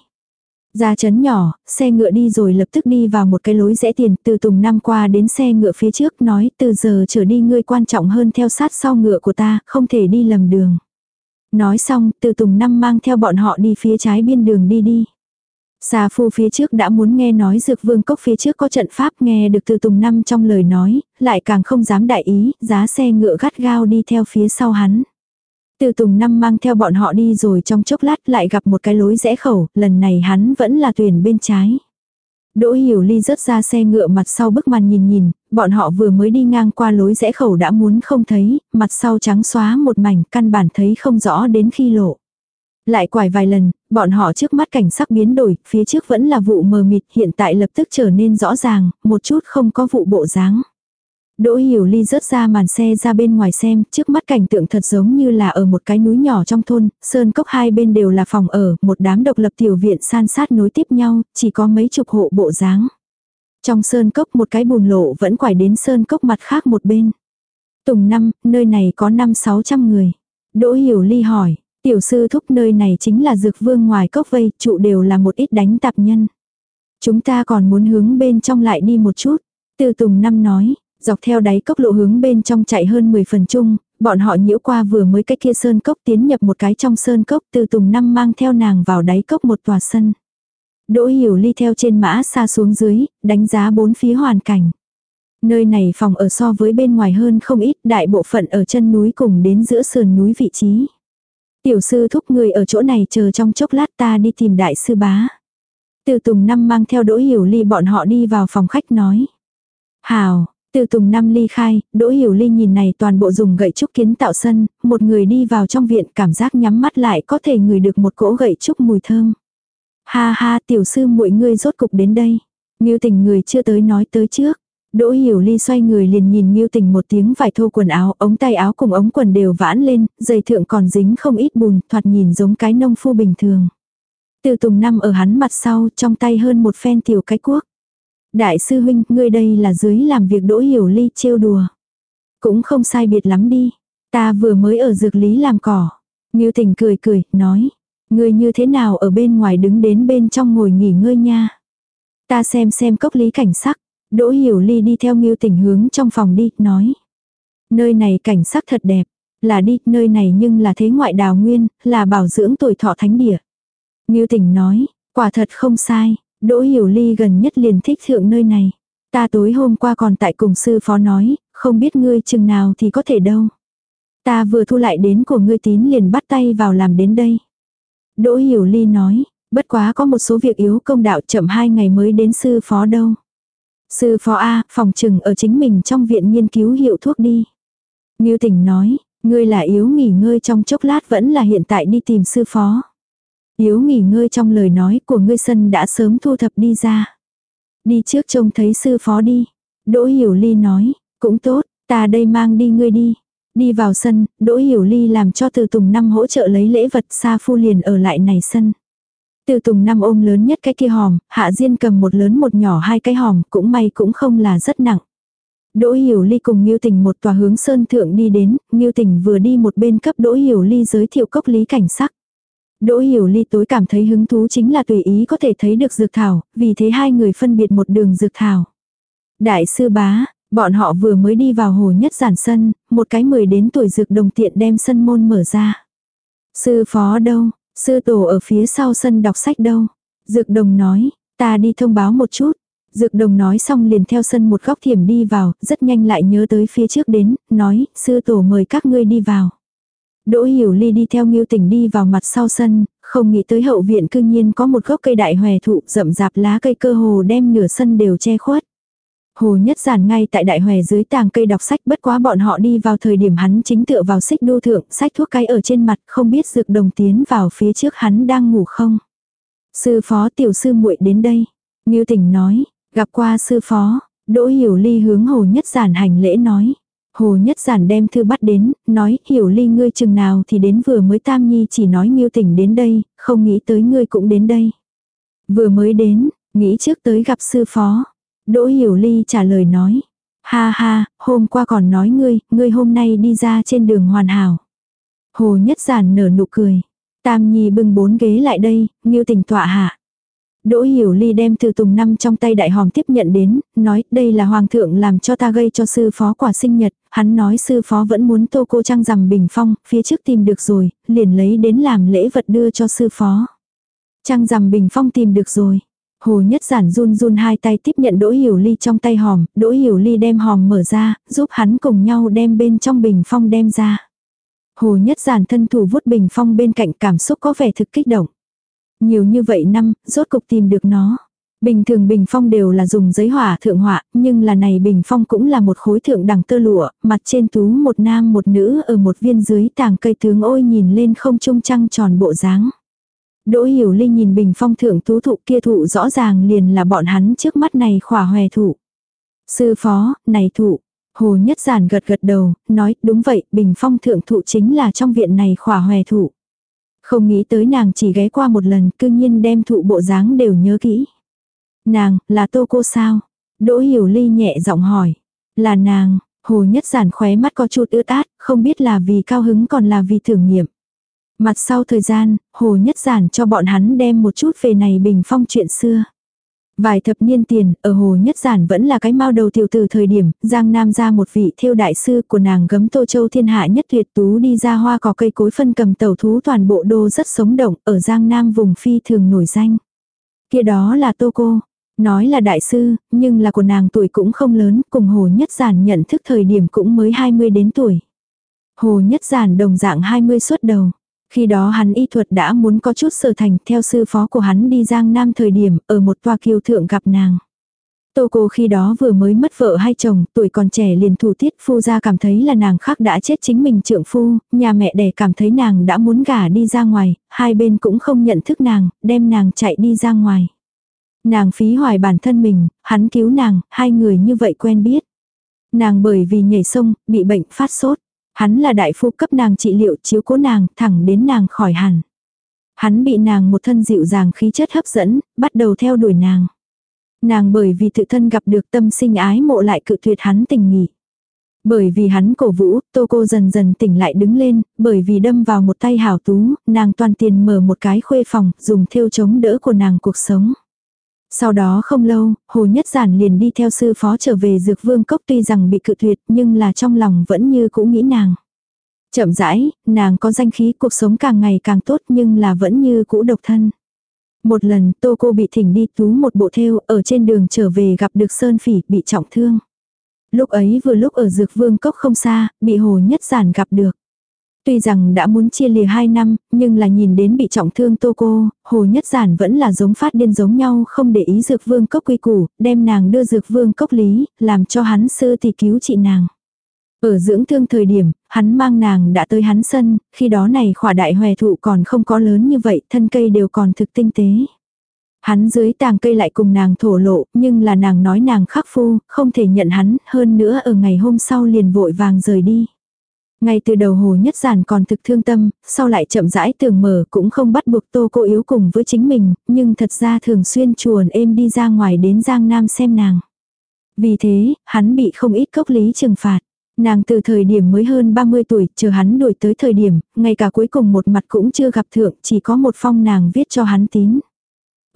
Ra chấn nhỏ, xe ngựa đi rồi lập tức đi vào một cái lối rẽ tiền từ tùng năm qua đến xe ngựa phía trước nói từ giờ trở đi ngươi quan trọng hơn theo sát sau ngựa của ta, không thể đi lầm đường. Nói xong, từ tùng năm mang theo bọn họ đi phía trái biên đường đi đi. Xà phu phía trước đã muốn nghe nói dược vương cốc phía trước có trận pháp nghe được từ tùng năm trong lời nói, lại càng không dám đại ý, giá xe ngựa gắt gao đi theo phía sau hắn. Từ tùng năm mang theo bọn họ đi rồi trong chốc lát lại gặp một cái lối rẽ khẩu, lần này hắn vẫn là tuyển bên trái. Đỗ Hiểu Ly rớt ra xe ngựa mặt sau bức màn nhìn nhìn, bọn họ vừa mới đi ngang qua lối rẽ khẩu đã muốn không thấy, mặt sau trắng xóa một mảnh, căn bản thấy không rõ đến khi lộ. Lại quải vài lần, bọn họ trước mắt cảnh sắc biến đổi, phía trước vẫn là vụ mờ mịt, hiện tại lập tức trở nên rõ ràng, một chút không có vụ bộ dáng. Đỗ Hiểu Ly rớt ra màn xe ra bên ngoài xem, trước mắt cảnh tượng thật giống như là ở một cái núi nhỏ trong thôn, sơn cốc hai bên đều là phòng ở, một đám độc lập tiểu viện san sát nối tiếp nhau, chỉ có mấy chục hộ bộ dáng. Trong sơn cốc một cái bùn lộ vẫn quải đến sơn cốc mặt khác một bên. Tùng năm, nơi này có năm sáu trăm người. Đỗ Hiểu Ly hỏi, tiểu sư thúc nơi này chính là dược vương ngoài cốc vây, trụ đều là một ít đánh tạp nhân. Chúng ta còn muốn hướng bên trong lại đi một chút. Từ Tùng năm nói, Dọc theo đáy cốc lộ hướng bên trong chạy hơn 10 phần chung, bọn họ nhiễu qua vừa mới cái kia sơn cốc tiến nhập một cái trong sơn cốc từ tùng năm mang theo nàng vào đáy cốc một tòa sân. Đỗ hiểu ly theo trên mã xa xuống dưới, đánh giá bốn phía hoàn cảnh. Nơi này phòng ở so với bên ngoài hơn không ít, đại bộ phận ở chân núi cùng đến giữa sườn núi vị trí. Tiểu sư thúc người ở chỗ này chờ trong chốc lát ta đi tìm đại sư bá. Từ tùng năm mang theo đỗ hiểu ly bọn họ đi vào phòng khách nói. Hào, từ tùng năm ly khai, Đỗ Hiểu Ly nhìn này toàn bộ dùng gậy trúc kiến tạo sân, một người đi vào trong viện cảm giác nhắm mắt lại có thể ngửi được một cỗ gậy trúc mùi thơm. Ha ha tiểu sư muội ngươi rốt cục đến đây. Nghiêu tình người chưa tới nói tới trước. Đỗ Hiểu Ly xoay người liền nhìn Nghiêu Tình một tiếng vải thô quần áo, ống tay áo cùng ống quần đều vãn lên, giày thượng còn dính không ít bùn, thoạt nhìn giống cái nông phu bình thường. Từ Tùng Năm ở hắn mặt sau, trong tay hơn một phen tiểu cái cuốc. Đại sư huynh, ngươi đây là dưới làm việc đỗ hiểu ly trêu đùa. Cũng không sai biệt lắm đi. Ta vừa mới ở dược lý làm cỏ. Ngưu tình cười cười, nói. Ngươi như thế nào ở bên ngoài đứng đến bên trong ngồi nghỉ ngơi nha. Ta xem xem cốc lý cảnh sắc. Đỗ hiểu ly đi theo Ngưu tình hướng trong phòng đi, nói. Nơi này cảnh sắc thật đẹp. Là đi, nơi này nhưng là thế ngoại đào nguyên, là bảo dưỡng tuổi thọ thánh địa. Ngưu tình nói, quả thật không sai. Đỗ Hiểu Ly gần nhất liền thích thượng nơi này. Ta tối hôm qua còn tại cùng sư phó nói, không biết ngươi chừng nào thì có thể đâu. Ta vừa thu lại đến của ngươi tín liền bắt tay vào làm đến đây. Đỗ Hiểu Ly nói, bất quá có một số việc yếu công đạo chậm hai ngày mới đến sư phó đâu. Sư phó A, phòng trừng ở chính mình trong viện nghiên cứu hiệu thuốc đi. Ngưu tỉnh nói, ngươi là yếu nghỉ ngơi trong chốc lát vẫn là hiện tại đi tìm sư phó. Yếu nghỉ ngơi trong lời nói của ngươi sân đã sớm thu thập đi ra. Đi trước trông thấy sư phó đi. Đỗ Hiểu Ly nói, cũng tốt, ta đây mang đi ngươi đi. Đi vào sân, Đỗ Hiểu Ly làm cho Từ Tùng Năm hỗ trợ lấy lễ vật xa phu liền ở lại này sân. Từ Tùng Năm ôm lớn nhất cái kia hòm, Hạ Diên cầm một lớn một nhỏ hai cái hòm, cũng may cũng không là rất nặng. Đỗ Hiểu Ly cùng Ngưu Tình một tòa hướng sơn thượng đi đến, Ngưu Tình vừa đi một bên cấp Đỗ Hiểu Ly giới thiệu cốc lý cảnh sắc. Đỗ Hiểu Ly tối cảm thấy hứng thú chính là tùy ý có thể thấy được dược thảo, vì thế hai người phân biệt một đường dược thảo. Đại sư bá, bọn họ vừa mới đi vào hồ nhất giản sân, một cái mười đến tuổi dược đồng tiện đem sân môn mở ra. Sư phó đâu, sư tổ ở phía sau sân đọc sách đâu. Dược đồng nói, ta đi thông báo một chút. Dược đồng nói xong liền theo sân một góc thiểm đi vào, rất nhanh lại nhớ tới phía trước đến, nói, sư tổ mời các ngươi đi vào. Đỗ Hiểu Ly đi theo Ngưu Tỉnh đi vào mặt sau sân, không nghĩ tới hậu viện cư nhiên có một gốc cây đại hòe thụ rậm rạp lá cây cơ hồ đem nửa sân đều che khuất. Hồ Nhất Giản ngay tại đại hòe dưới tàng cây đọc sách bất quá bọn họ đi vào thời điểm hắn chính tựa vào xích đô thượng, sách thuốc cái ở trên mặt, không biết dược đồng tiến vào phía trước hắn đang ngủ không. Sư phó tiểu sư muội đến đây. Ngưu Tỉnh nói, gặp qua sư phó, Đỗ Hiểu Ly hướng Hồ Nhất Giản hành lễ nói. Hồ Nhất Giản đem thư bắt đến, nói, hiểu ly ngươi chừng nào thì đến vừa mới Tam Nhi chỉ nói Nghiêu Tỉnh đến đây, không nghĩ tới ngươi cũng đến đây. Vừa mới đến, nghĩ trước tới gặp sư phó. Đỗ Hiểu Ly trả lời nói, ha ha, hôm qua còn nói ngươi, ngươi hôm nay đi ra trên đường hoàn hảo. Hồ Nhất Giản nở nụ cười. Tam Nhi bưng bốn ghế lại đây, Nghiêu Tỉnh tọa hạ. Đỗ Hiểu Ly đem từ tùng năm trong tay đại hòm tiếp nhận đến, nói đây là hoàng thượng làm cho ta gây cho sư phó quả sinh nhật, hắn nói sư phó vẫn muốn tô cô trăng rằm bình phong, phía trước tìm được rồi, liền lấy đến làm lễ vật đưa cho sư phó. Trăng rằm bình phong tìm được rồi. Hồ Nhất Giản run run hai tay tiếp nhận Đỗ Hiểu Ly trong tay hòm, Đỗ Hiểu Ly đem hòm mở ra, giúp hắn cùng nhau đem bên trong bình phong đem ra. Hồ Nhất Giản thân thủ vuốt bình phong bên cạnh cảm xúc có vẻ thực kích động. Nhiều như vậy năm, rốt cục tìm được nó. Bình thường bình phong đều là dùng giấy hỏa thượng họa, nhưng là này bình phong cũng là một khối thượng đẳng tơ lụa, mặt trên tú một nam một nữ ở một viên dưới tàng cây tướng ôi nhìn lên không trung trăng tròn bộ dáng. Đỗ Hiểu Linh nhìn bình phong thượng tú thụ kia thụ rõ ràng liền là bọn hắn trước mắt này khỏa hòe thụ. Sư phó, này thụ. Hồ Nhất Giản gật gật đầu, nói đúng vậy, bình phong thượng thụ chính là trong viện này khỏa hòe thụ. Không nghĩ tới nàng chỉ ghé qua một lần, cương nhiên đem thụ bộ dáng đều nhớ kỹ. Nàng, là tô cô sao? Đỗ hiểu ly nhẹ giọng hỏi. Là nàng, hồ nhất giản khóe mắt có chút ướt át, không biết là vì cao hứng còn là vì thử nghiệm. Mặt sau thời gian, hồ nhất giản cho bọn hắn đem một chút về này bình phong chuyện xưa. Vài thập niên tiền, ở Hồ Nhất Giản vẫn là cái mao đầu tiểu tử thời điểm, Giang Nam ra một vị thiêu đại sư của nàng gấm Tô Châu thiên hạ nhất tuyệt tú đi ra hoa cỏ cây cối phân cầm tàu thú toàn bộ đô rất sống động, ở Giang Nam vùng phi thường nổi danh. Kia đó là Tô Cô, nói là đại sư, nhưng là của nàng tuổi cũng không lớn, cùng Hồ Nhất Giản nhận thức thời điểm cũng mới 20 đến tuổi. Hồ Nhất Giản đồng dạng 20 suốt đầu. Khi đó hắn y thuật đã muốn có chút sở thành theo sư phó của hắn đi Giang Nam thời điểm ở một tòa kiều thượng gặp nàng. Tô cô khi đó vừa mới mất vợ hai chồng, tuổi còn trẻ liền thủ tiết phu ra cảm thấy là nàng khác đã chết chính mình trượng phu, nhà mẹ đẻ cảm thấy nàng đã muốn gả đi ra ngoài, hai bên cũng không nhận thức nàng, đem nàng chạy đi ra ngoài. Nàng phí hoài bản thân mình, hắn cứu nàng, hai người như vậy quen biết. Nàng bởi vì nhảy sông, bị bệnh phát sốt. Hắn là đại phu cấp nàng trị liệu chiếu cố nàng thẳng đến nàng khỏi hẳn. Hắn bị nàng một thân dịu dàng khí chất hấp dẫn, bắt đầu theo đuổi nàng. Nàng bởi vì tự thân gặp được tâm sinh ái mộ lại cự tuyệt hắn tình nghỉ. Bởi vì hắn cổ vũ, tô cô dần dần tỉnh lại đứng lên, bởi vì đâm vào một tay hảo tú, nàng toàn tiền mở một cái khuê phòng, dùng theo chống đỡ của nàng cuộc sống. Sau đó không lâu, Hồ Nhất Giản liền đi theo sư phó trở về Dược Vương Cốc tuy rằng bị cự tuyệt nhưng là trong lòng vẫn như cũ nghĩ nàng. Chậm rãi, nàng có danh khí cuộc sống càng ngày càng tốt nhưng là vẫn như cũ độc thân. Một lần tô cô bị thỉnh đi tú một bộ thêu ở trên đường trở về gặp được Sơn Phỉ bị trọng thương. Lúc ấy vừa lúc ở dược vương cốc không xa, bị hồ nhất giản gặp được. Tuy rằng đã muốn chia lìa 2 năm, nhưng là nhìn đến bị trọng thương tô cô, hồ nhất giản vẫn là giống phát điên giống nhau không để ý dược vương cốc quy củ, đem nàng đưa dược vương cốc lý, làm cho hắn sư thì cứu trị nàng. Ở dưỡng thương thời điểm, hắn mang nàng đã tới hắn sân, khi đó này khỏa đại hòe thụ còn không có lớn như vậy, thân cây đều còn thực tinh tế. Hắn dưới tàng cây lại cùng nàng thổ lộ, nhưng là nàng nói nàng khắc phu, không thể nhận hắn, hơn nữa ở ngày hôm sau liền vội vàng rời đi. Ngay từ đầu hồ nhất giản còn thực thương tâm, sau lại chậm rãi tường mở cũng không bắt buộc tô cô yếu cùng với chính mình, nhưng thật ra thường xuyên chuồn êm đi ra ngoài đến Giang Nam xem nàng. Vì thế, hắn bị không ít cốc lý trừng phạt. Nàng từ thời điểm mới hơn 30 tuổi, chờ hắn đuổi tới thời điểm, ngay cả cuối cùng một mặt cũng chưa gặp thượng, chỉ có một phong nàng viết cho hắn tín.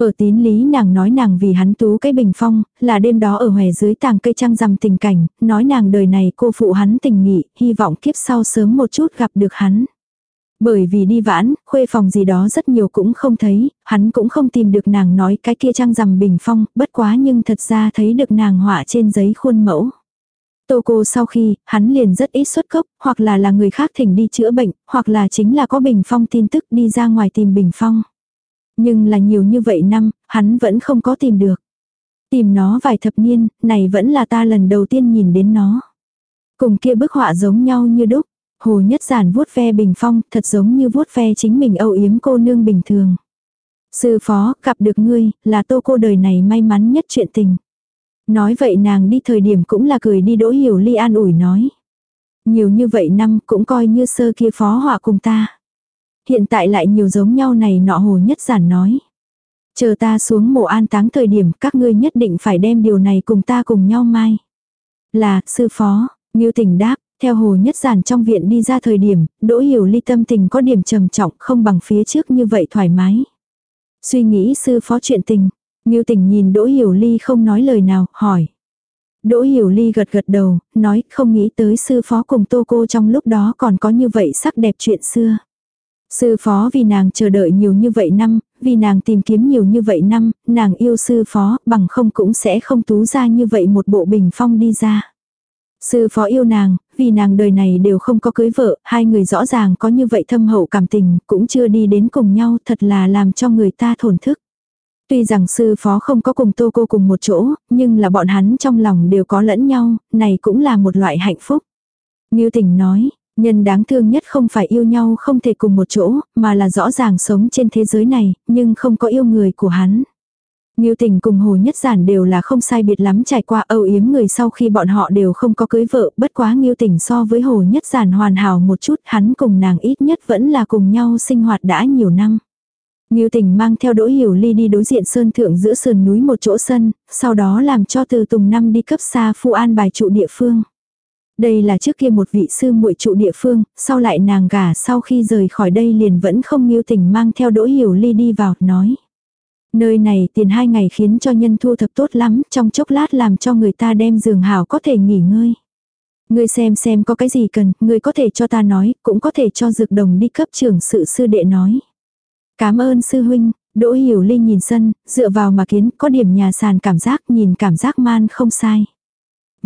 Ở tín lý nàng nói nàng vì hắn tú cái bình phong, là đêm đó ở hòe dưới tàng cây trăng rằm tình cảnh, nói nàng đời này cô phụ hắn tình nghị, hy vọng kiếp sau sớm một chút gặp được hắn. Bởi vì đi vãn, khuê phòng gì đó rất nhiều cũng không thấy, hắn cũng không tìm được nàng nói cái kia trăng rằm bình phong, bất quá nhưng thật ra thấy được nàng họa trên giấy khuôn mẫu. Tô cô sau khi, hắn liền rất ít xuất cốc, hoặc là là người khác thỉnh đi chữa bệnh, hoặc là chính là có bình phong tin tức đi ra ngoài tìm bình phong. Nhưng là nhiều như vậy năm, hắn vẫn không có tìm được. Tìm nó vài thập niên, này vẫn là ta lần đầu tiên nhìn đến nó. Cùng kia bức họa giống nhau như đúc. Hồ nhất giản vuốt ve bình phong, thật giống như vuốt ve chính mình âu yếm cô nương bình thường. Sư phó, gặp được ngươi, là tô cô đời này may mắn nhất chuyện tình. Nói vậy nàng đi thời điểm cũng là cười đi đỗ hiểu ly an ủi nói. Nhiều như vậy năm cũng coi như sơ kia phó họa cùng ta. Hiện tại lại nhiều giống nhau này nọ hồ nhất giản nói. Chờ ta xuống mộ an táng thời điểm các ngươi nhất định phải đem điều này cùng ta cùng nhau mai. Là, sư phó, Ngưu Tình đáp, theo hồ nhất giản trong viện đi ra thời điểm, đỗ hiểu ly tâm tình có điểm trầm trọng không bằng phía trước như vậy thoải mái. Suy nghĩ sư phó chuyện tình, Ngưu Tình nhìn đỗ hiểu ly không nói lời nào, hỏi. Đỗ hiểu ly gật gật đầu, nói không nghĩ tới sư phó cùng tô cô trong lúc đó còn có như vậy sắc đẹp chuyện xưa. Sư phó vì nàng chờ đợi nhiều như vậy năm, vì nàng tìm kiếm nhiều như vậy năm, nàng yêu sư phó, bằng không cũng sẽ không tú ra như vậy một bộ bình phong đi ra. Sư phó yêu nàng, vì nàng đời này đều không có cưới vợ, hai người rõ ràng có như vậy thâm hậu cảm tình, cũng chưa đi đến cùng nhau, thật là làm cho người ta thổn thức. Tuy rằng sư phó không có cùng tô cô cùng một chỗ, nhưng là bọn hắn trong lòng đều có lẫn nhau, này cũng là một loại hạnh phúc. Ngưu tình nói, Nhân đáng thương nhất không phải yêu nhau không thể cùng một chỗ, mà là rõ ràng sống trên thế giới này, nhưng không có yêu người của hắn. Nghiêu tình cùng Hồ Nhất Giản đều là không sai biệt lắm trải qua âu yếm người sau khi bọn họ đều không có cưới vợ, bất quá Nghiêu tình so với Hồ Nhất Giản hoàn hảo một chút, hắn cùng nàng ít nhất vẫn là cùng nhau sinh hoạt đã nhiều năm. Nghiêu tình mang theo đỗ hiểu ly đi đối diện sơn thượng giữa sườn núi một chỗ sân, sau đó làm cho từ tùng năm đi cấp xa phu an bài trụ địa phương. Đây là trước kia một vị sư muội trụ địa phương, sau lại nàng gả sau khi rời khỏi đây liền vẫn không nghiêu tình mang theo đỗ hiểu ly đi vào, nói. Nơi này tiền hai ngày khiến cho nhân thu thập tốt lắm, trong chốc lát làm cho người ta đem giường hảo có thể nghỉ ngơi. Ngươi xem xem có cái gì cần, ngươi có thể cho ta nói, cũng có thể cho dược đồng đi cấp trưởng sự sư đệ nói. Cảm ơn sư huynh, Đỗ Hiểu Ly nhìn sân, dựa vào mà kiến, có điểm nhà sàn cảm giác, nhìn cảm giác man không sai.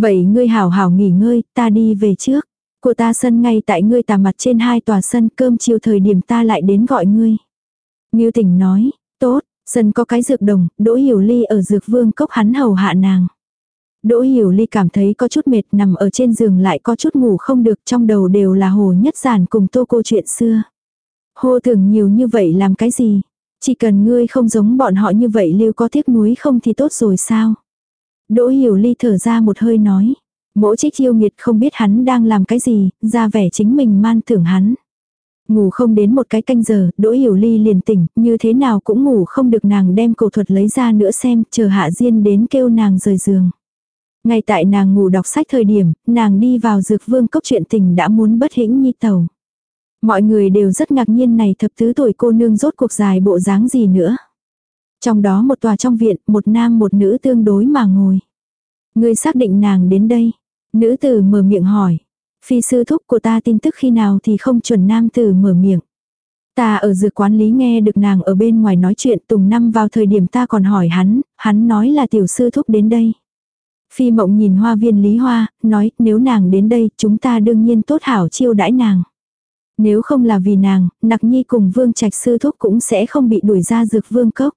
Vậy ngươi hảo hảo nghỉ ngơi, ta đi về trước. Của ta sân ngay tại ngươi tà mặt trên hai tòa sân cơm chiều thời điểm ta lại đến gọi ngươi. Ngưu tỉnh nói, tốt, sân có cái dược đồng, đỗ hiểu ly ở dược vương cốc hắn hầu hạ nàng. Đỗ hiểu ly cảm thấy có chút mệt nằm ở trên giường lại có chút ngủ không được trong đầu đều là hồ nhất giản cùng tô cô chuyện xưa. Hô tưởng nhiều như vậy làm cái gì? Chỉ cần ngươi không giống bọn họ như vậy lưu có tiếc nuối không thì tốt rồi sao? Đỗ hiểu ly thở ra một hơi nói. Mỗ trích yêu nghiệt không biết hắn đang làm cái gì, ra vẻ chính mình man tưởng hắn. Ngủ không đến một cái canh giờ, đỗ hiểu ly liền tỉnh, như thế nào cũng ngủ không được nàng đem cầu thuật lấy ra nữa xem, chờ hạ diên đến kêu nàng rời giường. Ngay tại nàng ngủ đọc sách thời điểm, nàng đi vào dược vương cốc chuyện tình đã muốn bất hĩnh nhi tàu. Mọi người đều rất ngạc nhiên này thập tứ tuổi cô nương rốt cuộc dài bộ dáng gì nữa. Trong đó một tòa trong viện, một nam một nữ tương đối mà ngồi. Ngươi xác định nàng đến đây. Nữ tử mở miệng hỏi. Phi sư thúc của ta tin tức khi nào thì không chuẩn nam tử mở miệng. Ta ở dược quán lý nghe được nàng ở bên ngoài nói chuyện tùng năm vào thời điểm ta còn hỏi hắn, hắn nói là tiểu sư thúc đến đây. Phi mộng nhìn hoa viên lý hoa, nói nếu nàng đến đây chúng ta đương nhiên tốt hảo chiêu đãi nàng. Nếu không là vì nàng, nặc nhi cùng vương trạch sư thúc cũng sẽ không bị đuổi ra dược vương cốc.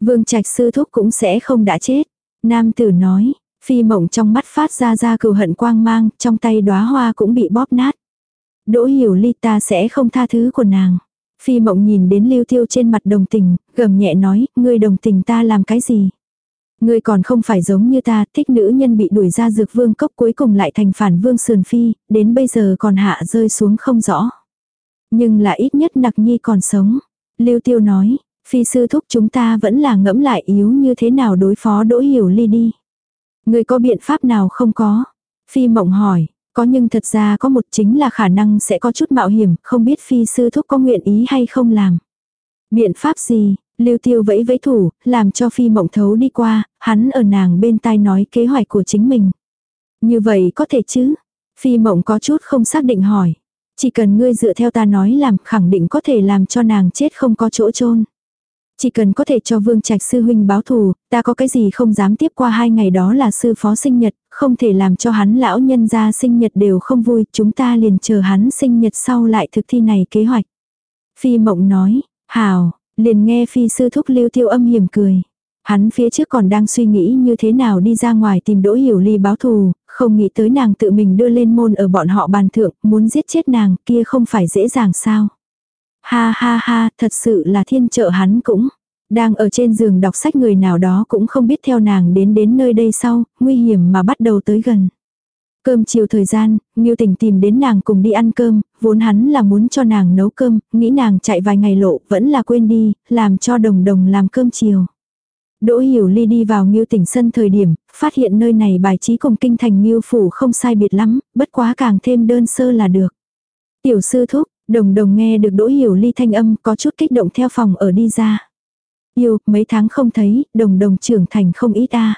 Vương trạch sư thúc cũng sẽ không đã chết. Nam tử nói, phi mộng trong mắt phát ra ra cừu hận quang mang, trong tay đóa hoa cũng bị bóp nát. Đỗ hiểu ly ta sẽ không tha thứ của nàng. Phi mộng nhìn đến lưu tiêu trên mặt đồng tình, gầm nhẹ nói, ngươi đồng tình ta làm cái gì? Ngươi còn không phải giống như ta, thích nữ nhân bị đuổi ra dược vương cốc cuối cùng lại thành phản vương sườn phi, đến bây giờ còn hạ rơi xuống không rõ. Nhưng là ít nhất nặc nhi còn sống. Lưu tiêu nói, phi sư thúc chúng ta vẫn là ngẫm lại yếu như thế nào đối phó đỗ hiểu ly đi. người có biện pháp nào không có? Phi mộng hỏi, có nhưng thật ra có một chính là khả năng sẽ có chút mạo hiểm, không biết phi sư thúc có nguyện ý hay không làm. Biện pháp gì, lưu tiêu vẫy vẫy thủ, làm cho phi mộng thấu đi qua, hắn ở nàng bên tai nói kế hoạch của chính mình. Như vậy có thể chứ? Phi mộng có chút không xác định hỏi. Chỉ cần ngươi dựa theo ta nói làm khẳng định có thể làm cho nàng chết không có chỗ chôn chỉ cần có thể cho Vương Trạch sư huynh báo thù, ta có cái gì không dám tiếp qua hai ngày đó là sư phó sinh nhật, không thể làm cho hắn lão nhân gia sinh nhật đều không vui, chúng ta liền chờ hắn sinh nhật sau lại thực thi này kế hoạch. Phi mộng nói, hào, liền nghe phi sư thúc lưu tiêu âm hiểm cười. Hắn phía trước còn đang suy nghĩ như thế nào đi ra ngoài tìm đỗ hiểu ly báo thù, không nghĩ tới nàng tự mình đưa lên môn ở bọn họ bàn thượng, muốn giết chết nàng kia không phải dễ dàng sao. Ha ha ha, thật sự là thiên trợ hắn cũng. Đang ở trên giường đọc sách người nào đó cũng không biết theo nàng đến đến nơi đây sau, nguy hiểm mà bắt đầu tới gần. Cơm chiều thời gian, Ngưu Tình tìm đến nàng cùng đi ăn cơm, vốn hắn là muốn cho nàng nấu cơm, nghĩ nàng chạy vài ngày lộ, vẫn là quên đi, làm cho đồng đồng làm cơm chiều. Đỗ Hiểu Ly đi vào Ngưu Tỉnh sân thời điểm, phát hiện nơi này bài trí cùng kinh thành Ngưu phủ không sai biệt lắm, bất quá càng thêm đơn sơ là được. Tiểu sư thúc, Đồng đồng nghe được Đỗ Hiểu Ly thanh âm có chút kích động theo phòng ở đi ra. Yêu, mấy tháng không thấy, đồng đồng trưởng thành không ít ta.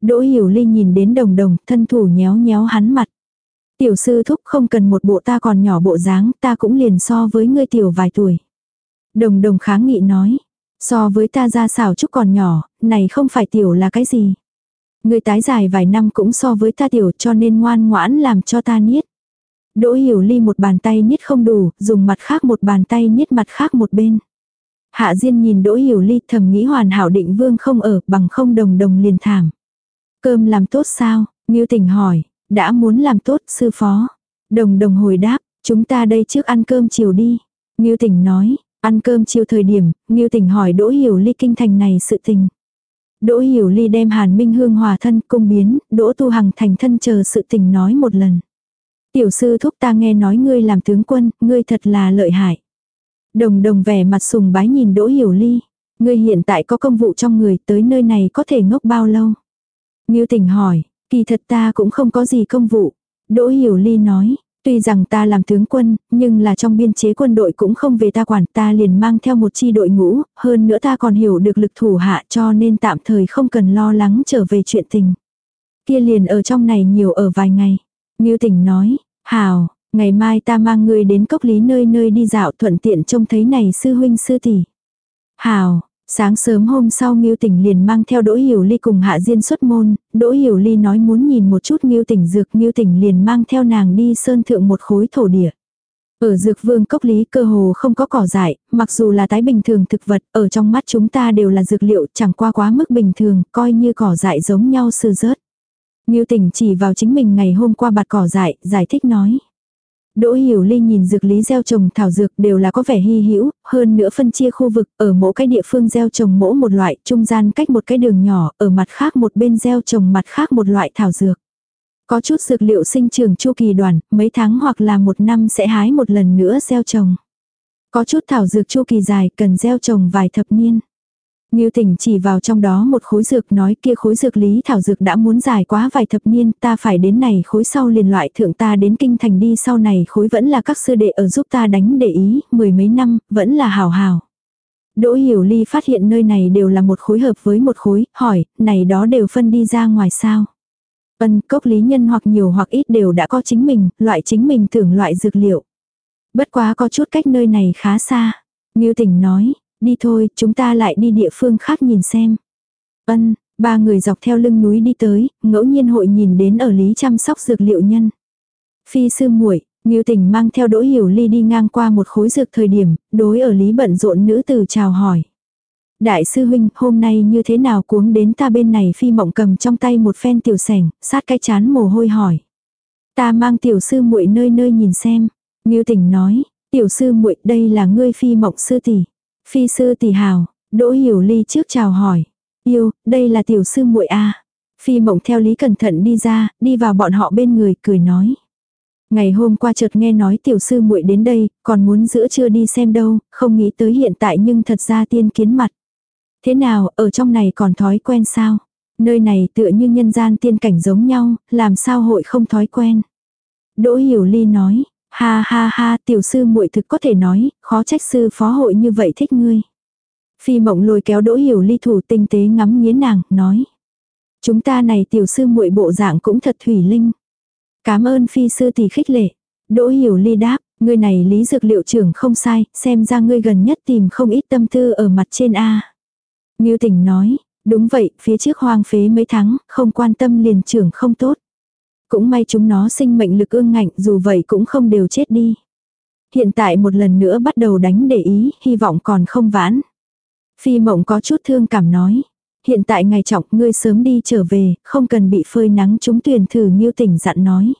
Đỗ Hiểu Ly nhìn đến đồng đồng, thân thủ nhéo nhéo hắn mặt. Tiểu sư thúc không cần một bộ ta còn nhỏ bộ dáng, ta cũng liền so với ngươi tiểu vài tuổi. Đồng đồng kháng nghị nói, so với ta ra xảo chút còn nhỏ, này không phải tiểu là cái gì. Ngươi tái dài vài năm cũng so với ta tiểu cho nên ngoan ngoãn làm cho ta niết. Đỗ hiểu ly một bàn tay niết không đủ, dùng mặt khác một bàn tay niết mặt khác một bên. Hạ Diên nhìn Đỗ Hiểu Ly thầm nghĩ hoàn hảo định vương không ở, bằng không đồng đồng liền thảm. Cơm làm tốt sao? Ngưu Tỉnh hỏi, đã muốn làm tốt, sư phó. Đồng đồng hồi đáp, chúng ta đây trước ăn cơm chiều đi. Ngưu Tỉnh nói, ăn cơm chiều thời điểm, Ngưu Tỉnh hỏi Đỗ Hiểu Ly kinh thành này sự tình. Đỗ Hiểu Ly đem Hàn Minh Hương hòa thân cung biến, Đỗ Tu Hằng thành thân chờ sự tình nói một lần. Tiểu sư thúc ta nghe nói ngươi làm tướng quân, ngươi thật là lợi hại. Đồng đồng vẻ mặt sùng bái nhìn Đỗ Hiểu Ly. Ngươi hiện tại có công vụ trong người tới nơi này có thể ngốc bao lâu? Ngưu tỉnh hỏi, kỳ thật ta cũng không có gì công vụ. Đỗ Hiểu Ly nói, tuy rằng ta làm tướng quân, nhưng là trong biên chế quân đội cũng không về ta quản ta liền mang theo một chi đội ngũ, hơn nữa ta còn hiểu được lực thủ hạ cho nên tạm thời không cần lo lắng trở về chuyện tình. Kia liền ở trong này nhiều ở vài ngày. Ngưu tỉnh nói, Hào, ngày mai ta mang ngươi đến cốc lý nơi nơi đi dạo thuận tiện trông thấy này sư huynh sư tỷ. Hào, sáng sớm hôm sau Ngưu Tỉnh liền mang theo Đỗ Hiểu Ly cùng Hạ Diên xuất môn, Đỗ Hiểu Ly nói muốn nhìn một chút Ngưu Tỉnh dược, Ngưu Tỉnh liền mang theo nàng đi sơn thượng một khối thổ địa. Ở dược vương cốc lý cơ hồ không có cỏ dại, mặc dù là tái bình thường thực vật, ở trong mắt chúng ta đều là dược liệu chẳng qua quá mức bình thường, coi như cỏ dại giống nhau sư rớt. Ngưu tỉnh chỉ vào chính mình ngày hôm qua bạt cỏ dại, giải thích nói. Đỗ Hiểu Ly nhìn dược lý gieo trồng thảo dược đều là có vẻ hy hữu, hơn nữa phân chia khu vực, ở mỗi cái địa phương gieo trồng mỗi một loại, trung gian cách một cái đường nhỏ, ở mặt khác một bên gieo trồng mặt khác một loại thảo dược. Có chút dược liệu sinh trưởng chu kỳ đoàn, mấy tháng hoặc là một năm sẽ hái một lần nữa gieo trồng. Có chút thảo dược chu kỳ dài cần gieo trồng vài thập niên. Ngưu tỉnh chỉ vào trong đó một khối dược nói kia khối dược lý thảo dược đã muốn dài quá vài thập niên ta phải đến này khối sau liền loại thượng ta đến kinh thành đi sau này khối vẫn là các sư đệ ở giúp ta đánh để ý, mười mấy năm, vẫn là hào hào. Đỗ Hiểu Ly phát hiện nơi này đều là một khối hợp với một khối, hỏi, này đó đều phân đi ra ngoài sao. Ân cốc lý nhân hoặc nhiều hoặc ít đều đã có chính mình, loại chính mình tưởng loại dược liệu. Bất quá có chút cách nơi này khá xa. Ngưu tỉnh nói, Đi thôi, chúng ta lại đi địa phương khác nhìn xem. Ân, Ba người dọc theo lưng núi đi tới, ngẫu nhiên hội nhìn đến ở lý chăm sóc dược liệu nhân. Phi sư muội Ngưu Tình mang theo Đỗ Hiểu Ly đi ngang qua một khối dược thời điểm, đối ở lý bận rộn nữ tử chào hỏi. Đại sư huynh, hôm nay như thế nào cuống đến ta bên này phi mộng cầm trong tay một phen tiểu sảnh sát cái chán mồ hôi hỏi. Ta mang tiểu sư muội nơi nơi nhìn xem. Ngưu Tình nói, tiểu sư muội đây là ngươi phi mộng sư tỷ. Phi sư tỷ hào, Đỗ Hiểu Ly trước chào hỏi. Yêu, đây là tiểu sư muội a. Phi mộng theo lý cẩn thận đi ra, đi vào bọn họ bên người, cười nói. Ngày hôm qua chợt nghe nói tiểu sư muội đến đây, còn muốn giữa trưa đi xem đâu, không nghĩ tới hiện tại nhưng thật ra tiên kiến mặt. Thế nào, ở trong này còn thói quen sao? Nơi này tựa như nhân gian tiên cảnh giống nhau, làm sao hội không thói quen? Đỗ Hiểu Ly nói, ha ha ha, tiểu sư muội thực có thể nói, khó trách sư phó hội như vậy thích ngươi. Phi mộng lôi kéo Đỗ Hiểu Ly thủ tinh tế ngắm nghiến nàng, nói. Chúng ta này tiểu sư muội bộ dạng cũng thật thủy linh. Cảm ơn phi sư tỷ khích lệ. Đỗ Hiểu Ly đáp, ngươi này lý dược liệu trưởng không sai, xem ra ngươi gần nhất tìm không ít tâm tư ở mặt trên A. Ngưu tỉnh nói, đúng vậy, phía trước hoang phế mấy tháng, không quan tâm liền trưởng không tốt. Cũng may chúng nó sinh mệnh lực ương ngạnh dù vậy cũng không đều chết đi. Hiện tại một lần nữa bắt đầu đánh để ý, hy vọng còn không vãn. Phi mộng có chút thương cảm nói. Hiện tại ngày trọng ngươi sớm đi trở về, không cần bị phơi nắng chúng tuyển thử nghiêu tỉnh dặn nói.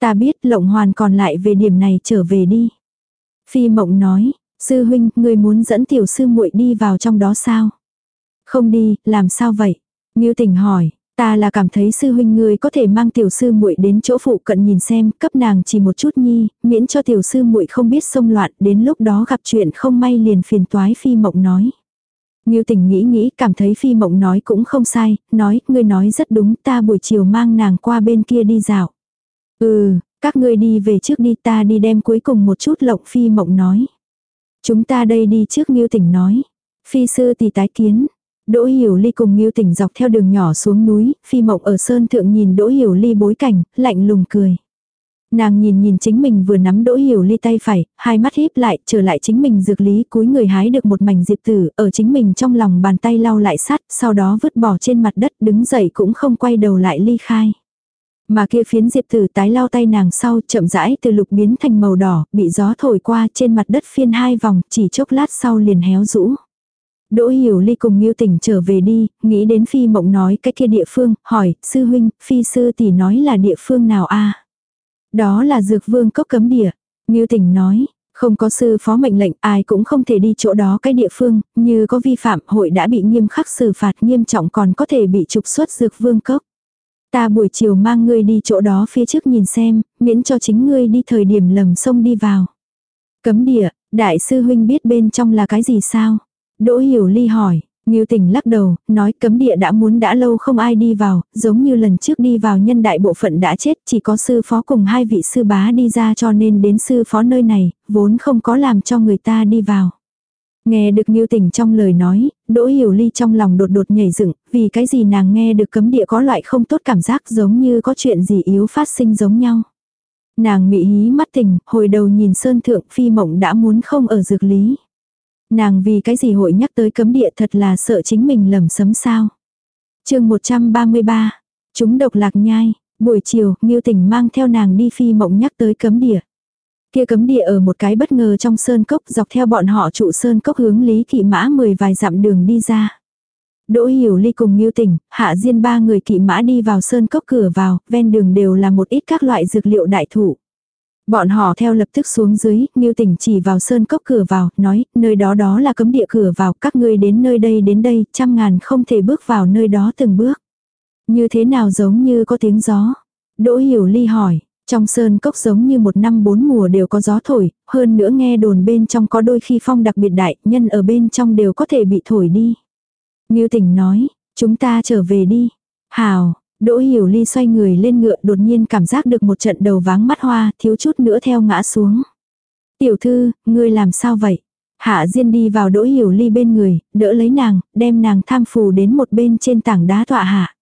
Ta biết lộng hoàn còn lại về điểm này trở về đi. Phi mộng nói, sư huynh, ngươi muốn dẫn tiểu sư muội đi vào trong đó sao? Không đi, làm sao vậy? Nghiêu tỉnh hỏi, ta là cảm thấy sư huynh ngươi có thể mang tiểu sư muội đến chỗ phụ cận nhìn xem, cấp nàng chỉ một chút nhi, miễn cho tiểu sư muội không biết xông loạn, đến lúc đó gặp chuyện không may liền phiền toái phi mộng nói. Ngưu tình nghĩ nghĩ cảm thấy phi mộng nói cũng không sai, nói, ngươi nói rất đúng, ta buổi chiều mang nàng qua bên kia đi dạo. Ừ, các ngươi đi về trước đi ta đi đem cuối cùng một chút lộng phi mộng nói. Chúng ta đây đi trước Ngưu tỉnh nói. Phi sư tỷ tái kiến. Đỗ Hiểu Ly cùng Ngưu Tỉnh dọc theo đường nhỏ xuống núi, Phi Mộng ở sơn thượng nhìn Đỗ Hiểu Ly bối cảnh, lạnh lùng cười. Nàng nhìn nhìn chính mình vừa nắm đỗ hiểu ly tay phải, hai mắt híp lại, trở lại chính mình dược lý cúi người hái được một mảnh diệp tử, ở chính mình trong lòng bàn tay lau lại sát, sau đó vứt bỏ trên mặt đất đứng dậy cũng không quay đầu lại ly khai. Mà kia phiến diệp tử tái lau tay nàng sau chậm rãi từ lục biến thành màu đỏ, bị gió thổi qua trên mặt đất phiên hai vòng, chỉ chốc lát sau liền héo rũ. Đỗ hiểu ly cùng Ngưu tỉnh trở về đi, nghĩ đến phi mộng nói cái kia địa phương, hỏi, sư huynh, phi sư tỷ nói là địa phương nào a đó là dược vương cốc cấm địa. Ngưu tỉnh nói, không có sư phó mệnh lệnh ai cũng không thể đi chỗ đó cái địa phương, như có vi phạm hội đã bị nghiêm khắc xử phạt nghiêm trọng còn có thể bị trục xuất dược vương cốc. Ta buổi chiều mang ngươi đi chỗ đó phía trước nhìn xem, miễn cho chính ngươi đi thời điểm lầm sông đi vào. Cấm địa, đại sư huynh biết bên trong là cái gì sao? Đỗ hiểu ly hỏi, Ngưu tình lắc đầu, nói cấm địa đã muốn đã lâu không ai đi vào, giống như lần trước đi vào nhân đại bộ phận đã chết, chỉ có sư phó cùng hai vị sư bá đi ra cho nên đến sư phó nơi này, vốn không có làm cho người ta đi vào. Nghe được Ngưu tình trong lời nói, Đỗ Hiểu Ly trong lòng đột đột nhảy dựng, vì cái gì nàng nghe được cấm địa có loại không tốt cảm giác giống như có chuyện gì yếu phát sinh giống nhau. Nàng mị hí mắt tình, hồi đầu nhìn sơn thượng phi mộng đã muốn không ở dược lý. Nàng vì cái gì hội nhắc tới cấm địa thật là sợ chính mình lầm sấm sao. chương 133, chúng độc lạc nhai, buổi chiều, Nghiêu Tỉnh mang theo nàng đi phi mộng nhắc tới cấm địa. Kia cấm địa ở một cái bất ngờ trong sơn cốc dọc theo bọn họ trụ sơn cốc hướng Lý Kỵ Mã mười vài dặm đường đi ra. Đỗ Hiểu Ly cùng Nghiêu Tỉnh, Hạ Diên ba người kỵ mã đi vào sơn cốc cửa vào, ven đường đều là một ít các loại dược liệu đại thủ. Bọn họ theo lập tức xuống dưới, Ngưu Tỉnh chỉ vào sơn cốc cửa vào, nói, nơi đó đó là cấm địa cửa vào, các ngươi đến nơi đây đến đây, trăm ngàn không thể bước vào nơi đó từng bước. Như thế nào giống như có tiếng gió? Đỗ Hiểu Ly hỏi, trong sơn cốc giống như một năm bốn mùa đều có gió thổi, hơn nữa nghe đồn bên trong có đôi khi phong đặc biệt đại, nhân ở bên trong đều có thể bị thổi đi. Ngưu Tỉnh nói, chúng ta trở về đi. Hào, Đỗ Hiểu Ly xoay người lên ngựa đột nhiên cảm giác được một trận đầu váng mắt hoa, thiếu chút nữa theo ngã xuống. Tiểu thư, ngươi làm sao vậy? Hạ Diên đi vào Đỗ Hiểu Ly bên người, đỡ lấy nàng, đem nàng tham phù đến một bên trên tảng đá tọa hạ.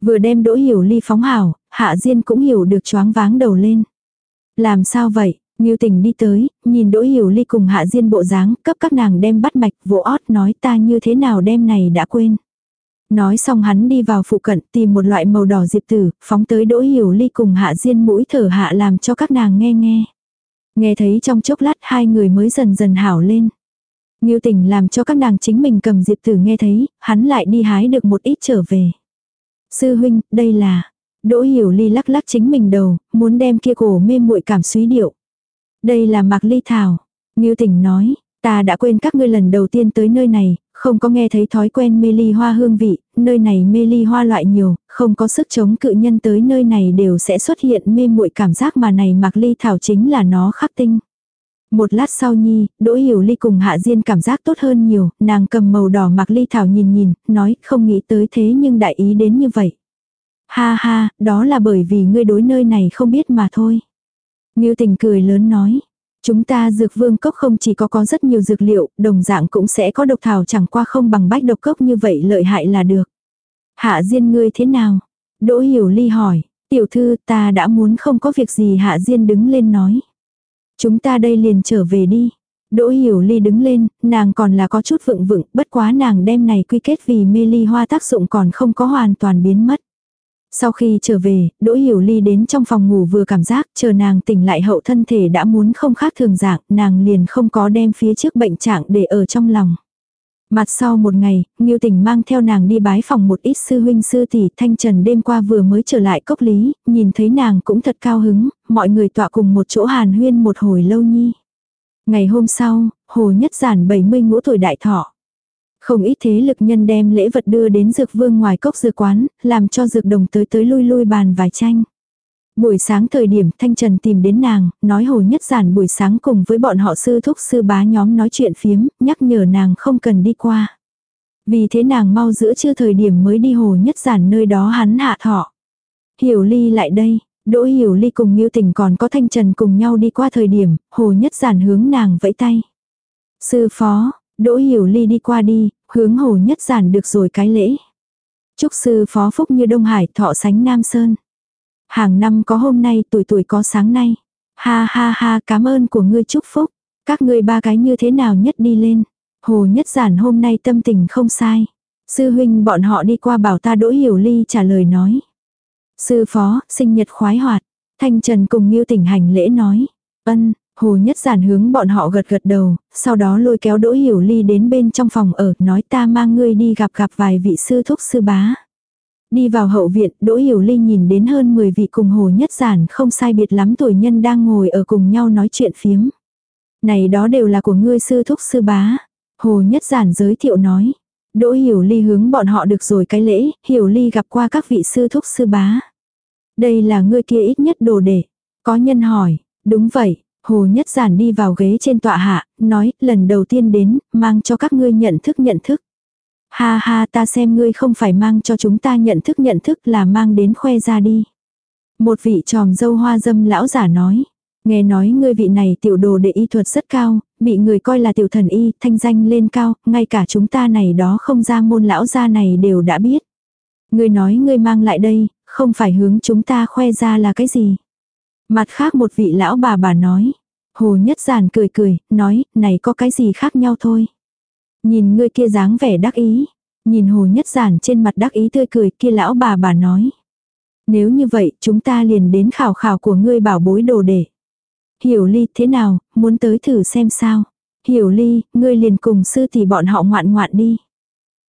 Vừa đem Đỗ Hiểu Ly phóng hảo, Hạ Diên cũng hiểu được choáng váng đầu lên. Làm sao vậy? Ngưu tình đi tới, nhìn Đỗ Hiểu Ly cùng Hạ Diên bộ dáng, cấp các nàng đem bắt mạch vỗ ót nói ta như thế nào đem này đã quên. Nói xong hắn đi vào phụ cận tìm một loại màu đỏ diệp tử, phóng tới đỗ hiểu ly cùng hạ diên mũi thở hạ làm cho các nàng nghe nghe. Nghe thấy trong chốc lát hai người mới dần dần hảo lên. Nghiêu tình làm cho các nàng chính mình cầm diệp tử nghe thấy, hắn lại đi hái được một ít trở về. Sư huynh, đây là... Đỗ hiểu ly lắc lắc chính mình đầu, muốn đem kia cổ mê muội cảm suy điệu. Đây là mạc ly thảo. Nghiêu tình nói, ta đã quên các ngươi lần đầu tiên tới nơi này, không có nghe thấy thói quen mê ly hoa hương vị, nơi này mê ly hoa loại nhiều, không có sức chống cự nhân tới nơi này đều sẽ xuất hiện mê muội cảm giác mà này mặc ly thảo chính là nó khắc tinh. Một lát sau nhi, Đỗ Hiểu Ly cùng Hạ Diên cảm giác tốt hơn nhiều, nàng cầm màu đỏ mặc ly thảo nhìn nhìn, nói không nghĩ tới thế nhưng đại ý đến như vậy. Ha ha, đó là bởi vì ngươi đối nơi này không biết mà thôi. Ngưu tình cười lớn nói. Chúng ta dược vương cốc không chỉ có có rất nhiều dược liệu, đồng dạng cũng sẽ có độc thảo chẳng qua không bằng bách độc cốc như vậy lợi hại là được. Hạ Diên ngươi thế nào? Đỗ Hiểu Ly hỏi. Tiểu thư ta đã muốn không có việc gì Hạ Diên đứng lên nói. Chúng ta đây liền trở về đi. Đỗ Hiểu Ly đứng lên, nàng còn là có chút vựng vựng, bất quá nàng đem này quy kết vì mê ly hoa tác dụng còn không có hoàn toàn biến mất. Sau khi trở về, Đỗ Hiểu Ly đến trong phòng ngủ vừa cảm giác chờ nàng tỉnh lại hậu thân thể đã muốn không khác thường dạng, nàng liền không có đem phía trước bệnh trạng để ở trong lòng. Mặt sau một ngày, Ngưu Tình mang theo nàng đi bái phòng một ít sư huynh sư tỷ Thanh Trần đêm qua vừa mới trở lại cốc lý, nhìn thấy nàng cũng thật cao hứng, mọi người tọa cùng một chỗ hàn huyên một hồi lâu nhi. Ngày hôm sau, Hồ Nhất Giản 70 ngũ tuổi đại thọ. Không ít thế lực nhân đem lễ vật đưa đến dược vương ngoài cốc dược quán, làm cho dược đồng tới tới lui lui bàn vài tranh. Buổi sáng thời điểm Thanh Trần tìm đến nàng, nói Hồ Nhất Giản buổi sáng cùng với bọn họ sư thúc sư bá nhóm nói chuyện phiếm, nhắc nhở nàng không cần đi qua. Vì thế nàng mau giữa chưa thời điểm mới đi Hồ Nhất Giản nơi đó hắn hạ thọ. Hiểu Ly lại đây, Đỗ Hiểu Ly cùng Nghiêu Tình còn có Thanh Trần cùng nhau đi qua thời điểm, Hồ Nhất Giản hướng nàng vẫy tay. Sư phó, Đỗ Hiểu Ly đi qua đi, hướng Hồ Nhất Giản được rồi cái lễ. Chúc sư phó phúc như Đông Hải thọ sánh Nam Sơn. Hàng năm có hôm nay tuổi tuổi có sáng nay. Ha ha ha cảm ơn của ngươi chúc phúc. Các ngươi ba cái như thế nào nhất đi lên. Hồ Nhất Giản hôm nay tâm tình không sai. Sư huynh bọn họ đi qua bảo ta Đỗ Hiểu Ly trả lời nói. Sư phó, sinh nhật khoái hoạt. Thanh Trần cùng Nghiêu Tỉnh hành lễ nói. Ân, Hồ Nhất Giản hướng bọn họ gật gật đầu, sau đó lôi kéo Đỗ Hiểu Ly đến bên trong phòng ở, nói ta mang ngươi đi gặp gặp vài vị sư thúc sư bá. Đi vào hậu viện, Đỗ Hiểu Ly nhìn đến hơn 10 vị cùng Hồ Nhất Giản không sai biệt lắm tuổi nhân đang ngồi ở cùng nhau nói chuyện phiếm. Này đó đều là của ngươi sư thúc sư bá. Hồ Nhất Giản giới thiệu nói. Đỗ Hiểu Ly hướng bọn họ được rồi cái lễ, Hiểu Ly gặp qua các vị sư thúc sư bá. Đây là ngươi kia ít nhất đồ để. Có nhân hỏi, đúng vậy, Hồ Nhất Giản đi vào ghế trên tọa hạ, nói, lần đầu tiên đến, mang cho các ngươi nhận thức nhận thức. Ha ha ta xem ngươi không phải mang cho chúng ta nhận thức nhận thức là mang đến khoe ra đi. Một vị tròm dâu hoa dâm lão giả nói. Nghe nói ngươi vị này tiểu đồ đệ y thuật rất cao, bị người coi là tiểu thần y, thanh danh lên cao, ngay cả chúng ta này đó không ra môn lão gia này đều đã biết. Ngươi nói ngươi mang lại đây, không phải hướng chúng ta khoe ra là cái gì. Mặt khác một vị lão bà bà nói. Hồ Nhất Giản cười cười, nói, này có cái gì khác nhau thôi. Nhìn ngươi kia dáng vẻ đắc ý. Nhìn Hồ Nhất Giản trên mặt đắc ý tươi cười kia lão bà bà nói. Nếu như vậy chúng ta liền đến khảo khảo của ngươi bảo bối đồ để. Hiểu ly thế nào, muốn tới thử xem sao. Hiểu ly, ngươi liền cùng sư tỷ bọn họ ngoạn ngoạn đi.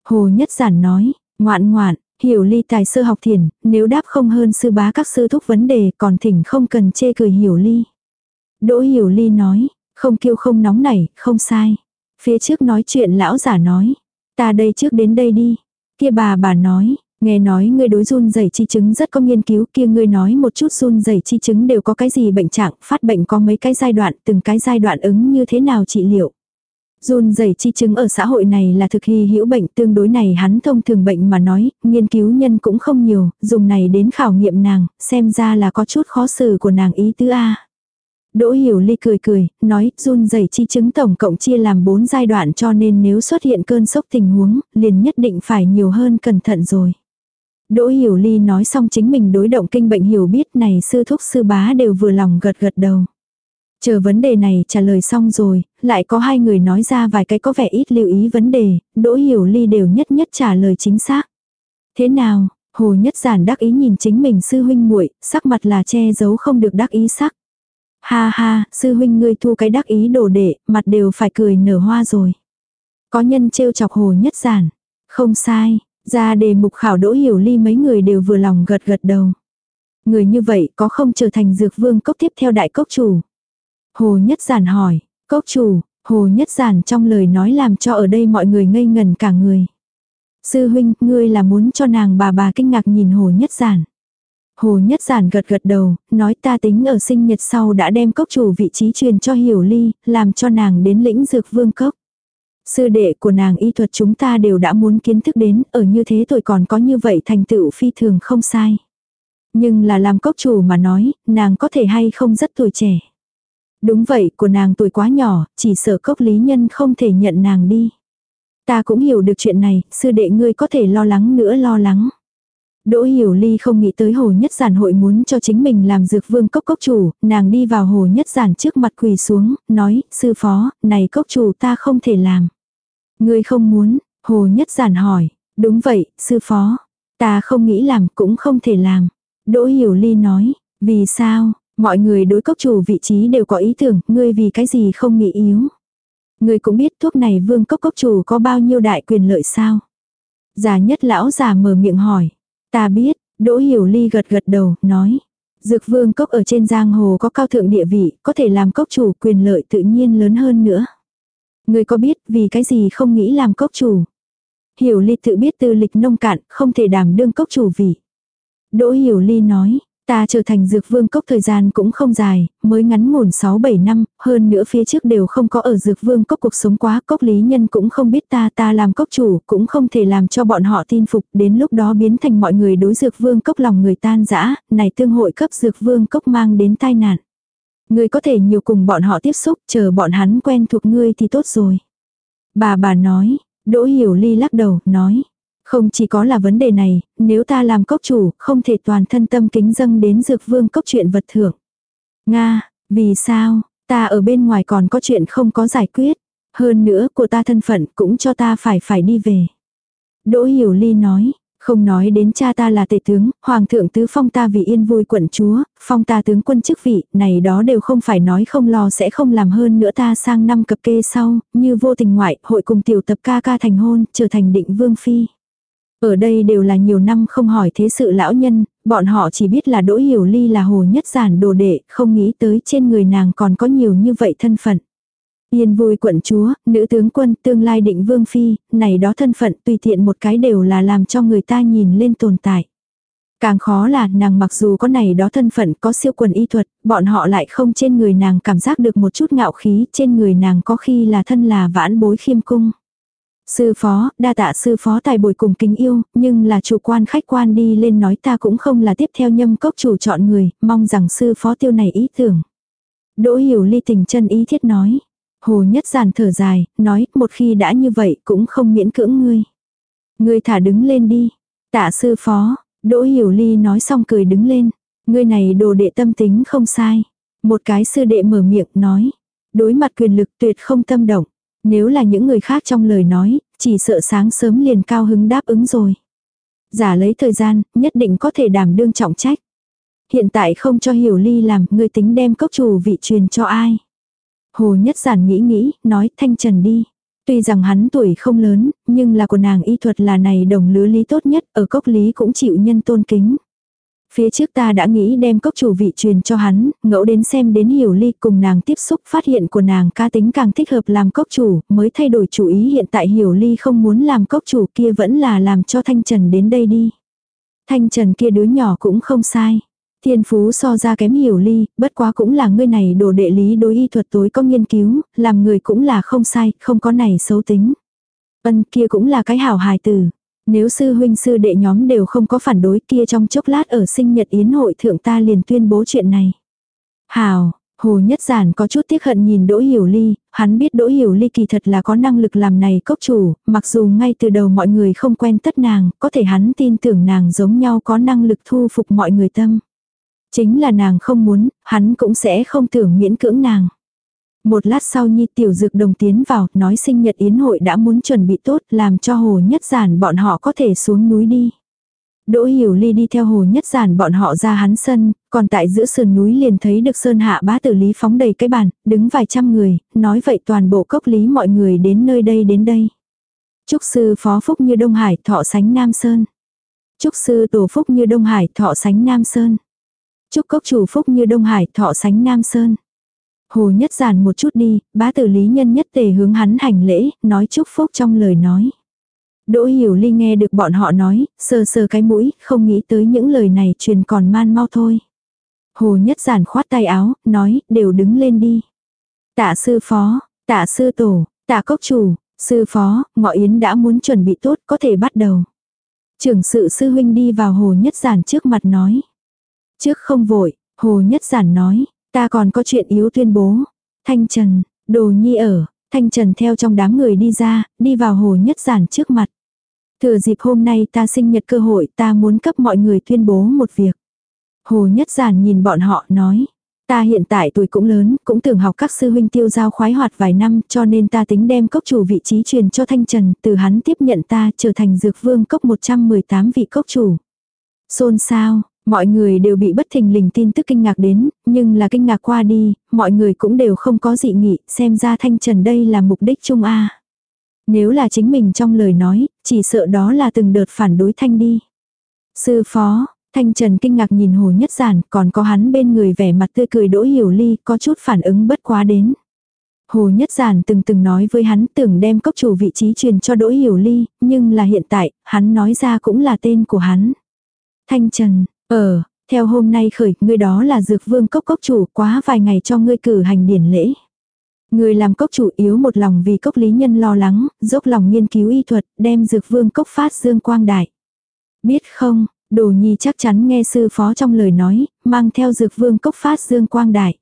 Hồ Nhất Giản nói, ngoạn ngoạn, hiểu ly tài sơ học thiền, nếu đáp không hơn sư bá các sư thúc vấn đề còn thỉnh không cần chê cười hiểu ly. Đỗ hiểu ly nói, không kêu không nóng nảy, không sai. Phía trước nói chuyện lão giả nói, ta đây trước đến đây đi. Kia bà bà nói, nghe nói ngươi đối run rẩy chi chứng rất có nghiên cứu kia ngươi nói một chút run rẩy chi chứng đều có cái gì bệnh trạng, phát bệnh có mấy cái giai đoạn, từng cái giai đoạn ứng như thế nào trị liệu. Run rẩy chi chứng ở xã hội này là thực hy hữu bệnh tương đối này hắn thông thường bệnh mà nói, nghiên cứu nhân cũng không nhiều, dùng này đến khảo nghiệm nàng, xem ra là có chút khó xử của nàng ý tứ A. Đỗ Hiểu Ly cười cười, nói run rẩy chi chứng tổng cộng chia làm 4 giai đoạn cho nên nếu xuất hiện cơn sốc tình huống, liền nhất định phải nhiều hơn cẩn thận rồi. Đỗ Hiểu Ly nói xong chính mình đối động kinh bệnh hiểu biết này sư thúc sư bá đều vừa lòng gật gật đầu. Chờ vấn đề này trả lời xong rồi, lại có hai người nói ra vài cái có vẻ ít lưu ý vấn đề, Đỗ Hiểu Ly đều nhất nhất trả lời chính xác. Thế nào, Hồ Nhất Giản đắc ý nhìn chính mình sư huynh muội, sắc mặt là che giấu không được đắc ý sắc. Ha ha, sư huynh ngươi thu cái đắc ý đồ đệ, mặt đều phải cười nở hoa rồi. Có nhân trêu chọc Hồ Nhất Giản. Không sai, ra đề mục khảo đỗ hiểu ly mấy người đều vừa lòng gật gật đầu. Người như vậy có không trở thành dược vương cốc tiếp theo đại cốc chủ? Hồ Nhất Giản hỏi, cốc chủ, Hồ Nhất Giản trong lời nói làm cho ở đây mọi người ngây ngần cả người. Sư huynh, ngươi là muốn cho nàng bà bà kinh ngạc nhìn Hồ Nhất Giản. Hồ Nhất Giản gật gật đầu, nói ta tính ở sinh nhật sau đã đem cốc chủ vị trí truyền cho Hiểu Ly, làm cho nàng đến lĩnh dược vương cốc. Sư đệ của nàng y thuật chúng ta đều đã muốn kiến thức đến, ở như thế tuổi còn có như vậy thành tựu phi thường không sai. Nhưng là làm cốc chủ mà nói, nàng có thể hay không rất tuổi trẻ. Đúng vậy, của nàng tuổi quá nhỏ, chỉ sợ cốc lý nhân không thể nhận nàng đi. Ta cũng hiểu được chuyện này, sư đệ ngươi có thể lo lắng nữa lo lắng. Đỗ Hiểu Ly không nghĩ tới Hồ Nhất Giản hội muốn cho chính mình làm dược vương cốc cốc chủ, nàng đi vào Hồ Nhất Giản trước mặt quỳ xuống, nói, sư phó, này cốc chủ ta không thể làm. Ngươi không muốn, Hồ Nhất Giản hỏi, đúng vậy, sư phó, ta không nghĩ làm cũng không thể làm. Đỗ Hiểu Ly nói, vì sao, mọi người đối cốc chủ vị trí đều có ý tưởng, ngươi vì cái gì không nghĩ yếu. Ngươi cũng biết thuốc này vương cốc cốc chủ có bao nhiêu đại quyền lợi sao. Già nhất lão già mở miệng hỏi, ta biết, Đỗ Hiểu Ly gật gật đầu, nói. Dược vương cốc ở trên giang hồ có cao thượng địa vị, có thể làm cốc chủ quyền lợi tự nhiên lớn hơn nữa. Ngươi có biết vì cái gì không nghĩ làm cốc chủ? Hiểu Ly tự biết tư lịch nông cạn, không thể đảm đương cốc chủ vị. Đỗ Hiểu Ly nói, ta trở thành dược vương cốc thời gian cũng không dài, mới ngắn ngủn 6-7 năm, hơn nữa phía trước đều không có ở dược vương cốc cuộc sống quá, cốc lý nhân cũng không biết ta ta làm cốc chủ, cũng không thể làm cho bọn họ tin phục, đến lúc đó biến thành mọi người đối dược vương cốc lòng người tan dã này tương hội cấp dược vương cốc mang đến tai nạn. Ngươi có thể nhiều cùng bọn họ tiếp xúc, chờ bọn hắn quen thuộc ngươi thì tốt rồi. Bà bà nói, Đỗ Hiểu Ly lắc đầu, nói. Không chỉ có là vấn đề này, nếu ta làm cốc chủ, không thể toàn thân tâm kính dâng đến dược vương cốc chuyện vật thưởng. Nga, vì sao, ta ở bên ngoài còn có chuyện không có giải quyết. Hơn nữa, của ta thân phận cũng cho ta phải phải đi về. Đỗ Hiểu Ly nói, không nói đến cha ta là tể tướng, hoàng thượng tứ phong ta vì yên vui quận chúa, phong ta tướng quân chức vị, này đó đều không phải nói không lo sẽ không làm hơn nữa ta sang năm cập kê sau, như vô tình ngoại, hội cùng tiểu tập ca ca thành hôn, trở thành định vương phi. Ở đây đều là nhiều năm không hỏi thế sự lão nhân, bọn họ chỉ biết là Đỗ Hiểu Ly là hồ nhất giản đồ đệ, không nghĩ tới trên người nàng còn có nhiều như vậy thân phận. Yên vui quận chúa, nữ tướng quân, tương lai định vương phi, này đó thân phận tùy tiện một cái đều là làm cho người ta nhìn lên tồn tại. Càng khó là nàng mặc dù có này đó thân phận có siêu quần y thuật, bọn họ lại không trên người nàng cảm giác được một chút ngạo khí, trên người nàng có khi là thân là vãn bối khiêm cung. Sư phó, đa tạ sư phó tài bồi cùng kính yêu, nhưng là chủ quan khách quan đi lên nói ta cũng không là tiếp theo nhâm cốc chủ chọn người, mong rằng sư phó tiêu này ý tưởng. Đỗ hiểu ly tình chân ý thiết nói. Hồ nhất giản thở dài, nói, một khi đã như vậy cũng không miễn cưỡng ngươi. Ngươi thả đứng lên đi. Tạ sư phó, Đỗ Hiểu Ly nói xong cười đứng lên. Ngươi này đồ đệ tâm tính không sai. Một cái sư đệ mở miệng nói. Đối mặt quyền lực tuyệt không tâm động. Nếu là những người khác trong lời nói, chỉ sợ sáng sớm liền cao hứng đáp ứng rồi. Giả lấy thời gian, nhất định có thể đảm đương trọng trách. Hiện tại không cho Hiểu Ly làm, người tính đem cốc chủ vị truyền cho ai. Hồ Nhất Giản nghĩ nghĩ, nói thanh trần đi. Tuy rằng hắn tuổi không lớn, nhưng là của nàng y thuật là này đồng lứa lý tốt nhất, ở cốc lý cũng chịu nhân tôn kính. Phía trước ta đã nghĩ đem cốc chủ vị truyền cho hắn, ngẫu đến xem đến hiểu ly cùng nàng tiếp xúc phát hiện của nàng ca tính càng thích hợp làm cốc chủ, mới thay đổi chủ ý hiện tại hiểu ly không muốn làm cốc chủ kia vẫn là làm cho Thanh Trần đến đây đi. Thanh Trần kia đứa nhỏ cũng không sai. Thiên phú so ra kém hiểu ly, bất quá cũng là người này đồ đệ lý đối y thuật tối có nghiên cứu, làm người cũng là không sai, không có này xấu tính. Ân kia cũng là cái hảo hài tử. Nếu sư huynh sư đệ nhóm đều không có phản đối kia trong chốc lát ở sinh nhật yến hội thượng ta liền tuyên bố chuyện này. hào Hồ Nhất Giản có chút tiếc hận nhìn Đỗ Hiểu Ly, hắn biết Đỗ Hiểu Ly kỳ thật là có năng lực làm này cốc chủ, mặc dù ngay từ đầu mọi người không quen tất nàng, có thể hắn tin tưởng nàng giống nhau có năng lực thu phục mọi người tâm. Chính là nàng không muốn, hắn cũng sẽ không tưởng miễn cưỡng nàng. Một lát sau Nhi tiểu dược đồng tiến vào, nói sinh nhật yến hội đã muốn chuẩn bị tốt, làm cho hồ nhất giản bọn họ có thể xuống núi đi. Đỗ Hiểu Ly đi theo hồ nhất giản bọn họ ra hắn sân, còn tại giữa sườn núi liền thấy được sơn hạ bá tử lý phóng đầy cái bàn, đứng vài trăm người, nói vậy toàn bộ cốc lý mọi người đến nơi đây đến đây. Trúc sư phó phúc như Đông Hải thọ sánh Nam Sơn. Trúc sư tổ phúc như Đông Hải thọ sánh Nam Sơn. Trúc cốc chủ phúc như Đông Hải thọ sánh Nam Sơn. Hồ nhất giản một chút đi, bá tử lý nhân nhất tề hướng hắn hành lễ, nói chúc phúc trong lời nói. Đỗ Hiểu Ly nghe được bọn họ nói, sờ sờ cái mũi, không nghĩ tới những lời này truyền còn man mau thôi. Hồ Nhất Giản khoát tay áo, nói, đều đứng lên đi. Tạ sư phó, tạ sư tổ, tạ cốc chủ, sư phó, ngọ yến đã muốn chuẩn bị tốt, có thể bắt đầu. Trưởng sự sư huynh đi vào Hồ Nhất Giản trước mặt nói. Trước không vội, Hồ Nhất Giản nói, ta còn có chuyện yếu tuyên bố. Thanh Trần, đồ nhi ở, Thanh Trần theo trong đám người đi ra, đi vào Hồ Nhất Giản trước mặt. Thừa dịp hôm nay ta sinh nhật cơ hội ta muốn cấp mọi người tuyên bố một việc. Hồ Nhất Giản nhìn bọn họ nói. Ta hiện tại tuổi cũng lớn, cũng tưởng học các sư huynh tiêu giao khoái hoạt vài năm cho nên ta tính đem cốc chủ vị trí truyền cho Thanh Trần, từ hắn tiếp nhận ta trở thành dược vương cốc 118 vị cốc chủ. Xôn sao, mọi người đều bị bất thình lình tin tức kinh ngạc đến, nhưng là kinh ngạc qua đi, mọi người cũng đều không có dị nghị, xem ra Thanh Trần đây là mục đích chung A. Nếu là chính mình trong lời nói, chỉ sợ đó là từng đợt phản đối Thanh đi. Sư phó, Thanh Trần kinh ngạc nhìn Hồ Nhất Giản, còn có hắn bên người vẻ mặt tươi cười đỗ hiểu ly, có chút phản ứng bất quá đến. Hồ Nhất Giản từng từng nói với hắn tưởng đem cốc chủ vị trí truyền cho Đỗ Hiểu Ly, nhưng là hiện tại, hắn nói ra cũng là tên của hắn. Thanh Trần, ờ, theo hôm nay khởi, ngươi đó là dược vương cốc cốc chủ, quá vài ngày cho ngươi cử hành điển lễ. Người làm cốc chủ yếu một lòng vì cốc lý nhân lo lắng, dốc lòng nghiên cứu y thuật, đem dược vương cốc phát dương quang đại. Biết không, đồ nhi chắc chắn nghe sư phó trong lời nói, mang theo dược vương cốc phát dương quang đại.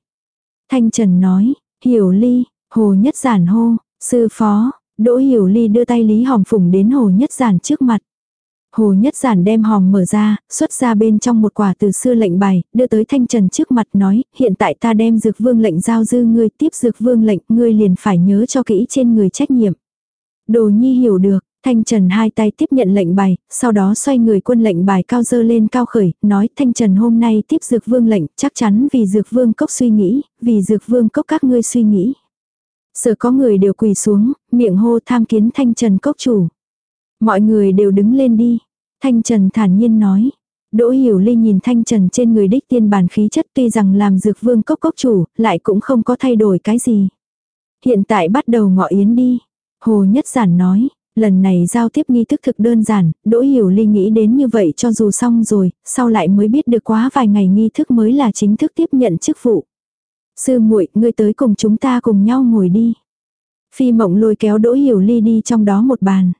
Thanh Trần nói, hiểu ly, hồ nhất giản hô, sư phó, đỗ hiểu ly đưa tay lý hòm phủng đến hồ nhất giản trước mặt. Hồ Nhất Giản đem hòm mở ra, xuất ra bên trong một quả từ xưa lệnh bài, đưa tới Thanh Trần trước mặt nói, hiện tại ta đem dược vương lệnh giao dư ngươi tiếp dược vương lệnh, ngươi liền phải nhớ cho kỹ trên người trách nhiệm. Đồ Nhi hiểu được, Thanh Trần hai tay tiếp nhận lệnh bài, sau đó xoay người quân lệnh bài cao dơ lên cao khởi, nói Thanh Trần hôm nay tiếp dược vương lệnh, chắc chắn vì dược vương cốc suy nghĩ, vì dược vương cốc các ngươi suy nghĩ. Sợ có người đều quỳ xuống, miệng hô tham kiến Thanh Trần cốc chủ. Mọi người đều đứng lên đi. Thanh Trần thản nhiên nói. Đỗ Hiểu Ly nhìn Thanh Trần trên người đích tiên bản khí chất tuy rằng làm dược vương cốc cốc chủ, lại cũng không có thay đổi cái gì. Hiện tại bắt đầu ngọ yến đi. Hồ Nhất Giản nói, lần này giao tiếp nghi thức thực đơn giản, Đỗ Hiểu Ly nghĩ đến như vậy cho dù xong rồi, sau lại mới biết được quá vài ngày nghi thức mới là chính thức tiếp nhận chức vụ. Sư muội, ngươi tới cùng chúng ta cùng nhau ngồi đi. Phi mộng lôi kéo Đỗ Hiểu Ly đi trong đó một bàn.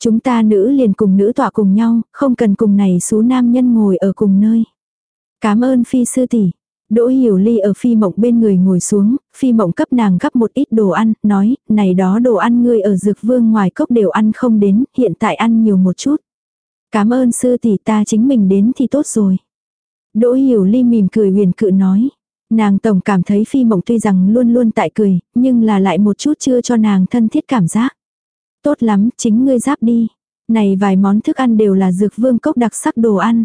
Chúng ta nữ liền cùng nữ tọa cùng nhau, không cần cùng này số nam nhân ngồi ở cùng nơi. Cảm ơn phi sư tỷ. Đỗ Hiểu Ly ở phi mộng bên người ngồi xuống, phi mộng cấp nàng gấp một ít đồ ăn, nói, này đó đồ ăn ngươi ở dược vương ngoài cốc đều ăn không đến, hiện tại ăn nhiều một chút. Cảm ơn sư tỷ ta chính mình đến thì tốt rồi. Đỗ Hiểu Ly mỉm cười huyền cự nói. Nàng tổng cảm thấy phi mộng tuy rằng luôn luôn tại cười, nhưng là lại một chút chưa cho nàng thân thiết cảm giác. Tốt lắm, chính ngươi giáp đi. Này vài món thức ăn đều là dược vương cốc đặc sắc đồ ăn.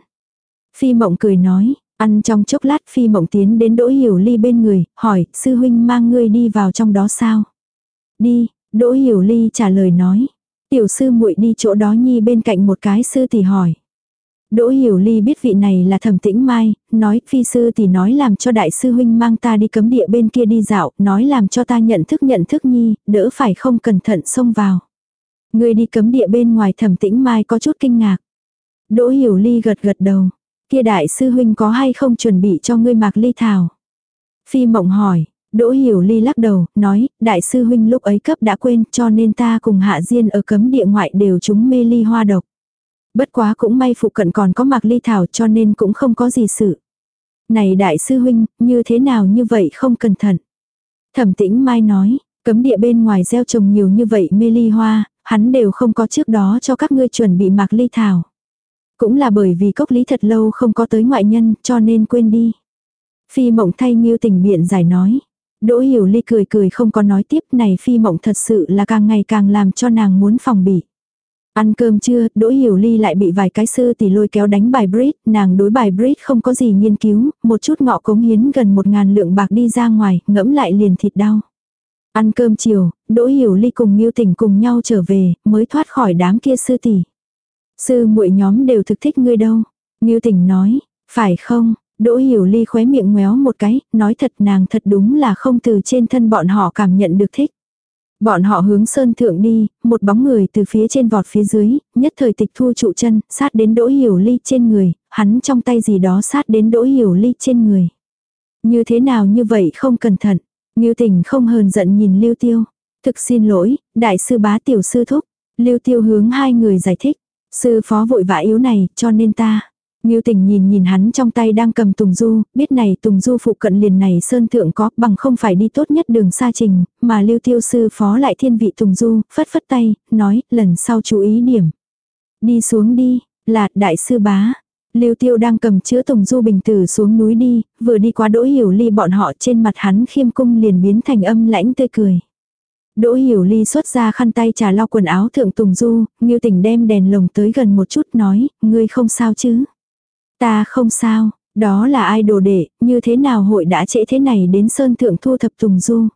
Phi mộng cười nói, ăn trong chốc lát phi mộng tiến đến đỗ hiểu ly bên người, hỏi, sư huynh mang ngươi đi vào trong đó sao? Đi, đỗ hiểu ly trả lời nói. Tiểu sư muội đi chỗ đó nhi bên cạnh một cái sư tỷ hỏi. Đỗ Hiểu Ly biết vị này là thẩm tĩnh mai, nói phi sư thì nói làm cho đại sư huynh mang ta đi cấm địa bên kia đi dạo, nói làm cho ta nhận thức nhận thức nhi, đỡ phải không cẩn thận xông vào. Ngươi đi cấm địa bên ngoài thẩm tĩnh mai có chút kinh ngạc. Đỗ hiểu ly gật gật đầu. Kia đại sư huynh có hay không chuẩn bị cho ngươi mạc ly thảo? Phi mộng hỏi, Đỗ hiểu ly lắc đầu, nói, đại sư huynh lúc ấy cấp đã quên cho nên ta cùng hạ diên ở cấm địa ngoại đều chúng mê ly hoa độc. Bất quá cũng may phụ cận còn có mạc ly thảo cho nên cũng không có gì sự. Này đại sư huynh, như thế nào như vậy không cẩn thận. Thẩm tĩnh mai nói, cấm địa bên ngoài gieo trồng nhiều như vậy mê ly hoa, hắn đều không có trước đó cho các ngươi chuẩn bị mạc ly thảo. Cũng là bởi vì cốc lý thật lâu không có tới ngoại nhân cho nên quên đi. Phi mộng thay nghiêu tình biện giải nói. Đỗ hiểu ly cười cười không có nói tiếp này phi mộng thật sự là càng ngày càng làm cho nàng muốn phòng bị. Ăn cơm trưa, Đỗ Hiểu Ly lại bị vài cái sư tỷ lôi kéo đánh bài bridge, nàng đối bài bridge không có gì nghiên cứu, một chút ngọ cống hiến gần một ngàn lượng bạc đi ra ngoài, ngẫm lại liền thịt đau. Ăn cơm chiều, Đỗ Hiểu Ly cùng Ngưu Tỉnh cùng nhau trở về, mới thoát khỏi đám kia sư tỷ. Sư muội nhóm đều thực thích ngươi đâu. Ngưu Tỉnh nói, phải không? Đỗ Hiểu Ly khóe miệng ngoéo một cái, nói thật nàng thật đúng là không từ trên thân bọn họ cảm nhận được thích. Bọn họ hướng sơn thượng đi, một bóng người từ phía trên vọt phía dưới, nhất thời tịch thu trụ chân, sát đến đỗ hiểu ly trên người, hắn trong tay gì đó sát đến đỗ hiểu ly trên người. Như thế nào như vậy không cẩn thận, Ngưu tình không hờn giận nhìn Lưu Tiêu. Thực xin lỗi, đại sư bá tiểu sư thúc. Lưu Tiêu hướng hai người giải thích. Sư phó vội vã yếu này, cho nên ta. Ngưu tình nhìn nhìn hắn trong tay đang cầm Tùng Du, biết này Tùng Du phụ cận liền này Sơn Thượng có bằng không phải đi tốt nhất đường xa trình, mà lưu tiêu sư phó lại thiên vị Tùng Du, phất phất tay, nói, lần sau chú ý điểm. Đi xuống đi, là đại sư bá. Lưu tiêu đang cầm chữa Tùng Du bình tử xuống núi đi, vừa đi qua đỗ hiểu ly bọn họ trên mặt hắn khiêm cung liền biến thành âm lãnh tươi cười. Đỗ hiểu ly xuất ra khăn tay trà lau quần áo thượng Tùng Du, Ngưu Tỉnh đem đèn lồng tới gần một chút nói, ngươi không sao chứ. Ta không sao, đó là ai đồ đệ, như thế nào hội đã trễ thế này đến sơn thượng thu thập Tùng Du.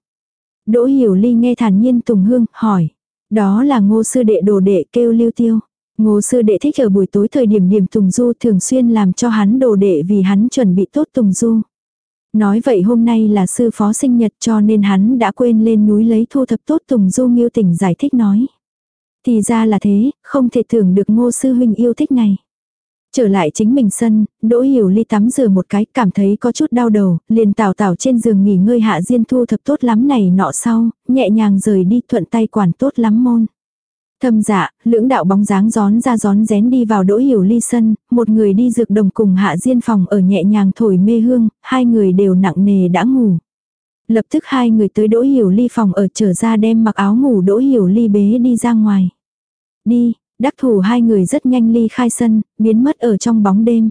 Đỗ hiểu ly nghe thản nhiên Tùng Hương, hỏi. Đó là ngô sư đệ đồ đệ kêu lưu tiêu. Ngô sư đệ thích ở buổi tối thời điểm điểm Tùng Du thường xuyên làm cho hắn đồ đệ vì hắn chuẩn bị tốt Tùng Du. Nói vậy hôm nay là sư phó sinh nhật cho nên hắn đã quên lên núi lấy thu thập tốt Tùng Du nghiêu tỉnh giải thích nói. Thì ra là thế, không thể tưởng được ngô sư huynh yêu thích này. Trở lại chính mình sân, Đỗ Hiểu Ly tắm rửa một cái, cảm thấy có chút đau đầu, liền tào tào trên giường nghỉ ngơi hạ diên thu thập tốt lắm này nọ sau, nhẹ nhàng rời đi thuận tay quản tốt lắm môn. Thâm dạ, lưỡng đạo bóng dáng gión ra gión rén đi vào Đỗ Hiểu Ly sân, một người đi dược đồng cùng hạ diên phòng ở nhẹ nhàng thổi mê hương, hai người đều nặng nề đã ngủ. Lập tức hai người tới Đỗ Hiểu Ly phòng ở trở ra đem mặc áo ngủ Đỗ Hiểu Ly bế đi ra ngoài. Đi, Đắc thủ hai người rất nhanh ly khai sân, biến mất ở trong bóng đêm.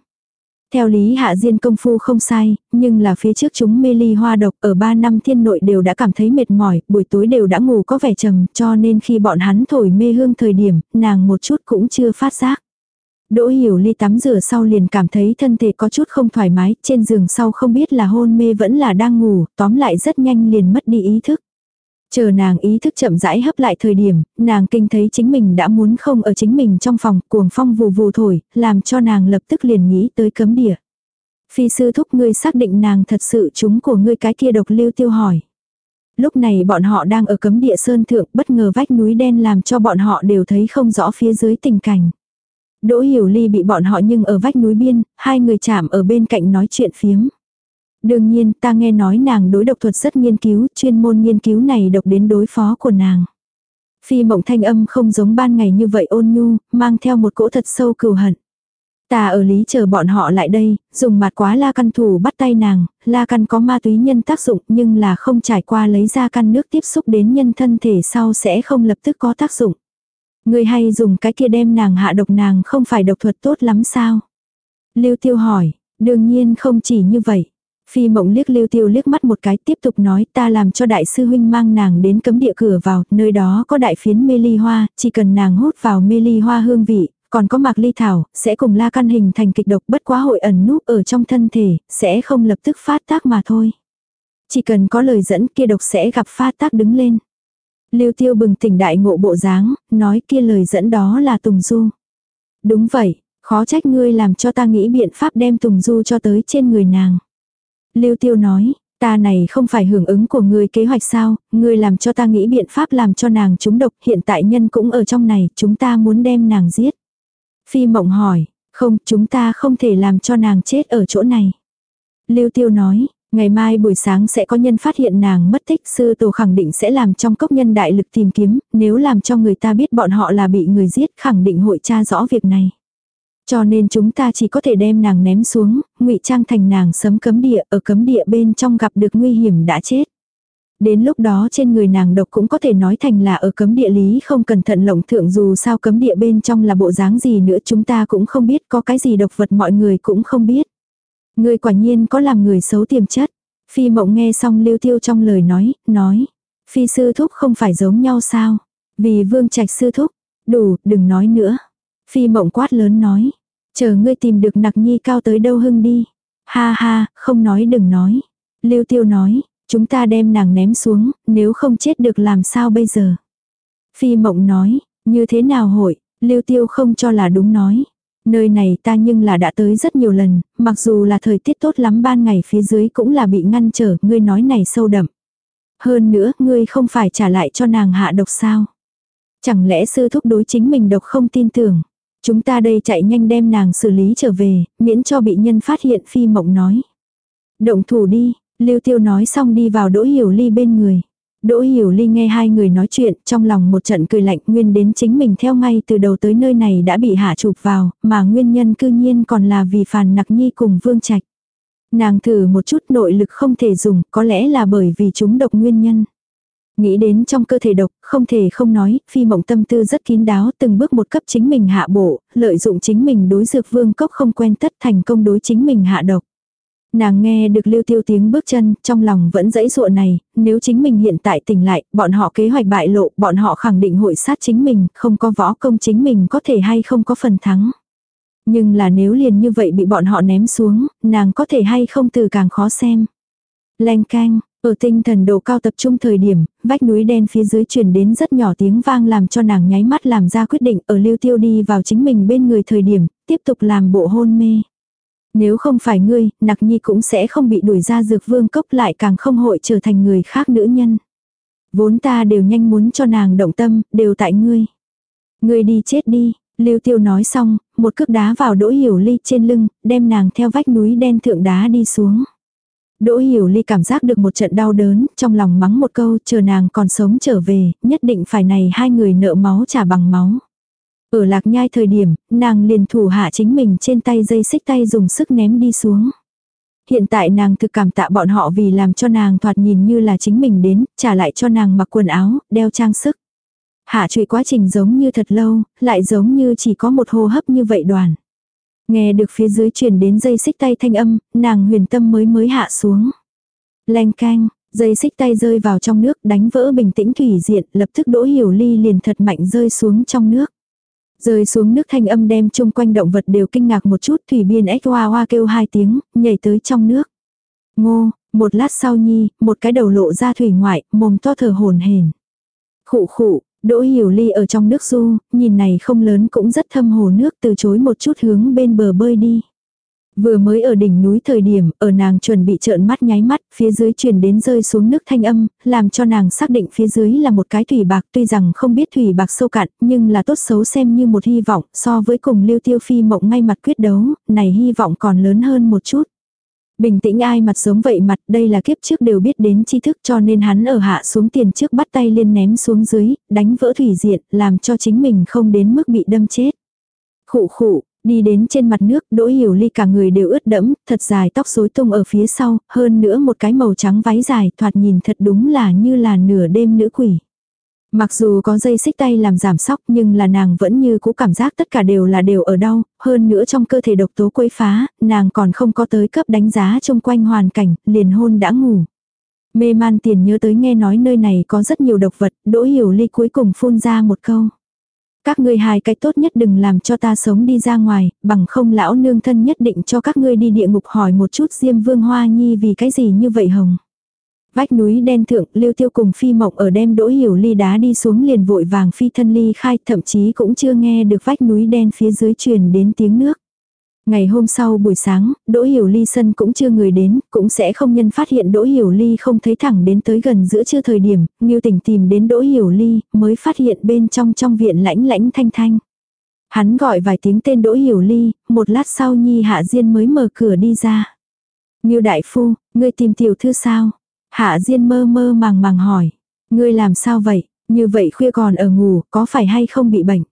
Theo lý hạ diên công phu không sai, nhưng là phía trước chúng mê ly hoa độc ở ba năm thiên nội đều đã cảm thấy mệt mỏi, buổi tối đều đã ngủ có vẻ trầm, cho nên khi bọn hắn thổi mê hương thời điểm, nàng một chút cũng chưa phát giác. Đỗ hiểu ly tắm rửa sau liền cảm thấy thân thể có chút không thoải mái, trên giường sau không biết là hôn mê vẫn là đang ngủ, tóm lại rất nhanh liền mất đi ý thức. Chờ nàng ý thức chậm rãi hấp lại thời điểm, nàng kinh thấy chính mình đã muốn không ở chính mình trong phòng, cuồng phong vù vù thổi, làm cho nàng lập tức liền nghĩ tới cấm địa. Phi sư thúc ngươi xác định nàng thật sự chúng của ngươi cái kia độc lưu tiêu hỏi. Lúc này bọn họ đang ở cấm địa sơn thượng, bất ngờ vách núi đen làm cho bọn họ đều thấy không rõ phía dưới tình cảnh. Đỗ Hiểu Ly bị bọn họ nhưng ở vách núi biên, hai người chạm ở bên cạnh nói chuyện phiếm. Đương nhiên, ta nghe nói nàng đối độc thuật rất nghiên cứu, chuyên môn nghiên cứu này độc đến đối phó của nàng. Phi mộng thanh âm không giống ban ngày như vậy ôn nhu, mang theo một cỗ thật sâu cừu hận. Ta ở lý chờ bọn họ lại đây, dùng mặt quá la căn thủ bắt tay nàng, la căn có ma túy nhân tác dụng nhưng là không trải qua lấy ra căn nước tiếp xúc đến nhân thân thể sau sẽ không lập tức có tác dụng. Người hay dùng cái kia đem nàng hạ độc nàng không phải độc thuật tốt lắm sao? Lưu tiêu hỏi, đương nhiên không chỉ như vậy. Phi mộng liếc lưu tiêu liếc mắt một cái tiếp tục nói ta làm cho đại sư huynh mang nàng đến cấm địa cửa vào, nơi đó có đại phiến mê ly hoa, chỉ cần nàng hút vào mê ly hoa hương vị, còn có mạc ly thảo, sẽ cùng la căn hình thành kịch độc bất quá hội ẩn núp ở trong thân thể, sẽ không lập tức phát tác mà thôi. Chỉ cần có lời dẫn kia độc sẽ gặp phát tác đứng lên. Lưu tiêu bừng tỉnh đại ngộ bộ dáng, nói kia lời dẫn đó là Tùng Du. Đúng vậy, khó trách ngươi làm cho ta nghĩ biện pháp đem Tùng Du cho tới trên người nàng. Lưu Tiêu nói, ta này không phải hưởng ứng của ngươi kế hoạch sao, ngươi làm cho ta nghĩ biện pháp làm cho nàng trúng độc, hiện tại nhân cũng ở trong này, chúng ta muốn đem nàng giết. Phi mộng hỏi, không, chúng ta không thể làm cho nàng chết ở chỗ này. Lưu Tiêu nói, ngày mai buổi sáng sẽ có nhân phát hiện nàng mất tích, sư tổ khẳng định sẽ làm trong cốc nhân đại lực tìm kiếm, nếu làm cho người ta biết bọn họ là bị người giết, khẳng định hội tra rõ việc này. Cho nên chúng ta chỉ có thể đem nàng ném xuống, ngụy trang thành nàng sấm cấm địa, ở cấm địa bên trong gặp được nguy hiểm đã chết. Đến lúc đó trên người nàng độc cũng có thể nói thành là ở cấm địa lý không cẩn thận lộng thượng dù sao cấm địa bên trong là bộ dáng gì nữa chúng ta cũng không biết có cái gì độc vật mọi người cũng không biết. Người quả nhiên có làm người xấu tiềm chất. Phi mộng nghe xong lưu tiêu trong lời nói, nói. Phi sư thúc không phải giống nhau sao? Vì vương trạch sư thúc, Đủ, đừng nói nữa. Phi mộng quát lớn nói. Chờ ngươi tìm được nặc nhi cao tới đâu hưng đi. Ha ha, không nói đừng nói. Lưu tiêu nói, chúng ta đem nàng ném xuống, nếu không chết được làm sao bây giờ. Phi mộng nói, như thế nào hội, lưu tiêu không cho là đúng nói. Nơi này ta nhưng là đã tới rất nhiều lần, mặc dù là thời tiết tốt lắm ban ngày phía dưới cũng là bị ngăn trở, ngươi nói này sâu đậm. Hơn nữa, ngươi không phải trả lại cho nàng hạ độc sao. Chẳng lẽ sư thúc đối chính mình độc không tin tưởng. Chúng ta đây chạy nhanh đem nàng xử lý trở về, miễn cho bị nhân phát hiện phi mộng nói. Động thủ đi, Lưu Tiêu nói xong đi vào Đỗ Hiểu Ly bên người. Đỗ Hiểu Ly nghe hai người nói chuyện, trong lòng một trận cười lạnh nguyên đến chính mình theo ngay từ đầu tới nơi này đã bị hạ chụp vào, mà nguyên nhân cư nhiên còn là vì phàn nặc nhi cùng vương trạch. Nàng thử một chút nội lực không thể dùng, có lẽ là bởi vì chúng độc nguyên nhân. Nghĩ đến trong cơ thể độc, không thể không nói, phi mộng tâm tư rất kín đáo, từng bước một cấp chính mình hạ bộ, lợi dụng chính mình đối dược vương cốc không quen tất thành công đối chính mình hạ độc. Nàng nghe được lưu tiêu tiếng bước chân, trong lòng vẫn dãy dụa này, nếu chính mình hiện tại tỉnh lại, bọn họ kế hoạch bại lộ, bọn họ khẳng định hội sát chính mình, không có võ công chính mình có thể hay không có phần thắng. Nhưng là nếu liền như vậy bị bọn họ ném xuống, nàng có thể hay không từ càng khó xem. Lanh canh, ở tinh thần độ cao tập trung thời điểm, vách núi đen phía dưới truyền đến rất nhỏ tiếng vang làm cho nàng nháy mắt làm ra quyết định ở lưu tiêu đi vào chính mình bên người thời điểm, tiếp tục làm bộ hôn mê. Nếu không phải ngươi, nặc nhi cũng sẽ không bị đuổi ra dược vương cốc lại càng không hội trở thành người khác nữ nhân. Vốn ta đều nhanh muốn cho nàng động tâm, đều tại ngươi. Ngươi đi chết đi, lưu tiêu nói xong, một cước đá vào đỗ hiểu ly trên lưng, đem nàng theo vách núi đen thượng đá đi xuống. Đỗ hiểu ly cảm giác được một trận đau đớn, trong lòng mắng một câu chờ nàng còn sống trở về, nhất định phải này hai người nợ máu trả bằng máu. Ở lạc nhai thời điểm, nàng liền thủ hạ chính mình trên tay dây xích tay dùng sức ném đi xuống. Hiện tại nàng thực cảm tạ bọn họ vì làm cho nàng thoạt nhìn như là chính mình đến, trả lại cho nàng mặc quần áo, đeo trang sức. Hạ trụy quá trình giống như thật lâu, lại giống như chỉ có một hô hấp như vậy đoàn. Nghe được phía dưới truyền đến dây xích tay thanh âm, nàng huyền tâm mới mới hạ xuống. Lanh canh, dây xích tay rơi vào trong nước đánh vỡ bình tĩnh thủy diện, lập tức đỗ hiểu ly liền thật mạnh rơi xuống trong nước. Rơi xuống nước thanh âm đem chung quanh động vật đều kinh ngạc một chút, thủy biên ếch hoa hoa kêu hai tiếng, nhảy tới trong nước. Ngô, một lát sau nhi, một cái đầu lộ ra thủy ngoại, mồm to thở hồn hển. Khụ khụ, Đỗ Hiểu Ly ở trong nước du, nhìn này không lớn cũng rất thâm hồ nước từ chối một chút hướng bên bờ bơi đi. Vừa mới ở đỉnh núi thời điểm, ở nàng chuẩn bị trợn mắt nháy mắt, phía dưới truyền đến rơi xuống nước thanh âm, làm cho nàng xác định phía dưới là một cái thủy bạc tuy rằng không biết thủy bạc sâu cạn, nhưng là tốt xấu xem như một hy vọng, so với cùng lưu tiêu phi mộng ngay mặt quyết đấu, này hy vọng còn lớn hơn một chút. Bình tĩnh ai mặt giống vậy mặt đây là kiếp trước đều biết đến tri thức cho nên hắn ở hạ xuống tiền trước bắt tay liên ném xuống dưới, đánh vỡ thủy diện, làm cho chính mình không đến mức bị đâm chết. Khụ khụ, đi đến trên mặt nước, đỗ hiểu ly cả người đều ướt đẫm, thật dài tóc rối tung ở phía sau, hơn nữa một cái màu trắng váy dài thoạt nhìn thật đúng là như là nửa đêm nữ quỷ. Mặc dù có dây xích tay làm giảm sóc nhưng là nàng vẫn như cũ cảm giác tất cả đều là đều ở đau, hơn nữa trong cơ thể độc tố quấy phá, nàng còn không có tới cấp đánh giá chung quanh hoàn cảnh, liền hôn đã ngủ. Mê man tiền nhớ tới nghe nói nơi này có rất nhiều độc vật, đỗ hiểu ly cuối cùng phun ra một câu. Các ngươi hai cái tốt nhất đừng làm cho ta sống đi ra ngoài, bằng không lão nương thân nhất định cho các ngươi đi địa ngục hỏi một chút Diêm Vương Hoa Nhi vì cái gì như vậy hồng. Vách núi đen thượng, Lưu Tiêu cùng Phi Mộng ở đem đỗ hiểu ly đá đi xuống liền vội vàng phi thân ly khai, thậm chí cũng chưa nghe được vách núi đen phía dưới truyền đến tiếng nước. Ngày hôm sau buổi sáng, Đỗ Hiểu Ly sân cũng chưa người đến, cũng sẽ không nhân phát hiện Đỗ Hiểu Ly không thấy thẳng đến tới gần giữa trưa thời điểm, Ngưu Tỉnh tìm đến Đỗ Hiểu Ly, mới phát hiện bên trong trong viện lãnh lãnh thanh thanh. Hắn gọi vài tiếng tên Đỗ Hiểu Ly, một lát sau Nhi Hạ Diên mới mở cửa đi ra. Ngưu Đại Phu, ngươi tìm tiểu thư sao? Hạ Diên mơ mơ màng màng hỏi. Ngươi làm sao vậy? Như vậy khuya còn ở ngủ, có phải hay không bị bệnh?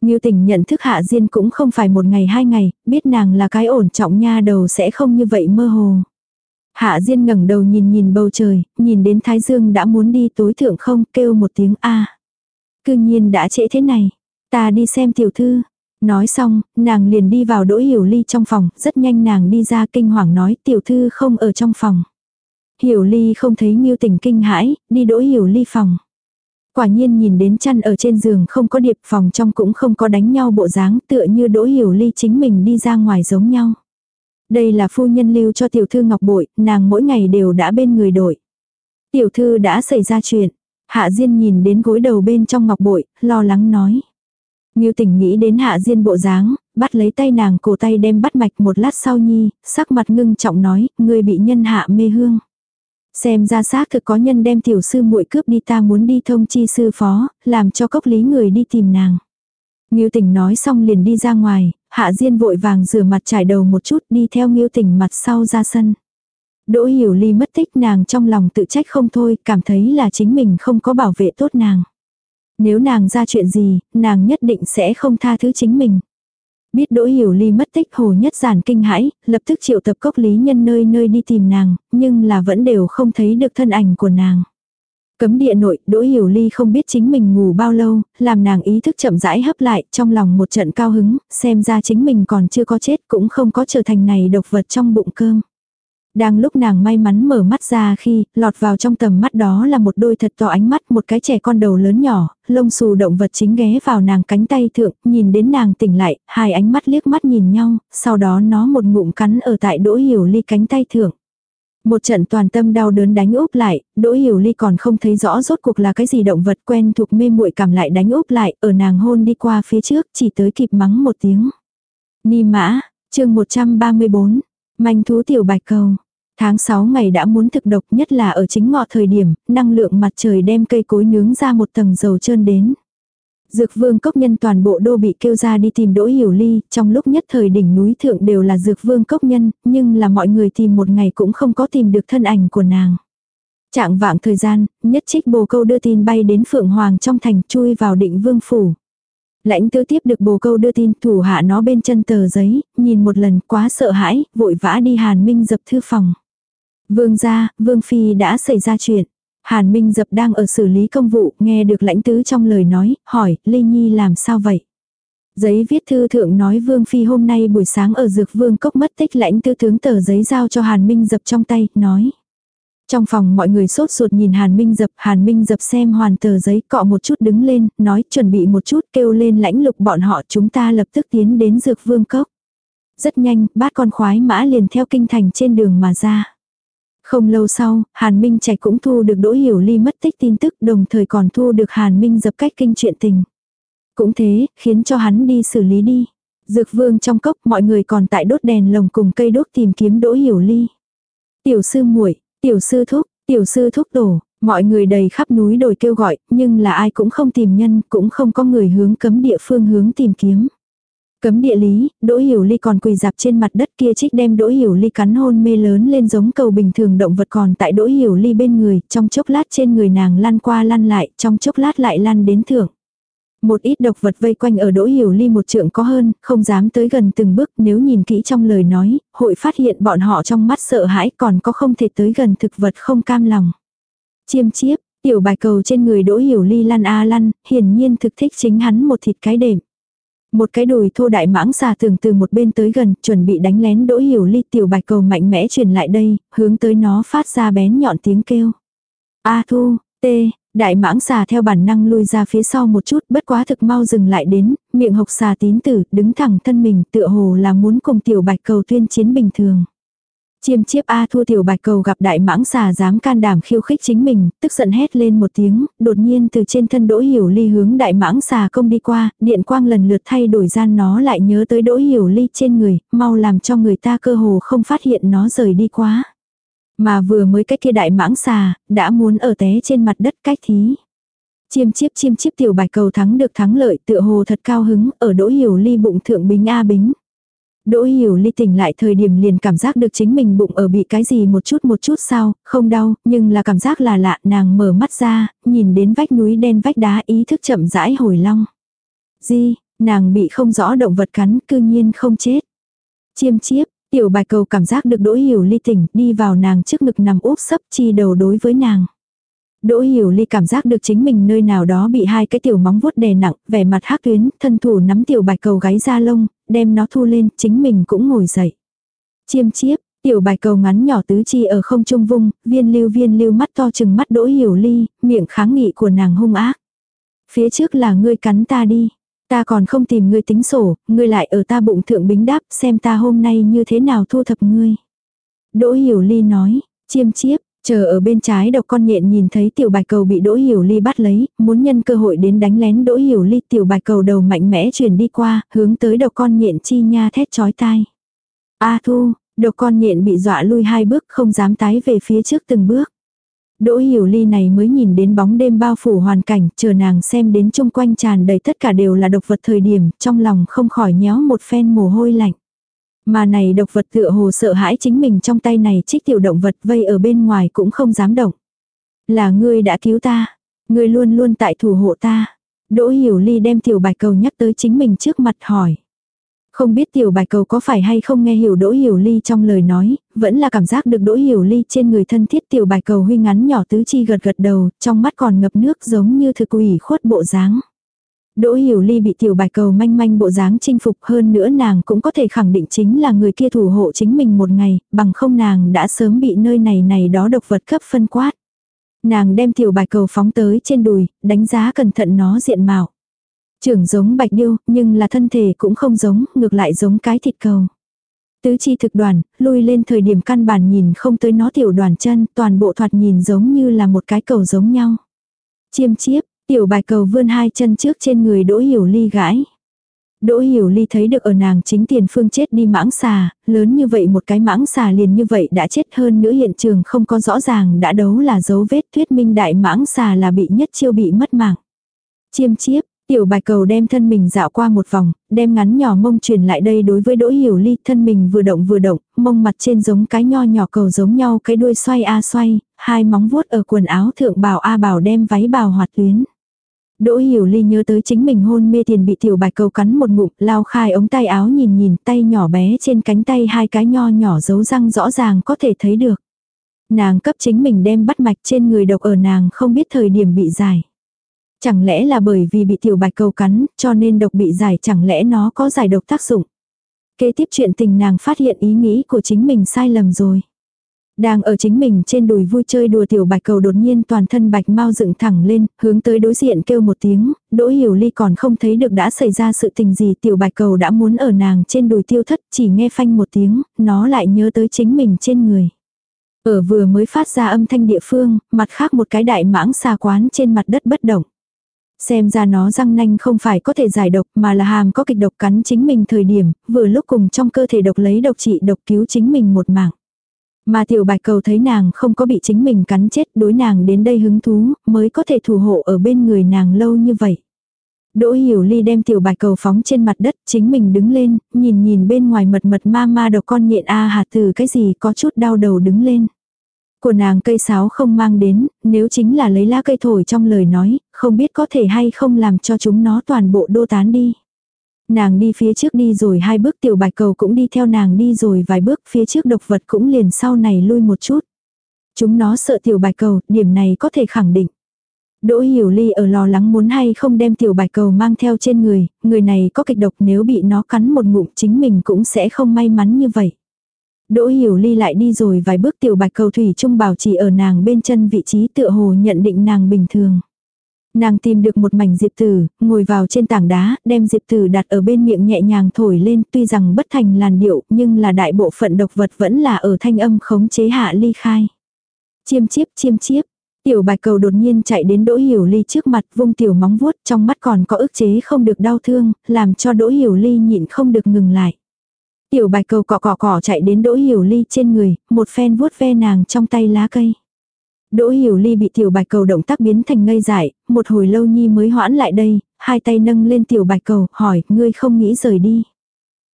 Như tình nhận thức Hạ Diên cũng không phải một ngày hai ngày, biết nàng là cái ổn trọng nha đầu sẽ không như vậy mơ hồ. Hạ Diên ngẩng đầu nhìn nhìn bầu trời, nhìn đến Thái Dương đã muốn đi tối thượng không, kêu một tiếng A. Cư nhiên đã trễ thế này, ta đi xem tiểu thư. Nói xong, nàng liền đi vào đỗ hiểu ly trong phòng, rất nhanh nàng đi ra kinh hoàng nói tiểu thư không ở trong phòng. Hiểu ly không thấy Ngưu tình kinh hãi, đi đỗ hiểu ly phòng. Quả nhiên nhìn đến chăn ở trên giường không có điệp phòng trong cũng không có đánh nhau bộ dáng tựa như đỗ hiểu ly chính mình đi ra ngoài giống nhau. Đây là phu nhân lưu cho tiểu thư ngọc bội, nàng mỗi ngày đều đã bên người đổi. Tiểu thư đã xảy ra chuyện. Hạ Diên nhìn đến gối đầu bên trong ngọc bội, lo lắng nói. Ngưu tỉnh nghĩ đến Hạ Diên bộ dáng, bắt lấy tay nàng cổ tay đem bắt mạch một lát sau nhi, sắc mặt ngưng trọng nói, người bị nhân hạ mê hương. Xem ra xác thực có nhân đem tiểu sư muội cướp đi ta muốn đi thông chi sư phó, làm cho cốc lý người đi tìm nàng. Ngưu tỉnh nói xong liền đi ra ngoài, Hạ Diên vội vàng rửa mặt trải đầu một chút đi theo Ngưu tỉnh mặt sau ra sân. Đỗ Hiểu Ly mất tích nàng trong lòng tự trách không thôi, cảm thấy là chính mình không có bảo vệ tốt nàng. Nếu nàng ra chuyện gì, nàng nhất định sẽ không tha thứ chính mình. Biết Đỗ Hiểu Ly mất tích hồ nhất giản kinh hãi, lập tức triệu tập cốc lý nhân nơi nơi đi tìm nàng, nhưng là vẫn đều không thấy được thân ảnh của nàng. Cấm địa nội, Đỗ Hiểu Ly không biết chính mình ngủ bao lâu, làm nàng ý thức chậm rãi hấp lại, trong lòng một trận cao hứng, xem ra chính mình còn chưa có chết cũng không có trở thành này độc vật trong bụng cơm. Đang lúc nàng may mắn mở mắt ra khi, lọt vào trong tầm mắt đó là một đôi thật to ánh mắt, một cái trẻ con đầu lớn nhỏ, lông xù động vật chính ghé vào nàng cánh tay thượng, nhìn đến nàng tỉnh lại, hai ánh mắt liếc mắt nhìn nhau, sau đó nó một ngụm cắn ở tại đỗ hiểu ly cánh tay thượng. Một trận toàn tâm đau đớn đánh úp lại, Đỗ Hiểu Ly còn không thấy rõ rốt cuộc là cái gì động vật quen thuộc mê muội cảm lại đánh úp lại, ở nàng hôn đi qua phía trước, chỉ tới kịp mắng một tiếng. Ni mã, chương 134, manh thú tiểu bạch cầu. Tháng 6 ngày đã muốn thực độc nhất là ở chính ngọ thời điểm, năng lượng mặt trời đem cây cối nướng ra một tầng dầu trơn đến. Dược vương cốc nhân toàn bộ đô bị kêu ra đi tìm đỗ hiểu ly, trong lúc nhất thời đỉnh núi thượng đều là dược vương cốc nhân, nhưng là mọi người tìm một ngày cũng không có tìm được thân ảnh của nàng. Trạng vạng thời gian, nhất trích bồ câu đưa tin bay đến Phượng Hoàng trong thành chui vào định vương phủ. Lãnh tư tiếp được bồ câu đưa tin thủ hạ nó bên chân tờ giấy, nhìn một lần quá sợ hãi, vội vã đi hàn minh dập thư phòng. Vương gia, vương phi đã xảy ra chuyện. Hàn Minh Dập đang ở xử lý công vụ, nghe được lãnh tứ trong lời nói, hỏi, Lê Nhi làm sao vậy? Giấy viết thư thượng nói Vương Phi hôm nay buổi sáng ở Dược Vương Cốc mất tích lãnh tư tướng tờ giấy giao cho Hàn Minh Dập trong tay, nói. Trong phòng mọi người sốt ruột nhìn Hàn Minh Dập, Hàn Minh Dập xem hoàn tờ giấy cọ một chút đứng lên, nói chuẩn bị một chút kêu lên lãnh lục bọn họ chúng ta lập tức tiến đến Dược Vương Cốc. Rất nhanh, bát con khoái mã liền theo kinh thành trên đường mà ra. Không lâu sau, Hàn Minh Trạch cũng thu được Đỗ Hiểu Ly mất tích tin tức đồng thời còn thu được Hàn Minh dập cách kinh chuyện tình. Cũng thế, khiến cho hắn đi xử lý đi. Dược vương trong cốc mọi người còn tại đốt đèn lồng cùng cây đốt tìm kiếm Đỗ Hiểu Ly. Tiểu sư muội, tiểu sư thúc, tiểu sư thúc tổ, mọi người đầy khắp núi đồi kêu gọi, nhưng là ai cũng không tìm nhân, cũng không có người hướng cấm địa phương hướng tìm kiếm. Cấm địa lý, Đỗ Hiểu Ly còn quỳ dạp trên mặt đất kia trích đem Đỗ Hiểu Ly cắn hôn mê lớn lên giống cầu bình thường động vật còn tại Đỗ Hiểu Ly bên người, trong chốc lát trên người nàng lăn qua lăn lại, trong chốc lát lại lăn đến thượng. Một ít độc vật vây quanh ở Đỗ Hiểu Ly một trượng có hơn, không dám tới gần từng bước nếu nhìn kỹ trong lời nói, hội phát hiện bọn họ trong mắt sợ hãi còn có không thể tới gần thực vật không cam lòng. Chiêm chiếp, tiểu bài cầu trên người Đỗ Hiểu Ly lăn a lăn, hiển nhiên thực thích chính hắn một thịt cái đệm. Một cái đùi thô đại mãng xà thường từ một bên tới gần, chuẩn bị đánh lén đỗ hiểu ly tiểu bạch cầu mạnh mẽ truyền lại đây, hướng tới nó phát ra bén nhọn tiếng kêu. A thu, tê, đại mãng xà theo bản năng lui ra phía sau một chút, bất quá thực mau dừng lại đến, miệng hộc xà tín tử, đứng thẳng thân mình, tựa hồ là muốn cùng tiểu bạch cầu tuyên chiến bình thường. Chiêm chiếp A thua tiểu bạch cầu gặp đại mãng xà dám can đảm khiêu khích chính mình, tức giận hét lên một tiếng, đột nhiên từ trên thân đỗ hiểu ly hướng đại mãng xà công đi qua, điện quang lần lượt thay đổi gian nó lại nhớ tới đỗ hiểu ly trên người, mau làm cho người ta cơ hồ không phát hiện nó rời đi quá. Mà vừa mới cách kia đại mãng xà, đã muốn ở té trên mặt đất cách thí. Chiêm chiếp chiêm chiếp tiểu bạch cầu thắng được thắng lợi tựa hồ thật cao hứng ở đỗ hiểu ly bụng thượng bính A bính. Đỗ hiểu ly tỉnh lại thời điểm liền cảm giác được chính mình bụng ở bị cái gì một chút một chút sao, không đau, nhưng là cảm giác là lạ, nàng mở mắt ra, nhìn đến vách núi đen vách đá ý thức chậm rãi hồi long. Di, nàng bị không rõ động vật cắn, cư nhiên không chết. Chiêm chiếp, tiểu bài cầu cảm giác được đỗ hiểu ly tỉnh, đi vào nàng trước ngực nằm úp sấp chi đầu đối với nàng. Đỗ Hiểu Ly cảm giác được chính mình nơi nào đó bị hai cái tiểu móng vuốt đè nặng, vẻ mặt hắc tuyến, thân thủ nắm tiểu bạch cầu gáy ra lông, đem nó thu lên, chính mình cũng ngồi dậy. Chiêm chiếp, Tiểu bài cầu ngắn nhỏ tứ chi ở không trung vung, viên lưu viên lưu mắt to chừng mắt đỗ hiểu ly, miệng kháng nghị của nàng hung ác. Phía trước là ngươi cắn ta đi. Ta còn không tìm ngươi tính sổ, ngươi lại ở ta bụng thượng bính đáp xem ta hôm nay như thế nào thu thập ngươi. Đỗ hiểu ly nói, chiêm chiếp, chờ ở bên trái độc con nhện nhìn thấy tiểu bạch cầu bị đỗ hiểu ly bắt lấy, muốn nhân cơ hội đến đánh lén đỗ hiểu ly tiểu bạch cầu đầu mạnh mẽ chuyển đi qua, hướng tới độc con nhện chi nha thét chói tai. A thu, độc con nhện bị dọa lui hai bước không dám tái về phía trước từng bước. Đỗ hiểu ly này mới nhìn đến bóng đêm bao phủ hoàn cảnh, chờ nàng xem đến chung quanh tràn đầy tất cả đều là độc vật thời điểm, trong lòng không khỏi nhéo một phen mồ hôi lạnh. Mà này độc vật tựa hồ sợ hãi chính mình trong tay này trích tiểu động vật vây ở bên ngoài cũng không dám động. Là ngươi đã cứu ta, ngươi luôn luôn tại thủ hộ ta. Đỗ hiểu ly đem tiểu bạch cầu nhắc tới chính mình trước mặt hỏi. Không biết tiểu bài cầu có phải hay không nghe hiểu đỗ hiểu ly trong lời nói, vẫn là cảm giác được đỗ hiểu ly trên người thân thiết tiểu bài cầu huy ngắn nhỏ tứ chi gật gật đầu, trong mắt còn ngập nước giống như thực ủy khuất bộ dáng. Đỗ hiểu ly bị tiểu bài cầu manh manh bộ dáng chinh phục hơn nữa nàng cũng có thể khẳng định chính là người kia thủ hộ chính mình một ngày, bằng không nàng đã sớm bị nơi này này đó độc vật cấp phân quát. Nàng đem tiểu bài cầu phóng tới trên đùi, đánh giá cẩn thận nó diện mạo. Trưởng giống bạch điêu, nhưng là thân thể cũng không giống, ngược lại giống cái thịt cầu. Tứ chi thực đoàn, lui lên thời điểm căn bản nhìn không tới nó tiểu đoàn chân, toàn bộ thoạt nhìn giống như là một cái cầu giống nhau. Chiêm chiếp, tiểu bài cầu vươn hai chân trước trên người đỗ hiểu ly gãi. Đỗ hiểu ly thấy được ở nàng chính tiền phương chết đi mãng xà, lớn như vậy một cái mãng xà liền như vậy đã chết hơn nữa hiện trường không có rõ ràng đã đấu là dấu vết thuyết minh đại mãng xà là bị nhất chiêu bị mất mạng. Chiêm chiếp, Tiểu bạch cầu đem thân mình dạo qua một vòng, đem ngắn nhỏ mông truyền lại đây đối với đỗ hiểu ly thân mình vừa động vừa động, mông mặt trên giống cái nho nhỏ cầu giống nhau cái đuôi xoay a xoay, hai móng vuốt ở quần áo thượng bào a bào đem váy bào hoạt tuyến. Đỗ hiểu ly nhớ tới chính mình hôn mê tiền bị tiểu bạch cầu cắn một ngụm, lao khai ống tay áo nhìn nhìn tay nhỏ bé trên cánh tay hai cái nho nhỏ dấu răng rõ ràng có thể thấy được. Nàng cấp chính mình đem bắt mạch trên người độc ở nàng không biết thời điểm bị giải. Chẳng lẽ là bởi vì bị tiểu bạch cầu cắn, cho nên độc bị giải chẳng lẽ nó có giải độc tác dụng. Kế tiếp chuyện tình nàng phát hiện ý nghĩ của chính mình sai lầm rồi. Đang ở chính mình trên đùi vui chơi đùa tiểu bạch cầu đột nhiên toàn thân bạch mau dựng thẳng lên, hướng tới đối diện kêu một tiếng, đỗ hiểu ly còn không thấy được đã xảy ra sự tình gì tiểu bạch cầu đã muốn ở nàng trên đùi tiêu thất chỉ nghe phanh một tiếng, nó lại nhớ tới chính mình trên người. Ở vừa mới phát ra âm thanh địa phương, mặt khác một cái đại mãng xà quán trên mặt đất bất động. Xem ra nó răng nanh không phải có thể giải độc mà là hàm có kịch độc cắn chính mình thời điểm, vừa lúc cùng trong cơ thể độc lấy độc trị độc cứu chính mình một mạng. Mà tiểu bạch cầu thấy nàng không có bị chính mình cắn chết đối nàng đến đây hứng thú, mới có thể thủ hộ ở bên người nàng lâu như vậy. Đỗ hiểu ly đem tiểu bạch cầu phóng trên mặt đất, chính mình đứng lên, nhìn nhìn bên ngoài mật mật ma ma độc con nhện a hạt từ cái gì có chút đau đầu đứng lên. Của nàng cây sáo không mang đến, nếu chính là lấy lá cây thổi trong lời nói, không biết có thể hay không làm cho chúng nó toàn bộ đô tán đi. Nàng đi phía trước đi rồi hai bước tiểu bạch cầu cũng đi theo nàng đi rồi vài bước phía trước độc vật cũng liền sau này lui một chút. Chúng nó sợ tiểu bạch cầu, điểm này có thể khẳng định. Đỗ Hiểu Ly ở lo lắng muốn hay không đem tiểu bạch cầu mang theo trên người, người này có kịch độc nếu bị nó cắn một ngụm chính mình cũng sẽ không may mắn như vậy. Đỗ Hiểu Ly lại đi rồi vài bước tiểu bạch cầu thủy trung bảo chỉ ở nàng bên chân vị trí tựa hồ nhận định nàng bình thường. Nàng tìm được một mảnh diệp tử, ngồi vào trên tảng đá, đem diệp tử đặt ở bên miệng nhẹ nhàng thổi lên tuy rằng bất thành làn điệu nhưng là đại bộ phận độc vật vẫn là ở thanh âm khống chế hạ ly khai. Chiêm chiếp chiêm chiếp, tiểu bạch cầu đột nhiên chạy đến đỗ hiểu ly trước mặt vung tiểu móng vuốt trong mắt còn có ức chế không được đau thương, làm cho đỗ hiểu ly nhịn không được ngừng lại. Tiểu bạch cầu cọ cọ cọ chạy đến đỗ hiểu ly trên người, một phen vuốt ve nàng trong tay lá cây. Đỗ hiểu ly bị tiểu bạch cầu động tác biến thành ngây dại, một hồi lâu nhi mới hoãn lại đây, hai tay nâng lên tiểu bạch cầu, hỏi, ngươi không nghĩ rời đi.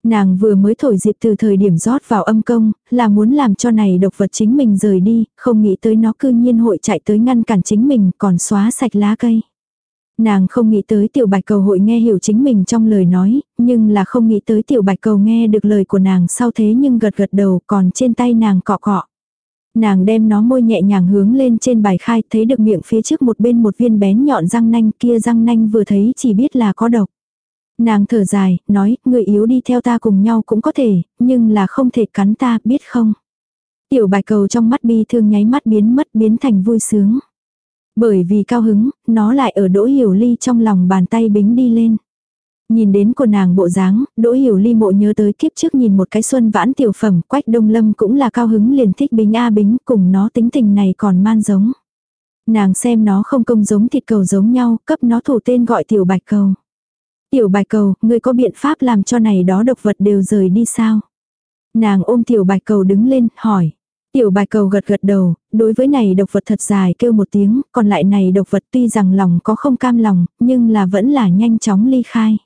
Nàng vừa mới thổi diệp từ thời điểm rót vào âm công, là muốn làm cho này độc vật chính mình rời đi, không nghĩ tới nó cư nhiên hội chạy tới ngăn cản chính mình còn xóa sạch lá cây. Nàng không nghĩ tới tiểu bạch cầu hội nghe hiểu chính mình trong lời nói, nhưng là không nghĩ tới tiểu bạch cầu nghe được lời của nàng sau thế nhưng gật gật đầu còn trên tay nàng cọ cọ. Nàng đem nó môi nhẹ nhàng hướng lên trên bài khai thấy được miệng phía trước một bên một viên bén nhọn răng nanh kia răng nanh vừa thấy chỉ biết là có độc. Nàng thở dài, nói, người yếu đi theo ta cùng nhau cũng có thể, nhưng là không thể cắn ta, biết không? Tiểu bạch cầu trong mắt bi thương nháy mắt biến mất biến thành vui sướng. Bởi vì cao hứng, nó lại ở đỗ hiểu ly trong lòng bàn tay bính đi lên. Nhìn đến của nàng bộ dáng, Đỗ Hiểu Ly mộ nhớ tới kiếp trước nhìn một cái xuân vãn tiểu phẩm, Quách Đông Lâm cũng là cao hứng liền thích Bính A Bính, cùng nó tính tình này còn man giống. Nàng xem nó không công giống thịt cầu giống nhau, cấp nó thủ tên gọi tiểu bạch cầu. Tiểu bạch cầu, ngươi có biện pháp làm cho này đó độc vật đều rời đi sao? Nàng ôm tiểu bạch cầu đứng lên, hỏi. Tiểu bạch cầu gật gật đầu, đối với này độc vật thật dài kêu một tiếng, còn lại này độc vật tuy rằng lòng có không cam lòng, nhưng là vẫn là nhanh chóng ly khai.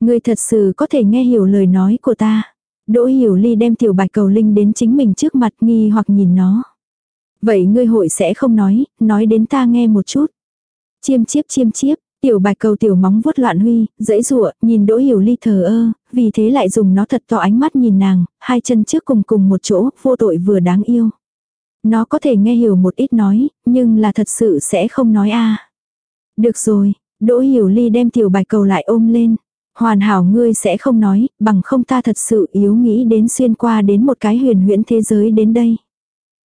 người thật sự có thể nghe hiểu lời nói của ta. Đỗ hiểu ly đem tiểu bạch cầu linh đến chính mình trước mặt nghi hoặc nhìn nó. Vậy ngươi hội sẽ không nói, nói đến ta nghe một chút. Chiêm chiếp chiêm chiếp, tiểu bạch cầu tiểu móng vuốt loạn huy, dãy rụa, nhìn đỗ hiểu ly thờ ơ, vì thế lại dùng nó thật to ánh mắt nhìn nàng, hai chân trước cùng cùng một chỗ, vô tội vừa đáng yêu. Nó có thể nghe hiểu một ít nói, nhưng là thật sự sẽ không nói a Được rồi, đỗ hiểu ly đem tiểu bạch cầu lại ôm lên. Hoàn hảo ngươi sẽ không nói, bằng không ta thật sự yếu nghĩ đến xuyên qua đến một cái huyền huyễn thế giới đến đây.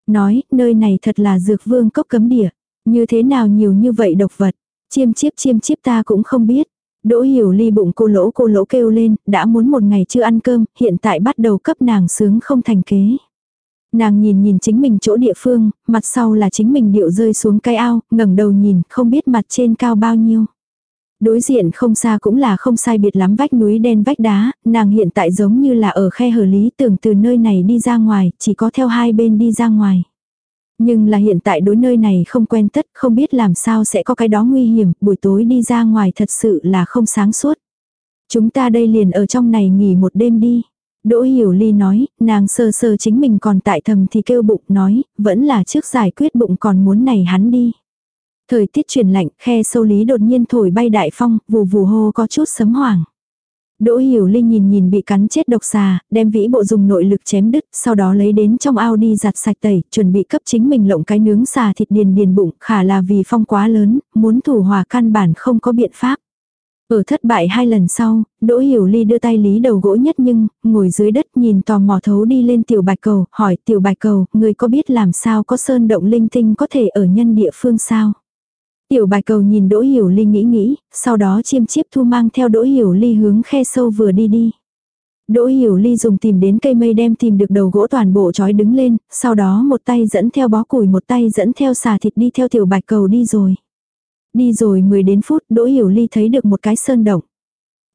Nói, nơi này thật là dược vương cốc cấm địa. Như thế nào nhiều như vậy độc vật. Chiêm chiếp chiêm chiếp ta cũng không biết. Đỗ hiểu ly bụng cô lỗ cô lỗ kêu lên, đã muốn một ngày chưa ăn cơm, hiện tại bắt đầu cấp nàng sướng không thành kế. Nàng nhìn nhìn chính mình chỗ địa phương, mặt sau là chính mình điệu rơi xuống cái ao, ngẩng đầu nhìn, không biết mặt trên cao bao nhiêu. Đối diện không xa cũng là không sai biệt lắm vách núi đen vách đá, nàng hiện tại giống như là ở khe hở lý tưởng từ nơi này đi ra ngoài, chỉ có theo hai bên đi ra ngoài. Nhưng là hiện tại đối nơi này không quen tất, không biết làm sao sẽ có cái đó nguy hiểm, buổi tối đi ra ngoài thật sự là không sáng suốt. Chúng ta đây liền ở trong này nghỉ một đêm đi. Đỗ Hiểu Ly nói, nàng sơ sơ chính mình còn tại thầm thì kêu bụng nói, vẫn là trước giải quyết bụng còn muốn này hắn đi. Thời tiết chuyển lạnh, khe sâu lý đột nhiên thổi bay đại phong, vù vù hô có chút sấm hoảng. Đỗ Hiểu Linh nhìn nhìn bị cắn chết độc xà, đem vĩ bộ dùng nội lực chém đứt, sau đó lấy đến trong ao đi giặt sạch tẩy, chuẩn bị cấp chính mình lộng cái nướng xà thịt điền điền bụng, khả là vì phong quá lớn, muốn thủ hòa căn bản không có biện pháp. Ở thất bại hai lần sau, Đỗ Hiểu Ly đưa tay lý đầu gỗ nhất nhưng, ngồi dưới đất nhìn tò mò thấu đi lên tiểu bạch cầu, hỏi tiểu bạch cầu, người có biết làm sao có sơn động linh tinh có thể ở nhân địa phương sao? Tiểu bài cầu nhìn Đỗ Hiểu Ly nghĩ nghĩ, sau đó chiêm chiếp thu mang theo Đỗ Hiểu Ly hướng khe sâu vừa đi đi. Đỗ Hiểu Ly dùng tìm đến cây mây đem tìm được đầu gỗ toàn bộ trói đứng lên, sau đó một tay dẫn theo bó củi một tay dẫn theo xà thịt đi theo tiểu bạch cầu đi rồi. Đi rồi 10 đến phút Đỗ Hiểu Ly thấy được một cái sơn động.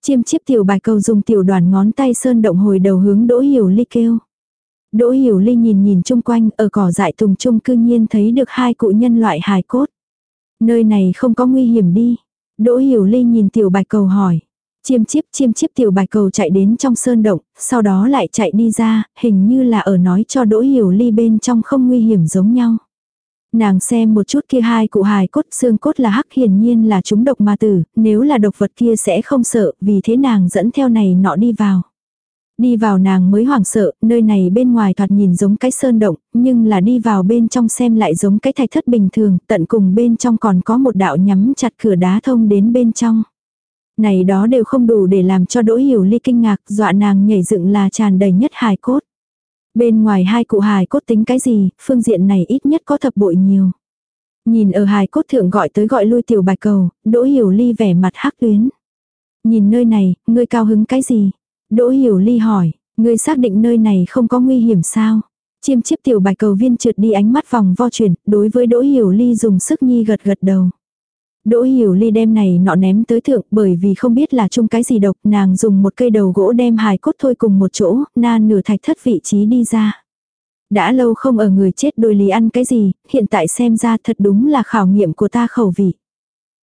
Chiêm chiếp tiểu bạch cầu dùng tiểu đoàn ngón tay sơn động hồi đầu hướng Đỗ Hiểu Ly kêu. Đỗ Hiểu Ly nhìn nhìn chung quanh ở cỏ dại tùng trung cư nhiên thấy được hai cụ nhân loại hài cốt. Nơi này không có nguy hiểm đi. Đỗ Hiểu Ly nhìn tiểu bạch cầu hỏi. Chiêm chiếp chiêm chiếp tiểu bạch cầu chạy đến trong sơn động, sau đó lại chạy đi ra, hình như là ở nói cho Đỗ Hiểu Ly bên trong không nguy hiểm giống nhau. Nàng xem một chút kia hai cụ hài cốt xương cốt là hắc hiển nhiên là chúng độc ma tử, nếu là độc vật kia sẽ không sợ, vì thế nàng dẫn theo này nọ đi vào. Đi vào nàng mới hoảng sợ, nơi này bên ngoài thoạt nhìn giống cái sơn động, nhưng là đi vào bên trong xem lại giống cái thạch thất bình thường, tận cùng bên trong còn có một đạo nhắm chặt cửa đá thông đến bên trong. Này đó đều không đủ để làm cho đỗ hiểu ly kinh ngạc, dọa nàng nhảy dựng là tràn đầy nhất hài cốt. Bên ngoài hai cụ hài cốt tính cái gì, phương diện này ít nhất có thập bội nhiều. Nhìn ở hài cốt thượng gọi tới gọi lui tiểu bạch cầu, đỗ hiểu ly vẻ mặt hắc tuyến. Nhìn nơi này, ngươi cao hứng cái gì? Đỗ Hiểu Ly hỏi, ngươi xác định nơi này không có nguy hiểm sao? Chiêm chiếp tiểu bạch cầu viên trượt đi ánh mắt vòng vo chuyển, đối với Đỗ Hiểu Ly dùng sức nhi gật gật đầu. Đỗ Hiểu Ly đem này nọ ném tới thượng bởi vì không biết là chung cái gì độc, nàng dùng một cây đầu gỗ đem hài cốt thôi cùng một chỗ, na nửa thạch thất vị trí đi ra. Đã lâu không ở người chết đôi lý ăn cái gì, hiện tại xem ra thật đúng là khảo nghiệm của ta khẩu vị.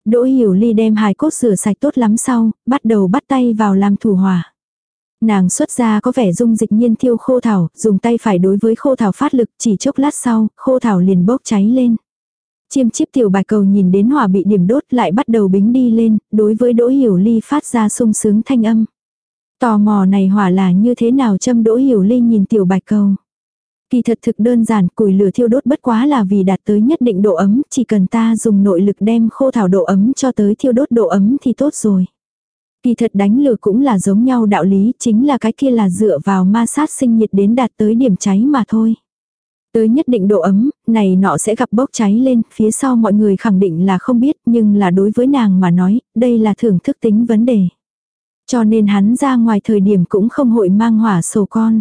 Đỗ Hiểu Ly đem hài cốt rửa sạch tốt lắm sau, bắt đầu bắt tay vào làm thủ hỏa. Nàng xuất ra có vẻ dung dịch nhiên thiêu khô thảo, dùng tay phải đối với khô thảo phát lực, chỉ chốc lát sau, khô thảo liền bốc cháy lên. Chiêm chiếp tiểu bài cầu nhìn đến hỏa bị điểm đốt lại bắt đầu bính đi lên, đối với đỗ hiểu ly phát ra sung sướng thanh âm. Tò mò này hỏa là như thế nào châm đỗ hiểu ly nhìn tiểu bạch cầu. Kỳ thật thực đơn giản, củi lửa thiêu đốt bất quá là vì đạt tới nhất định độ ấm, chỉ cần ta dùng nội lực đem khô thảo độ ấm cho tới thiêu đốt độ ấm thì tốt rồi. Kỳ thật đánh lửa cũng là giống nhau đạo lý, chính là cái kia là dựa vào ma sát sinh nhiệt đến đạt tới điểm cháy mà thôi. Tới nhất định độ ấm, này nọ sẽ gặp bốc cháy lên, phía sau mọi người khẳng định là không biết, nhưng là đối với nàng mà nói, đây là thưởng thức tính vấn đề. Cho nên hắn ra ngoài thời điểm cũng không hội mang hỏa sổ con.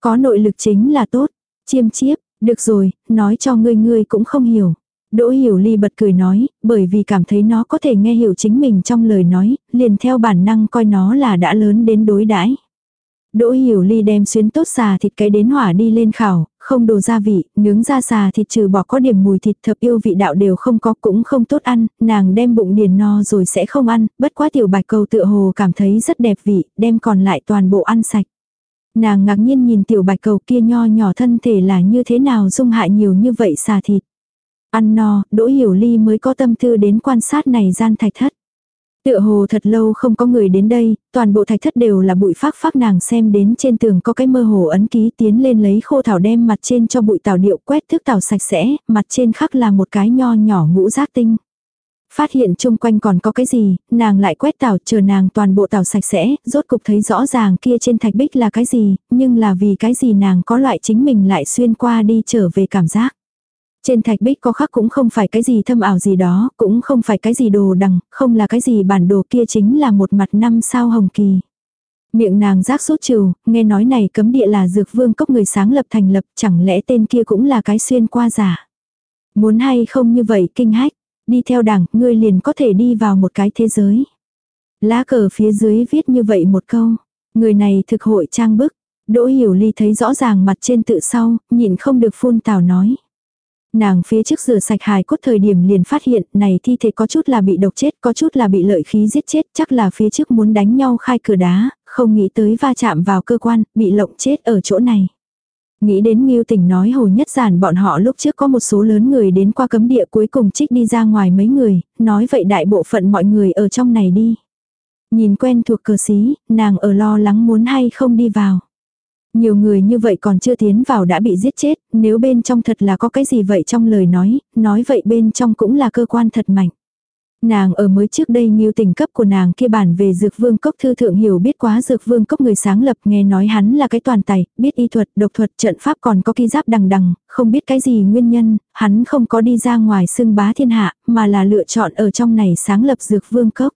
Có nội lực chính là tốt. Chiêm chiếp, được rồi, nói cho ngươi ngươi cũng không hiểu. Đỗ Hiểu Ly bật cười nói, bởi vì cảm thấy nó có thể nghe hiểu chính mình trong lời nói, liền theo bản năng coi nó là đã lớn đến đối đãi. Đỗ Hiểu Ly đem xuyến tốt xà thịt cái đến hỏa đi lên khảo, không đồ gia vị, nướng ra xà thịt trừ bỏ có điểm mùi thịt thập yêu vị đạo đều không có cũng không tốt ăn, nàng đem bụng điền no rồi sẽ không ăn, bất quá tiểu bạch cầu tựa hồ cảm thấy rất đẹp vị, đem còn lại toàn bộ ăn sạch. Nàng ngạc nhiên nhìn tiểu bạch cầu kia nho nhỏ thân thể là như thế nào dung hại nhiều như vậy xà thịt. Ăn no, Đỗ Hiểu Ly mới có tâm tư đến quan sát này gian thạch thất. Tựa hồ thật lâu không có người đến đây, toàn bộ thạch thất đều là bụi phác phác nàng xem đến trên tường có cái mơ hồ ấn ký tiến lên lấy khô thảo đem mặt trên cho bụi tảo điệu quét thước tảo sạch sẽ, mặt trên khắc là một cái nho nhỏ ngũ giác tinh. Phát hiện chung quanh còn có cái gì, nàng lại quét tảo chờ nàng toàn bộ tảo sạch sẽ, rốt cục thấy rõ ràng kia trên thạch bích là cái gì, nhưng là vì cái gì nàng có loại chính mình lại xuyên qua đi trở về cảm giác. Trên thạch bích có khắc cũng không phải cái gì thâm ảo gì đó, cũng không phải cái gì đồ đằng, không là cái gì bản đồ kia chính là một mặt năm sao hồng kỳ. Miệng nàng rác sốt trừ, nghe nói này cấm địa là dược vương cốc người sáng lập thành lập, chẳng lẽ tên kia cũng là cái xuyên qua giả. Muốn hay không như vậy kinh hách, đi theo đảng, ngươi liền có thể đi vào một cái thế giới. Lá cờ phía dưới viết như vậy một câu, người này thực hội trang bức, Đỗ Hiểu Ly thấy rõ ràng mặt trên tự sau, nhịn không được phun tào nói. Nàng phía trước rửa sạch hài cốt thời điểm liền phát hiện này thi thể có chút là bị độc chết, có chút là bị lợi khí giết chết, chắc là phía trước muốn đánh nhau khai cửa đá, không nghĩ tới va chạm vào cơ quan, bị lộng chết ở chỗ này. Nghĩ đến Ngưu Tỉnh nói hồ nhất giản bọn họ lúc trước có một số lớn người đến qua cấm địa cuối cùng trích đi ra ngoài mấy người, nói vậy đại bộ phận mọi người ở trong này đi. Nhìn quen thuộc cờ xí, nàng ở lo lắng muốn hay không đi vào. Nhiều người như vậy còn chưa tiến vào đã bị giết chết, nếu bên trong thật là có cái gì vậy trong lời nói, nói vậy bên trong cũng là cơ quan thật mạnh. Nàng ở mới trước đây nhiều tình cấp của nàng kia bản về dược vương cốc thư thượng hiểu biết quá dược vương cốc người sáng lập nghe nói hắn là cái toàn tài, biết y thuật, độc thuật, trận pháp còn có kỳ giáp đằng đằng, không biết cái gì nguyên nhân, hắn không có đi ra ngoài xưng bá thiên hạ, mà là lựa chọn ở trong này sáng lập dược vương cốc.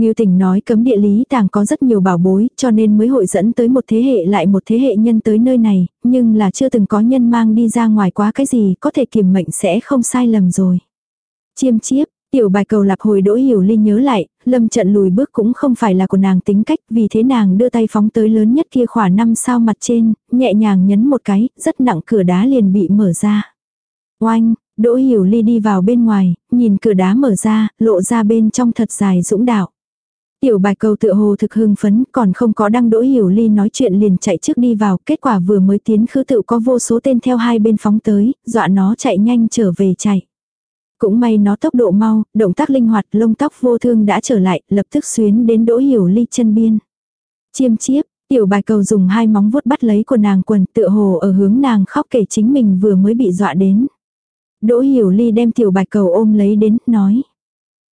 Ngưu Tỉnh nói cấm địa lý tàng có rất nhiều bảo bối, cho nên mới hội dẫn tới một thế hệ lại một thế hệ nhân tới nơi này, nhưng là chưa từng có nhân mang đi ra ngoài quá cái gì, có thể kiềm mệnh sẽ không sai lầm rồi. Chiêm chiếp, tiểu bài cầu lạp hồi đỗ hiểu ly nhớ lại, lâm trận lùi bước cũng không phải là của nàng tính cách, vì thế nàng đưa tay phóng tới lớn nhất kia khỏa năm sao mặt trên, nhẹ nhàng nhấn một cái, rất nặng cửa đá liền bị mở ra. Oanh, Đỗ Hiểu Ly đi vào bên ngoài, nhìn cửa đá mở ra, lộ ra bên trong thật dài dũng đạo. Tiểu bạch cầu tựa hồ thực hưng phấn, còn không có đăng đỗ hiểu ly nói chuyện liền chạy trước đi vào, kết quả vừa mới tiến khứ tự có vô số tên theo hai bên phóng tới, dọa nó chạy nhanh trở về chạy. Cũng may nó tốc độ mau, động tác linh hoạt, lông tóc vô thương đã trở lại, lập tức xuyến đến đỗ hiểu ly chân biên. Chiêm chiếp, tiểu bạch cầu dùng hai móng vuốt bắt lấy của nàng quần tựa hồ ở hướng nàng khóc kể chính mình vừa mới bị dọa đến. Đỗ hiểu ly đem tiểu bạch cầu ôm lấy đến, nói.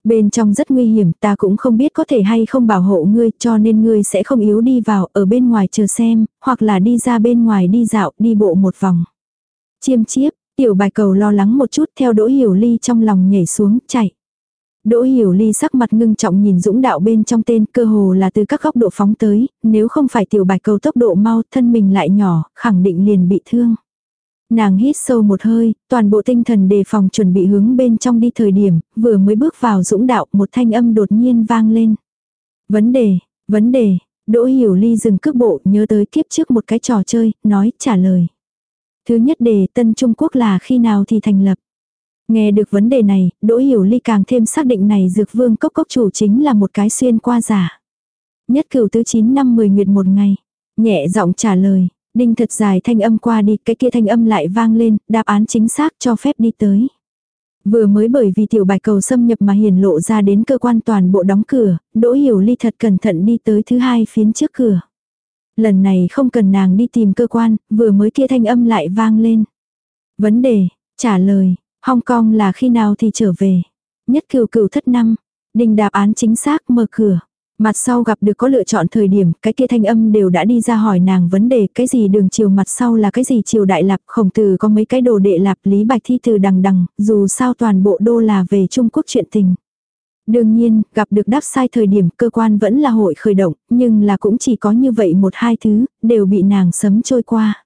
Bên trong rất nguy hiểm ta cũng không biết có thể hay không bảo hộ ngươi cho nên ngươi sẽ không yếu đi vào ở bên ngoài chờ xem, hoặc là đi ra bên ngoài đi dạo đi bộ một vòng. Chiêm chiếp, tiểu bài cầu lo lắng một chút theo đỗ hiểu ly trong lòng nhảy xuống chạy. Đỗ hiểu ly sắc mặt ngưng trọng nhìn dũng đạo bên trong tên cơ hồ là từ các góc độ phóng tới, nếu không phải tiểu bạch cầu tốc độ mau thân mình lại nhỏ, khẳng định liền bị thương. Nàng hít sâu một hơi, toàn bộ tinh thần đề phòng chuẩn bị hướng bên trong đi thời điểm, vừa mới bước vào dũng đạo một thanh âm đột nhiên vang lên. Vấn đề, vấn đề, Đỗ Hiểu Ly dừng cước bộ nhớ tới kiếp trước một cái trò chơi, nói trả lời. Thứ nhất đề Tân Trung Quốc là khi nào thì thành lập. Nghe được vấn đề này, Đỗ Hiểu Ly càng thêm xác định này Dược Vương Cốc Cốc chủ chính là một cái xuyên qua giả. Nhất cửu tứ 9 năm 10 nguyệt một ngày. Nhẹ giọng trả lời, Đinh thật dài thanh âm qua đi, cái kia thanh âm lại vang lên, đáp án chính xác cho phép đi tới. Vừa mới bởi vì tiểu bạch cầu xâm nhập mà hiển lộ ra đến cơ quan toàn bộ đóng cửa, đỗ hiểu ly thật cẩn thận đi tới thứ hai phiến trước cửa. Lần này không cần nàng đi tìm cơ quan, vừa mới kia thanh âm lại vang lên. Vấn đề, trả lời, Hong Kong là khi nào thì trở về. Nhất cửu cửu thất năm, đình đáp án chính xác mở cửa. Mặt sau gặp được có lựa chọn thời điểm, cái kia thanh âm đều đã đi ra hỏi nàng vấn đề, cái gì đường chiều mặt sau là cái gì chiều đại lạp, khổng tử có mấy cái đồ đệ lạp, lý bạch thi từ đằng đằng, dù sao toàn bộ đô là về Trung Quốc chuyện tình. Đương nhiên, gặp được đáp sai thời điểm cơ quan vẫn là hội khởi động, nhưng là cũng chỉ có như vậy một hai thứ, đều bị nàng sấm trôi qua.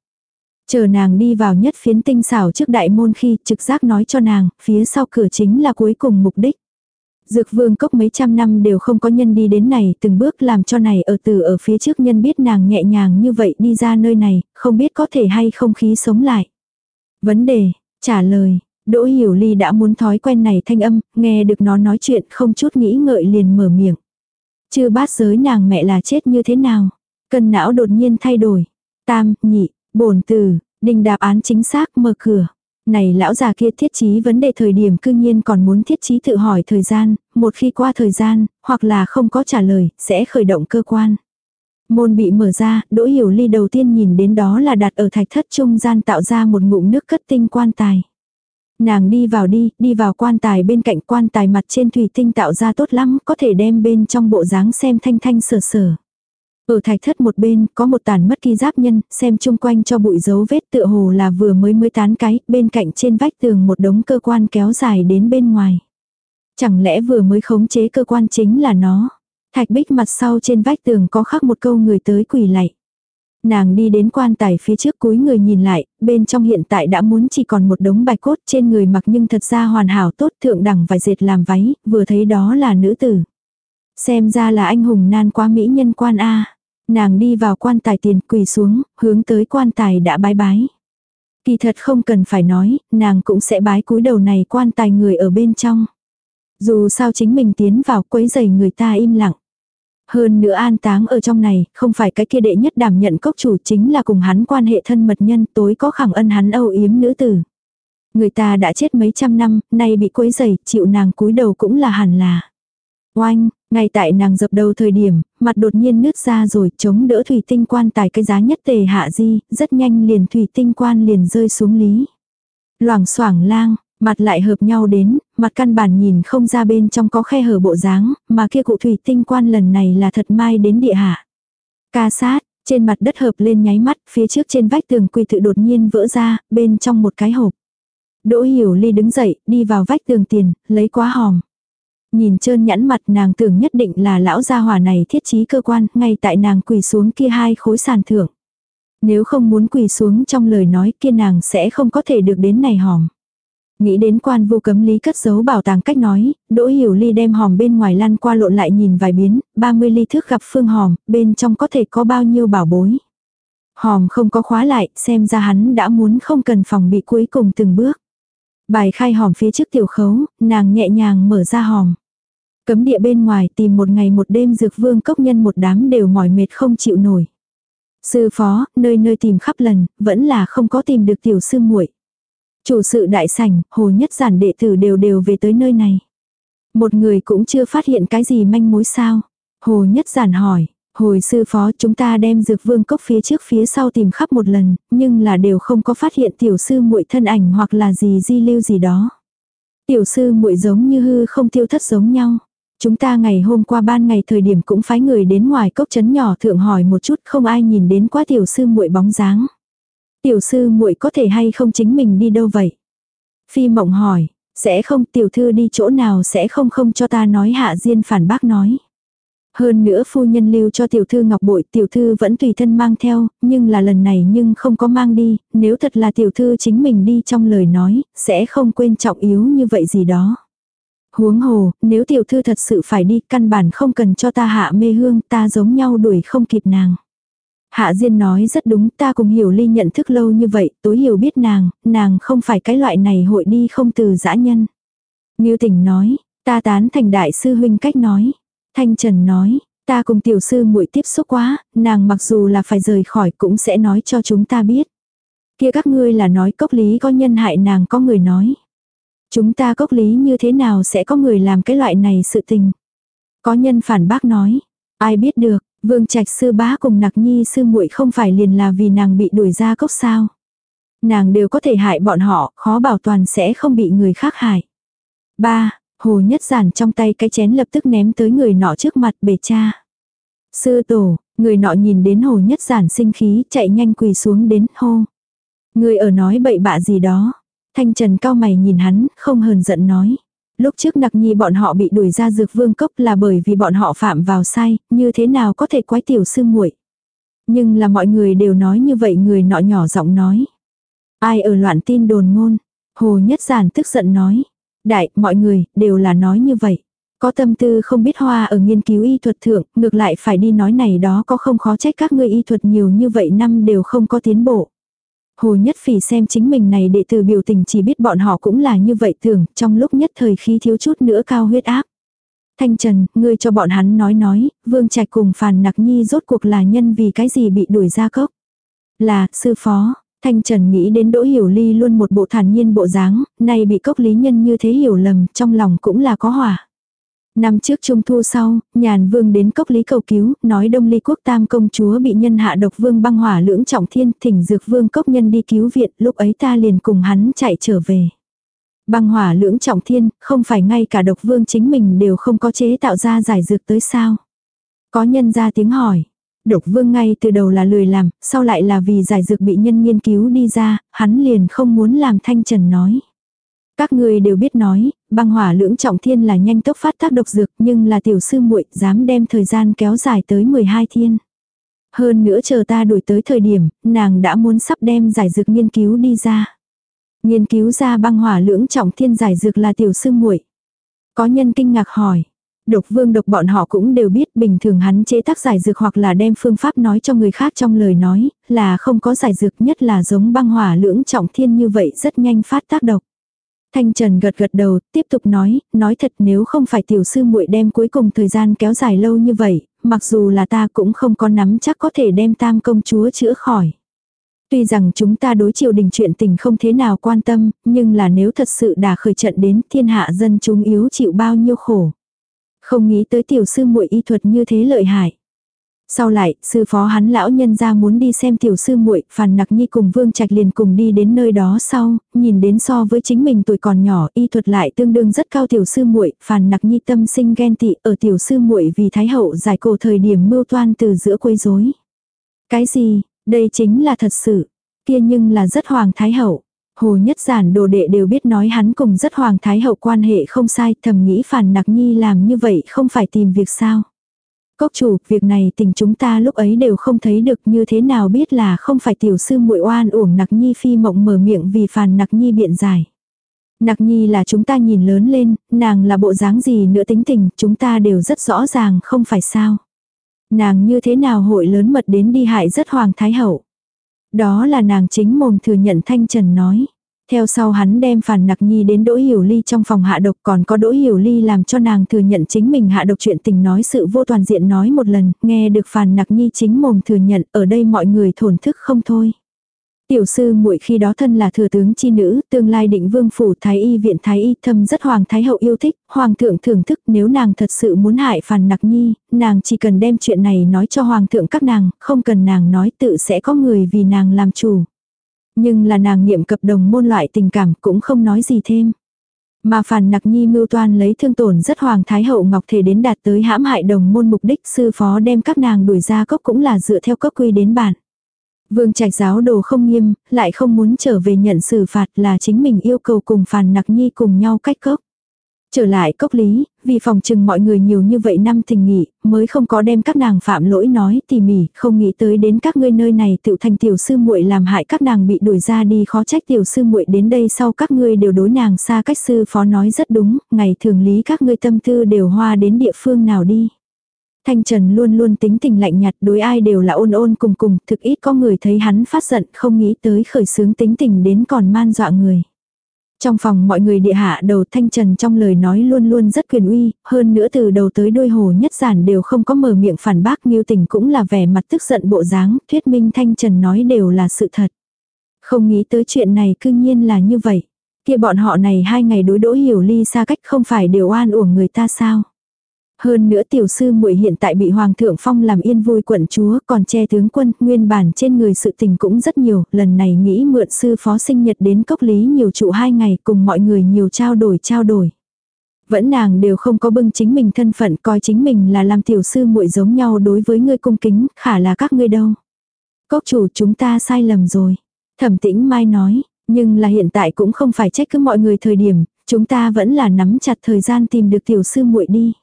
Chờ nàng đi vào nhất phiến tinh xảo trước đại môn khi trực giác nói cho nàng, phía sau cửa chính là cuối cùng mục đích. Dược vương cốc mấy trăm năm đều không có nhân đi đến này, từng bước làm cho này ở từ ở phía trước nhân biết nàng nhẹ nhàng như vậy đi ra nơi này, không biết có thể hay không khí sống lại. Vấn đề, trả lời, Đỗ Hiểu Ly đã muốn thói quen này thanh âm, nghe được nó nói chuyện không chút nghĩ ngợi liền mở miệng. Chưa bát giới nàng mẹ là chết như thế nào? Cân não đột nhiên thay đổi. Tam, nhị, bổn từ, đình đáp án chính xác mở cửa. Này lão già kia thiết trí vấn đề thời điểm cương nhiên còn muốn thiết trí tự hỏi thời gian, một khi qua thời gian, hoặc là không có trả lời, sẽ khởi động cơ quan. Môn bị mở ra, Đỗ Hiểu Ly đầu tiên nhìn đến đó là đặt ở thạch thất trung gian tạo ra một ngụm nước cất tinh quan tài. Nàng đi vào đi, đi vào quan tài bên cạnh quan tài mặt trên thủy tinh tạo ra tốt lắm, có thể đem bên trong bộ dáng xem thanh thanh sở sở. Ở thạch thất một bên, có một tàn mất kỳ giáp nhân, xem chung quanh cho bụi dấu vết tựa hồ là vừa mới mới tán cái, bên cạnh trên vách tường một đống cơ quan kéo dài đến bên ngoài. Chẳng lẽ vừa mới khống chế cơ quan chính là nó? Thạch bích mặt sau trên vách tường có khắc một câu người tới quỳ lạy. Nàng đi đến quan tài phía trước cúi người nhìn lại, bên trong hiện tại đã muốn chỉ còn một đống bạch cốt trên người mặc nhưng thật ra hoàn hảo tốt thượng đẳng vài dệt làm váy, vừa thấy đó là nữ tử. Xem ra là anh hùng nan quá mỹ nhân quan A. Nàng đi vào quan tài tiền quỳ xuống, hướng tới quan tài đã bái bái. Kỳ thật không cần phải nói, nàng cũng sẽ bái cúi đầu này quan tài người ở bên trong. Dù sao chính mình tiến vào quấy giày người ta im lặng. Hơn nữa an táng ở trong này, không phải cái kia đệ nhất đảm nhận cốc chủ chính là cùng hắn quan hệ thân mật nhân tối có khẳng ân hắn âu yếm nữ tử. Người ta đã chết mấy trăm năm, nay bị quấy giày chịu nàng cúi đầu cũng là hẳn là. Oanh, ngay tại nàng dập đầu thời điểm, mặt đột nhiên nứt ra rồi chống đỡ thủy tinh quan tài cái giá nhất tề hạ di, rất nhanh liền thủy tinh quan liền rơi xuống lý. Loảng xoảng lang, Mặt lại hợp nhau đến, mặt căn bản nhìn không ra bên trong có khe hở bộ dáng, mà kia cụ thủy tinh quan lần này là thật mai đến địa hạ. Ca sát, trên mặt đất hợp lên nháy mắt, phía trước trên vách tường quỳ tự đột nhiên vỡ ra, bên trong một cái hộp. Đỗ hiểu ly đứng dậy, đi vào vách tường tiền, lấy quá hòm. Nhìn trơn nhãn mặt nàng tưởng nhất định là lão gia hỏa này thiết trí cơ quan, ngay tại nàng quỳ xuống kia hai khối sàn thượng. Nếu không muốn quỳ xuống trong lời nói kia nàng sẽ không có thể được đến này hòm. Nghĩ đến quan vô cấm lý cất giấu bảo tàng cách nói, đỗ hiểu ly đem hòm bên ngoài lăn qua lộn lại nhìn vài biến, 30 ly thước gặp phương hòm, bên trong có thể có bao nhiêu bảo bối. Hòm không có khóa lại, xem ra hắn đã muốn không cần phòng bị cuối cùng từng bước. Bài khai hòm phía trước tiểu khấu, nàng nhẹ nhàng mở ra hòm. Cấm địa bên ngoài tìm một ngày một đêm dược vương cốc nhân một đám đều mỏi mệt không chịu nổi. Sư phó, nơi nơi tìm khắp lần, vẫn là không có tìm được tiểu sư muội Chủ sự đại sảnh, hồ nhất giản đệ tử đều đều về tới nơi này. Một người cũng chưa phát hiện cái gì manh mối sao. Hồ nhất giản hỏi, hồi sư phó chúng ta đem dược vương cốc phía trước phía sau tìm khắp một lần, nhưng là đều không có phát hiện tiểu sư muội thân ảnh hoặc là gì di lưu gì đó. Tiểu sư muội giống như hư không tiêu thất giống nhau. Chúng ta ngày hôm qua ban ngày thời điểm cũng phái người đến ngoài cốc trấn nhỏ thượng hỏi một chút không ai nhìn đến quá tiểu sư muội bóng dáng. Tiểu sư muội có thể hay không chính mình đi đâu vậy? Phi mộng hỏi, sẽ không tiểu thư đi chỗ nào sẽ không không cho ta nói hạ diên phản bác nói. Hơn nữa phu nhân lưu cho tiểu thư ngọc bội tiểu thư vẫn tùy thân mang theo, nhưng là lần này nhưng không có mang đi, nếu thật là tiểu thư chính mình đi trong lời nói, sẽ không quên trọng yếu như vậy gì đó. Huống hồ, nếu tiểu thư thật sự phải đi, căn bản không cần cho ta hạ mê hương, ta giống nhau đuổi không kịp nàng. Hạ Diên nói rất đúng, ta cùng hiểu ly nhận thức lâu như vậy, tối hiểu biết nàng, nàng không phải cái loại này hội đi không từ dã nhân. Ngưu tỉnh nói, ta tán thành đại sư huynh cách nói. Thanh Trần nói, ta cùng tiểu sư muội tiếp xúc quá, nàng mặc dù là phải rời khỏi cũng sẽ nói cho chúng ta biết. Kia các ngươi là nói cốc lý có nhân hại nàng có người nói. Chúng ta cốc lý như thế nào sẽ có người làm cái loại này sự tình. Có nhân phản bác nói, ai biết được, Vương Trạch sư bá cùng Nặc Nhi sư muội không phải liền là vì nàng bị đuổi ra cốc sao? Nàng đều có thể hại bọn họ, khó bảo toàn sẽ không bị người khác hại. Ba, Hồ nhất giản trong tay cái chén lập tức ném tới người nọ trước mặt bề cha. Sư tổ, người nọ nhìn đến hồ nhất giản sinh khí chạy nhanh quỳ xuống đến hô. Người ở nói bậy bạ gì đó. Thanh trần cao mày nhìn hắn, không hờn giận nói. Lúc trước nặc nhi bọn họ bị đuổi ra dược vương cốc là bởi vì bọn họ phạm vào sai, như thế nào có thể quái tiểu sư muội Nhưng là mọi người đều nói như vậy người nọ nhỏ giọng nói. Ai ở loạn tin đồn ngôn. Hồ Nhất Giản tức giận nói. Đại, mọi người, đều là nói như vậy. Có tâm tư không biết hoa ở nghiên cứu y thuật thượng, ngược lại phải đi nói này đó có không khó trách các ngươi y thuật nhiều như vậy năm đều không có tiến bộ. Hồ Nhất Phỉ xem chính mình này đệ tử biểu tình chỉ biết bọn họ cũng là như vậy thường, trong lúc nhất thời khí thiếu chút nữa cao huyết áp. Thanh Trần, ngươi cho bọn hắn nói nói, Vương Trạch cùng Phàn Nặc Nhi rốt cuộc là nhân vì cái gì bị đuổi ra cốc. Là, sư phó, Thanh Trần nghĩ đến Đỗ Hiểu Ly luôn một bộ thản nhiên bộ dáng, nay bị cốc lý nhân như thế hiểu lầm, trong lòng cũng là có hỏa. Năm trước trung thu sau, nhàn vương đến cốc lý cầu cứu, nói đông ly quốc tam công chúa bị nhân hạ độc vương băng hỏa lưỡng trọng thiên, thỉnh dược vương cốc nhân đi cứu viện, lúc ấy ta liền cùng hắn chạy trở về. Băng hỏa lưỡng trọng thiên, không phải ngay cả độc vương chính mình đều không có chế tạo ra giải dược tới sao. Có nhân ra tiếng hỏi, Độc vương ngay từ đầu là lười làm, sau lại là vì giải dược bị nhân nghiên cứu đi ra, hắn liền không muốn làm thanh trần nói. Các người đều biết nói, băng hỏa lưỡng trọng thiên là nhanh tốc phát tác độc dược nhưng là tiểu sư muội dám đem thời gian kéo dài tới 12 thiên. Hơn nữa chờ ta đuổi tới thời điểm, nàng đã muốn sắp đem giải dược nghiên cứu đi ra. Nghiên cứu ra băng hỏa lưỡng trọng thiên giải dược là tiểu sư muội. Có nhân kinh ngạc hỏi, Độc vương độc bọn họ cũng đều biết bình thường hắn chế tác giải dược hoặc là đem phương pháp nói cho người khác trong lời nói, là không có giải dược nhất là giống băng hỏa lưỡng trọng thiên như vậy rất nhanh phát tác độc. Thanh Trần gật gật đầu, tiếp tục nói, nói thật nếu không phải tiểu sư muội đem cuối cùng thời gian kéo dài lâu như vậy, mặc dù là ta cũng không có nắm chắc có thể đem tam công chúa chữa khỏi. Tuy rằng chúng ta đối triều đình chuyện tình không thế nào quan tâm, nhưng là nếu thật sự đã khởi trận đến thiên hạ dân chúng yếu chịu bao nhiêu khổ. Không nghĩ tới tiểu sư muội y thuật như thế lợi hại. Sau lại, sư phó hắn lão nhân ra muốn đi xem tiểu sư muội, Phàn Nặc Nhi cùng Vương Trạch liền cùng đi đến nơi đó sau, nhìn đến so với chính mình tuổi còn nhỏ, y thuật lại tương đương rất cao tiểu sư muội, Phàn Nặc Nhi tâm sinh ghen tị ở tiểu sư muội vì thái hậu giải cổ thời điểm mưu toan từ giữa quấy rối. Cái gì, đây chính là thật sự, kia nhưng là rất hoàng thái hậu. Hồ Nhất Giản đồ đệ đều biết nói hắn cùng rất hoàng thái hậu quan hệ không sai, thầm nghĩ phàn nặc nhi làm như vậy không phải tìm việc sao. Cốc chủ, việc này tình chúng ta lúc ấy đều không thấy được như thế nào biết là không phải tiểu sư muội oan uổng nặc nhi phi mộng mở miệng vì phàn nặc nhi biện giải. Nặc nhi là chúng ta nhìn lớn lên, nàng là bộ dáng gì nữa tính tình, chúng ta đều rất rõ ràng không phải sao. Nàng như thế nào hội lớn mật đến đi hại rất hoàng thái hậu. Đó là nàng chính mồm thừa nhận Thanh Trần nói. Theo sau hắn đem phản nặc nhi đến Đỗ Hiểu Ly trong phòng hạ độc còn có Đỗ Hiểu Ly làm cho nàng thừa nhận chính mình hạ độc chuyện tình nói sự vô toàn diện nói một lần, nghe được phản nặc nhi chính mồm thừa nhận ở đây mọi người thổn thức không thôi. Tiểu sư muội khi đó thân là thừa tướng chi nữ, tương lai định vương phủ thái y viện thái y thâm rất hoàng thái hậu yêu thích, hoàng thượng thưởng thức nếu nàng thật sự muốn hại phàn nặc nhi, nàng chỉ cần đem chuyện này nói cho hoàng thượng các nàng, không cần nàng nói tự sẽ có người vì nàng làm chủ. Nhưng là nàng niệm cập đồng môn loại tình cảm cũng không nói gì thêm. Mà phàn nặc nhi mưu toan lấy thương tổn rất hoàng thái hậu ngọc thể đến đạt tới hãm hại đồng môn mục đích sư phó đem các nàng đuổi ra cốc cũng là dựa theo cấp quy đến bản. Vương trạch giáo đồ không nghiêm, lại không muốn trở về nhận xử phạt là chính mình yêu cầu cùng phàn nặc nhi cùng nhau cách cốc. Trở lại cốc lý, vì phòng trừng mọi người nhiều như vậy năm tình nghỉ, mới không có đem các nàng phạm lỗi nói tỉ mỉ, không nghĩ tới đến các ngươi nơi này tự thành tiểu sư muội làm hại các nàng bị đuổi ra đi khó trách tiểu sư muội đến đây sau các ngươi đều đối nàng xa cách sư phó nói rất đúng, ngày thường lý các ngươi tâm tư đều hoa đến địa phương nào đi. Thanh Trần luôn luôn tính tình lạnh nhạt đối ai đều là ôn ôn cùng cùng, thực ít có người thấy hắn phát giận không nghĩ tới khởi sướng tính tình đến còn man dọa người. Trong phòng mọi người địa hạ đầu Thanh Trần trong lời nói luôn luôn rất quyền uy, hơn nữa từ đầu tới đôi hồ nhất giản đều không có mở miệng phản bác Nghiêu tình cũng là vẻ mặt tức giận bộ dáng, thuyết minh Thanh Trần nói đều là sự thật. Không nghĩ tới chuyện này cư nhiên là như vậy. kia bọn họ này hai ngày đối đỗ hiểu ly xa cách không phải đều an uổng người ta sao. Hơn nữa tiểu sư muội hiện tại bị hoàng thượng phong làm yên vui quận chúa, còn che tướng quân, nguyên bản trên người sự tình cũng rất nhiều, lần này nghĩ mượn sư phó sinh nhật đến cốc lý nhiều trụ hai ngày cùng mọi người nhiều trao đổi trao đổi. Vẫn nàng đều không có bưng chính mình thân phận coi chính mình là làm tiểu sư muội giống nhau đối với ngươi cung kính, khả là các ngươi đâu. Cốc chủ chúng ta sai lầm rồi. Thẩm tĩnh mai nói, nhưng là hiện tại cũng không phải trách cứ mọi người thời điểm, chúng ta vẫn là nắm chặt thời gian tìm được tiểu sư muội đi.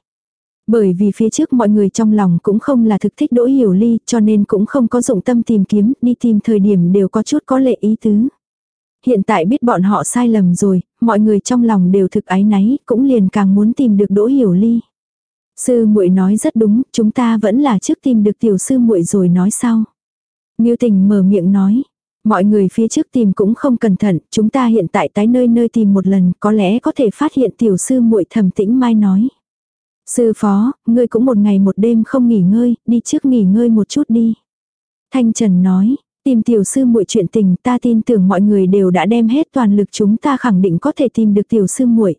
Bởi vì phía trước mọi người trong lòng cũng không là thực thích đỗ hiểu ly cho nên cũng không có dụng tâm tìm kiếm, đi tìm thời điểm đều có chút có lệ ý tứ. Hiện tại biết bọn họ sai lầm rồi, mọi người trong lòng đều thực ái náy, cũng liền càng muốn tìm được đỗ hiểu ly. Sư muội nói rất đúng, chúng ta vẫn là trước tìm được tiểu sư muội rồi nói sau. Miêu tình mở miệng nói, mọi người phía trước tìm cũng không cẩn thận, chúng ta hiện tại tái nơi nơi tìm một lần, có lẽ có thể phát hiện tiểu sư muội thầm tĩnh mai nói. Sư phó, ngươi cũng một ngày một đêm không nghỉ ngơi, đi trước nghỉ ngơi một chút đi. Thanh Trần nói, tìm tiểu sư muội chuyện tình ta tin tưởng mọi người đều đã đem hết toàn lực chúng ta khẳng định có thể tìm được tiểu sư muội.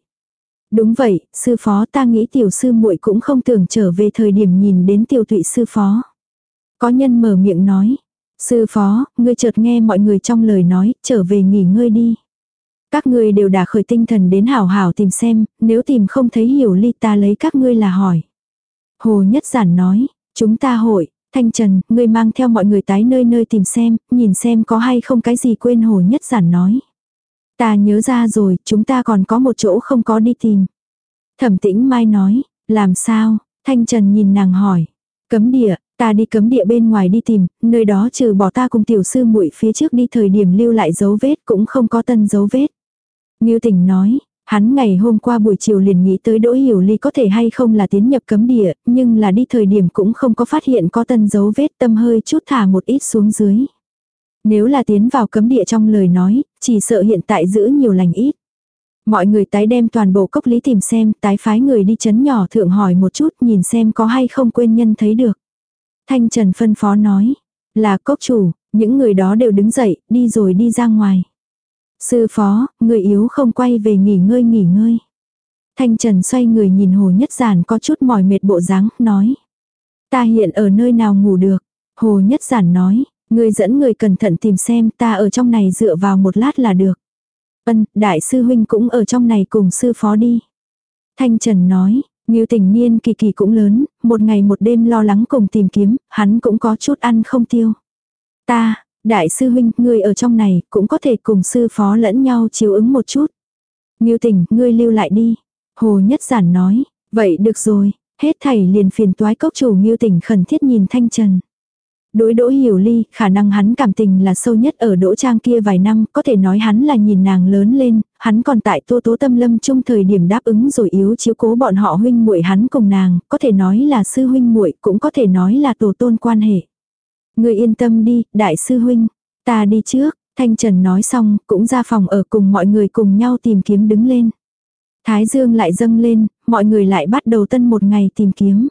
Đúng vậy, sư phó ta nghĩ tiểu sư muội cũng không tưởng trở về thời điểm nhìn đến tiểu tụy sư phó. Có nhân mở miệng nói, sư phó, ngươi chợt nghe mọi người trong lời nói, trở về nghỉ ngơi đi. Các ngươi đều đã khởi tinh thần đến hảo hảo tìm xem, nếu tìm không thấy hiểu ly ta lấy các ngươi là hỏi. Hồ Nhất Giản nói, chúng ta hội, Thanh Trần, ngươi mang theo mọi người tái nơi nơi tìm xem, nhìn xem có hay không cái gì quên Hồ Nhất Giản nói. Ta nhớ ra rồi, chúng ta còn có một chỗ không có đi tìm. Thẩm tĩnh Mai nói, làm sao? Thanh Trần nhìn nàng hỏi. Cấm địa, ta đi cấm địa bên ngoài đi tìm, nơi đó trừ bỏ ta cùng tiểu sư muội phía trước đi thời điểm lưu lại dấu vết cũng không có tân dấu vết. Ngưu Tình nói, hắn ngày hôm qua buổi chiều liền nghĩ tới Đỗ Hiểu Ly có thể hay không là tiến nhập cấm địa, nhưng là đi thời điểm cũng không có phát hiện có tân dấu vết tâm hơi chút thả một ít xuống dưới. Nếu là tiến vào cấm địa trong lời nói, chỉ sợ hiện tại giữ nhiều lành ít. Mọi người tái đem toàn bộ cốc lý tìm xem, tái phái người đi chấn nhỏ thượng hỏi một chút nhìn xem có hay không quên nhân thấy được. Thanh Trần phân phó nói, là cốc chủ, những người đó đều đứng dậy, đi rồi đi ra ngoài. Sư phó, người yếu không quay về nghỉ ngơi nghỉ ngơi. Thanh Trần xoay người nhìn Hồ Nhất Giản có chút mỏi mệt bộ dáng, nói. Ta hiện ở nơi nào ngủ được. Hồ Nhất Giản nói, người dẫn người cẩn thận tìm xem ta ở trong này dựa vào một lát là được. Ân, đại sư huynh cũng ở trong này cùng sư phó đi. Thanh Trần nói, Ngưu tình niên kỳ kỳ cũng lớn, một ngày một đêm lo lắng cùng tìm kiếm, hắn cũng có chút ăn không tiêu. Ta, Đại sư huynh, ngươi ở trong này, cũng có thể cùng sư phó lẫn nhau chiếu ứng một chút. Nghiêu tình, ngươi lưu lại đi. Hồ Nhất Giản nói, vậy được rồi, hết thảy liền phiền toái cốc chủ Nghiêu tình khẩn thiết nhìn Thanh Trần. Đối đỗ hiểu ly, khả năng hắn cảm tình là sâu nhất ở đỗ trang kia vài năm, có thể nói hắn là nhìn nàng lớn lên, hắn còn tại tô tố tâm lâm chung thời điểm đáp ứng rồi yếu chiếu cố bọn họ huynh muội hắn cùng nàng, có thể nói là sư huynh muội cũng có thể nói là tổ tôn quan hệ. Người yên tâm đi, đại sư huynh. Ta đi trước, Thanh Trần nói xong, cũng ra phòng ở cùng mọi người cùng nhau tìm kiếm đứng lên. Thái dương lại dâng lên, mọi người lại bắt đầu tân một ngày tìm kiếm.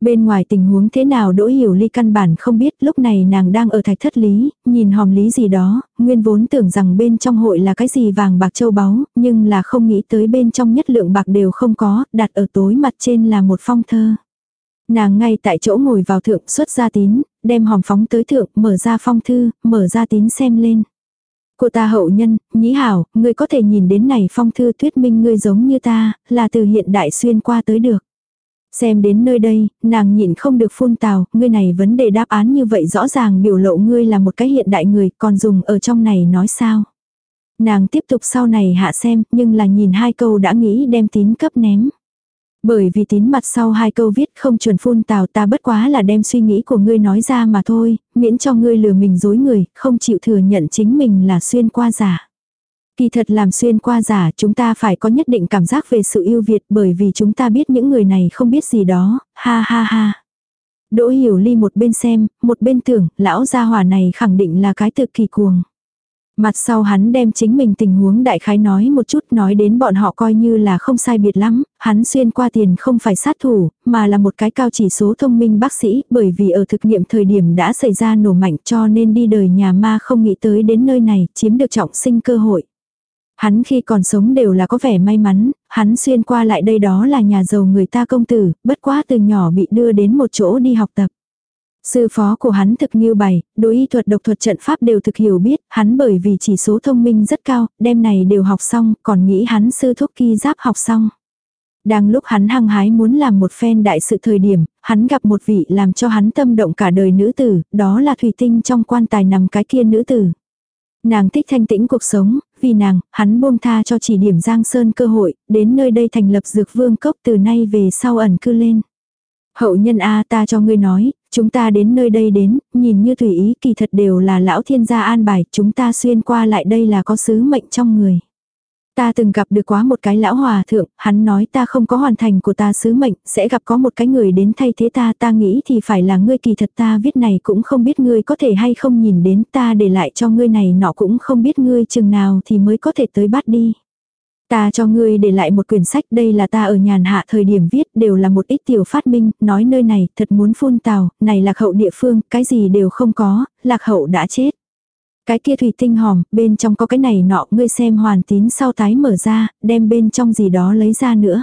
Bên ngoài tình huống thế nào đỗ hiểu ly căn bản không biết lúc này nàng đang ở thạch thất lý, nhìn hòm lý gì đó, nguyên vốn tưởng rằng bên trong hội là cái gì vàng bạc châu báu, nhưng là không nghĩ tới bên trong nhất lượng bạc đều không có, đặt ở tối mặt trên là một phong thơ. Nàng ngay tại chỗ ngồi vào thượng xuất ra tín, đem hòm phóng tới thượng, mở ra phong thư, mở ra tín xem lên. Cô ta hậu nhân, nhĩ hảo, ngươi có thể nhìn đến này phong thư thuyết minh ngươi giống như ta, là từ hiện đại xuyên qua tới được. Xem đến nơi đây, nàng nhịn không được phun tào, ngươi này vấn đề đáp án như vậy rõ ràng biểu lộ ngươi là một cái hiện đại người, còn dùng ở trong này nói sao. Nàng tiếp tục sau này hạ xem, nhưng là nhìn hai câu đã nghĩ đem tín cấp ném. Bởi vì tín mặt sau hai câu viết không chuẩn phun tào ta bất quá là đem suy nghĩ của ngươi nói ra mà thôi, miễn cho ngươi lừa mình dối người, không chịu thừa nhận chính mình là xuyên qua giả. Kỳ thật làm xuyên qua giả chúng ta phải có nhất định cảm giác về sự yêu Việt bởi vì chúng ta biết những người này không biết gì đó, ha ha ha. Đỗ hiểu ly một bên xem, một bên tưởng, lão gia hỏa này khẳng định là cái thực kỳ cuồng. Mặt sau hắn đem chính mình tình huống đại khái nói một chút nói đến bọn họ coi như là không sai biệt lắm, hắn xuyên qua tiền không phải sát thủ, mà là một cái cao chỉ số thông minh bác sĩ, bởi vì ở thực nghiệm thời điểm đã xảy ra nổ mạnh cho nên đi đời nhà ma không nghĩ tới đến nơi này, chiếm được trọng sinh cơ hội. Hắn khi còn sống đều là có vẻ may mắn, hắn xuyên qua lại đây đó là nhà giàu người ta công tử, bất quá từ nhỏ bị đưa đến một chỗ đi học tập. Sư phó của hắn thực nghiêu bày, đối y thuật độc thuật trận pháp đều thực hiểu biết, hắn bởi vì chỉ số thông minh rất cao, đêm này đều học xong, còn nghĩ hắn sư thúc kỳ giáp học xong. Đang lúc hắn hăng hái muốn làm một phen đại sự thời điểm, hắn gặp một vị làm cho hắn tâm động cả đời nữ tử, đó là thủy tinh trong quan tài nằm cái kia nữ tử. Nàng thích thanh tĩnh cuộc sống, vì nàng, hắn buông tha cho chỉ điểm Giang Sơn cơ hội, đến nơi đây thành lập dược vương cốc từ nay về sau ẩn cư lên. Hậu nhân A ta cho ngươi nói, chúng ta đến nơi đây đến, nhìn như tùy ý kỳ thật đều là lão thiên gia an bài, chúng ta xuyên qua lại đây là có sứ mệnh trong người. Ta từng gặp được quá một cái lão hòa thượng, hắn nói ta không có hoàn thành của ta sứ mệnh, sẽ gặp có một cái người đến thay thế ta, ta nghĩ thì phải là ngươi kỳ thật ta viết này cũng không biết ngươi có thể hay không nhìn đến ta để lại cho ngươi này nọ cũng không biết ngươi chừng nào thì mới có thể tới bắt đi. Ta cho ngươi để lại một quyển sách đây là ta ở nhàn hạ thời điểm viết đều là một ít tiểu phát minh, nói nơi này thật muốn phun tào, này lạc hậu địa phương, cái gì đều không có, lạc hậu đã chết. Cái kia thủy tinh hòm, bên trong có cái này nọ, ngươi xem hoàn tín sau tái mở ra, đem bên trong gì đó lấy ra nữa.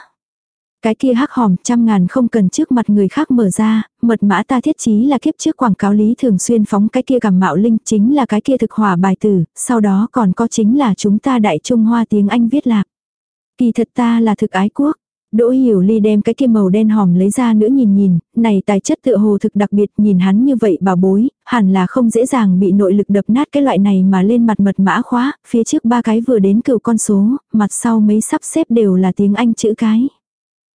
Cái kia hắc hòm trăm ngàn không cần trước mặt người khác mở ra, mật mã ta thiết chí là kiếp trước quảng cáo lý thường xuyên phóng cái kia cảm mạo linh chính là cái kia thực hỏa bài tử, sau đó còn có chính là chúng ta đại trung hoa tiếng Anh viết lạc. Kỳ thật ta là thực ái quốc. Đỗ Hiểu Ly đem cái kia màu đen hòm lấy ra nữa nhìn nhìn, này tài chất tựa hồ thực đặc biệt nhìn hắn như vậy bảo bối, hẳn là không dễ dàng bị nội lực đập nát cái loại này mà lên mặt mật mã khóa, phía trước ba cái vừa đến cựu con số, mặt sau mấy sắp xếp đều là tiếng Anh chữ cái.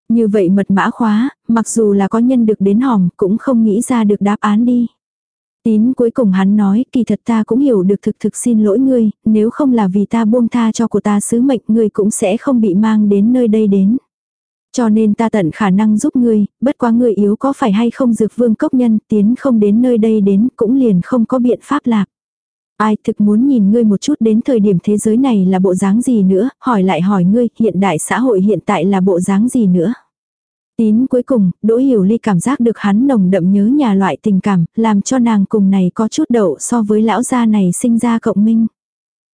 Như vậy mật mã khóa, mặc dù là có nhân được đến hòm cũng không nghĩ ra được đáp án đi. Tín cuối cùng hắn nói, kỳ thật ta cũng hiểu được thực thực xin lỗi ngươi, nếu không là vì ta buông tha cho của ta sứ mệnh ngươi cũng sẽ không bị mang đến nơi đây đến. Cho nên ta tận khả năng giúp ngươi, bất quá ngươi yếu có phải hay không dược vương cốc nhân, tiến không đến nơi đây đến, cũng liền không có biện pháp lạc. Ai thực muốn nhìn ngươi một chút đến thời điểm thế giới này là bộ dáng gì nữa, hỏi lại hỏi ngươi, hiện đại xã hội hiện tại là bộ dáng gì nữa. Tín cuối cùng, Đỗ Hiểu Ly cảm giác được hắn nồng đậm nhớ nhà loại tình cảm, làm cho nàng cùng này có chút đậu so với lão gia này sinh ra cộng minh.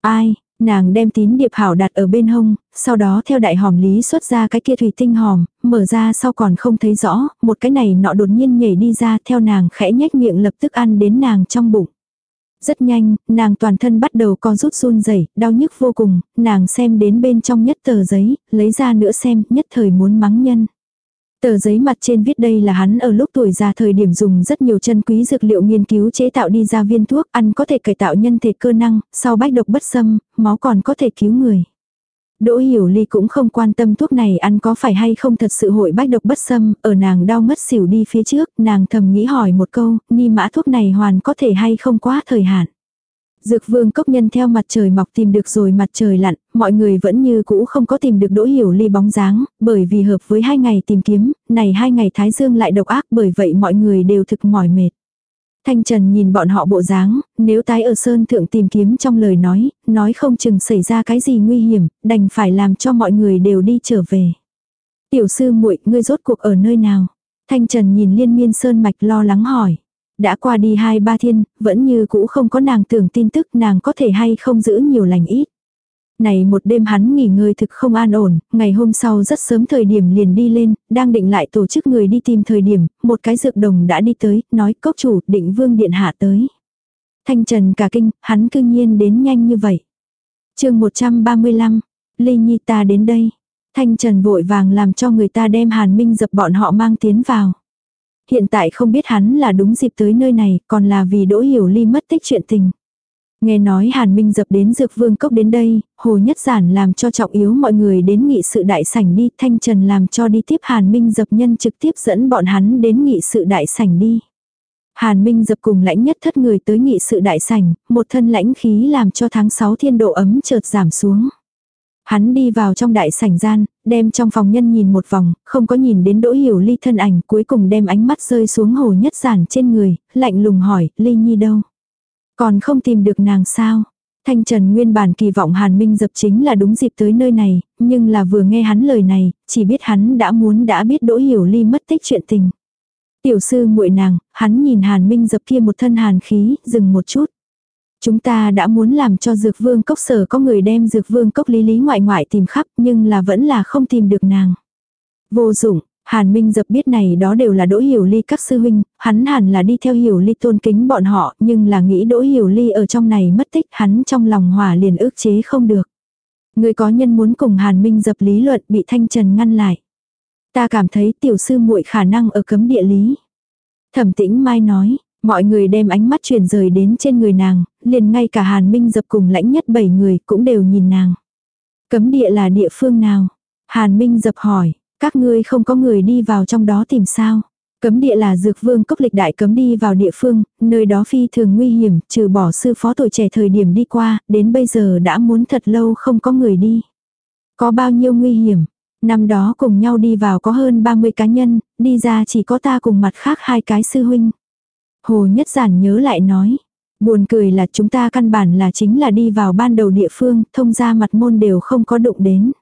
Ai, nàng đem tín điệp hảo đặt ở bên hông, sau đó theo đại hòm lý xuất ra cái kia thủy tinh hòm, mở ra sau còn không thấy rõ, một cái này nọ đột nhiên nhảy đi ra theo nàng khẽ nhếch miệng lập tức ăn đến nàng trong bụng. Rất nhanh, nàng toàn thân bắt đầu co rút run rẩy đau nhức vô cùng, nàng xem đến bên trong nhất tờ giấy, lấy ra nữa xem, nhất thời muốn mắng nhân. Tờ giấy mặt trên viết đây là hắn ở lúc tuổi già thời điểm dùng rất nhiều chân quý dược liệu nghiên cứu chế tạo đi ra viên thuốc ăn có thể cải tạo nhân thể cơ năng, sau bách độc bất xâm, máu còn có thể cứu người. Đỗ Hiểu Ly cũng không quan tâm thuốc này ăn có phải hay không thật sự hội bách độc bất xâm, ở nàng đau ngất xỉu đi phía trước, nàng thầm nghĩ hỏi một câu, ni mã thuốc này hoàn có thể hay không quá thời hạn. Dược vương cốc nhân theo mặt trời mọc tìm được rồi mặt trời lặn, mọi người vẫn như cũ không có tìm được đỗ hiểu ly bóng dáng, bởi vì hợp với hai ngày tìm kiếm, này hai ngày thái dương lại độc ác bởi vậy mọi người đều thực mỏi mệt. Thanh Trần nhìn bọn họ bộ dáng, nếu tái ở sơn thượng tìm kiếm trong lời nói, nói không chừng xảy ra cái gì nguy hiểm, đành phải làm cho mọi người đều đi trở về. Tiểu sư muội ngươi rốt cuộc ở nơi nào? Thanh Trần nhìn liên miên sơn mạch lo lắng hỏi. Đã qua đi hai ba thiên, vẫn như cũ không có nàng tưởng tin tức nàng có thể hay không giữ nhiều lành ít. Này một đêm hắn nghỉ ngơi thực không an ổn, ngày hôm sau rất sớm thời điểm liền đi lên, đang định lại tổ chức người đi tìm thời điểm, một cái dược đồng đã đi tới, nói cốc chủ định vương điện hạ tới. Thanh trần cả kinh, hắn cương nhiên đến nhanh như vậy. chương 135, Ly Nhi ta đến đây. Thanh trần vội vàng làm cho người ta đem hàn minh dập bọn họ mang tiến vào hiện tại không biết hắn là đúng dịp tới nơi này, còn là vì Đỗ Hiểu Ly mất tích chuyện tình. Nghe nói Hàn Minh dập đến Dược Vương Cốc đến đây, Hồ Nhất Giản làm cho trọng yếu mọi người đến nghị sự đại sảnh đi, Thanh Trần làm cho đi tiếp Hàn Minh dập nhân trực tiếp dẫn bọn hắn đến nghị sự đại sảnh đi. Hàn Minh dập cùng lãnh nhất thất người tới nghị sự đại sảnh, một thân lãnh khí làm cho tháng 6 thiên độ ấm chợt giảm xuống. Hắn đi vào trong đại sảnh gian, đem trong phòng nhân nhìn một vòng, không có nhìn đến đỗ hiểu ly thân ảnh, cuối cùng đem ánh mắt rơi xuống hồ nhất giản trên người, lạnh lùng hỏi, ly nhi đâu? Còn không tìm được nàng sao? Thanh Trần nguyên bản kỳ vọng Hàn Minh dập chính là đúng dịp tới nơi này, nhưng là vừa nghe hắn lời này, chỉ biết hắn đã muốn đã biết đỗ hiểu ly mất tích chuyện tình. Tiểu sư muội nàng, hắn nhìn Hàn Minh dập kia một thân hàn khí, dừng một chút. Chúng ta đã muốn làm cho dược vương cốc sở có người đem dược vương cốc lý lý ngoại ngoại tìm khắp nhưng là vẫn là không tìm được nàng. Vô dụng, Hàn Minh dập biết này đó đều là đỗ hiểu ly các sư huynh, hắn hẳn là đi theo hiểu ly tôn kính bọn họ nhưng là nghĩ đỗ hiểu ly ở trong này mất tích hắn trong lòng hỏa liền ước chế không được. Người có nhân muốn cùng Hàn Minh dập lý luận bị Thanh Trần ngăn lại. Ta cảm thấy tiểu sư muội khả năng ở cấm địa lý. Thẩm tĩnh mai nói, mọi người đem ánh mắt truyền rời đến trên người nàng, liền ngay cả Hàn Minh dập cùng lãnh nhất bảy người cũng đều nhìn nàng. Cấm địa là địa phương nào? Hàn Minh dập hỏi, các ngươi không có người đi vào trong đó tìm sao? Cấm địa là dược vương cốc lịch đại cấm đi vào địa phương, nơi đó phi thường nguy hiểm, trừ bỏ sư phó tuổi trẻ thời điểm đi qua, đến bây giờ đã muốn thật lâu không có người đi. Có bao nhiêu nguy hiểm? Năm đó cùng nhau đi vào có hơn 30 cá nhân, đi ra chỉ có ta cùng mặt khác hai cái sư huynh. Hồ Nhất Giản nhớ lại nói. Buồn cười là chúng ta căn bản là chính là đi vào ban đầu địa phương, thông ra mặt môn đều không có đụng đến.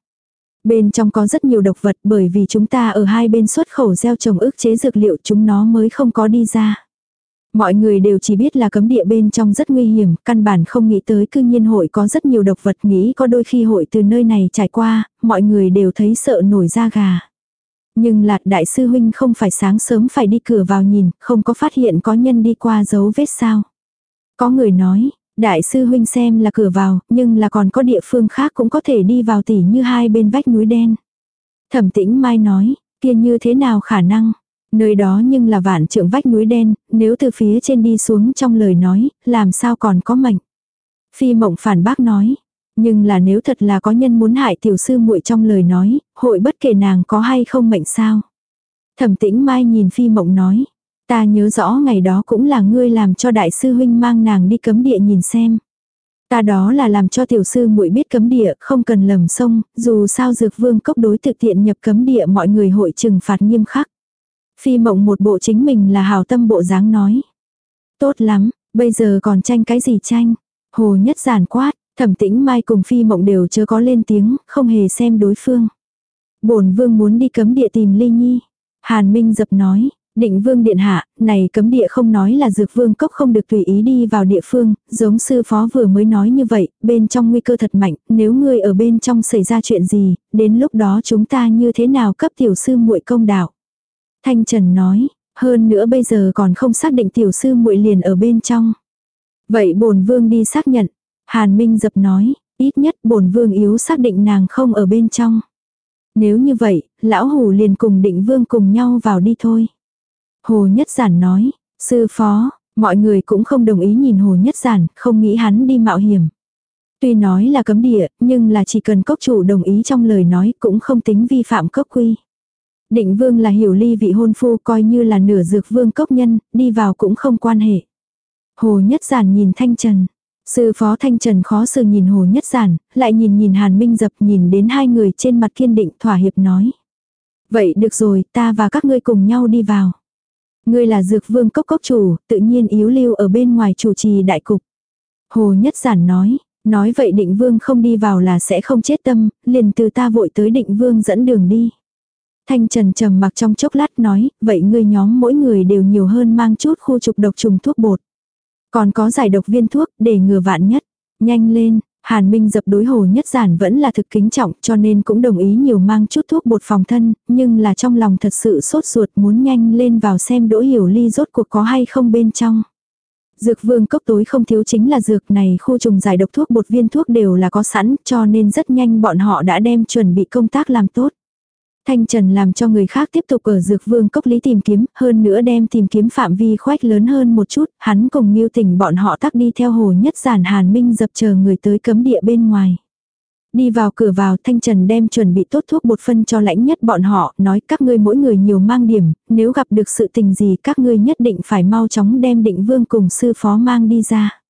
Bên trong có rất nhiều độc vật bởi vì chúng ta ở hai bên xuất khẩu gieo trồng ức chế dược liệu chúng nó mới không có đi ra. Mọi người đều chỉ biết là cấm địa bên trong rất nguy hiểm, căn bản không nghĩ tới cư nhiên hội có rất nhiều độc vật nghĩ có đôi khi hội từ nơi này trải qua, mọi người đều thấy sợ nổi da gà. Nhưng lạc đại sư huynh không phải sáng sớm phải đi cửa vào nhìn, không có phát hiện có nhân đi qua dấu vết sao. Có người nói, đại sư huynh xem là cửa vào, nhưng là còn có địa phương khác cũng có thể đi vào tỉ như hai bên vách núi đen. Thẩm tĩnh mai nói, kia như thế nào khả năng? Nơi đó nhưng là vạn trượng vách núi đen, nếu từ phía trên đi xuống trong lời nói, làm sao còn có mệnh. Phi mộng phản bác nói, nhưng là nếu thật là có nhân muốn hại tiểu sư muội trong lời nói, hội bất kể nàng có hay không mệnh sao. Thẩm tĩnh mai nhìn phi mộng nói, ta nhớ rõ ngày đó cũng là ngươi làm cho đại sư huynh mang nàng đi cấm địa nhìn xem. Ta đó là làm cho tiểu sư muội biết cấm địa, không cần lầm sông, dù sao dược vương cốc đối thực tiện nhập cấm địa mọi người hội trừng phạt nghiêm khắc. Phi mộng một bộ chính mình là hào tâm bộ dáng nói. Tốt lắm, bây giờ còn tranh cái gì tranh? Hồ nhất giản quát, thẩm tĩnh mai cùng phi mộng đều chưa có lên tiếng, không hề xem đối phương. bổn vương muốn đi cấm địa tìm ly nhi. Hàn Minh dập nói, định vương điện hạ, này cấm địa không nói là dược vương cốc không được tùy ý đi vào địa phương, giống sư phó vừa mới nói như vậy, bên trong nguy cơ thật mạnh, nếu ngươi ở bên trong xảy ra chuyện gì, đến lúc đó chúng ta như thế nào cấp tiểu sư muội công đạo. Thanh Trần nói, hơn nữa bây giờ còn không xác định tiểu sư muội liền ở bên trong. Vậy bổn vương đi xác nhận. Hàn Minh dập nói, ít nhất bổn vương yếu xác định nàng không ở bên trong. Nếu như vậy, lão hủ liền cùng định vương cùng nhau vào đi thôi. Hồ Nhất Giản nói, sư phó, mọi người cũng không đồng ý nhìn Hồ Nhất Giản, không nghĩ hắn đi mạo hiểm. Tuy nói là cấm địa, nhưng là chỉ cần cốc chủ đồng ý trong lời nói cũng không tính vi phạm cốc quy. Định vương là hiểu ly vị hôn phu coi như là nửa dược vương cốc nhân, đi vào cũng không quan hệ. Hồ Nhất Giản nhìn Thanh Trần. Sư phó Thanh Trần khó xử nhìn Hồ Nhất Giản, lại nhìn nhìn Hàn Minh dập nhìn đến hai người trên mặt kiên định thỏa hiệp nói. Vậy được rồi, ta và các ngươi cùng nhau đi vào. Ngươi là dược vương cốc cốc chủ, tự nhiên yếu lưu ở bên ngoài chủ trì đại cục. Hồ Nhất Giản nói, nói vậy định vương không đi vào là sẽ không chết tâm, liền từ ta vội tới định vương dẫn đường đi. Thanh Trần trầm mặc trong chốc lát nói, vậy ngươi nhóm mỗi người đều nhiều hơn mang chút khu trục độc trùng thuốc bột. Còn có giải độc viên thuốc để ngừa vạn nhất. Nhanh lên, Hàn Minh dập đối hồ nhất giản vẫn là thực kính trọng cho nên cũng đồng ý nhiều mang chút thuốc bột phòng thân, nhưng là trong lòng thật sự sốt ruột muốn nhanh lên vào xem đỗ hiểu ly rốt cuộc có hay không bên trong. Dược vương cốc tối không thiếu chính là dược này khu trùng giải độc thuốc bột viên thuốc đều là có sẵn cho nên rất nhanh bọn họ đã đem chuẩn bị công tác làm tốt. Thanh Trần làm cho người khác tiếp tục ở dược vương cốc lý tìm kiếm, hơn nữa đem tìm kiếm phạm vi khoách lớn hơn một chút, hắn cùng Nghiêu Tỉnh bọn họ tắc đi theo hồ nhất giản Hàn Minh dập chờ người tới cấm địa bên ngoài. Đi vào cửa vào Thanh Trần đem chuẩn bị tốt thuốc bột phân cho lãnh nhất bọn họ, nói các ngươi mỗi người nhiều mang điểm, nếu gặp được sự tình gì các ngươi nhất định phải mau chóng đem định vương cùng sư phó mang đi ra.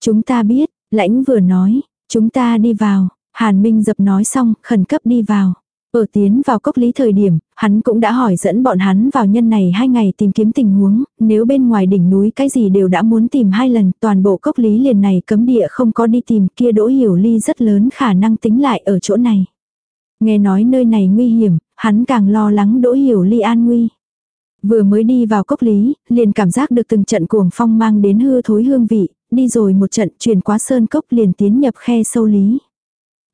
Chúng ta biết, lãnh vừa nói, chúng ta đi vào, Hàn Minh dập nói xong, khẩn cấp đi vào. Ở tiến vào cốc lý thời điểm, hắn cũng đã hỏi dẫn bọn hắn vào nhân này hai ngày tìm kiếm tình huống, nếu bên ngoài đỉnh núi cái gì đều đã muốn tìm hai lần, toàn bộ cốc lý liền này cấm địa không có đi tìm kia đỗ hiểu ly rất lớn khả năng tính lại ở chỗ này. Nghe nói nơi này nguy hiểm, hắn càng lo lắng đỗ hiểu ly an nguy. Vừa mới đi vào cốc lý, liền cảm giác được từng trận cuồng phong mang đến hư thối hương vị, đi rồi một trận truyền qua sơn cốc liền tiến nhập khe sâu lý.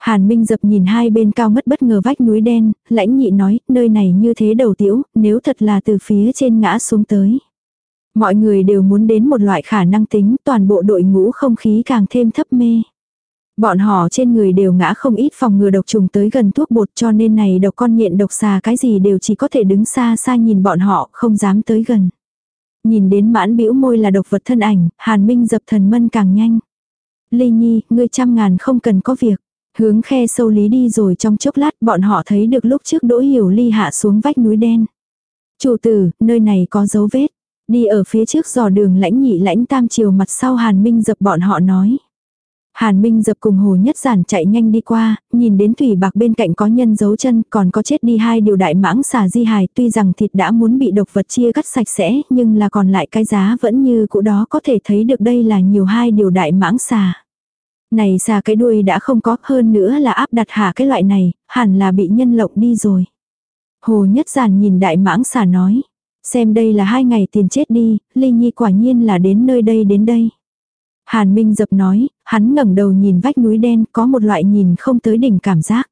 Hàn Minh dập nhìn hai bên cao ngất bất ngờ vách núi đen, lãnh nhị nói, nơi này như thế đầu tiễu, nếu thật là từ phía trên ngã xuống tới. Mọi người đều muốn đến một loại khả năng tính, toàn bộ đội ngũ không khí càng thêm thấp mê. Bọn họ trên người đều ngã không ít phòng ngừa độc trùng tới gần thuốc bột cho nên này độc con nhện độc xà cái gì đều chỉ có thể đứng xa xa nhìn bọn họ không dám tới gần. Nhìn đến mãn bĩu môi là độc vật thân ảnh, hàn minh dập thần mân càng nhanh. Ly nhi, ngươi trăm ngàn không cần có việc. Hướng khe sâu lý đi rồi trong chốc lát bọn họ thấy được lúc trước đỗ hiểu ly hạ xuống vách núi đen. Chủ tử, nơi này có dấu vết. Đi ở phía trước dò đường lãnh nhị lãnh tam chiều mặt sau hàn minh dập bọn họ nói. Hàn Minh dập cùng Hồ Nhất Giản chạy nhanh đi qua, nhìn đến thủy bạc bên cạnh có nhân dấu chân, còn có chết đi hai điều đại mãng xà di hài, tuy rằng thịt đã muốn bị độc vật chia cắt sạch sẽ, nhưng là còn lại cái giá vẫn như cũ đó có thể thấy được đây là nhiều hai điều đại mãng xà. Này xà cái đuôi đã không có, hơn nữa là áp đặt hạ cái loại này, hẳn là bị nhân lộng đi rồi. Hồ Nhất Giản nhìn đại mãng xà nói, xem đây là hai ngày tiền chết đi, Ly Nhi quả nhiên là đến nơi đây đến đây. Hàn Minh dập nói, hắn ngẩng đầu nhìn vách núi đen có một loại nhìn không tới đỉnh cảm giác.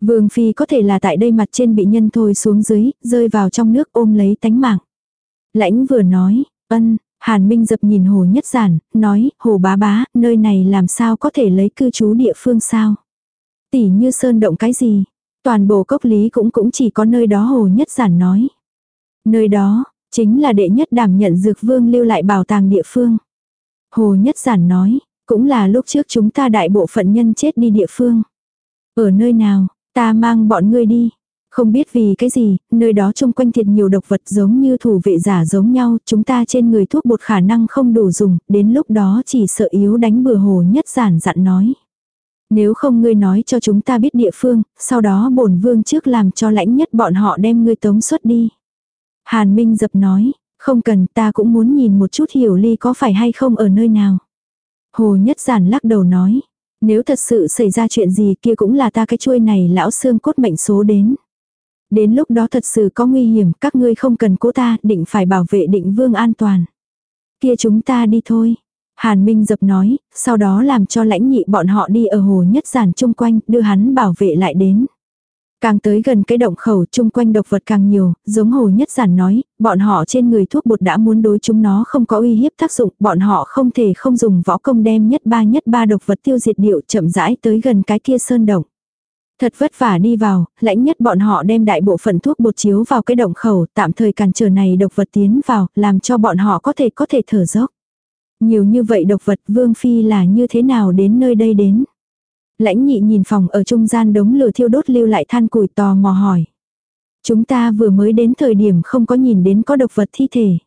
Vương Phi có thể là tại đây mặt trên bị nhân thôi xuống dưới, rơi vào trong nước ôm lấy tánh mạng. Lãnh vừa nói, ân, Hàn Minh dập nhìn hồ nhất giản, nói, hồ bá bá, nơi này làm sao có thể lấy cư trú địa phương sao? Tỉ như sơn động cái gì? Toàn bộ cốc lý cũng cũng chỉ có nơi đó hồ nhất giản nói. Nơi đó, chính là đệ nhất đảm nhận dược vương lưu lại bảo tàng địa phương. Hồ Nhất Giản nói, cũng là lúc trước chúng ta đại bộ phận nhân chết đi địa phương. Ở nơi nào, ta mang bọn ngươi đi. Không biết vì cái gì, nơi đó chung quanh thiệt nhiều độc vật giống như thủ vệ giả giống nhau, chúng ta trên người thuốc bột khả năng không đủ dùng, đến lúc đó chỉ sợ yếu đánh bừa hồ nhất giản dặn nói. Nếu không ngươi nói cho chúng ta biết địa phương, sau đó bổn vương trước làm cho lãnh nhất bọn họ đem ngươi tống xuất đi. Hàn Minh dập nói, không cần ta cũng muốn nhìn một chút hiểu ly có phải hay không ở nơi nào. Hồ Nhất Giản lắc đầu nói. Nếu thật sự xảy ra chuyện gì kia cũng là ta cái chuôi này lão xương cốt mệnh số đến. Đến lúc đó thật sự có nguy hiểm các ngươi không cần cố ta định phải bảo vệ định vương an toàn. Kia chúng ta đi thôi. Hàn Minh dập nói, sau đó làm cho lãnh nhị bọn họ đi ở hồ nhất giản chung quanh, đưa hắn bảo vệ lại đến. Càng tới gần cái động khẩu chung quanh độc vật càng nhiều, giống hồ nhất giản nói, bọn họ trên người thuốc bột đã muốn đối chúng nó không có uy hiếp tác dụng, bọn họ không thể không dùng võ công đem nhất ba nhất ba độc vật tiêu diệt điệu chậm rãi tới gần cái kia sơn động. Thật vất vả đi vào, lãnh nhất bọn họ đem đại bộ phận thuốc bột chiếu vào cái động khẩu, tạm thời cản trở này độc vật tiến vào, làm cho bọn họ có thể có thể thở dốc. Nhiều như vậy độc vật vương phi là như thế nào đến nơi đây đến. Lãnh nhị nhìn phòng ở trung gian đống lửa thiêu đốt lưu lại than củi tò mò hỏi. Chúng ta vừa mới đến thời điểm không có nhìn đến có độc vật thi thể.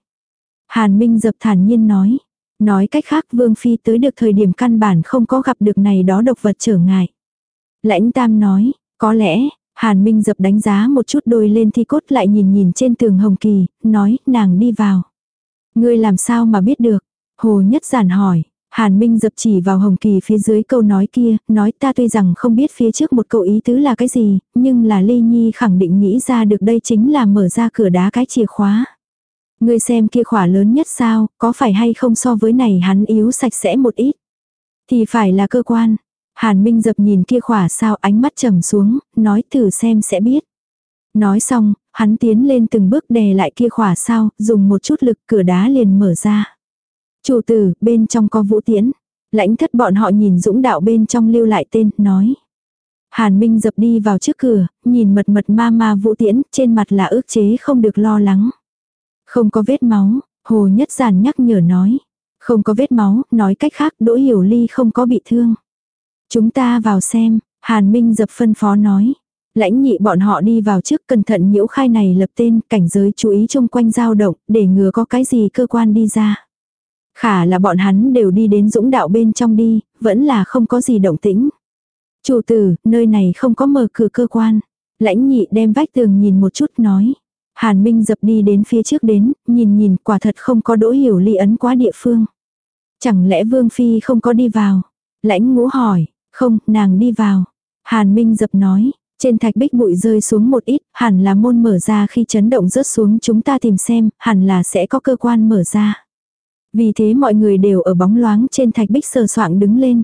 Hàn Minh dập thản nhiên nói. Nói cách khác Vương Phi tới được thời điểm căn bản không có gặp được này đó độc vật trở ngại. Lãnh Tam nói, có lẽ, Hàn Minh dập đánh giá một chút đôi lên thi cốt lại nhìn nhìn trên tường hồng kỳ, nói nàng đi vào. Ngươi làm sao mà biết được? Hồ Nhất Giản hỏi, Hàn Minh dập chỉ vào Hồng Kỳ phía dưới câu nói kia, nói ta tuy rằng không biết phía trước một câu ý tứ là cái gì, nhưng là Lê Nhi khẳng định nghĩ ra được đây chính là mở ra cửa đá cái chìa khóa. Ngươi xem kia khỏa lớn nhất sao, có phải hay không so với này hắn yếu sạch sẽ một ít. Thì phải là cơ quan. Hàn Minh dập nhìn kia khỏa sao ánh mắt trầm xuống, nói thử xem sẽ biết. Nói xong, hắn tiến lên từng bước đè lại kia khỏa sao, dùng một chút lực cửa đá liền mở ra. Chủ tử, bên trong có vũ tiễn. Lãnh thất bọn họ nhìn dũng đạo bên trong lưu lại tên, nói. Hàn Minh dập đi vào trước cửa, nhìn mật mật ma ma vũ tiễn, trên mặt là ước chế không được lo lắng. Không có vết máu, Hồ Nhất Giản nhắc nhở nói. Không có vết máu, nói cách khác Đỗ Hiểu Ly không có bị thương. Chúng ta vào xem, Hàn Minh dập phân phó nói. Lãnh nhị bọn họ đi vào trước cẩn thận nhiễu khai này lập tên, cảnh giới chú ý chung quanh dao động, để ngừa có cái gì cơ quan đi ra. Khả là bọn hắn đều đi đến dũng đạo bên trong đi, vẫn là không có gì động tĩnh. Chủ tử, nơi này không có mở cửa cơ quan. Lãnh nhị đem vách tường nhìn một chút nói. Hàn Minh dập đi đến phía trước đến, nhìn nhìn quả thật không có đỗ hiểu ly ấn quá địa phương. Chẳng lẽ Vương Phi không có đi vào? Lãnh ngũ hỏi, không, nàng đi vào. Hàn Minh dập nói, trên thạch bích bụi rơi xuống một ít, hẳn là môn mở ra khi chấn động rớt xuống chúng ta tìm xem, hẳn là sẽ có cơ quan mở ra. Vì thế mọi người đều ở bóng loáng trên thạch bích sờ soạng đứng lên.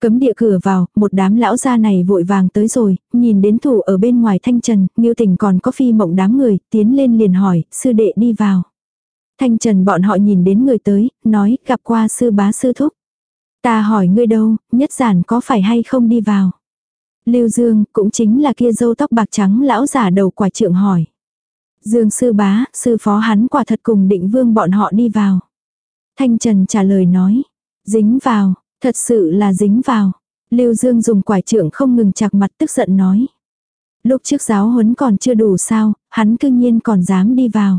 Cấm địa cửa vào, một đám lão gia này vội vàng tới rồi, nhìn đến thủ ở bên ngoài thanh trần, nghiêu tình còn có phi mộng đám người, tiến lên liền hỏi, sư đệ đi vào. Thanh trần bọn họ nhìn đến người tới, nói, gặp qua sư bá sư thúc. Ta hỏi ngươi đâu, nhất giản có phải hay không đi vào? Lưu Dương, cũng chính là kia dâu tóc bạc trắng lão giả đầu quả trượng hỏi. Dương sư bá, sư phó hắn quả thật cùng định vương bọn họ đi vào. Thanh Trần trả lời nói. Dính vào, thật sự là dính vào. Lưu Dương dùng quả trượng không ngừng chạc mặt tức giận nói. Lúc trước giáo huấn còn chưa đủ sao, hắn cương nhiên còn dám đi vào.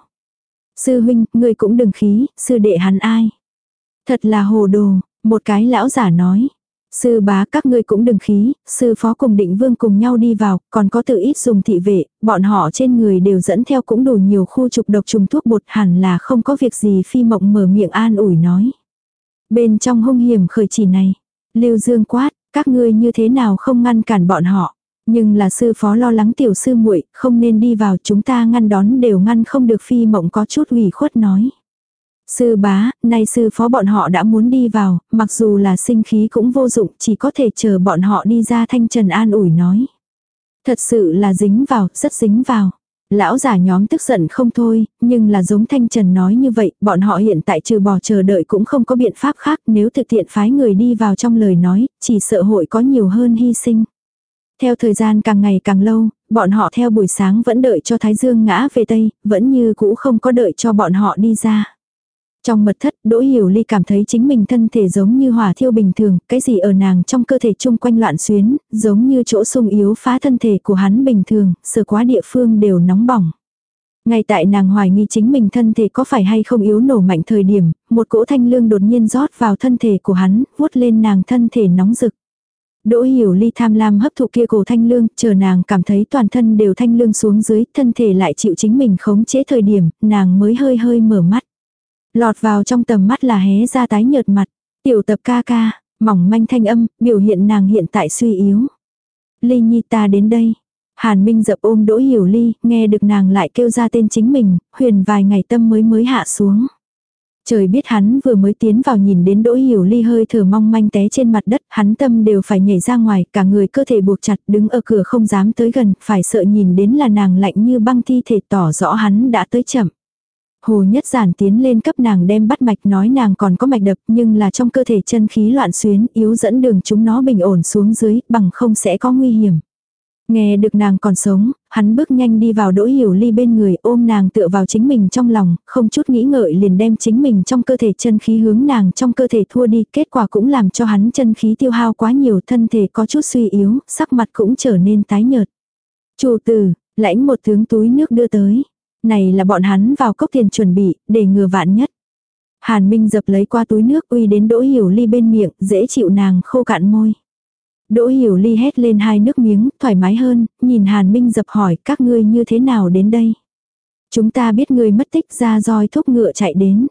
Sư huynh, ngươi cũng đừng khí, sư đệ hắn ai. Thật là hồ đồ, một cái lão giả nói. Sư bá các ngươi cũng đừng khí, sư phó cùng định vương cùng nhau đi vào, còn có tự ít dùng thị vệ, bọn họ trên người đều dẫn theo cũng đủ nhiều khu trục độc trùng thuốc bột hẳn là không có việc gì phi mộng mở miệng an ủi nói. Bên trong hung hiểm khởi chỉ này, lưu dương quát, các ngươi như thế nào không ngăn cản bọn họ. Nhưng là sư phó lo lắng tiểu sư muội không nên đi vào chúng ta ngăn đón đều ngăn không được phi mộng có chút ủy khuất nói. Sư bá, nay sư phó bọn họ đã muốn đi vào, mặc dù là sinh khí cũng vô dụng, chỉ có thể chờ bọn họ đi ra thanh trần an ủi nói. Thật sự là dính vào, rất dính vào. Lão giả nhóm tức giận không thôi, nhưng là giống Thanh Trần nói như vậy, bọn họ hiện tại trừ bỏ chờ đợi cũng không có biện pháp khác nếu thực tiện phái người đi vào trong lời nói, chỉ sợ hội có nhiều hơn hy sinh. Theo thời gian càng ngày càng lâu, bọn họ theo buổi sáng vẫn đợi cho Thái Dương ngã về Tây, vẫn như cũ không có đợi cho bọn họ đi ra. Trong mật thất, Đỗ Hiểu Ly cảm thấy chính mình thân thể giống như hỏa thiêu bình thường, cái gì ở nàng trong cơ thể chung quanh loạn xuyến, giống như chỗ sung yếu phá thân thể của hắn bình thường, sờ quá địa phương đều nóng bỏng. Ngay tại nàng hoài nghi chính mình thân thể có phải hay không yếu nổ mạnh thời điểm, một cỗ thanh lương đột nhiên rót vào thân thể của hắn, vuốt lên nàng thân thể nóng rực. Đỗ hiểu ly tham lam hấp thụ kia cổ thanh lương, chờ nàng cảm thấy toàn thân đều thanh lương xuống dưới, thân thể lại chịu chính mình khống chế thời điểm, nàng mới hơi hơi mở mắt. Lọt vào trong tầm mắt là hé ra tái nhợt mặt. Tiểu tập ca ca, mỏng manh thanh âm, biểu hiện nàng hiện tại suy yếu. Ly Nhi ta đến đây. Hàn Minh dập ôm Đỗ Hiểu Ly, nghe được nàng lại kêu ra tên chính mình, huyền vài ngày tâm mới mới hạ xuống. Trời biết hắn vừa mới tiến vào nhìn đến Đỗ Hiểu Ly hơi thở mong manh té trên mặt đất, hắn tâm đều phải nhảy ra ngoài, cả người cơ thể buộc chặt, đứng ở cửa không dám tới gần, phải sợ nhìn đến là nàng lạnh như băng thi thể tỏ rõ hắn đã tới chậm. Hồ Nhất Giản tiến lên cấp nàng đem bắt mạch nói nàng còn có mạch đập nhưng là trong cơ thể chân khí loạn xuyến yếu dẫn đường chúng nó bình ổn xuống dưới bằng không sẽ có nguy hiểm. Nghe được nàng còn sống, hắn bước nhanh đi vào đỗ hiểu ly bên người ôm nàng tựa vào chính mình trong lòng, không chút nghĩ ngợi liền đem chính mình trong cơ thể chân khí hướng nàng trong cơ thể thua đi, kết quả cũng làm cho hắn chân khí tiêu hao quá nhiều thân thể có chút suy yếu, sắc mặt cũng trở nên tái nhợt. Chủ tử, lãnh một tướng túi nước đưa tới. Này là bọn hắn vào cốc tiền chuẩn bị, để ngừa vạn nhất. Hàn Minh dập lấy qua túi nước uy đến Đỗ Hiểu Ly bên miệng, dễ chịu nàng khô cạn môi. Đỗ Hiểu Ly hét lên hai nước miếng, thoải mái hơn, nhìn Hàn Minh dập hỏi các ngươi như thế nào đến đây. Chúng ta biết ngươi mất tích ra roi thúc ngựa chạy đến.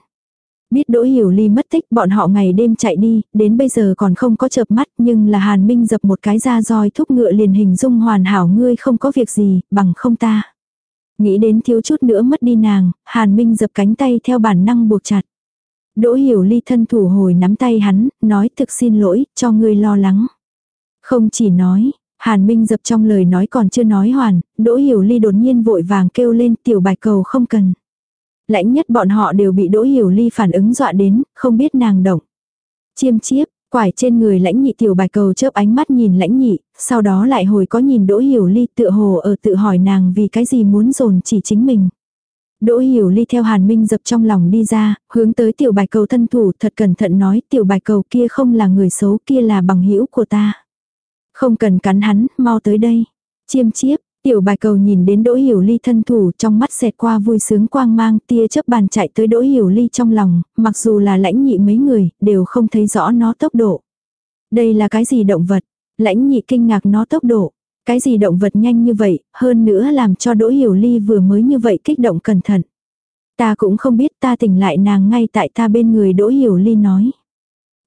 Biết Đỗ Hiểu Ly mất tích bọn họ ngày đêm chạy đi, đến bây giờ còn không có chợp mắt nhưng là Hàn Minh dập một cái ra roi thúc ngựa liền hình dung hoàn hảo ngươi không có việc gì, bằng không ta. Nghĩ đến thiếu chút nữa mất đi nàng, Hàn Minh dập cánh tay theo bản năng buộc chặt. Đỗ hiểu ly thân thủ hồi nắm tay hắn, nói thực xin lỗi, cho ngươi lo lắng. Không chỉ nói, Hàn Minh dập trong lời nói còn chưa nói hoàn, Đỗ hiểu ly đột nhiên vội vàng kêu lên tiểu bạch cầu không cần. Lãnh nhất bọn họ đều bị Đỗ hiểu ly phản ứng dọa đến, không biết nàng động. Chiêm chiếp, Quải trên người lãnh nhị tiểu bạch cầu chớp ánh mắt nhìn lãnh nhị, sau đó lại hồi có nhìn đỗ hiểu ly tự hồ ở tự hỏi nàng vì cái gì muốn dồn chỉ chính mình. Đỗ hiểu ly theo hàn minh dập trong lòng đi ra, hướng tới tiểu bạch cầu thân thủ thật cẩn thận nói tiểu bạch cầu kia không là người xấu kia là bằng hữu của ta. Không cần cắn hắn, mau tới đây. Chiêm chiếp, Tiểu bài cầu nhìn đến đỗ hiểu ly thân thủ trong mắt xẹt qua vui sướng quang mang tia chớp bàn chạy tới đỗ hiểu ly trong lòng, mặc dù là lãnh nhị mấy người, đều không thấy rõ nó tốc độ. Đây là cái gì động vật? Lãnh nhị kinh ngạc nó tốc độ. Cái gì động vật nhanh như vậy, hơn nữa làm cho đỗ hiểu ly vừa mới như vậy kích động cẩn thận. Ta cũng không biết ta tỉnh lại nàng ngay tại ta bên người đỗ hiểu ly nói.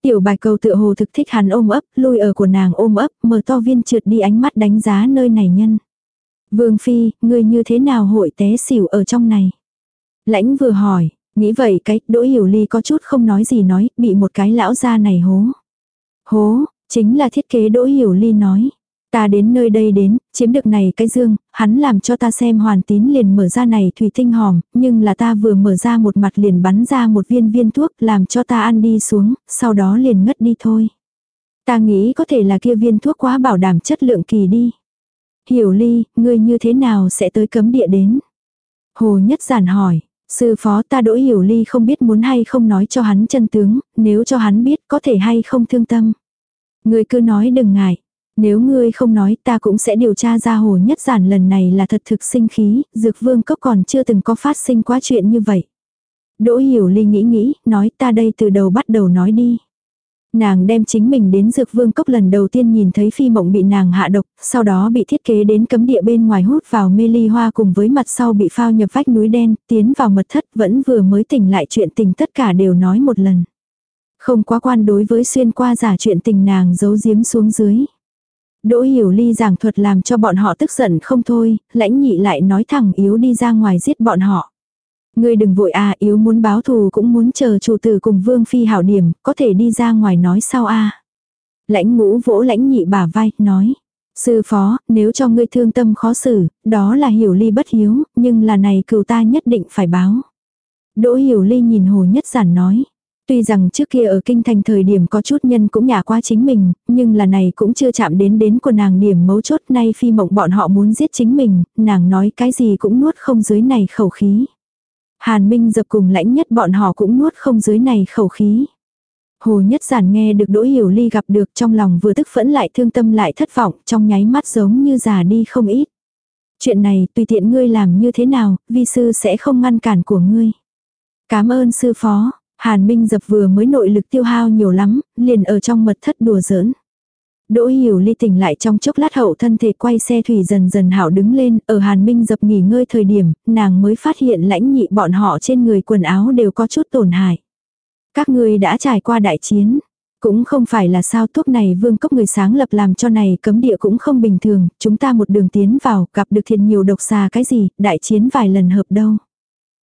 Tiểu bài cầu tựa hồ thực thích hắn ôm ấp, lôi ở của nàng ôm ấp, mở to viên trượt đi ánh mắt đánh giá nơi này nhân. Vương Phi, ngươi như thế nào hội té xỉu ở trong này? Lãnh vừa hỏi, nghĩ vậy cái đỗ hiểu ly có chút không nói gì nói, bị một cái lão gia này hố. Hố, chính là thiết kế đỗ hiểu ly nói. Ta đến nơi đây đến, chiếm được này cái dương, hắn làm cho ta xem hoàn tín liền mở ra này thủy tinh hòm, nhưng là ta vừa mở ra một mặt liền bắn ra một viên viên thuốc làm cho ta ăn đi xuống, sau đó liền ngất đi thôi. Ta nghĩ có thể là kia viên thuốc quá bảo đảm chất lượng kỳ đi. Hiểu ly, ngươi như thế nào sẽ tới cấm địa đến? Hồ Nhất Giản hỏi, sư phó ta đỗ hiểu ly không biết muốn hay không nói cho hắn chân tướng, nếu cho hắn biết có thể hay không thương tâm. Ngươi cứ nói đừng ngại, nếu ngươi không nói ta cũng sẽ điều tra ra Hồ Nhất Giản lần này là thật thực sinh khí, dược vương cốc còn chưa từng có phát sinh quá chuyện như vậy. Đỗ hiểu ly nghĩ nghĩ, nói ta đây từ đầu bắt đầu nói đi. Nàng đem chính mình đến dược vương cốc lần đầu tiên nhìn thấy phi mộng bị nàng hạ độc, sau đó bị thiết kế đến cấm địa bên ngoài hút vào mê ly hoa cùng với mặt sau bị phao nhập vách núi đen, tiến vào mật thất vẫn vừa mới tỉnh lại chuyện tình tất cả đều nói một lần. Không quá quan đối với xuyên qua giả chuyện tình nàng giấu giếm xuống dưới. Đỗ hiểu ly giảng thuật làm cho bọn họ tức giận không thôi, lãnh nhị lại nói thẳng yếu đi ra ngoài giết bọn họ. Ngươi đừng vội à, yếu muốn báo thù cũng muốn chờ chủ tử cùng vương phi hảo điểm, có thể đi ra ngoài nói sao a à. Lãnh ngũ vỗ lãnh nhị bả vai, nói. Sư phó, nếu cho ngươi thương tâm khó xử, đó là hiểu ly bất hiếu, nhưng là này cừu ta nhất định phải báo. Đỗ hiểu ly nhìn hồ nhất giản nói. Tuy rằng trước kia ở kinh thành thời điểm có chút nhân cũng nhả qua chính mình, nhưng là này cũng chưa chạm đến đến của nàng điểm mấu chốt nay phi mộng bọn họ muốn giết chính mình, nàng nói cái gì cũng nuốt không dưới này khẩu khí. Hàn Minh dập cùng lãnh nhất bọn họ cũng nuốt không dưới này khẩu khí. Hồ Nhất Giản nghe được Đỗ Hiểu Ly gặp được trong lòng vừa tức phẫn lại thương tâm lại thất vọng, trong nháy mắt giống như già đi không ít. Chuyện này tùy tiện ngươi làm như thế nào, vi sư sẽ không ngăn cản của ngươi. Cảm ơn sư phó, Hàn Minh dập vừa mới nội lực tiêu hao nhiều lắm, liền ở trong mật thất đùa giỡn. Đỗ hiểu ly tỉnh lại trong chốc lát hậu thân thể quay xe thủy dần dần hảo đứng lên, ở Hàn Minh dập nghỉ ngơi thời điểm, nàng mới phát hiện lãnh nhị bọn họ trên người quần áo đều có chút tổn hại. Các người đã trải qua đại chiến. Cũng không phải là sao thuốc này vương cốc người sáng lập làm cho này cấm địa cũng không bình thường, chúng ta một đường tiến vào, gặp được thiệt nhiều độc xà cái gì, đại chiến vài lần hợp đâu.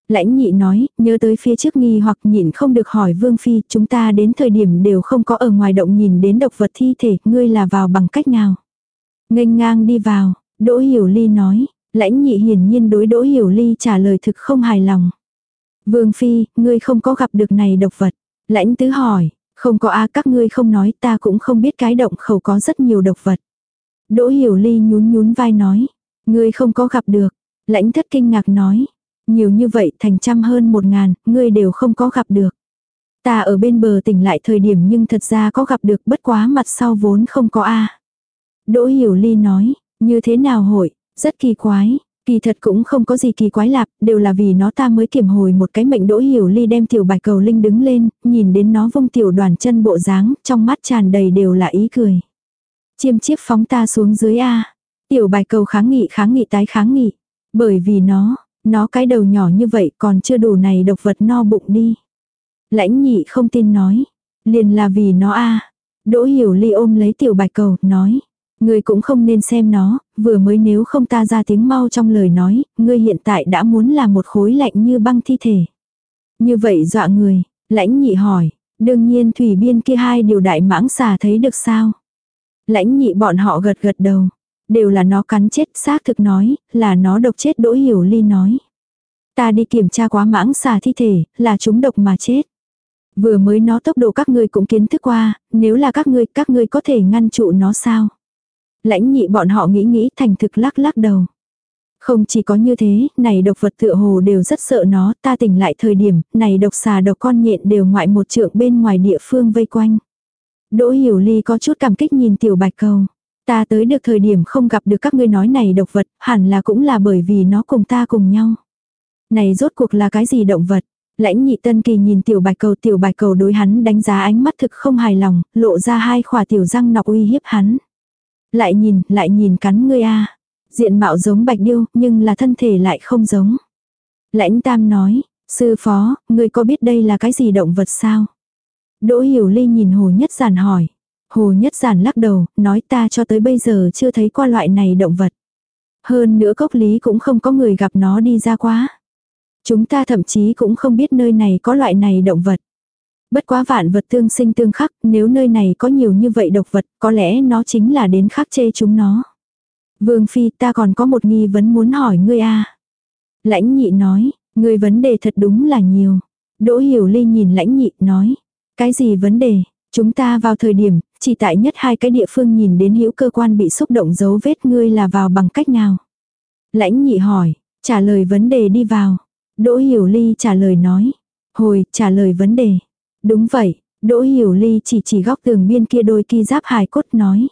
Lãnh nhị nói, nhớ tới phía trước nghi hoặc nhịn không được hỏi Vương Phi, chúng ta đến thời điểm đều không có ở ngoài động nhìn đến độc vật thi thể, ngươi là vào bằng cách nào? nghênh ngang đi vào, Đỗ Hiểu Ly nói, lãnh nhị hiển nhiên đối Đỗ Hiểu Ly trả lời thực không hài lòng. Vương Phi, ngươi không có gặp được này độc vật. Lãnh tứ hỏi, không có a các ngươi không nói ta cũng không biết cái động khẩu có rất nhiều độc vật. Đỗ Hiểu Ly nhún nhún vai nói, ngươi không có gặp được. Lãnh thất kinh ngạc nói, nhiều như vậy thành trăm hơn một ngàn, ngươi đều không có gặp được. Ta ở bên bờ tỉnh lại thời điểm nhưng thật ra có gặp được bất quá mặt sau vốn không có a Đỗ Hiểu Ly nói, như thế nào hội, rất kỳ quái. Kỳ thật cũng không có gì kỳ quái lạp, đều là vì nó ta mới kiểm hồi một cái mệnh đỗ hiểu ly đem tiểu bạch cầu linh đứng lên, nhìn đến nó vông tiểu đoàn chân bộ dáng, trong mắt tràn đầy đều là ý cười. Chiêm chiếp phóng ta xuống dưới A. Tiểu bạch cầu kháng nghị kháng nghị tái kháng nghị. Bởi vì nó, nó cái đầu nhỏ như vậy còn chưa đủ này độc vật no bụng đi. Lãnh nhị không tin nói. Liền là vì nó a Đỗ hiểu ly ôm lấy tiểu bạch cầu, nói. Ngươi cũng không nên xem nó, vừa mới nếu không ta ra tiếng mau trong lời nói, ngươi hiện tại đã muốn là một khối lạnh như băng thi thể. Như vậy dọa người, lãnh nhị hỏi, đương nhiên thủy biên kia hai điều đại mãng xà thấy được sao. Lãnh nhị bọn họ gật gật đầu. Đều là nó cắn chết, xác thực nói, là nó độc chết đỗ hiểu ly nói. Ta đi kiểm tra quá mãng xà thi thể, là chúng độc mà chết. Vừa mới nó tốc độ các ngươi cũng kiến thức qua, nếu là các ngươi, các ngươi có thể ngăn trụ nó sao? Lãnh nhị bọn họ nghĩ nghĩ thành thực lắc lắc đầu. Không chỉ có như thế, này độc vật tựa hồ đều rất sợ nó, ta tỉnh lại thời điểm, này độc xà độc con nhện đều ngoại một trượng bên ngoài địa phương vây quanh. Đỗ hiểu ly có chút cảm kích nhìn tiểu bạch cầu. Ta tới được thời điểm không gặp được các ngươi nói này độc vật, hẳn là cũng là bởi vì nó cùng ta cùng nhau. Này rốt cuộc là cái gì động vật? Lãnh nhị tân kỳ nhìn tiểu bạch cầu tiểu bạch cầu đối hắn đánh giá ánh mắt thực không hài lòng, lộ ra hai khỏa tiểu răng nọc uy hiếp hắn. Lại nhìn, lại nhìn cắn ngươi a Diện mạo giống bạch điêu, nhưng là thân thể lại không giống. Lãnh tam nói, sư phó, ngươi có biết đây là cái gì động vật sao? Đỗ hiểu ly nhìn hồ nhất giản hỏi. Hồ Nhất Giản lắc đầu, nói ta cho tới bây giờ chưa thấy qua loại này động vật. Hơn nữa cốc lý cũng không có người gặp nó đi ra quá. Chúng ta thậm chí cũng không biết nơi này có loại này động vật. Bất quá vạn vật tương sinh tương khắc, nếu nơi này có nhiều như vậy độc vật, có lẽ nó chính là đến khắc chê chúng nó. Vương Phi ta còn có một nghi vấn muốn hỏi ngươi a Lãnh nhị nói, ngươi vấn đề thật đúng là nhiều. Đỗ Hiểu Ly nhìn lãnh nhị nói, cái gì vấn đề, chúng ta vào thời điểm, chỉ tại nhất hai cái địa phương nhìn đến hữu cơ quan bị xúc động dấu vết ngươi là vào bằng cách nào. Lãnh nhị hỏi, trả lời vấn đề đi vào. Đỗ Hiểu Ly trả lời nói, hồi trả lời vấn đề. Đúng vậy, Đỗ Hiểu Ly chỉ chỉ góc tường biên kia đôi kia giáp hài cốt nói.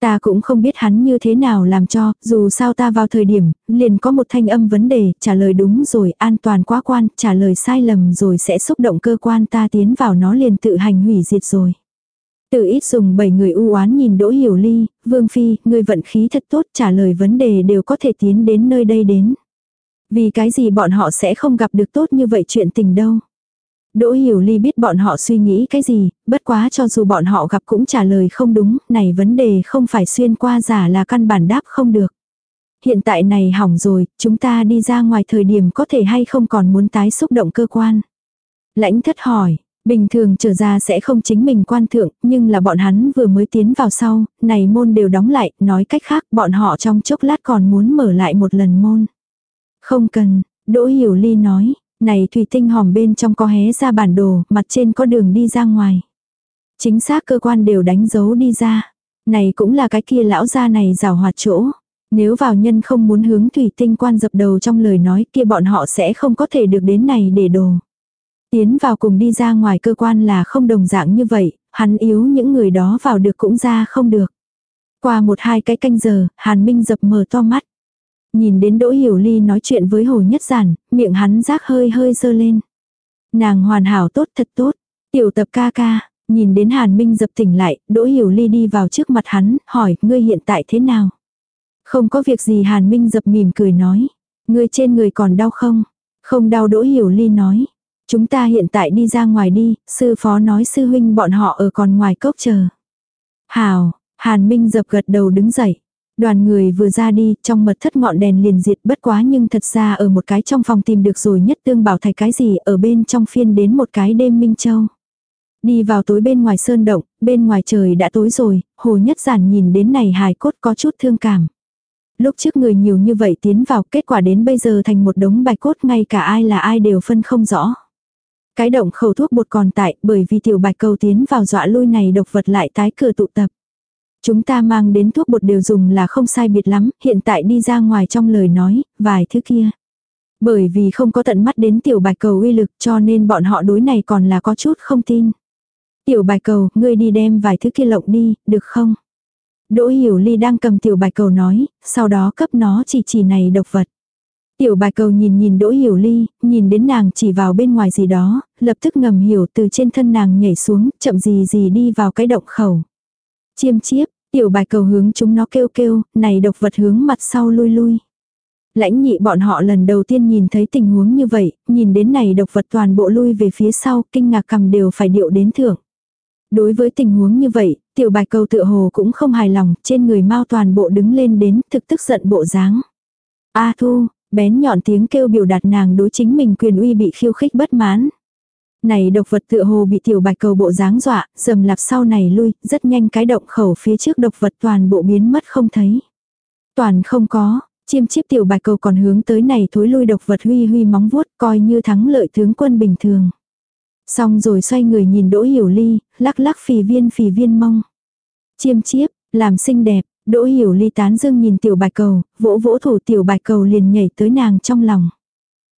Ta cũng không biết hắn như thế nào làm cho, dù sao ta vào thời điểm, liền có một thanh âm vấn đề, trả lời đúng rồi, an toàn quá quan, trả lời sai lầm rồi sẽ xúc động cơ quan ta tiến vào nó liền tự hành hủy diệt rồi. Tự ít dùng bảy người u oán nhìn Đỗ Hiểu Ly, Vương Phi, người vận khí thật tốt trả lời vấn đề đều có thể tiến đến nơi đây đến. Vì cái gì bọn họ sẽ không gặp được tốt như vậy chuyện tình đâu. Đỗ Hiểu Ly biết bọn họ suy nghĩ cái gì, bất quá cho dù bọn họ gặp cũng trả lời không đúng, này vấn đề không phải xuyên qua giả là căn bản đáp không được. Hiện tại này hỏng rồi, chúng ta đi ra ngoài thời điểm có thể hay không còn muốn tái xúc động cơ quan. Lãnh thất hỏi, bình thường trở ra sẽ không chính mình quan thượng, nhưng là bọn hắn vừa mới tiến vào sau, này môn đều đóng lại, nói cách khác bọn họ trong chốc lát còn muốn mở lại một lần môn. Không cần, Đỗ Hiểu Ly nói, này thủy tinh hòm bên trong có hé ra bản đồ, mặt trên có đường đi ra ngoài. Chính xác cơ quan đều đánh dấu đi ra. Này cũng là cái kia lão gia này rào hoạt chỗ. Nếu vào nhân không muốn hướng thủy tinh quan dập đầu trong lời nói kia bọn họ sẽ không có thể được đến này để đồ. Tiến vào cùng đi ra ngoài cơ quan là không đồng dạng như vậy, hắn yếu những người đó vào được cũng ra không được. Qua một hai cái canh giờ, Hàn Minh dập mở to mắt. Nhìn đến Đỗ Hiểu Ly nói chuyện với Hồ Nhất Giản, miệng hắn rác hơi hơi dơ lên. Nàng hoàn hảo tốt thật tốt. Tiểu tập ca ca, nhìn đến Hàn Minh dập tỉnh lại, Đỗ Hiểu Ly đi vào trước mặt hắn, hỏi, ngươi hiện tại thế nào? Không có việc gì Hàn Minh dập mỉm cười nói. Ngươi trên người còn đau không? Không đau Đỗ Hiểu Ly nói. Chúng ta hiện tại đi ra ngoài đi, sư phó nói sư huynh bọn họ ở còn ngoài cốc chờ. Hào, Hàn Minh dập gật đầu đứng dậy. Đoàn người vừa ra đi, trong mật thất ngọn đèn liền diệt bất quá nhưng thật ra ở một cái trong phòng tìm được rồi nhất tương bảo thạch cái gì ở bên trong phiên đến một cái đêm minh châu. Đi vào tối bên ngoài sơn động, bên ngoài trời đã tối rồi, hồ nhất giản nhìn đến này hài cốt có chút thương cảm. Lúc trước người nhiều như vậy tiến vào kết quả đến bây giờ thành một đống bạch cốt ngay cả ai là ai đều phân không rõ. Cái động khẩu thuốc bột còn tại bởi vì tiểu bạch cầu tiến vào dọa lui này độc vật lại tái cửa tụ tập. Chúng ta mang đến thuốc bột đều dùng là không sai biệt lắm, hiện tại đi ra ngoài trong lời nói, vài thứ kia. Bởi vì không có tận mắt đến tiểu bạch cầu uy lực cho nên bọn họ đối này còn là có chút không tin. Tiểu bạch cầu, ngươi đi đem vài thứ kia lộng đi, được không? Đỗ Hiểu Ly đang cầm tiểu bạch cầu nói, sau đó cấp nó chỉ chỉ này độc vật. Tiểu bạch cầu nhìn nhìn Đỗ Hiểu Ly, nhìn đến nàng chỉ vào bên ngoài gì đó, lập tức ngầm hiểu từ trên thân nàng nhảy xuống, chậm gì gì đi vào cái động khẩu. Chiêm chiếp, Tiểu bài cầu hướng chúng nó kêu kêu, này độc vật hướng mặt sau lui lui. Lãnh nhị bọn họ lần đầu tiên nhìn thấy tình huống như vậy, nhìn đến này độc vật toàn bộ lui về phía sau, kinh ngạc cầm đều phải điệu đến thưởng. Đối với tình huống như vậy, tiểu bài cầu tự hồ cũng không hài lòng, trên người mau toàn bộ đứng lên đến thực tức giận bộ dáng. A thu, bén nhọn tiếng kêu biểu đạt nàng đối chính mình quyền uy bị khiêu khích bất mãn. Này độc vật tựa hồ bị tiểu bạch cầu bộ dáng dọa, dầm lạp sau này lui, rất nhanh cái động khẩu phía trước độc vật toàn bộ biến mất không thấy. Toàn không có, chiêm chiếp tiểu bạch cầu còn hướng tới này thối lui độc vật huy huy móng vuốt coi như thắng lợi tướng quân bình thường. Xong rồi xoay người nhìn đỗ hiểu ly, lắc lắc phì viên phì viên mông. Chiêm chiếp, làm xinh đẹp, đỗ hiểu ly tán dương nhìn tiểu bạch cầu, vỗ vỗ thủ tiểu bạch cầu liền nhảy tới nàng trong lòng.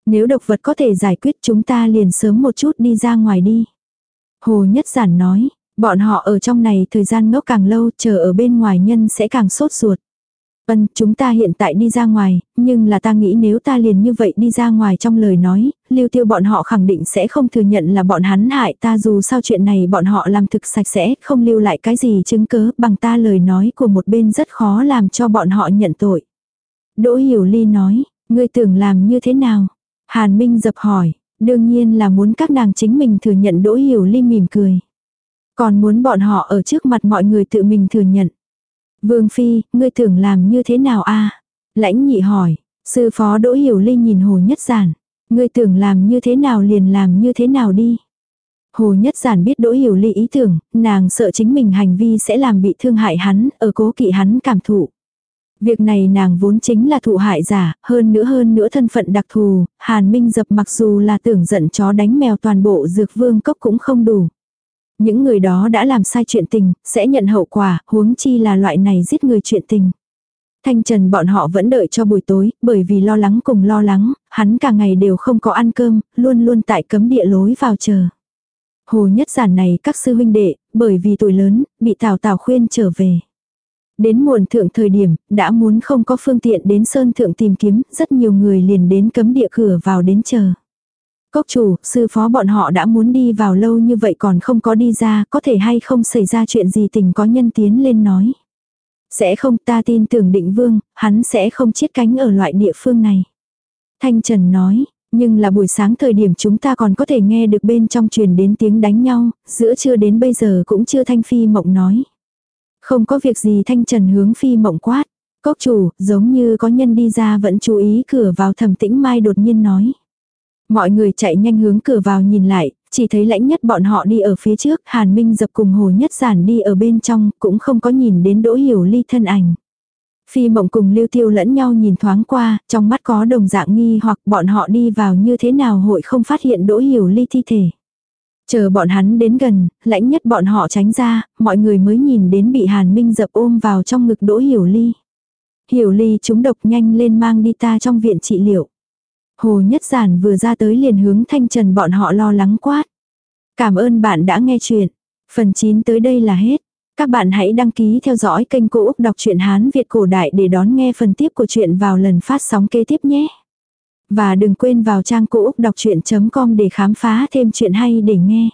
Nếu độc vật có thể giải quyết chúng ta liền sớm một chút đi ra ngoài đi. Hồ Nhất Giản nói, bọn họ ở trong này thời gian ngốc càng lâu chờ ở bên ngoài nhân sẽ càng sốt ruột. Vân, chúng ta hiện tại đi ra ngoài, nhưng là ta nghĩ nếu ta liền như vậy đi ra ngoài trong lời nói, lưu tiêu bọn họ khẳng định sẽ không thừa nhận là bọn hắn hại ta dù sao chuyện này bọn họ làm thực sạch sẽ, không lưu lại cái gì chứng cớ bằng ta lời nói của một bên rất khó làm cho bọn họ nhận tội. Đỗ Hiểu Ly nói, ngươi tưởng làm như thế nào? Hàn Minh dập hỏi, đương nhiên là muốn các nàng chính mình thừa nhận Đỗ Hiểu Ly mỉm cười. Còn muốn bọn họ ở trước mặt mọi người tự mình thừa nhận. Vương Phi, ngươi tưởng làm như thế nào a Lãnh nhị hỏi, sư phó Đỗ Hiểu Ly nhìn Hồ Nhất Giản. Ngươi tưởng làm như thế nào liền làm như thế nào đi. Hồ Nhất Giản biết Đỗ Hiểu Ly ý tưởng, nàng sợ chính mình hành vi sẽ làm bị thương hại hắn, ở cố kỵ hắn cảm thụ. Việc này nàng vốn chính là thụ hại giả, hơn nữa hơn nữa thân phận đặc thù, Hàn Minh dập mặc dù là tưởng giận chó đánh mèo toàn bộ dược vương cốc cũng không đủ. Những người đó đã làm sai chuyện tình, sẽ nhận hậu quả, huống chi là loại này giết người chuyện tình. Thanh Trần bọn họ vẫn đợi cho buổi tối, bởi vì lo lắng cùng lo lắng, hắn cả ngày đều không có ăn cơm, luôn luôn tại cấm địa lối vào chờ. Hồ nhất giản này các sư huynh đệ, bởi vì tuổi lớn, bị Tào Tào khuyên trở về. Đến muộn thượng thời điểm, đã muốn không có phương tiện đến sơn thượng tìm kiếm, rất nhiều người liền đến cấm địa cửa vào đến chờ. Cốc chủ, sư phó bọn họ đã muốn đi vào lâu như vậy còn không có đi ra, có thể hay không xảy ra chuyện gì tình có nhân tiến lên nói. Sẽ không ta tin tưởng định vương, hắn sẽ không chiết cánh ở loại địa phương này. Thanh Trần nói, nhưng là buổi sáng thời điểm chúng ta còn có thể nghe được bên trong truyền đến tiếng đánh nhau, giữa trưa đến bây giờ cũng chưa Thanh Phi Mộng nói. Không có việc gì Thanh Trần hướng Phi Mộng quát. Cốc chủ, giống như có nhân đi ra vẫn chú ý cửa vào thẩm tĩnh mai đột nhiên nói. Mọi người chạy nhanh hướng cửa vào nhìn lại, chỉ thấy lãnh nhất bọn họ đi ở phía trước, Hàn Minh dập cùng Hồ Nhất Giản đi ở bên trong, cũng không có nhìn đến Đỗ Hiểu Ly thân ảnh. Phi mộng cùng lưu tiêu lẫn nhau nhìn thoáng qua, trong mắt có đồng dạng nghi hoặc bọn họ đi vào như thế nào hội không phát hiện Đỗ Hiểu Ly thi thể. Chờ bọn hắn đến gần, lãnh nhất bọn họ tránh ra, mọi người mới nhìn đến bị Hàn Minh dập ôm vào trong ngực Đỗ Hiểu Ly. Hiểu Ly chúng độc nhanh lên mang đi ta trong viện trị liệu. Hồ Nhất Giản vừa ra tới liền hướng Thanh Trần bọn họ lo lắng quát. Cảm ơn bạn đã nghe chuyện. Phần 9 tới đây là hết. Các bạn hãy đăng ký theo dõi kênh Cô Úc Đọc truyện Hán Việt Cổ Đại để đón nghe phần tiếp của chuyện vào lần phát sóng kế tiếp nhé. Và đừng quên vào trang Cô Úc Đọc Chuyện.com để khám phá thêm chuyện hay để nghe.